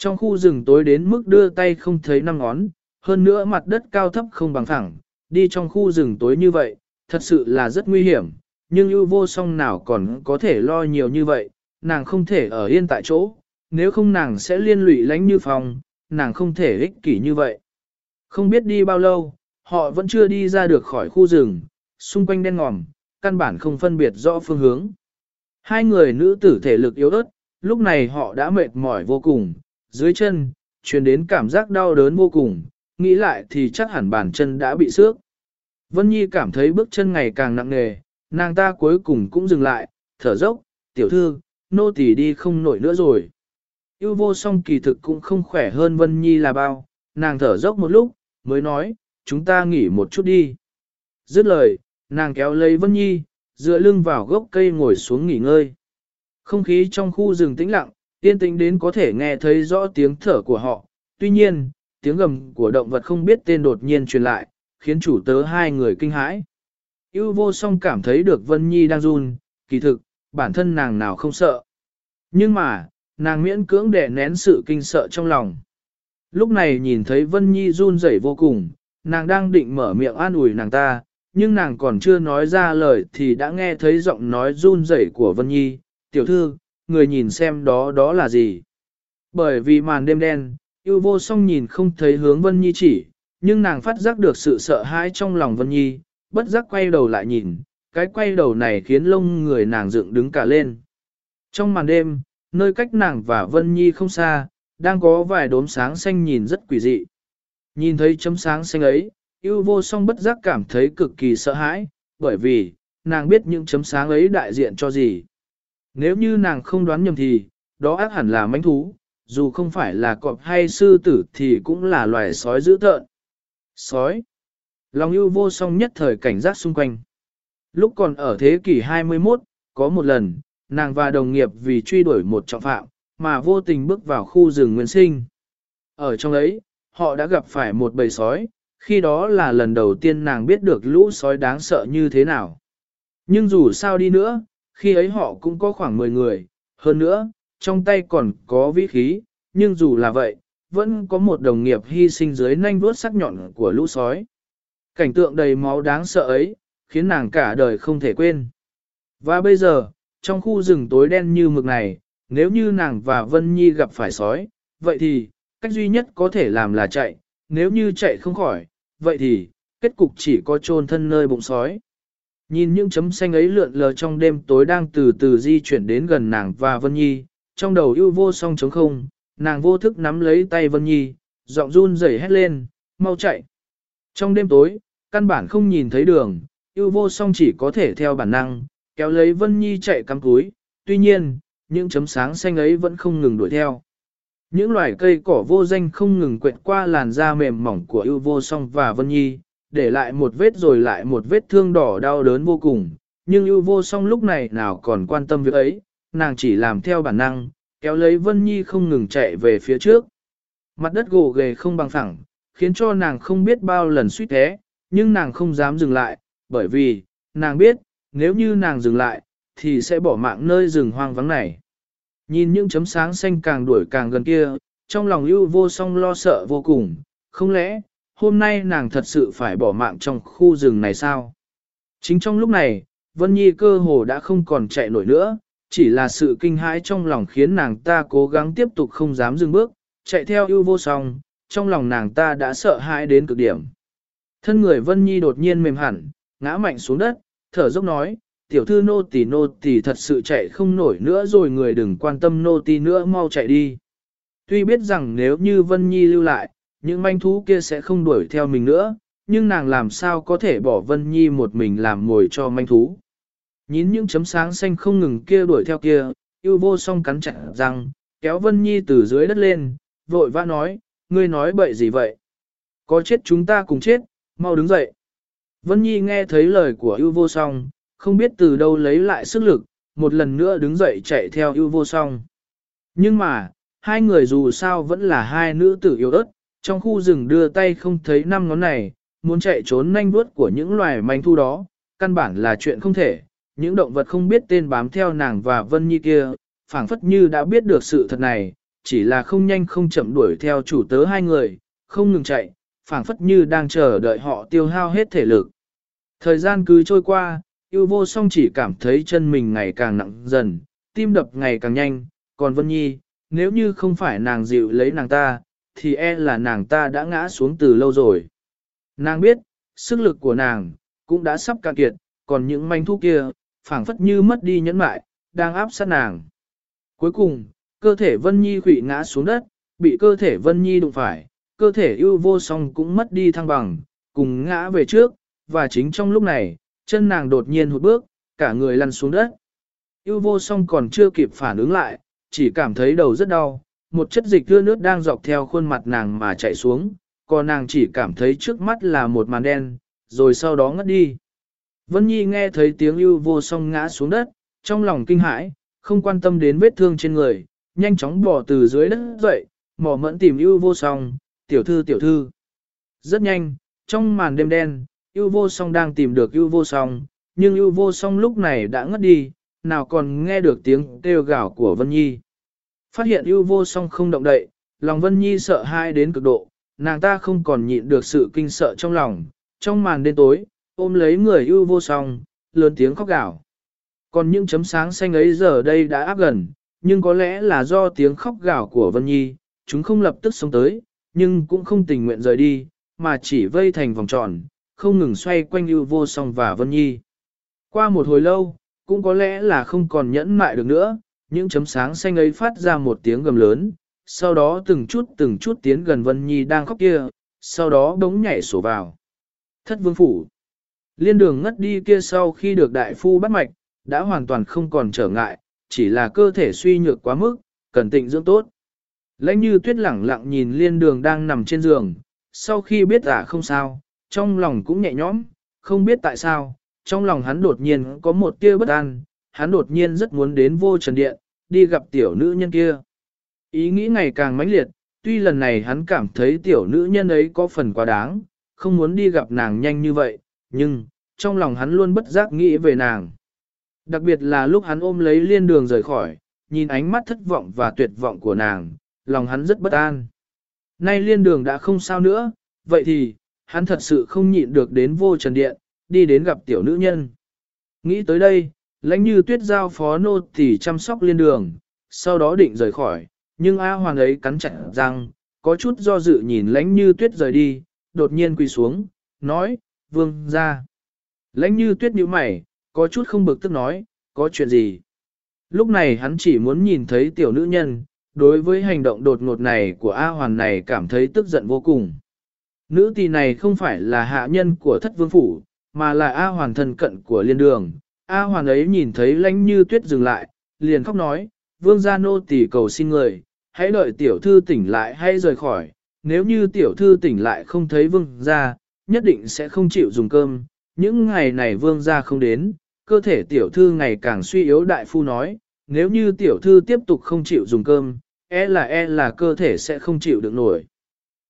Trong khu rừng tối đến mức đưa tay không thấy năm ngón, hơn nữa mặt đất cao thấp không bằng thẳng, đi trong khu rừng tối như vậy, thật sự là rất nguy hiểm, nhưng ưu vô song nào còn có thể lo nhiều như vậy, nàng không thể ở yên tại chỗ, nếu không nàng sẽ liên lụy lánh như phòng, nàng không thể ích kỷ như vậy. Không biết đi bao lâu, họ vẫn chưa đi ra được khỏi khu rừng, xung quanh đen ngòm, căn bản không phân biệt rõ phương hướng. Hai người nữ tử thể lực yếu ớt, lúc này họ đã mệt mỏi vô cùng, dưới chân, truyền đến cảm giác đau đớn vô cùng, nghĩ lại thì chắc hẳn bàn chân đã bị xước. Vân Nhi cảm thấy bước chân ngày càng nặng nề, nàng ta cuối cùng cũng dừng lại, thở dốc, tiểu thư, nô tỳ đi không nổi nữa rồi. Yêu vô song kỳ thực cũng không khỏe hơn Vân Nhi là bao, nàng thở dốc một lúc, mới nói, chúng ta nghỉ một chút đi. Dứt lời, nàng kéo lấy Vân Nhi, dựa lưng vào gốc cây ngồi xuống nghỉ ngơi. Không khí trong khu rừng tĩnh lặng, yên tĩnh đến có thể nghe thấy rõ tiếng thở của họ. Tuy nhiên, tiếng gầm của động vật không biết tên đột nhiên truyền lại, khiến chủ tớ hai người kinh hãi. Yêu vô song cảm thấy được Vân Nhi đang run, kỳ thực, bản thân nàng nào không sợ. Nhưng mà, nàng miễn cưỡng để nén sự kinh sợ trong lòng. Lúc này nhìn thấy Vân Nhi run rẩy vô cùng, nàng đang định mở miệng an ủi nàng ta, nhưng nàng còn chưa nói ra lời thì đã nghe thấy giọng nói run rẩy của Vân Nhi, tiểu thư, người nhìn xem đó đó là gì. Bởi vì màn đêm đen, yêu vô song nhìn không thấy hướng Vân Nhi chỉ, nhưng nàng phát giác được sự sợ hãi trong lòng Vân Nhi, bất giác quay đầu lại nhìn, cái quay đầu này khiến lông người nàng dựng đứng cả lên. Trong màn đêm, nơi cách nàng và Vân Nhi không xa, đang có vài đốm sáng xanh nhìn rất quỷ dị. Nhìn thấy chấm sáng xanh ấy, yêu vô song bất giác cảm thấy cực kỳ sợ hãi, bởi vì, nàng biết những chấm sáng ấy đại diện cho gì. Nếu như nàng không đoán nhầm thì, đó ác hẳn là mánh thú, dù không phải là cọp hay sư tử thì cũng là loài sói dữ tợn. Sói. Lòng yêu vô song nhất thời cảnh giác xung quanh. Lúc còn ở thế kỷ 21, có một lần, nàng và đồng nghiệp vì truy đuổi một trọng phạm, mà vô tình bước vào khu rừng nguyên sinh. Ở trong ấy, họ đã gặp phải một bầy sói, khi đó là lần đầu tiên nàng biết được lũ sói đáng sợ như thế nào. Nhưng dù sao đi nữa, khi ấy họ cũng có khoảng 10 người, hơn nữa, trong tay còn có vĩ khí, nhưng dù là vậy, vẫn có một đồng nghiệp hy sinh dưới nanh vuốt sắc nhọn của lũ sói. Cảnh tượng đầy máu đáng sợ ấy, khiến nàng cả đời không thể quên. Và bây giờ, trong khu rừng tối đen như mực này, nếu như nàng và Vân Nhi gặp phải sói, vậy thì, cách duy nhất có thể làm là chạy, nếu như chạy không khỏi, vậy thì, kết cục chỉ có chôn thân nơi bụng sói. Nhìn những chấm xanh ấy lượn lờ trong đêm tối đang từ từ di chuyển đến gần nàng và Vân Nhi, trong đầu ưu vô song trống không, nàng vô thức nắm lấy tay Vân Nhi, giọng run rẩy hét lên, mau chạy. Trong đêm tối, căn bản không nhìn thấy đường, ưu vô song chỉ có thể theo bản năng, kéo lấy Vân Nhi chạy cắm túi, tuy nhiên, những chấm sáng xanh ấy vẫn không ngừng đuổi theo. Những loài cây cỏ vô danh không ngừng quẹt qua làn da mềm mỏng của ưu vô song và Vân Nhi, để lại một vết rồi lại một vết thương đỏ đau đớn vô cùng. Nhưng ưu vô song lúc này nào còn quan tâm việc ấy, nàng chỉ làm theo bản năng, kéo lấy Vân Nhi không ngừng chạy về phía trước. Mặt đất gồ ghề không bằng phẳng, khiến cho nàng không biết bao lần suýt thế, nhưng nàng không dám dừng lại, bởi vì, nàng biết, nếu như nàng dừng lại, thì sẽ bỏ mạng nơi rừng hoang vắng này. Nhìn những chấm sáng xanh càng đuổi càng gần kia, trong lòng ưu vô song lo sợ vô cùng, không lẽ, hôm nay nàng thật sự phải bỏ mạng trong khu rừng này sao? Chính trong lúc này, Vân Nhi cơ hồ đã không còn chạy nổi nữa, chỉ là sự kinh hãi trong lòng khiến nàng ta cố gắng tiếp tục không dám dừng bước, chạy theo ưu vô song, trong lòng nàng ta đã sợ hãi đến cực điểm. Thân người Vân Nhi đột nhiên mềm hẳn, ngã mạnh xuống đất, thở dốc nói, tiểu thư nô tỳ nô tỳ thật sự chạy không nổi nữa rồi người đừng quan tâm nô tỳ nữa mau chạy đi. Tuy biết rằng nếu như Vân Nhi lưu lại, những manh thú kia sẽ không đuổi theo mình nữa, nhưng nàng làm sao có thể bỏ Vân Nhi một mình làm mồi cho manh thú. Nhìn những chấm sáng xanh không ngừng kia đuổi theo kia, yêu vô song cắn chặt răng, kéo Vân Nhi từ dưới đất lên, vội vã nói, ngươi nói bậy gì vậy? Có chết chúng ta cùng chết, mau đứng dậy. Vân Nhi nghe thấy lời của yêu vô song, không biết từ đâu lấy lại sức lực, một lần nữa đứng dậy chạy theo yêu vô song. Nhưng mà, hai người dù sao vẫn là hai nữ tử yêu ớt, trong khu rừng đưa tay không thấy năm ngón này, muốn chạy trốn nhanh vuốt của những loài manh thu đó, căn bản là chuyện không thể. Những động vật không biết tên bám theo nàng và Vân Nhi kia, phảng phất như đã biết được sự thật này, chỉ là không nhanh không chậm đuổi theo chủ tớ hai người, không ngừng chạy, phảng phất như đang chờ đợi họ tiêu hao hết thể lực. Thời gian cứ trôi qua, yêu vô song chỉ cảm thấy chân mình ngày càng nặng dần, tim đập ngày càng nhanh, còn Vân Nhi, nếu như không phải nàng dịu lấy nàng ta, thì e là nàng ta đã ngã xuống từ lâu rồi. Nàng biết, sức lực của nàng cũng đã sắp cạn kiệt, còn những manh thú kia, phảng phất như mất đi nhẫn mại, đang áp sát nàng. Cuối cùng, cơ thể Vân Nhi khủy ngã xuống đất, bị cơ thể Vân Nhi đụng phải, cơ thể ưu vô song cũng mất đi thăng bằng, cùng ngã về trước, và chính trong lúc này, chân nàng đột nhiên hụt bước, cả người lăn xuống đất. Ưu vô song còn chưa kịp phản ứng lại, chỉ cảm thấy đầu rất đau, một chất dịch đưa nước đang dọc theo khuôn mặt nàng mà chạy xuống, còn nàng chỉ cảm thấy trước mắt là một màn đen, rồi sau đó ngất đi. Vân Nhi nghe thấy tiếng ưu vô song ngã xuống đất, trong lòng kinh hãi, không quan tâm đến vết thương trên người, nhanh chóng bỏ từ dưới đất dậy, mỏ mẫn tìm ưu vô song, tiểu thư tiểu thư. Rất nhanh, trong màn đêm đen, ưu vô song đang tìm được ưu vô song, nhưng ưu vô song lúc này đã ngất đi, nào còn nghe được tiếng kêu gào của Vân Nhi. Phát hiện ưu vô song không động đậy, lòng Vân Nhi sợ hãi đến cực độ, nàng ta không còn nhịn được sự kinh sợ trong lòng, trong màn đêm tối, ôm lấy người ưu vô song, lớn tiếng khóc gào. Còn những chấm sáng xanh ấy giờ đây đã áp gần, nhưng có lẽ là do tiếng khóc gào của Vân Nhi, chúng không lập tức sống tới, nhưng cũng không tình nguyện rời đi, mà chỉ vây thành vòng tròn, không ngừng xoay quanh ưu vô song và Vân Nhi. Qua một hồi lâu, cũng có lẽ là không còn nhẫn mại được nữa, những chấm sáng xanh ấy phát ra một tiếng gầm lớn, sau đó từng chút từng chút tiến gần Vân Nhi đang khóc kia, sau đó đống nhảy sổ vào. Thất vương phủ. Liên đường ngất đi kia sau khi được đại phu bắt mạch, đã hoàn toàn không còn trở ngại, chỉ là cơ thể suy nhược quá mức, cần tịnh dưỡng tốt. Lãnh như tuyết lẳng lặng nhìn liên đường đang nằm trên giường, sau khi biết ả không sao, trong lòng cũng nhẹ nhõm, không biết tại sao, trong lòng hắn đột nhiên có một tia bất an, hắn đột nhiên rất muốn đến vô trần điện, đi gặp tiểu nữ nhân kia. Ý nghĩ ngày càng mãnh liệt, tuy lần này hắn cảm thấy tiểu nữ nhân ấy có phần quá đáng, không muốn đi gặp nàng nhanh như vậy, nhưng, trong lòng hắn luôn bất giác nghĩ về nàng. Đặc biệt là lúc hắn ôm lấy liên đường rời khỏi, nhìn ánh mắt thất vọng và tuyệt vọng của nàng, lòng hắn rất bất an. Nay liên đường đã không sao nữa, vậy thì, hắn thật sự không nhịn được đến vô trần điện, đi đến gặp tiểu nữ nhân. Nghĩ tới đây, lãnh như tuyết giao phó nô tỳ chăm sóc liên đường, sau đó định rời khỏi, nhưng A Hoàng ấy cắn chặt răng, có chút do dự nhìn lãnh như tuyết rời đi, đột nhiên quỳ xuống, nói, vương ra. Lãnh như tuyết nhíu mày, có chút không bực tức nói, có chuyện gì. Lúc này hắn chỉ muốn nhìn thấy tiểu nữ nhân, đối với hành động đột ngột này của A Hoàn này cảm thấy tức giận vô cùng. Nữ tỳ này không phải là hạ nhân của thất vương phủ, mà là A Hoàn thân cận của liên đường. A Hoàn ấy nhìn thấy lãnh như tuyết dừng lại, liền khóc nói, vương gia nô tỳ cầu xin người, hãy đợi tiểu thư tỉnh lại hay rời khỏi, nếu như tiểu thư tỉnh lại không thấy vương gia, nhất định sẽ không chịu dùng cơm, những ngày này vương gia không đến, cơ thể tiểu thư ngày càng suy yếu đại phu nói, nếu như tiểu thư tiếp tục không chịu dùng cơm, e là e là cơ thể sẽ không chịu được nổi.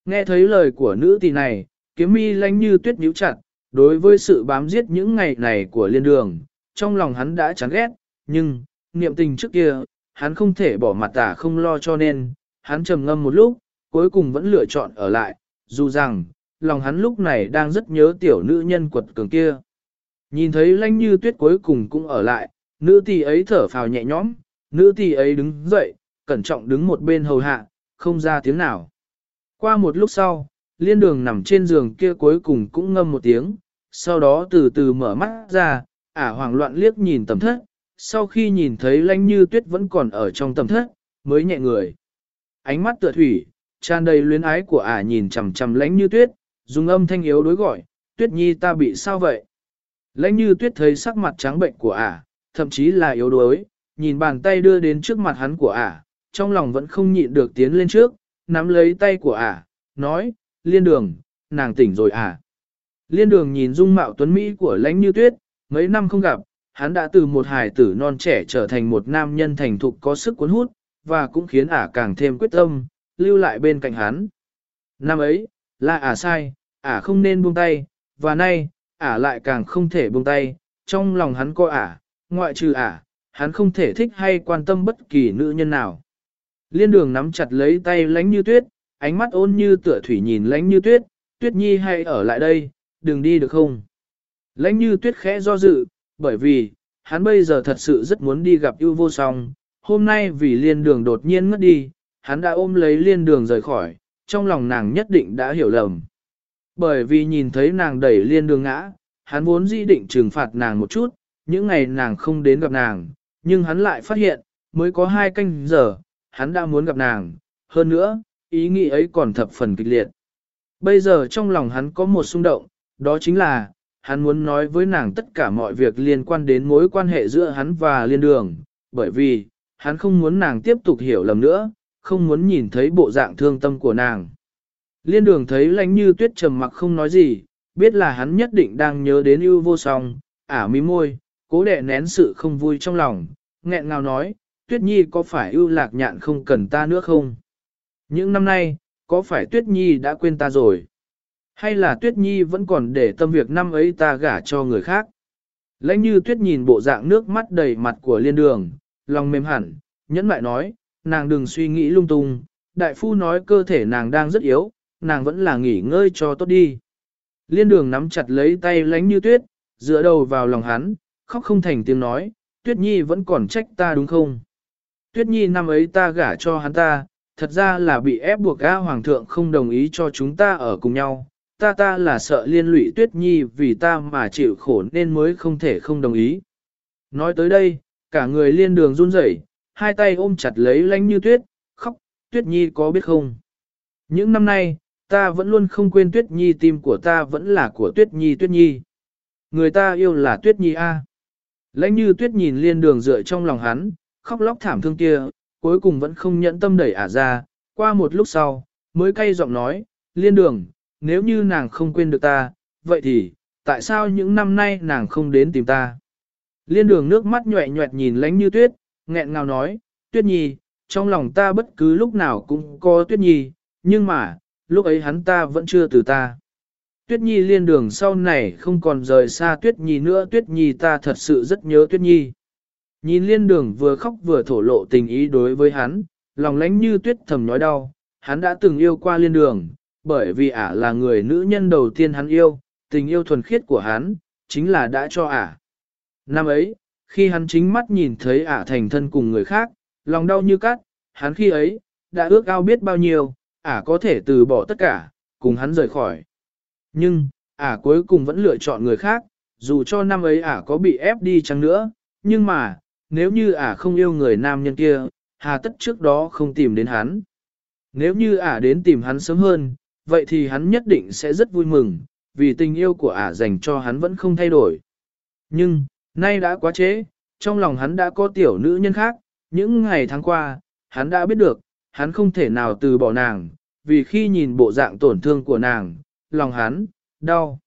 Nghe thấy lời của nữ tỳ này, kiếm mi lãnh như tuyết nhíu chặt, đối với sự bám giết những ngày này của liên đường, trong lòng hắn đã chán ghét, nhưng, niệm tình trước kia, hắn không thể bỏ mặt tả không lo cho nên, hắn trầm ngâm một lúc, cuối cùng vẫn lựa chọn ở lại, dù rằng, lòng hắn lúc này đang rất nhớ tiểu nữ nhân quật cường kia. Nhìn thấy lanh như tuyết cuối cùng cũng ở lại, nữ tỷ ấy thở phào nhẹ nhõm, nữ tỷ ấy đứng dậy, cẩn trọng đứng một bên hầu hạ, không ra tiếng nào. Qua một lúc sau, liên đường nằm trên giường kia cuối cùng cũng ngâm một tiếng, sau đó từ từ mở mắt ra, ả hoảng loạn liếc nhìn tầm thất, sau khi nhìn thấy lanh như tuyết vẫn còn ở trong tầm thất, mới nhẹ người. Ánh mắt tựa thủy, tràn đầy luyến ái của ả nhìn chằm chằm Lãnh như tuyết, dùng âm thanh yếu đối gọi, tuyết nhi ta bị sao vậy? Lãnh như tuyết thấy sắc mặt trắng bệnh của ả, thậm chí là yếu đuối, nhìn bàn tay đưa đến trước mặt hắn của ả, trong lòng vẫn không nhịn được tiến lên trước, nắm lấy tay của ả, nói, liên đường, nàng tỉnh rồi ả. Liên đường nhìn dung mạo tuấn Mỹ của lãnh như tuyết, mấy năm không gặp, hắn đã từ một hài tử non trẻ trở thành một nam nhân thành thục có sức cuốn hút, và cũng khiến ả càng thêm quyết tâm, lưu lại bên cạnh hắn. Năm ấy, là ả sai, ả không nên buông tay, và nay, ả lại càng không thể buông tay, trong lòng hắn có ả, ngoại trừ ả, hắn không thể thích hay quan tâm bất kỳ nữ nhân nào. Liên đường nắm chặt lấy tay lánh như tuyết, ánh mắt ôn như tựa thủy nhìn lánh như tuyết, tuyết nhi hay ở lại đây, đừng đi được không? Lãnh như tuyết khẽ do dự, bởi vì, hắn bây giờ thật sự rất muốn đi gặp ưu vô song, hôm nay vì liên đường đột nhiên ngất đi, hắn đã ôm lấy liên đường rời khỏi, trong lòng nàng nhất định đã hiểu lầm. Bởi vì nhìn thấy nàng đẩy liên đường ngã, hắn vốn dĩ định trừng phạt nàng một chút, những ngày nàng không đến gặp nàng, nhưng hắn lại phát hiện, mới có hai canh giờ, hắn đã muốn gặp nàng, hơn nữa, ý nghĩ ấy còn thập phần kịch liệt. Bây giờ trong lòng hắn có một xung động, đó chính là, hắn muốn nói với nàng tất cả mọi việc liên quan đến mối quan hệ giữa hắn và liên đường, bởi vì, hắn không muốn nàng tiếp tục hiểu lầm nữa, không muốn nhìn thấy bộ dạng thương tâm của nàng. Liên đường thấy lánh như tuyết trầm mặc không nói gì, biết là hắn nhất định đang nhớ đến ưu vô song, ả mí môi, cố đệ nén sự không vui trong lòng, nghẹn ngào nói, tuyết nhi có phải ưu lạc nhạn không cần ta nữa không? Những năm nay, có phải tuyết nhi đã quên ta rồi? Hay là tuyết nhi vẫn còn để tâm việc năm ấy ta gả cho người khác? Lãnh như tuyết nhìn bộ dạng nước mắt đầy mặt của liên đường, lòng mềm hẳn, nhẫn lại nói, nàng đừng suy nghĩ lung tung, đại phu nói cơ thể nàng đang rất yếu, nàng vẫn là nghỉ ngơi cho tốt đi. Liên đường nắm chặt lấy tay lánh như tuyết, dựa đầu vào lòng hắn, khóc không thành tiếng nói, tuyết nhi vẫn còn trách ta đúng không? Tuyết nhi năm ấy ta gả cho hắn ta, thật ra là bị ép buộc A Hoàng thượng không đồng ý cho chúng ta ở cùng nhau. Ta ta là sợ liên lụy tuyết nhi vì ta mà chịu khổ nên mới không thể không đồng ý. Nói tới đây, cả người liên đường run rẩy, hai tay ôm chặt lấy lánh như tuyết, khóc, tuyết nhi có biết không? Những năm nay, ta vẫn luôn không quên tuyết nhi tim của ta vẫn là của tuyết nhi tuyết nhi. Người ta yêu là tuyết nhi A. Lãnh như tuyết nhìn liên đường dựa trong lòng hắn, khóc lóc thảm thương kia, cuối cùng vẫn không nhẫn tâm đẩy ả ra, qua một lúc sau, mới cay giọng nói, liên đường, nếu như nàng không quên được ta, vậy thì, tại sao những năm nay nàng không đến tìm ta? Liên đường nước mắt nhẹ nhẹt nhìn lánh như tuyết, nghẹn ngào nói, tuyết nhi, trong lòng ta bất cứ lúc nào cũng có tuyết nhi, nhưng mà, lúc ấy hắn ta vẫn chưa từ ta. Tuyết Nhi liên đường sau này không còn rời xa Tuyết Nhi nữa Tuyết Nhi ta thật sự rất nhớ Tuyết Nhi. Nhìn liên đường vừa khóc vừa thổ lộ tình ý đối với hắn, lòng lánh như tuyết thầm nói đau, hắn đã từng yêu qua liên đường, bởi vì ả là người nữ nhân đầu tiên hắn yêu, tình yêu thuần khiết của hắn, chính là đã cho ả. Năm ấy, khi hắn chính mắt nhìn thấy ả thành thân cùng người khác, lòng đau như cắt, hắn khi ấy, đã ước ao biết bao nhiêu, ả có thể từ bỏ tất cả, cùng hắn rời khỏi. Nhưng, ả cuối cùng vẫn lựa chọn người khác, dù cho năm ấy ả có bị ép đi chăng nữa, nhưng mà, nếu như ả không yêu người nam nhân kia, hà tất trước đó không tìm đến hắn. Nếu như ả đến tìm hắn sớm hơn, vậy thì hắn nhất định sẽ rất vui mừng, vì tình yêu của ả dành cho hắn vẫn không thay đổi. Nhưng, nay đã quá trễ, trong lòng hắn đã có tiểu nữ nhân khác, Những ngày tháng qua, hắn đã biết được, hắn không thể nào từ bỏ nàng, vì khi nhìn bộ dạng tổn thương của nàng, lòng hắn, đau.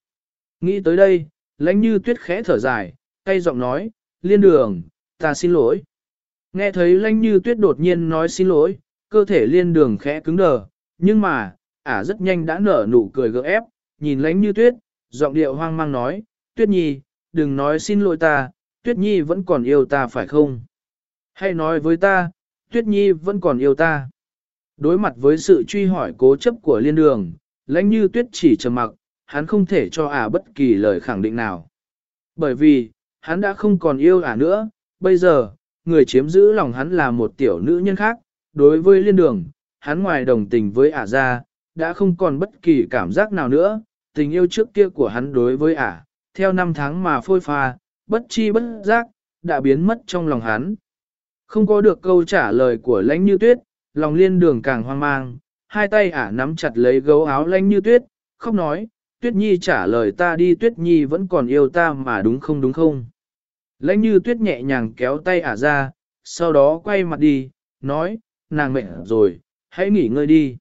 Nghĩ tới đây, lãnh như tuyết khẽ thở dài, cay giọng nói, liên đường, ta xin lỗi. Nghe thấy lãnh như tuyết đột nhiên nói xin lỗi, cơ thể liên đường khẽ cứng đờ, nhưng mà, ả rất nhanh đã nở nụ cười gỡ ép, nhìn lãnh như tuyết, giọng điệu hoang mang nói, tuyết nhi, đừng nói xin lỗi ta, tuyết nhi vẫn còn yêu ta phải không? Hãy nói với ta, tuyết nhi vẫn còn yêu ta. Đối mặt với sự truy hỏi cố chấp của liên đường, lãnh như tuyết chỉ trầm mặc, hắn không thể cho ả bất kỳ lời khẳng định nào. Bởi vì, hắn đã không còn yêu ả nữa, bây giờ, người chiếm giữ lòng hắn là một tiểu nữ nhân khác, đối với liên đường, hắn ngoài đồng tình với ả ra, đã không còn bất kỳ cảm giác nào nữa, tình yêu trước kia của hắn đối với ả, theo năm tháng mà phôi pha, bất chi bất giác, đã biến mất trong lòng hắn. Không có được câu trả lời của lãnh như tuyết, lòng liên đường càng hoang mang, hai tay ả nắm chặt lấy gấu áo lãnh như tuyết, không nói, tuyết nhi trả lời ta đi tuyết nhi vẫn còn yêu ta mà đúng không đúng không. Lãnh như tuyết nhẹ nhàng kéo tay ả ra, sau đó quay mặt đi, nói, nàng mệt rồi, hãy nghỉ ngơi đi.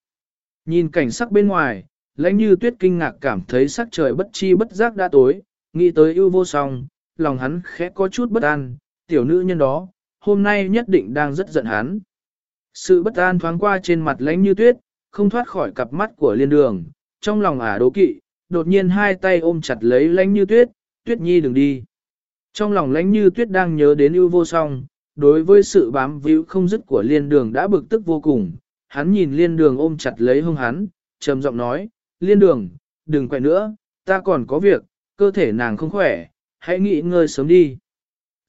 Nhìn cảnh sắc bên ngoài, lãnh như tuyết kinh ngạc cảm thấy sắc trời bất chi bất giác đã tối, nghĩ tới ưu vô song, lòng hắn khẽ có chút bất an, tiểu nữ nhân đó, hôm nay nhất định đang rất giận hắn. Sự bất an thoáng qua trên mặt lãnh như tuyết, không thoát khỏi cặp mắt của liên đường, trong lòng ả đố kỵ, đột nhiên hai tay ôm chặt lấy lãnh như tuyết, tuyết nhi đừng đi. Trong lòng lãnh như tuyết đang nhớ đến ưu vô song, đối với sự bám víu không dứt của liên đường đã bực tức vô cùng, hắn nhìn liên đường ôm chặt lấy hông hắn, trầm giọng nói, liên đường, đừng quậy nữa, ta còn có việc, cơ thể nàng không khỏe, hãy nghỉ ngơi sớm đi.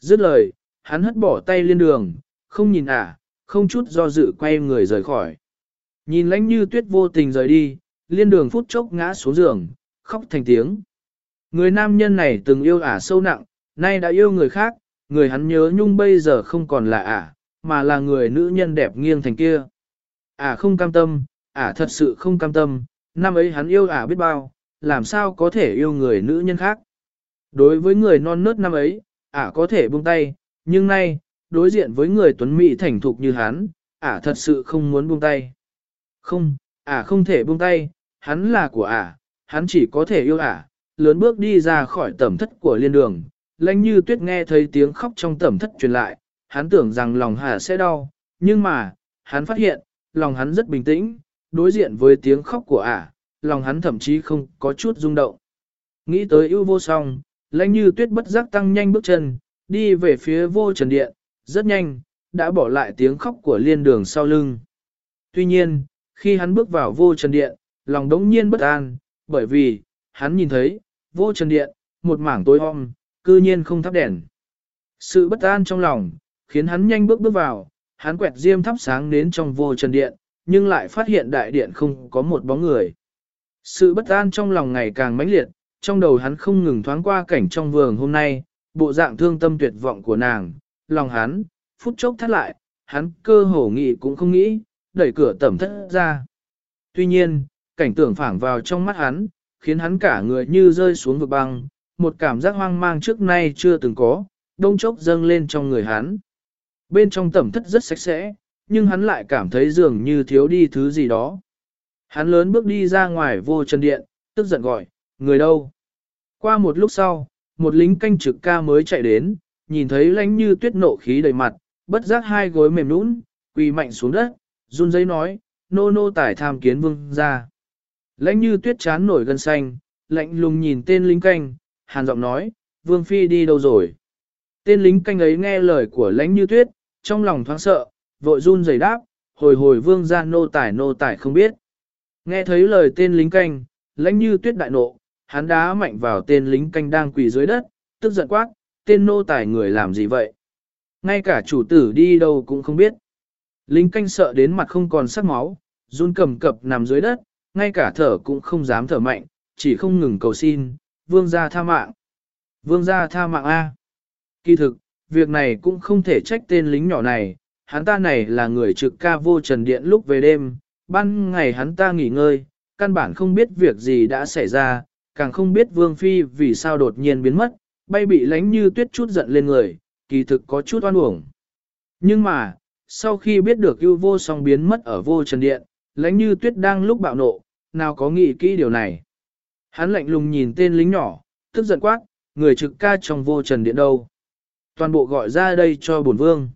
Dứt lời, hắn hất bỏ tay liên đường, không nhìn ả, không chút do dự quay người rời khỏi. Nhìn lãnh như tuyết vô tình rời đi, liên đường phút chốc ngã xuống giường, khóc thành tiếng. Người nam nhân này từng yêu ả sâu nặng, nay đã yêu người khác, người hắn nhớ nhung bây giờ không còn là ả, mà là người nữ nhân đẹp nghiêng thành kia. Ả không cam tâm, ả thật sự không cam tâm, năm ấy hắn yêu ả biết bao, làm sao có thể yêu người nữ nhân khác. Đối với người non nớt năm ấy, ả có thể buông tay, nhưng nay, đối diện với người tuấn mỹ thành thục như hắn, ả thật sự không muốn buông tay. Không, ả không thể buông tay, hắn là của ả, hắn chỉ có thể yêu ả, lớn bước đi ra khỏi tẩm thất của liên đường. Lanh như tuyết nghe thấy tiếng khóc trong tẩm thất truyền lại, hắn tưởng rằng lòng hà sẽ đau, nhưng mà, hắn phát hiện, lòng hắn rất bình tĩnh, đối diện với tiếng khóc của ả, lòng hắn thậm chí không có chút rung động. Nghĩ tới ưu vô song, lãnh như tuyết bất giác tăng nhanh bước chân, đi về phía vô trần điện, rất nhanh, đã bỏ lại tiếng khóc của liên đường sau lưng. Tuy nhiên, khi hắn bước vào vô trần điện, lòng đống nhiên bất an, bởi vì, hắn nhìn thấy, vô trần điện, một mảng tối om, cư nhiên không thắp đèn. Sự bất an trong lòng, khiến hắn nhanh bước bước vào, hắn quẹt diêm thắp sáng đến trong vô trần điện, nhưng lại phát hiện đại điện không có một bóng người. Sự bất an trong lòng ngày càng mãnh liệt, trong đầu hắn không ngừng thoáng qua cảnh trong vườn hôm nay, bộ dạng thương tâm tuyệt vọng của nàng, lòng hắn, phút chốc thắt lại, hắn cơ hồ nghĩ cũng không nghĩ, đẩy cửa tẩm thất ra. Tuy nhiên, cảnh tượng phảng vào trong mắt hắn, khiến hắn cả người như rơi xuống vực băng, một cảm giác hoang mang trước nay chưa từng có, đông chốc dâng lên trong người hắn. Bên trong tẩm thất rất sạch sẽ, nhưng hắn lại cảm thấy dường như thiếu đi thứ gì đó. Hắn lớn bước đi ra ngoài vô chân điện, tức giận gọi, người đâu? Qua một lúc sau, một lính canh trực ca mới chạy đến, nhìn thấy lánh như tuyết nộ khí đầy mặt, bất giác hai gối mềm nũng, quỳ mạnh xuống đất, run giấy nói, nô nô tải tham kiến vương ra. Lãnh như tuyết chán nổi gân xanh, lạnh lùng nhìn tên lính canh, hàn giọng nói, vương phi đi đâu rồi. Tên lính canh ấy nghe lời của lãnh như tuyết, trong lòng thoáng sợ, vội run rẩy đáp, hồi hồi vương ra nô tải nô tải không biết. Nghe thấy lời tên lính canh, lãnh như tuyết đại nộ, hắn đá mạnh vào tên lính canh đang quỳ dưới đất, tức giận quát, tên nô tải người làm gì vậy? Ngay cả chủ tử đi đâu cũng không biết. Lính canh sợ đến mặt không còn sắc máu, run cầm cập nằm dưới đất, ngay cả thở cũng không dám thở mạnh, chỉ không ngừng cầu xin, vương gia tha mạng. Vương gia tha mạng A. Kỳ thực, việc này cũng không thể trách tên lính nhỏ này, hắn ta này là người trực ca vô trần điện lúc về đêm, ban ngày hắn ta nghỉ ngơi, căn bản không biết việc gì đã xảy ra, càng không biết vương phi vì sao đột nhiên biến mất, bay bị lánh như tuyết chút giận lên người, kỳ thực có chút oan uổng. Nhưng mà, Sau khi biết được yêu vô song biến mất ở vô trần điện, lãnh như tuyết đang lúc bạo nộ, nào có nghĩ kỹ điều này. Hắn lạnh lùng nhìn tên lính nhỏ, tức giận quát, người trực ca trong vô trần điện đâu. Toàn bộ gọi ra đây cho bổn vương.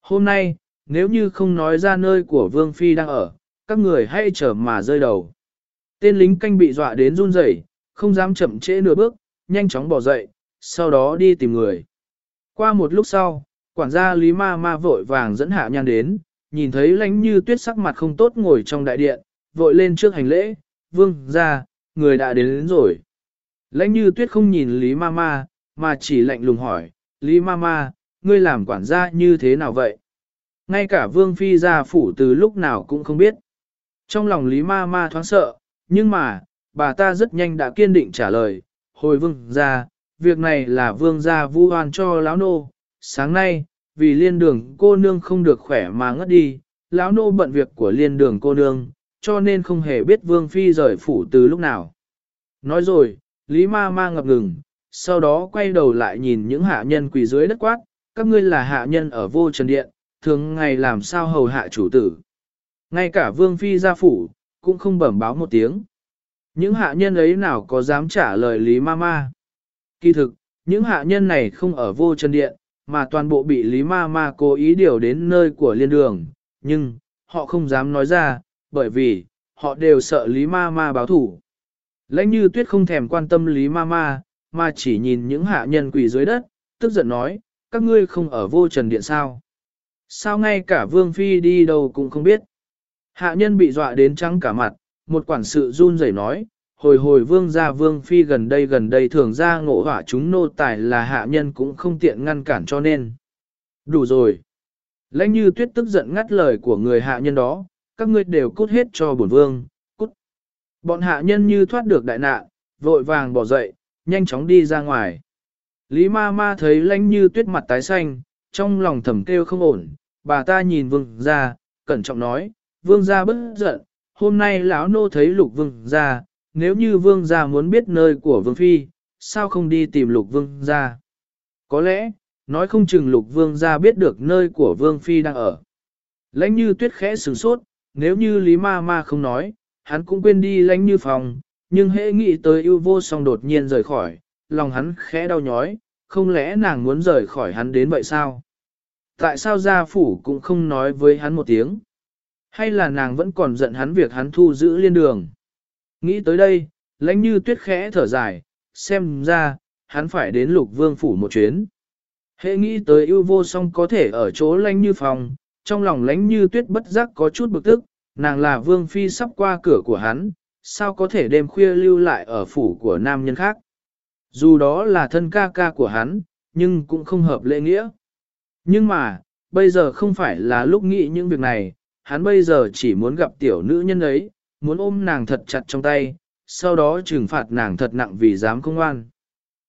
Hôm nay, nếu như không nói ra nơi của vương phi đang ở, các người hãy chờ mà rơi đầu. Tên lính canh bị dọa đến run rẩy, không dám chậm trễ nửa bước, nhanh chóng bỏ dậy, sau đó đi tìm người. Qua một lúc sau, quản gia Lý Ma Ma vội vàng dẫn hạ nhan đến, nhìn thấy lánh như tuyết sắc mặt không tốt ngồi trong đại điện, vội lên trước hành lễ, vương ra, người đã đến, đến rồi. Lãnh như tuyết không nhìn Lý Ma Ma, mà chỉ lạnh lùng hỏi, Lý Mama, ngươi làm quản gia như thế nào vậy? Ngay cả vương phi gia phủ từ lúc nào cũng không biết. Trong lòng Lý Mama thoáng sợ, nhưng mà, bà ta rất nhanh đã kiên định trả lời, hồi vương gia, việc này là vương gia vu oan cho lão nô, sáng nay, vì liên đường cô nương không được khỏe mà ngất đi, lão nô bận việc của liên đường cô nương, cho nên không hề biết vương phi rời phủ từ lúc nào. Nói rồi, Lý ma ma ngập ngừng, sau đó quay đầu lại nhìn những hạ nhân quỳ dưới đất quát, các ngươi là hạ nhân ở vô trần điện, thường ngày làm sao hầu hạ chủ tử. Ngay cả vương phi gia phủ, cũng không bẩm báo một tiếng. Những hạ nhân ấy nào có dám trả lời Lý ma ma. Kỳ thực, những hạ nhân này không ở vô trần điện, mà toàn bộ bị Lý Ma Ma cố ý điều đến nơi của liên đường, nhưng, họ không dám nói ra, bởi vì, họ đều sợ Lý Ma Ma báo thủ. Lãnh như tuyết không thèm quan tâm Lý Ma Ma, mà chỉ nhìn những hạ nhân quỳ dưới đất, tức giận nói, các ngươi không ở vô trần điện sao. Sao ngay cả Vương Phi đi đâu cũng không biết. Hạ nhân bị dọa đến trắng cả mặt, một quản sự run rẩy nói, hồi hồi vương gia vương phi gần đây gần đây thường ra ngộ hỏa chúng nô tài là hạ nhân cũng không tiện ngăn cản cho nên. Đủ rồi. Lãnh như tuyết tức giận ngắt lời của người hạ nhân đó, các ngươi đều cút hết cho bổn vương, cút. Bọn hạ nhân như thoát được đại nạn, vội vàng bỏ dậy, nhanh chóng đi ra ngoài. Lý ma ma thấy lãnh như tuyết mặt tái xanh, trong lòng thầm kêu không ổn, bà ta nhìn vương ra, cẩn trọng nói, vương ra bất giận, hôm nay lão nô thấy lục vương ra, nếu như vương gia muốn biết nơi của vương phi, sao không đi tìm lục vương gia? Có lẽ, nói không chừng lục vương gia biết được nơi của vương phi đang ở. Lãnh như tuyết khẽ sửng sốt, nếu như Lý Ma Ma không nói, hắn cũng quên đi lãnh như phòng, nhưng hễ nghĩ tới yêu vô song đột nhiên rời khỏi, lòng hắn khẽ đau nhói, không lẽ nàng muốn rời khỏi hắn đến vậy sao? Tại sao gia phủ cũng không nói với hắn một tiếng? Hay là nàng vẫn còn giận hắn việc hắn thu giữ liên đường? Nghĩ tới đây, lãnh như tuyết khẽ thở dài, xem ra, hắn phải đến lục vương phủ một chuyến. Hệ nghĩ tới yêu vô song có thể ở chỗ lãnh như phòng, trong lòng lãnh như tuyết bất giác có chút bực tức, nàng là vương phi sắp qua cửa của hắn, sao có thể đêm khuya lưu lại ở phủ của nam nhân khác. Dù đó là thân ca ca của hắn, nhưng cũng không hợp lễ nghĩa. Nhưng mà, bây giờ không phải là lúc nghĩ những việc này, hắn bây giờ chỉ muốn gặp tiểu nữ nhân ấy, muốn ôm nàng thật chặt trong tay, sau đó trừng phạt nàng thật nặng vì dám không an.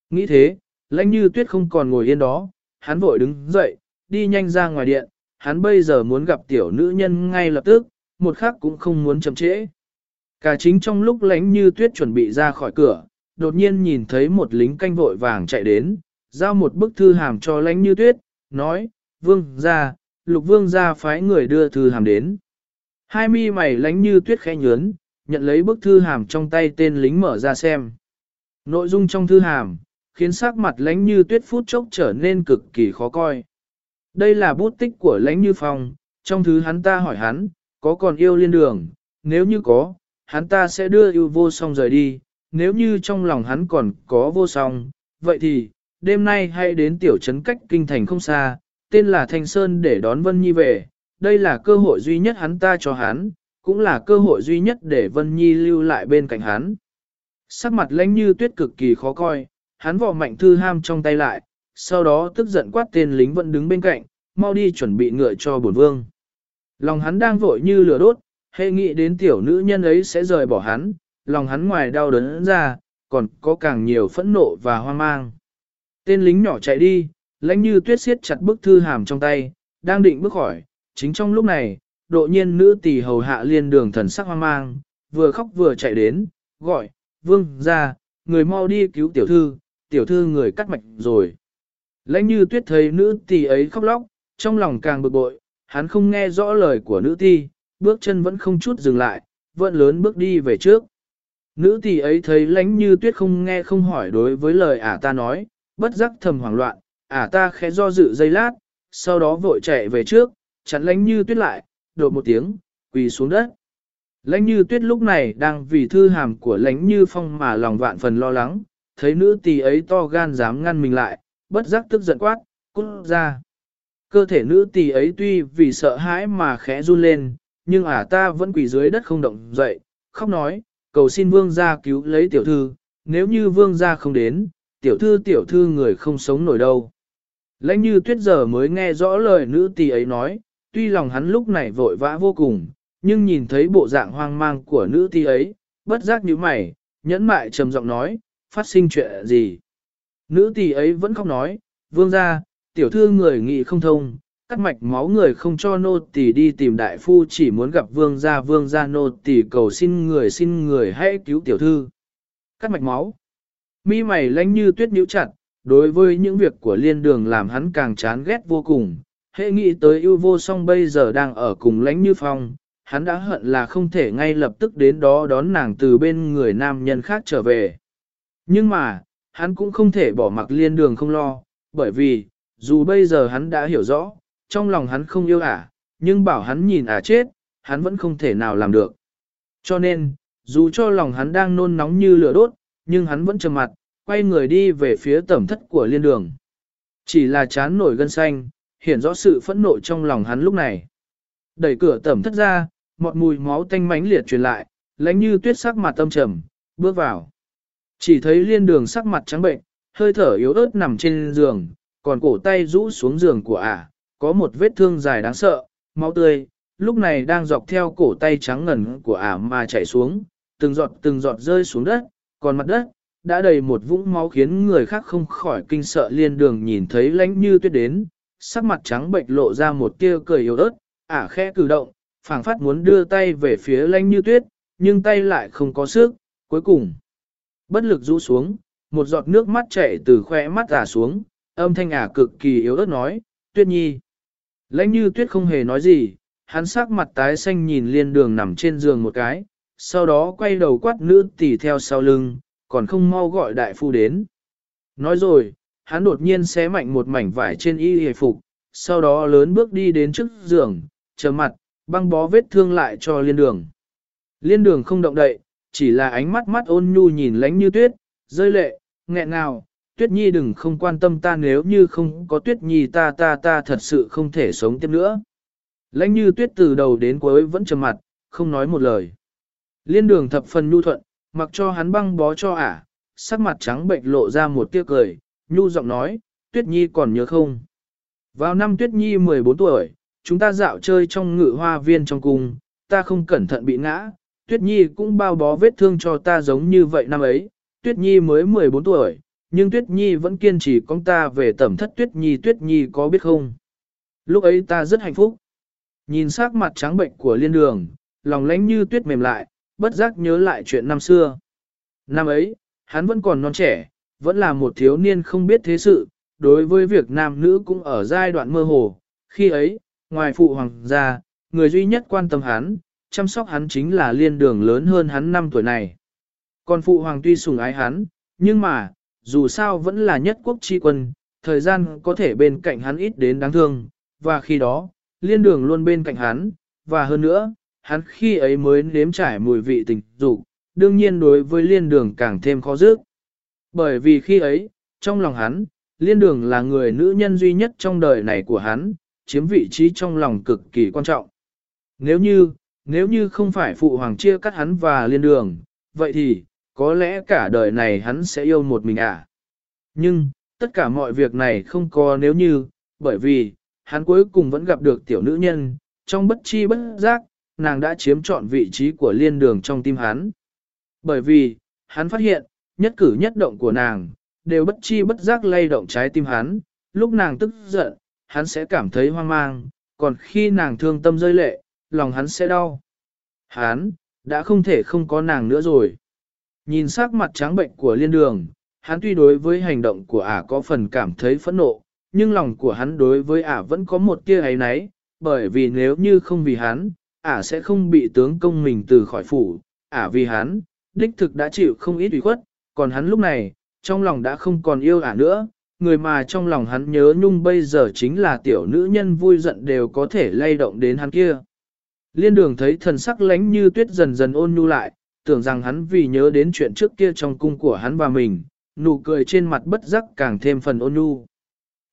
Nghĩ thế, lãnh như tuyết không còn ngồi yên đó, hắn vội đứng dậy, đi nhanh ra ngoài điện, hắn bây giờ muốn gặp tiểu nữ nhân ngay lập tức, một khắc cũng không muốn chậm trễ. Cả chính trong lúc lánh như tuyết chuẩn bị ra khỏi cửa, đột nhiên nhìn thấy một lính canh vội vàng chạy đến, giao một bức thư hàm cho lánh như tuyết, nói, vương ra, lục vương ra phái người đưa thư hàm đến. Hai mi mày lánh như tuyết khẽ nhướn, nhận lấy bức thư hàm trong tay tên lính mở ra xem. Nội dung trong thư hàm, khiến sắc mặt lánh như tuyết phút chốc trở nên cực kỳ khó coi. Đây là bút tích của lánh như phong, trong thứ hắn ta hỏi hắn, có còn yêu liên đường, nếu như có, hắn ta sẽ đưa yêu vô song rời đi, nếu như trong lòng hắn còn có vô song, vậy thì, đêm nay hãy đến tiểu trấn cách kinh thành không xa, tên là Thanh Sơn để đón Vân Nhi về, đây là cơ hội duy nhất hắn ta cho hắn, cũng là cơ hội duy nhất để Vân Nhi lưu lại bên cạnh hắn. Sắc mặt lãnh như tuyết cực kỳ khó coi, hắn vò mạnh thư ham trong tay lại, sau đó tức giận quát tên lính vẫn đứng bên cạnh, mau đi chuẩn bị ngựa cho bổn vương. Lòng hắn đang vội như lửa đốt, hệ nghĩ đến tiểu nữ nhân ấy sẽ rời bỏ hắn, lòng hắn ngoài đau đớn ra, còn có càng nhiều phẫn nộ và hoang mang. Tên lính nhỏ chạy đi, lãnh như tuyết siết chặt bức thư hàm trong tay, đang định bước khỏi, chính trong lúc này, độ nhiên nữ tỷ hầu hạ liên đường thần sắc hoang mang, vừa khóc vừa chạy đến, gọi, vương ra, người mau đi cứu tiểu thư, tiểu thư người cắt mạch rồi. Lãnh như tuyết thấy nữ tỷ ấy khóc lóc, trong lòng càng bực bội, hắn không nghe rõ lời của nữ tỳ bước chân vẫn không chút dừng lại, vẫn lớn bước đi về trước. Nữ tỷ ấy thấy lánh như tuyết không nghe không hỏi đối với lời ả ta nói, bất giác thầm hoảng loạn, ả ta khẽ do dự giây lát, sau đó vội chạy về trước, chặn lánh như tuyết lại, đột một tiếng, quỳ xuống đất. Lánh như tuyết lúc này đang vì thư hàm của lánh như phong mà lòng vạn phần lo lắng, thấy nữ tỷ ấy to gan dám ngăn mình lại, bất giác tức giận quát, cút ra. Cơ thể nữ tỷ ấy tuy vì sợ hãi mà khẽ run lên, nhưng ả ta vẫn quỳ dưới đất không động dậy, khóc nói, cầu xin vương gia cứu lấy tiểu thư, nếu như vương gia không đến, tiểu thư tiểu thư người không sống nổi đâu. Lãnh như tuyết giờ mới nghe rõ lời nữ tỷ ấy nói, tuy lòng hắn lúc này vội vã vô cùng, nhưng nhìn thấy bộ dạng hoang mang của nữ tỷ ấy, bất giác như mày, nhẫn mại trầm giọng nói, phát sinh chuyện gì. Nữ tỷ ấy vẫn không nói, vương gia, tiểu thư người nghị không thông, cắt mạch máu người không cho nô tỳ đi tìm đại phu chỉ muốn gặp vương gia vương gia nô tỳ cầu xin người xin người hãy cứu tiểu thư. Cắt mạch máu. Mi mày lánh như tuyết nhíu chặt, đối với những việc của liên đường làm hắn càng chán ghét vô cùng. Hệ nghĩ tới ưu vô song bây giờ đang ở cùng lánh như phong, hắn đã hận là không thể ngay lập tức đến đó đón nàng từ bên người nam nhân khác trở về. Nhưng mà, hắn cũng không thể bỏ mặc liên đường không lo, bởi vì, dù bây giờ hắn đã hiểu rõ, trong lòng hắn không yêu ả, nhưng bảo hắn nhìn ả chết, hắn vẫn không thể nào làm được. Cho nên, dù cho lòng hắn đang nôn nóng như lửa đốt, nhưng hắn vẫn trầm mặt, quay người đi về phía tẩm thất của liên đường. Chỉ là chán nổi gân xanh, hiện rõ sự phẫn nộ trong lòng hắn lúc này. Đẩy cửa tẩm thất ra, một mùi máu tanh mánh liệt truyền lại, lánh như tuyết sắc mặt tâm trầm, bước vào. Chỉ thấy liên đường sắc mặt trắng bệnh, hơi thở yếu ớt nằm trên giường, còn cổ tay rũ xuống giường của ả, có một vết thương dài đáng sợ, máu tươi, lúc này đang dọc theo cổ tay trắng ngần của ả mà chảy xuống, từng giọt từng giọt rơi xuống đất, còn mặt đất, đã đầy một vũng máu khiến người khác không khỏi kinh sợ liên đường nhìn thấy lánh như tuyết đến, sắc mặt trắng bệnh lộ ra một tia cười yếu ớt, ả khẽ cử động, phảng phất muốn đưa tay về phía lánh như tuyết, nhưng tay lại không có sức, cuối cùng, bất lực rũ xuống, một giọt nước mắt chảy từ khoe mắt ả xuống, âm thanh ả cực kỳ yếu ớt nói, tuyết nhi. Lãnh như tuyết không hề nói gì, hắn sắc mặt tái xanh nhìn liên đường nằm trên giường một cái, sau đó quay đầu quát nữ tỷ theo sau lưng, còn không mau gọi đại phu đến. Nói rồi, hắn đột nhiên xé mạnh một mảnh vải trên y hề phục, sau đó lớn bước đi đến trước giường, chờ mặt, băng bó vết thương lại cho liên đường. Liên đường không động đậy, chỉ là ánh mắt mắt ôn nhu nhìn lánh như tuyết, rơi lệ, nghẹn ngào, tuyết nhi đừng không quan tâm ta nếu như không có tuyết nhi ta ta ta thật sự không thể sống tiếp nữa. Lãnh như tuyết từ đầu đến cuối vẫn trầm mặt, không nói một lời. Liên đường thập phần nhu thuận, mặc cho hắn băng bó cho ả, sắc mặt trắng bệnh lộ ra một tia cười, nhu giọng nói, tuyết nhi còn nhớ không? Vào năm tuyết nhi 14 tuổi, chúng ta dạo chơi trong ngự hoa viên trong cung, ta không cẩn thận bị ngã, tuyết nhi cũng bao bó vết thương cho ta giống như vậy năm ấy, tuyết nhi mới 14 tuổi, nhưng Tuyết Nhi vẫn kiên trì con ta về tẩm thất Tuyết Nhi Tuyết Nhi có biết không? Lúc ấy ta rất hạnh phúc. Nhìn sắc mặt trắng bệnh của liên đường, lòng lánh như tuyết mềm lại, bất giác nhớ lại chuyện năm xưa. Năm ấy, hắn vẫn còn non trẻ, vẫn là một thiếu niên không biết thế sự, đối với việc nam nữ cũng ở giai đoạn mơ hồ. Khi ấy, ngoài phụ hoàng gia, người duy nhất quan tâm hắn, chăm sóc hắn chính là liên đường lớn hơn hắn năm tuổi này. Còn phụ hoàng tuy sủng ái hắn, nhưng mà, dù sao vẫn là nhất quốc chi quân, thời gian có thể bên cạnh hắn ít đến đáng thương, và khi đó, liên đường luôn bên cạnh hắn, và hơn nữa, hắn khi ấy mới nếm trải mùi vị tình dục, đương nhiên đối với liên đường càng thêm khó dứt. Bởi vì khi ấy, trong lòng hắn, liên đường là người nữ nhân duy nhất trong đời này của hắn, chiếm vị trí trong lòng cực kỳ quan trọng. Nếu như, nếu như không phải phụ hoàng chia cắt hắn và liên đường, vậy thì, có lẽ cả đời này hắn sẽ yêu một mình à. Nhưng, tất cả mọi việc này không có nếu như, bởi vì, hắn cuối cùng vẫn gặp được tiểu nữ nhân, trong bất chi bất giác, nàng đã chiếm trọn vị trí của liên đường trong tim hắn. Bởi vì, hắn phát hiện, nhất cử nhất động của nàng, đều bất chi bất giác lay động trái tim hắn, lúc nàng tức giận, hắn sẽ cảm thấy hoang mang, còn khi nàng thương tâm rơi lệ, lòng hắn sẽ đau. Hắn, đã không thể không có nàng nữa rồi. Nhìn sắc mặt trắng bệnh của liên đường, hắn tuy đối với hành động của ả có phần cảm thấy phẫn nộ, nhưng lòng của hắn đối với ả vẫn có một tia ấy náy, bởi vì nếu như không vì hắn, ả sẽ không bị tướng công mình từ khỏi phủ, ả vì hắn, đích thực đã chịu không ít ủy khuất, còn hắn lúc này, trong lòng đã không còn yêu ả nữa, người mà trong lòng hắn nhớ nhung bây giờ chính là tiểu nữ nhân vui giận đều có thể lay động đến hắn kia. Liên đường thấy thần sắc lánh như tuyết dần dần ôn nhu lại, tưởng rằng hắn vì nhớ đến chuyện trước kia trong cung của hắn và mình, nụ cười trên mặt bất giác càng thêm phần ôn nhu.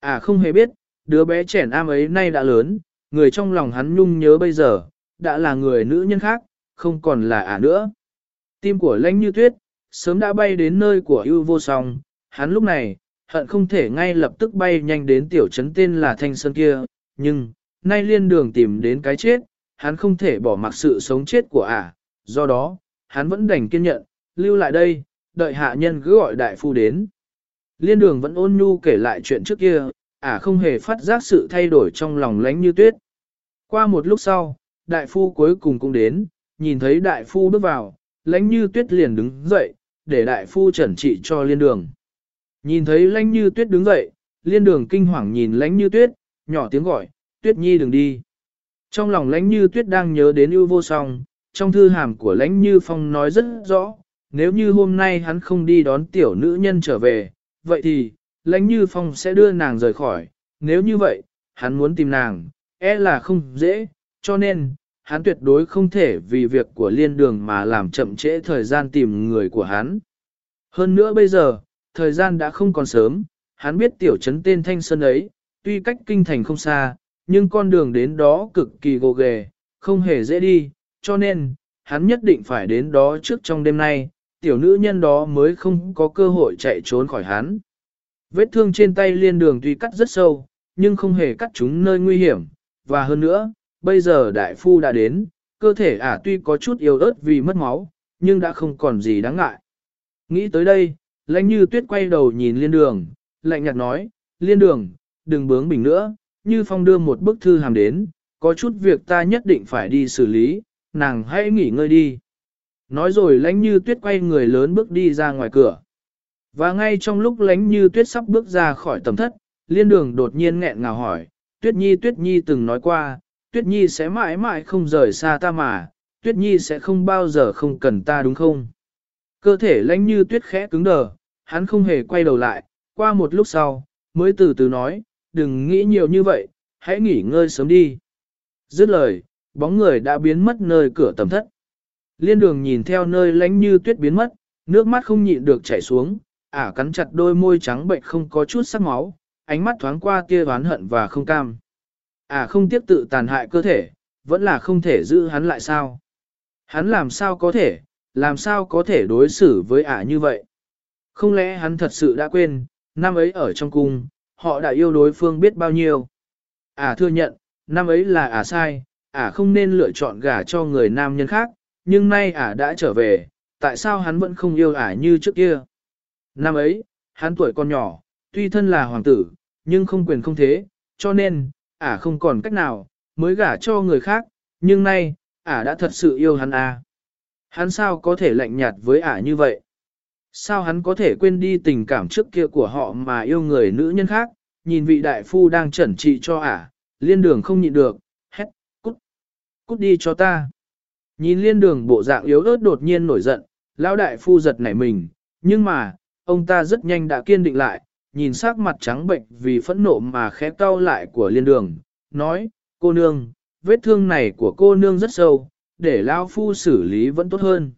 À không hề biết, đứa bé trẻ am ấy nay đã lớn, người trong lòng hắn nhung nhớ bây giờ, đã là người nữ nhân khác, không còn là ả à nữa. Tim của lãnh như tuyết, sớm đã bay đến nơi của ưu vô song, hắn lúc này, hận không thể ngay lập tức bay nhanh đến tiểu trấn tên là Thanh Sơn kia, nhưng, nay liên đường tìm đến cái chết, hắn không thể bỏ mặc sự sống chết của ả, do đó, hắn vẫn đành kiên nhận, lưu lại đây, đợi hạ nhân cứ gọi đại phu đến. Liên đường vẫn ôn nhu kể lại chuyện trước kia, ả không hề phát giác sự thay đổi trong lòng lánh như tuyết. Qua một lúc sau, đại phu cuối cùng cũng đến, nhìn thấy đại phu bước vào, lánh như tuyết liền đứng dậy, để đại phu chẩn trị cho liên đường. Nhìn thấy lánh như tuyết đứng dậy, liên đường kinh hoàng nhìn lánh như tuyết, nhỏ tiếng gọi, tuyết nhi đừng đi. Trong lòng lánh như tuyết đang nhớ đến ưu vô song, trong thư hàm của lãnh như phong nói rất rõ, nếu như hôm nay hắn không đi đón tiểu nữ nhân trở về, vậy thì, lãnh như phong sẽ đưa nàng rời khỏi, nếu như vậy, hắn muốn tìm nàng, e là không dễ, cho nên, hắn tuyệt đối không thể vì việc của liên đường mà làm chậm trễ thời gian tìm người của hắn. Hơn nữa bây giờ, thời gian đã không còn sớm, hắn biết tiểu trấn tên Thanh Sơn ấy, tuy cách kinh thành không xa, nhưng con đường đến đó cực kỳ gồ ghề, không hề dễ đi, cho nên, hắn nhất định phải đến đó trước trong đêm nay, tiểu nữ nhân đó mới không có cơ hội chạy trốn khỏi hắn. Vết thương trên tay liên đường tuy cắt rất sâu, nhưng không hề cắt chúng nơi nguy hiểm, và hơn nữa, bây giờ đại phu đã đến, cơ thể ả tuy có chút yếu ớt vì mất máu, nhưng đã không còn gì đáng ngại. Nghĩ tới đây, lãnh như tuyết quay đầu nhìn liên đường, lạnh nhạt nói, liên đường, đừng bướng bình nữa, như phong đưa một bức thư hàm đến, có chút việc ta nhất định phải đi xử lý, nàng hãy nghỉ ngơi đi. Nói rồi lánh như tuyết quay người lớn bước đi ra ngoài cửa. Và ngay trong lúc lánh như tuyết sắp bước ra khỏi tầm thất, liên đường đột nhiên nghẹn ngào hỏi, tuyết nhi tuyết nhi từng nói qua, tuyết nhi sẽ mãi mãi không rời xa ta mà, tuyết nhi sẽ không bao giờ không cần ta đúng không? Cơ thể lánh như tuyết khẽ cứng đờ, hắn không hề quay đầu lại, qua một lúc sau, mới từ từ nói, đừng nghĩ nhiều như vậy, hãy nghỉ ngơi sớm đi. Dứt lời, bóng người đã biến mất nơi cửa tầm thất. Liên đường nhìn theo nơi lánh như tuyết biến mất, nước mắt không nhịn được chảy xuống, ả cắn chặt đôi môi trắng bệnh không có chút sắc máu, ánh mắt thoáng qua tia oán hận và không cam. Ả không tiếp tự tàn hại cơ thể, vẫn là không thể giữ hắn lại sao. Hắn làm sao có thể, làm sao có thể đối xử với ả như vậy. Không lẽ hắn thật sự đã quên, năm ấy ở trong cung, họ đã yêu đối phương biết bao nhiêu. Ả thừa nhận, năm ấy là ả sai, ả không nên lựa chọn gả cho người nam nhân khác, nhưng nay ả đã trở về, tại sao hắn vẫn không yêu ả như trước kia? Năm ấy, hắn tuổi còn nhỏ, tuy thân là hoàng tử, nhưng không quyền không thế, cho nên, ả không còn cách nào, mới gả cho người khác, nhưng nay, ả đã thật sự yêu hắn à. Hắn sao có thể lạnh nhạt với ả như vậy? Sao hắn có thể quên đi tình cảm trước kia của họ mà yêu người nữ nhân khác, nhìn vị đại phu đang chẩn trị cho ả, liên đường không nhịn được, cút đi cho ta. Nhìn liên đường bộ dạng yếu ớt đột nhiên nổi giận, lão đại phu giật nảy mình, nhưng mà, ông ta rất nhanh đã kiên định lại, nhìn sắc mặt trắng bệnh vì phẫn nộ mà khẽ cau lại của liên đường, nói, cô nương, vết thương này của cô nương rất sâu, để lão phu xử lý vẫn tốt hơn.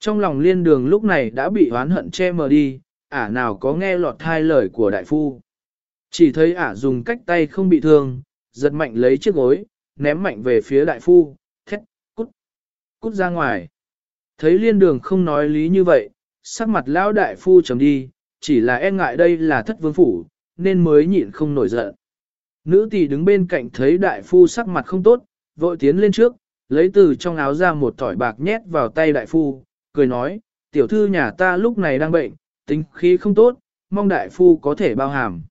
Trong lòng liên đường lúc này đã bị oán hận che mờ đi, ả nào có nghe lọt hai lời của đại phu. Chỉ thấy ả dùng cách tay không bị thương, giật mạnh lấy chiếc gối, ném mạnh về phía đại phu, thét, cút ra ngoài. Thấy liên đường không nói lý như vậy, sắc mặt lão đại phu trầm đi, chỉ là e ngại đây là thất vương phủ, nên mới nhịn không nổi giận. Nữ tỷ đứng bên cạnh thấy đại phu sắc mặt không tốt, vội tiến lên trước, lấy từ trong áo ra một tỏi bạc nhét vào tay đại phu, cười nói, tiểu thư nhà ta lúc này đang bệnh, tính khí không tốt, mong đại phu có thể bao hàm.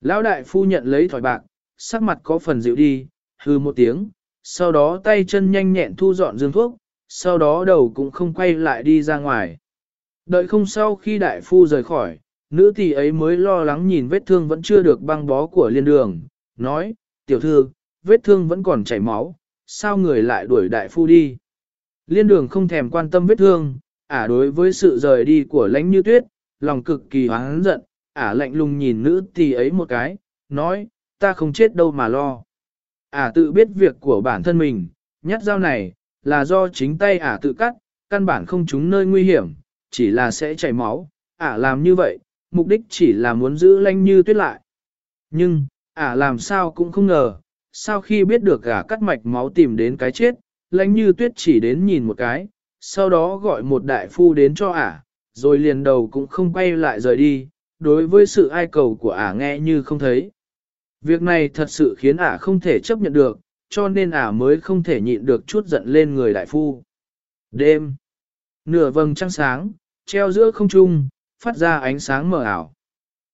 Lão đại phu nhận lấy thỏi bạc, sắc mặt có phần dịu đi, hư một tiếng, sau đó tay chân nhanh nhẹn thu dọn dương thuốc, sau đó đầu cũng không quay lại đi ra ngoài. Đợi không sau khi đại phu rời khỏi, nữ tỷ ấy mới lo lắng nhìn vết thương vẫn chưa được băng bó của liên đường, nói, tiểu thư, vết thương vẫn còn chảy máu, sao người lại đuổi đại phu đi. Liên đường không thèm quan tâm vết thương, ả đối với sự rời đi của lãnh như tuyết, lòng cực kỳ hoáng giận, ả lạnh lùng nhìn nữ tỳ ấy một cái, nói, ta không chết đâu mà lo. Ả tự biết việc của bản thân mình, nhát dao này, là do chính tay ả tự cắt, căn bản không trúng nơi nguy hiểm, chỉ là sẽ chảy máu, ả làm như vậy, mục đích chỉ là muốn giữ lanh như tuyết lại. Nhưng, ả làm sao cũng không ngờ, sau khi biết được ả cắt mạch máu tìm đến cái chết, lanh như tuyết chỉ đến nhìn một cái, sau đó gọi một đại phu đến cho ả, rồi liền đầu cũng không quay lại rời đi, đối với sự ai cầu của ả nghe như không thấy. Việc này thật sự khiến ả không thể chấp nhận được, cho nên ả mới không thể nhịn được chút giận lên người đại phu. Đêm, nửa vầng trăng sáng, treo giữa không trung, phát ra ánh sáng mờ ảo.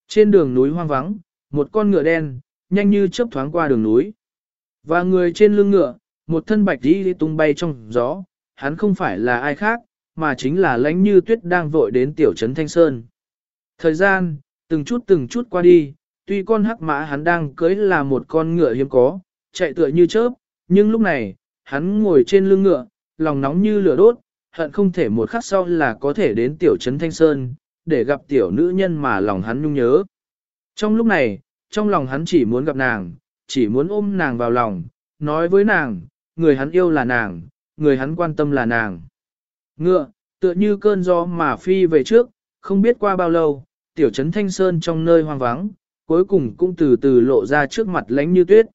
Trên đường núi hoang vắng, một con ngựa đen, nhanh như chớp thoáng qua đường núi. Và người trên lưng ngựa, một thân bạch đi tung bay trong gió, hắn không phải là ai khác, mà chính là lãnh như tuyết đang vội đến tiểu trấn Thanh Sơn. Thời gian, từng chút từng chút qua đi, tuy con hắc mã hắn đang cưới là một con ngựa hiếm có, chạy tựa như chớp, nhưng lúc này, hắn ngồi trên lưng ngựa, lòng nóng như lửa đốt, hận không thể một khắc sau là có thể đến tiểu trấn Thanh Sơn, để gặp tiểu nữ nhân mà lòng hắn nhung nhớ. Trong lúc này, trong lòng hắn chỉ muốn gặp nàng, chỉ muốn ôm nàng vào lòng, nói với nàng, người hắn yêu là nàng, người hắn quan tâm là nàng. Ngựa, tựa như cơn gió mà phi về trước, không biết qua bao lâu, tiểu trấn Thanh Sơn trong nơi hoang vắng, cuối cùng cũng từ từ lộ ra trước mặt lánh như tuyết.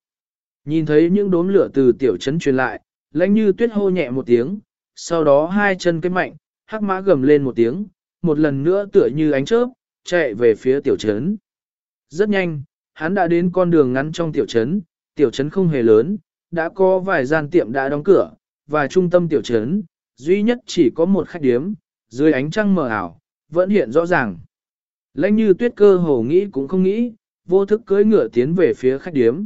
Nhìn thấy những đốm lửa từ tiểu trấn truyền lại, lánh như tuyết hô nhẹ một tiếng, sau đó hai chân cái mạnh, hắc mã gầm lên một tiếng, một lần nữa tựa như ánh chớp, chạy về phía tiểu trấn. Rất nhanh, hắn đã đến con đường ngắn trong tiểu trấn, tiểu trấn không hề lớn, đã có vài gian tiệm đã đóng cửa, và trung tâm tiểu trấn, duy nhất chỉ có một khách điếm, dưới ánh trăng mờ ảo, vẫn hiện rõ ràng. Lãnh như tuyết cơ hồ nghĩ cũng không nghĩ, vô thức cưỡi ngựa tiến về phía khách điếm.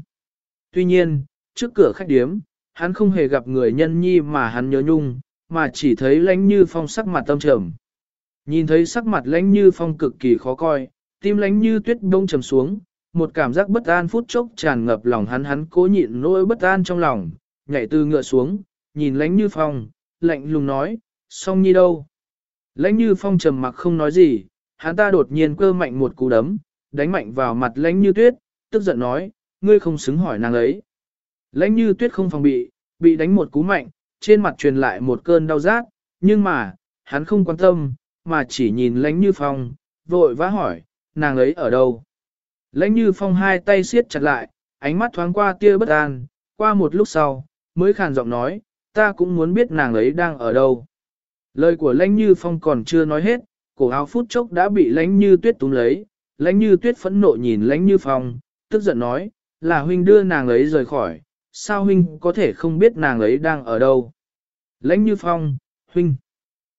Tuy nhiên, trước cửa khách điếm, hắn không hề gặp người nhân nhi mà hắn nhớ nhung, mà chỉ thấy lãnh như phong sắc mặt tâm trầm. Nhìn thấy sắc mặt lãnh như phong cực kỳ khó coi, tim lãnh như tuyết đông trầm xuống, một cảm giác bất an phút chốc tràn ngập lòng hắn hắn cố nhịn nỗi bất an trong lòng, nhảy từ ngựa xuống, nhìn lãnh như phong, lạnh lùng nói, song nhi đâu. Lãnh như phong trầm mặc không nói gì, hắn ta đột nhiên cơ mạnh một cú đấm, đánh mạnh vào mặt lãnh như tuyết, tức giận nói, ngươi không xứng hỏi nàng ấy. Lãnh như tuyết không phòng bị, bị đánh một cú mạnh, trên mặt truyền lại một cơn đau rát, nhưng mà, hắn không quan tâm, mà chỉ nhìn lãnh như phong, vội vã hỏi, nàng ấy ở đâu. Lãnh như phong hai tay siết chặt lại, ánh mắt thoáng qua tia bất an, qua một lúc sau, mới khàn giọng nói, ta cũng muốn biết nàng ấy đang ở đâu. Lời của lãnh như phong còn chưa nói hết, cổ áo phút chốc đã bị lãnh như tuyết túm lấy, lãnh như tuyết phẫn nộ nhìn lãnh như phong, tức giận nói, là huynh đưa nàng ấy rời khỏi, sao huynh có thể không biết nàng ấy đang ở đâu. Lãnh như phong, huynh.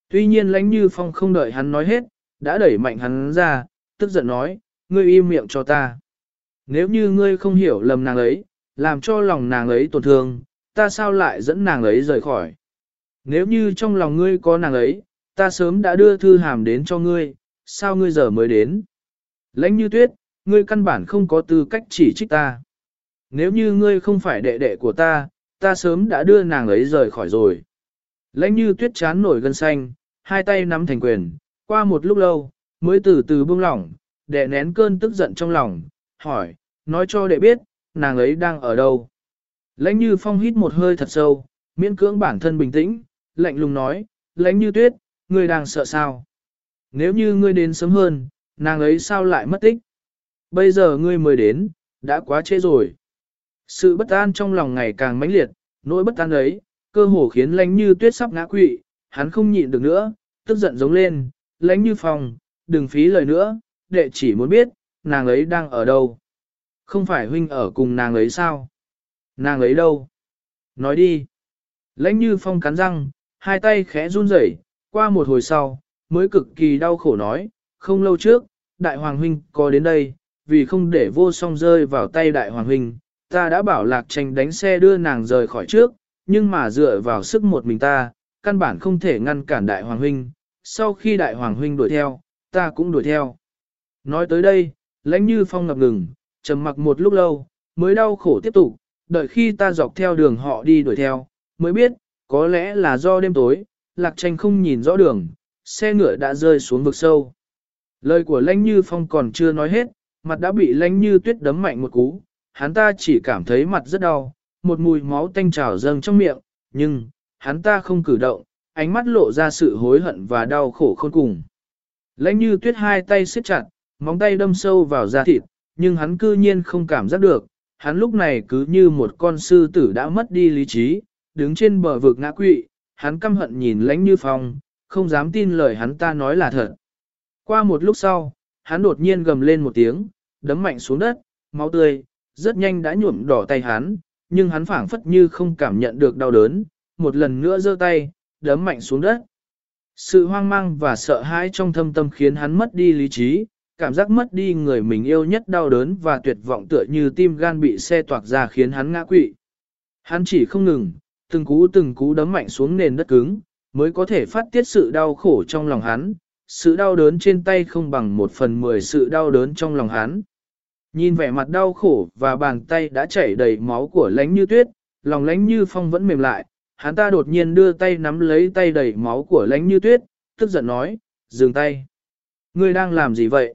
Tuy nhiên lãnh như phong không đợi hắn nói hết, đã đẩy mạnh hắn ra, tức giận nói, ngươi im miệng cho ta. Nếu như ngươi không hiểu lầm nàng ấy, làm cho lòng nàng ấy tổn thương, ta sao lại dẫn nàng ấy rời khỏi. Nếu như trong lòng ngươi có nàng ấy, ta sớm đã đưa thư hàm đến cho ngươi, sao ngươi giờ mới đến? Lãnh như tuyết, ngươi căn bản không có tư cách chỉ trích ta. Nếu như ngươi không phải đệ đệ của ta, ta sớm đã đưa nàng ấy rời khỏi rồi. Lãnh như tuyết chán nổi gân xanh, hai tay nắm thành quyền, qua một lúc lâu, mới từ từ buông lỏng, đệ nén cơn tức giận trong lòng, hỏi, nói cho đệ biết, nàng ấy đang ở đâu. Lãnh như phong hít một hơi thật sâu, miễn cưỡng bản thân bình tĩnh, lạnh lùng nói, lãnh như tuyết, ngươi đang sợ sao? Nếu như ngươi đến sớm hơn, nàng ấy sao lại mất tích? Bây giờ ngươi mới đến, đã quá trễ rồi. Sự bất an trong lòng ngày càng mãnh liệt, nỗi bất an ấy, cơ hồ khiến lãnh như tuyết sắp ngã quỵ, hắn không nhịn được nữa, tức giận giống lên, lãnh như phong, đừng phí lời nữa, đệ chỉ muốn biết, nàng ấy đang ở đâu. Không phải huynh ở cùng nàng ấy sao? Nàng ấy đâu? Nói đi. Lãnh như phong cắn răng, hai tay khẽ run rẩy, qua một hồi sau, mới cực kỳ đau khổ nói, không lâu trước, đại hoàng huynh có đến đây, vì không để vô song rơi vào tay đại hoàng huynh, ta đã bảo lạc tranh đánh xe đưa nàng rời khỏi trước, nhưng mà dựa vào sức một mình ta, căn bản không thể ngăn cản đại hoàng huynh, sau khi đại hoàng huynh đuổi theo, ta cũng đuổi theo. Nói tới đây, lãnh như phong ngập ngừng, trầm mặc một lúc lâu, mới đau khổ tiếp tục, đợi khi ta dọc theo đường họ đi đuổi theo, mới biết, có lẽ là do đêm tối, lạc tranh không nhìn rõ đường, xe ngựa đã rơi xuống vực sâu. Lời của lãnh như phong còn chưa nói hết, mặt đã bị lãnh như tuyết đấm mạnh một cú, hắn ta chỉ cảm thấy mặt rất đau, một mùi máu tanh trào dâng trong miệng, nhưng, hắn ta không cử động, ánh mắt lộ ra sự hối hận và đau khổ khôn cùng. Lãnh như tuyết hai tay siết chặt, móng tay đâm sâu vào da thịt, nhưng hắn cư nhiên không cảm giác được, hắn lúc này cứ như một con sư tử đã mất đi lý trí, đứng trên bờ vực ngã quỵ, hắn căm hận nhìn lãnh như phong, không dám tin lời hắn ta nói là thật. Qua một lúc sau, hắn đột nhiên gầm lên một tiếng, đấm mạnh xuống đất, máu tươi, rất nhanh đã nhuộm đỏ tay hắn, nhưng hắn phảng phất như không cảm nhận được đau đớn, một lần nữa giơ tay, đấm mạnh xuống đất. Sự hoang mang và sợ hãi trong thâm tâm khiến hắn mất đi lý trí, cảm giác mất đi người mình yêu nhất đau đớn và tuyệt vọng tựa như tim gan bị xe toạc ra khiến hắn ngã quỵ. Hắn chỉ không ngừng, từng cú từng cú đấm mạnh xuống nền đất cứng, mới có thể phát tiết sự đau khổ trong lòng hắn, sự đau đớn trên tay không bằng một phần mười sự đau đớn trong lòng hắn. Nhìn vẻ mặt đau khổ và bàn tay đã chảy đầy máu của lánh như tuyết, lòng lánh như phong vẫn mềm lại, hắn ta đột nhiên đưa tay nắm lấy tay đầy máu của lánh như tuyết, tức giận nói, dừng tay. Ngươi đang làm gì vậy?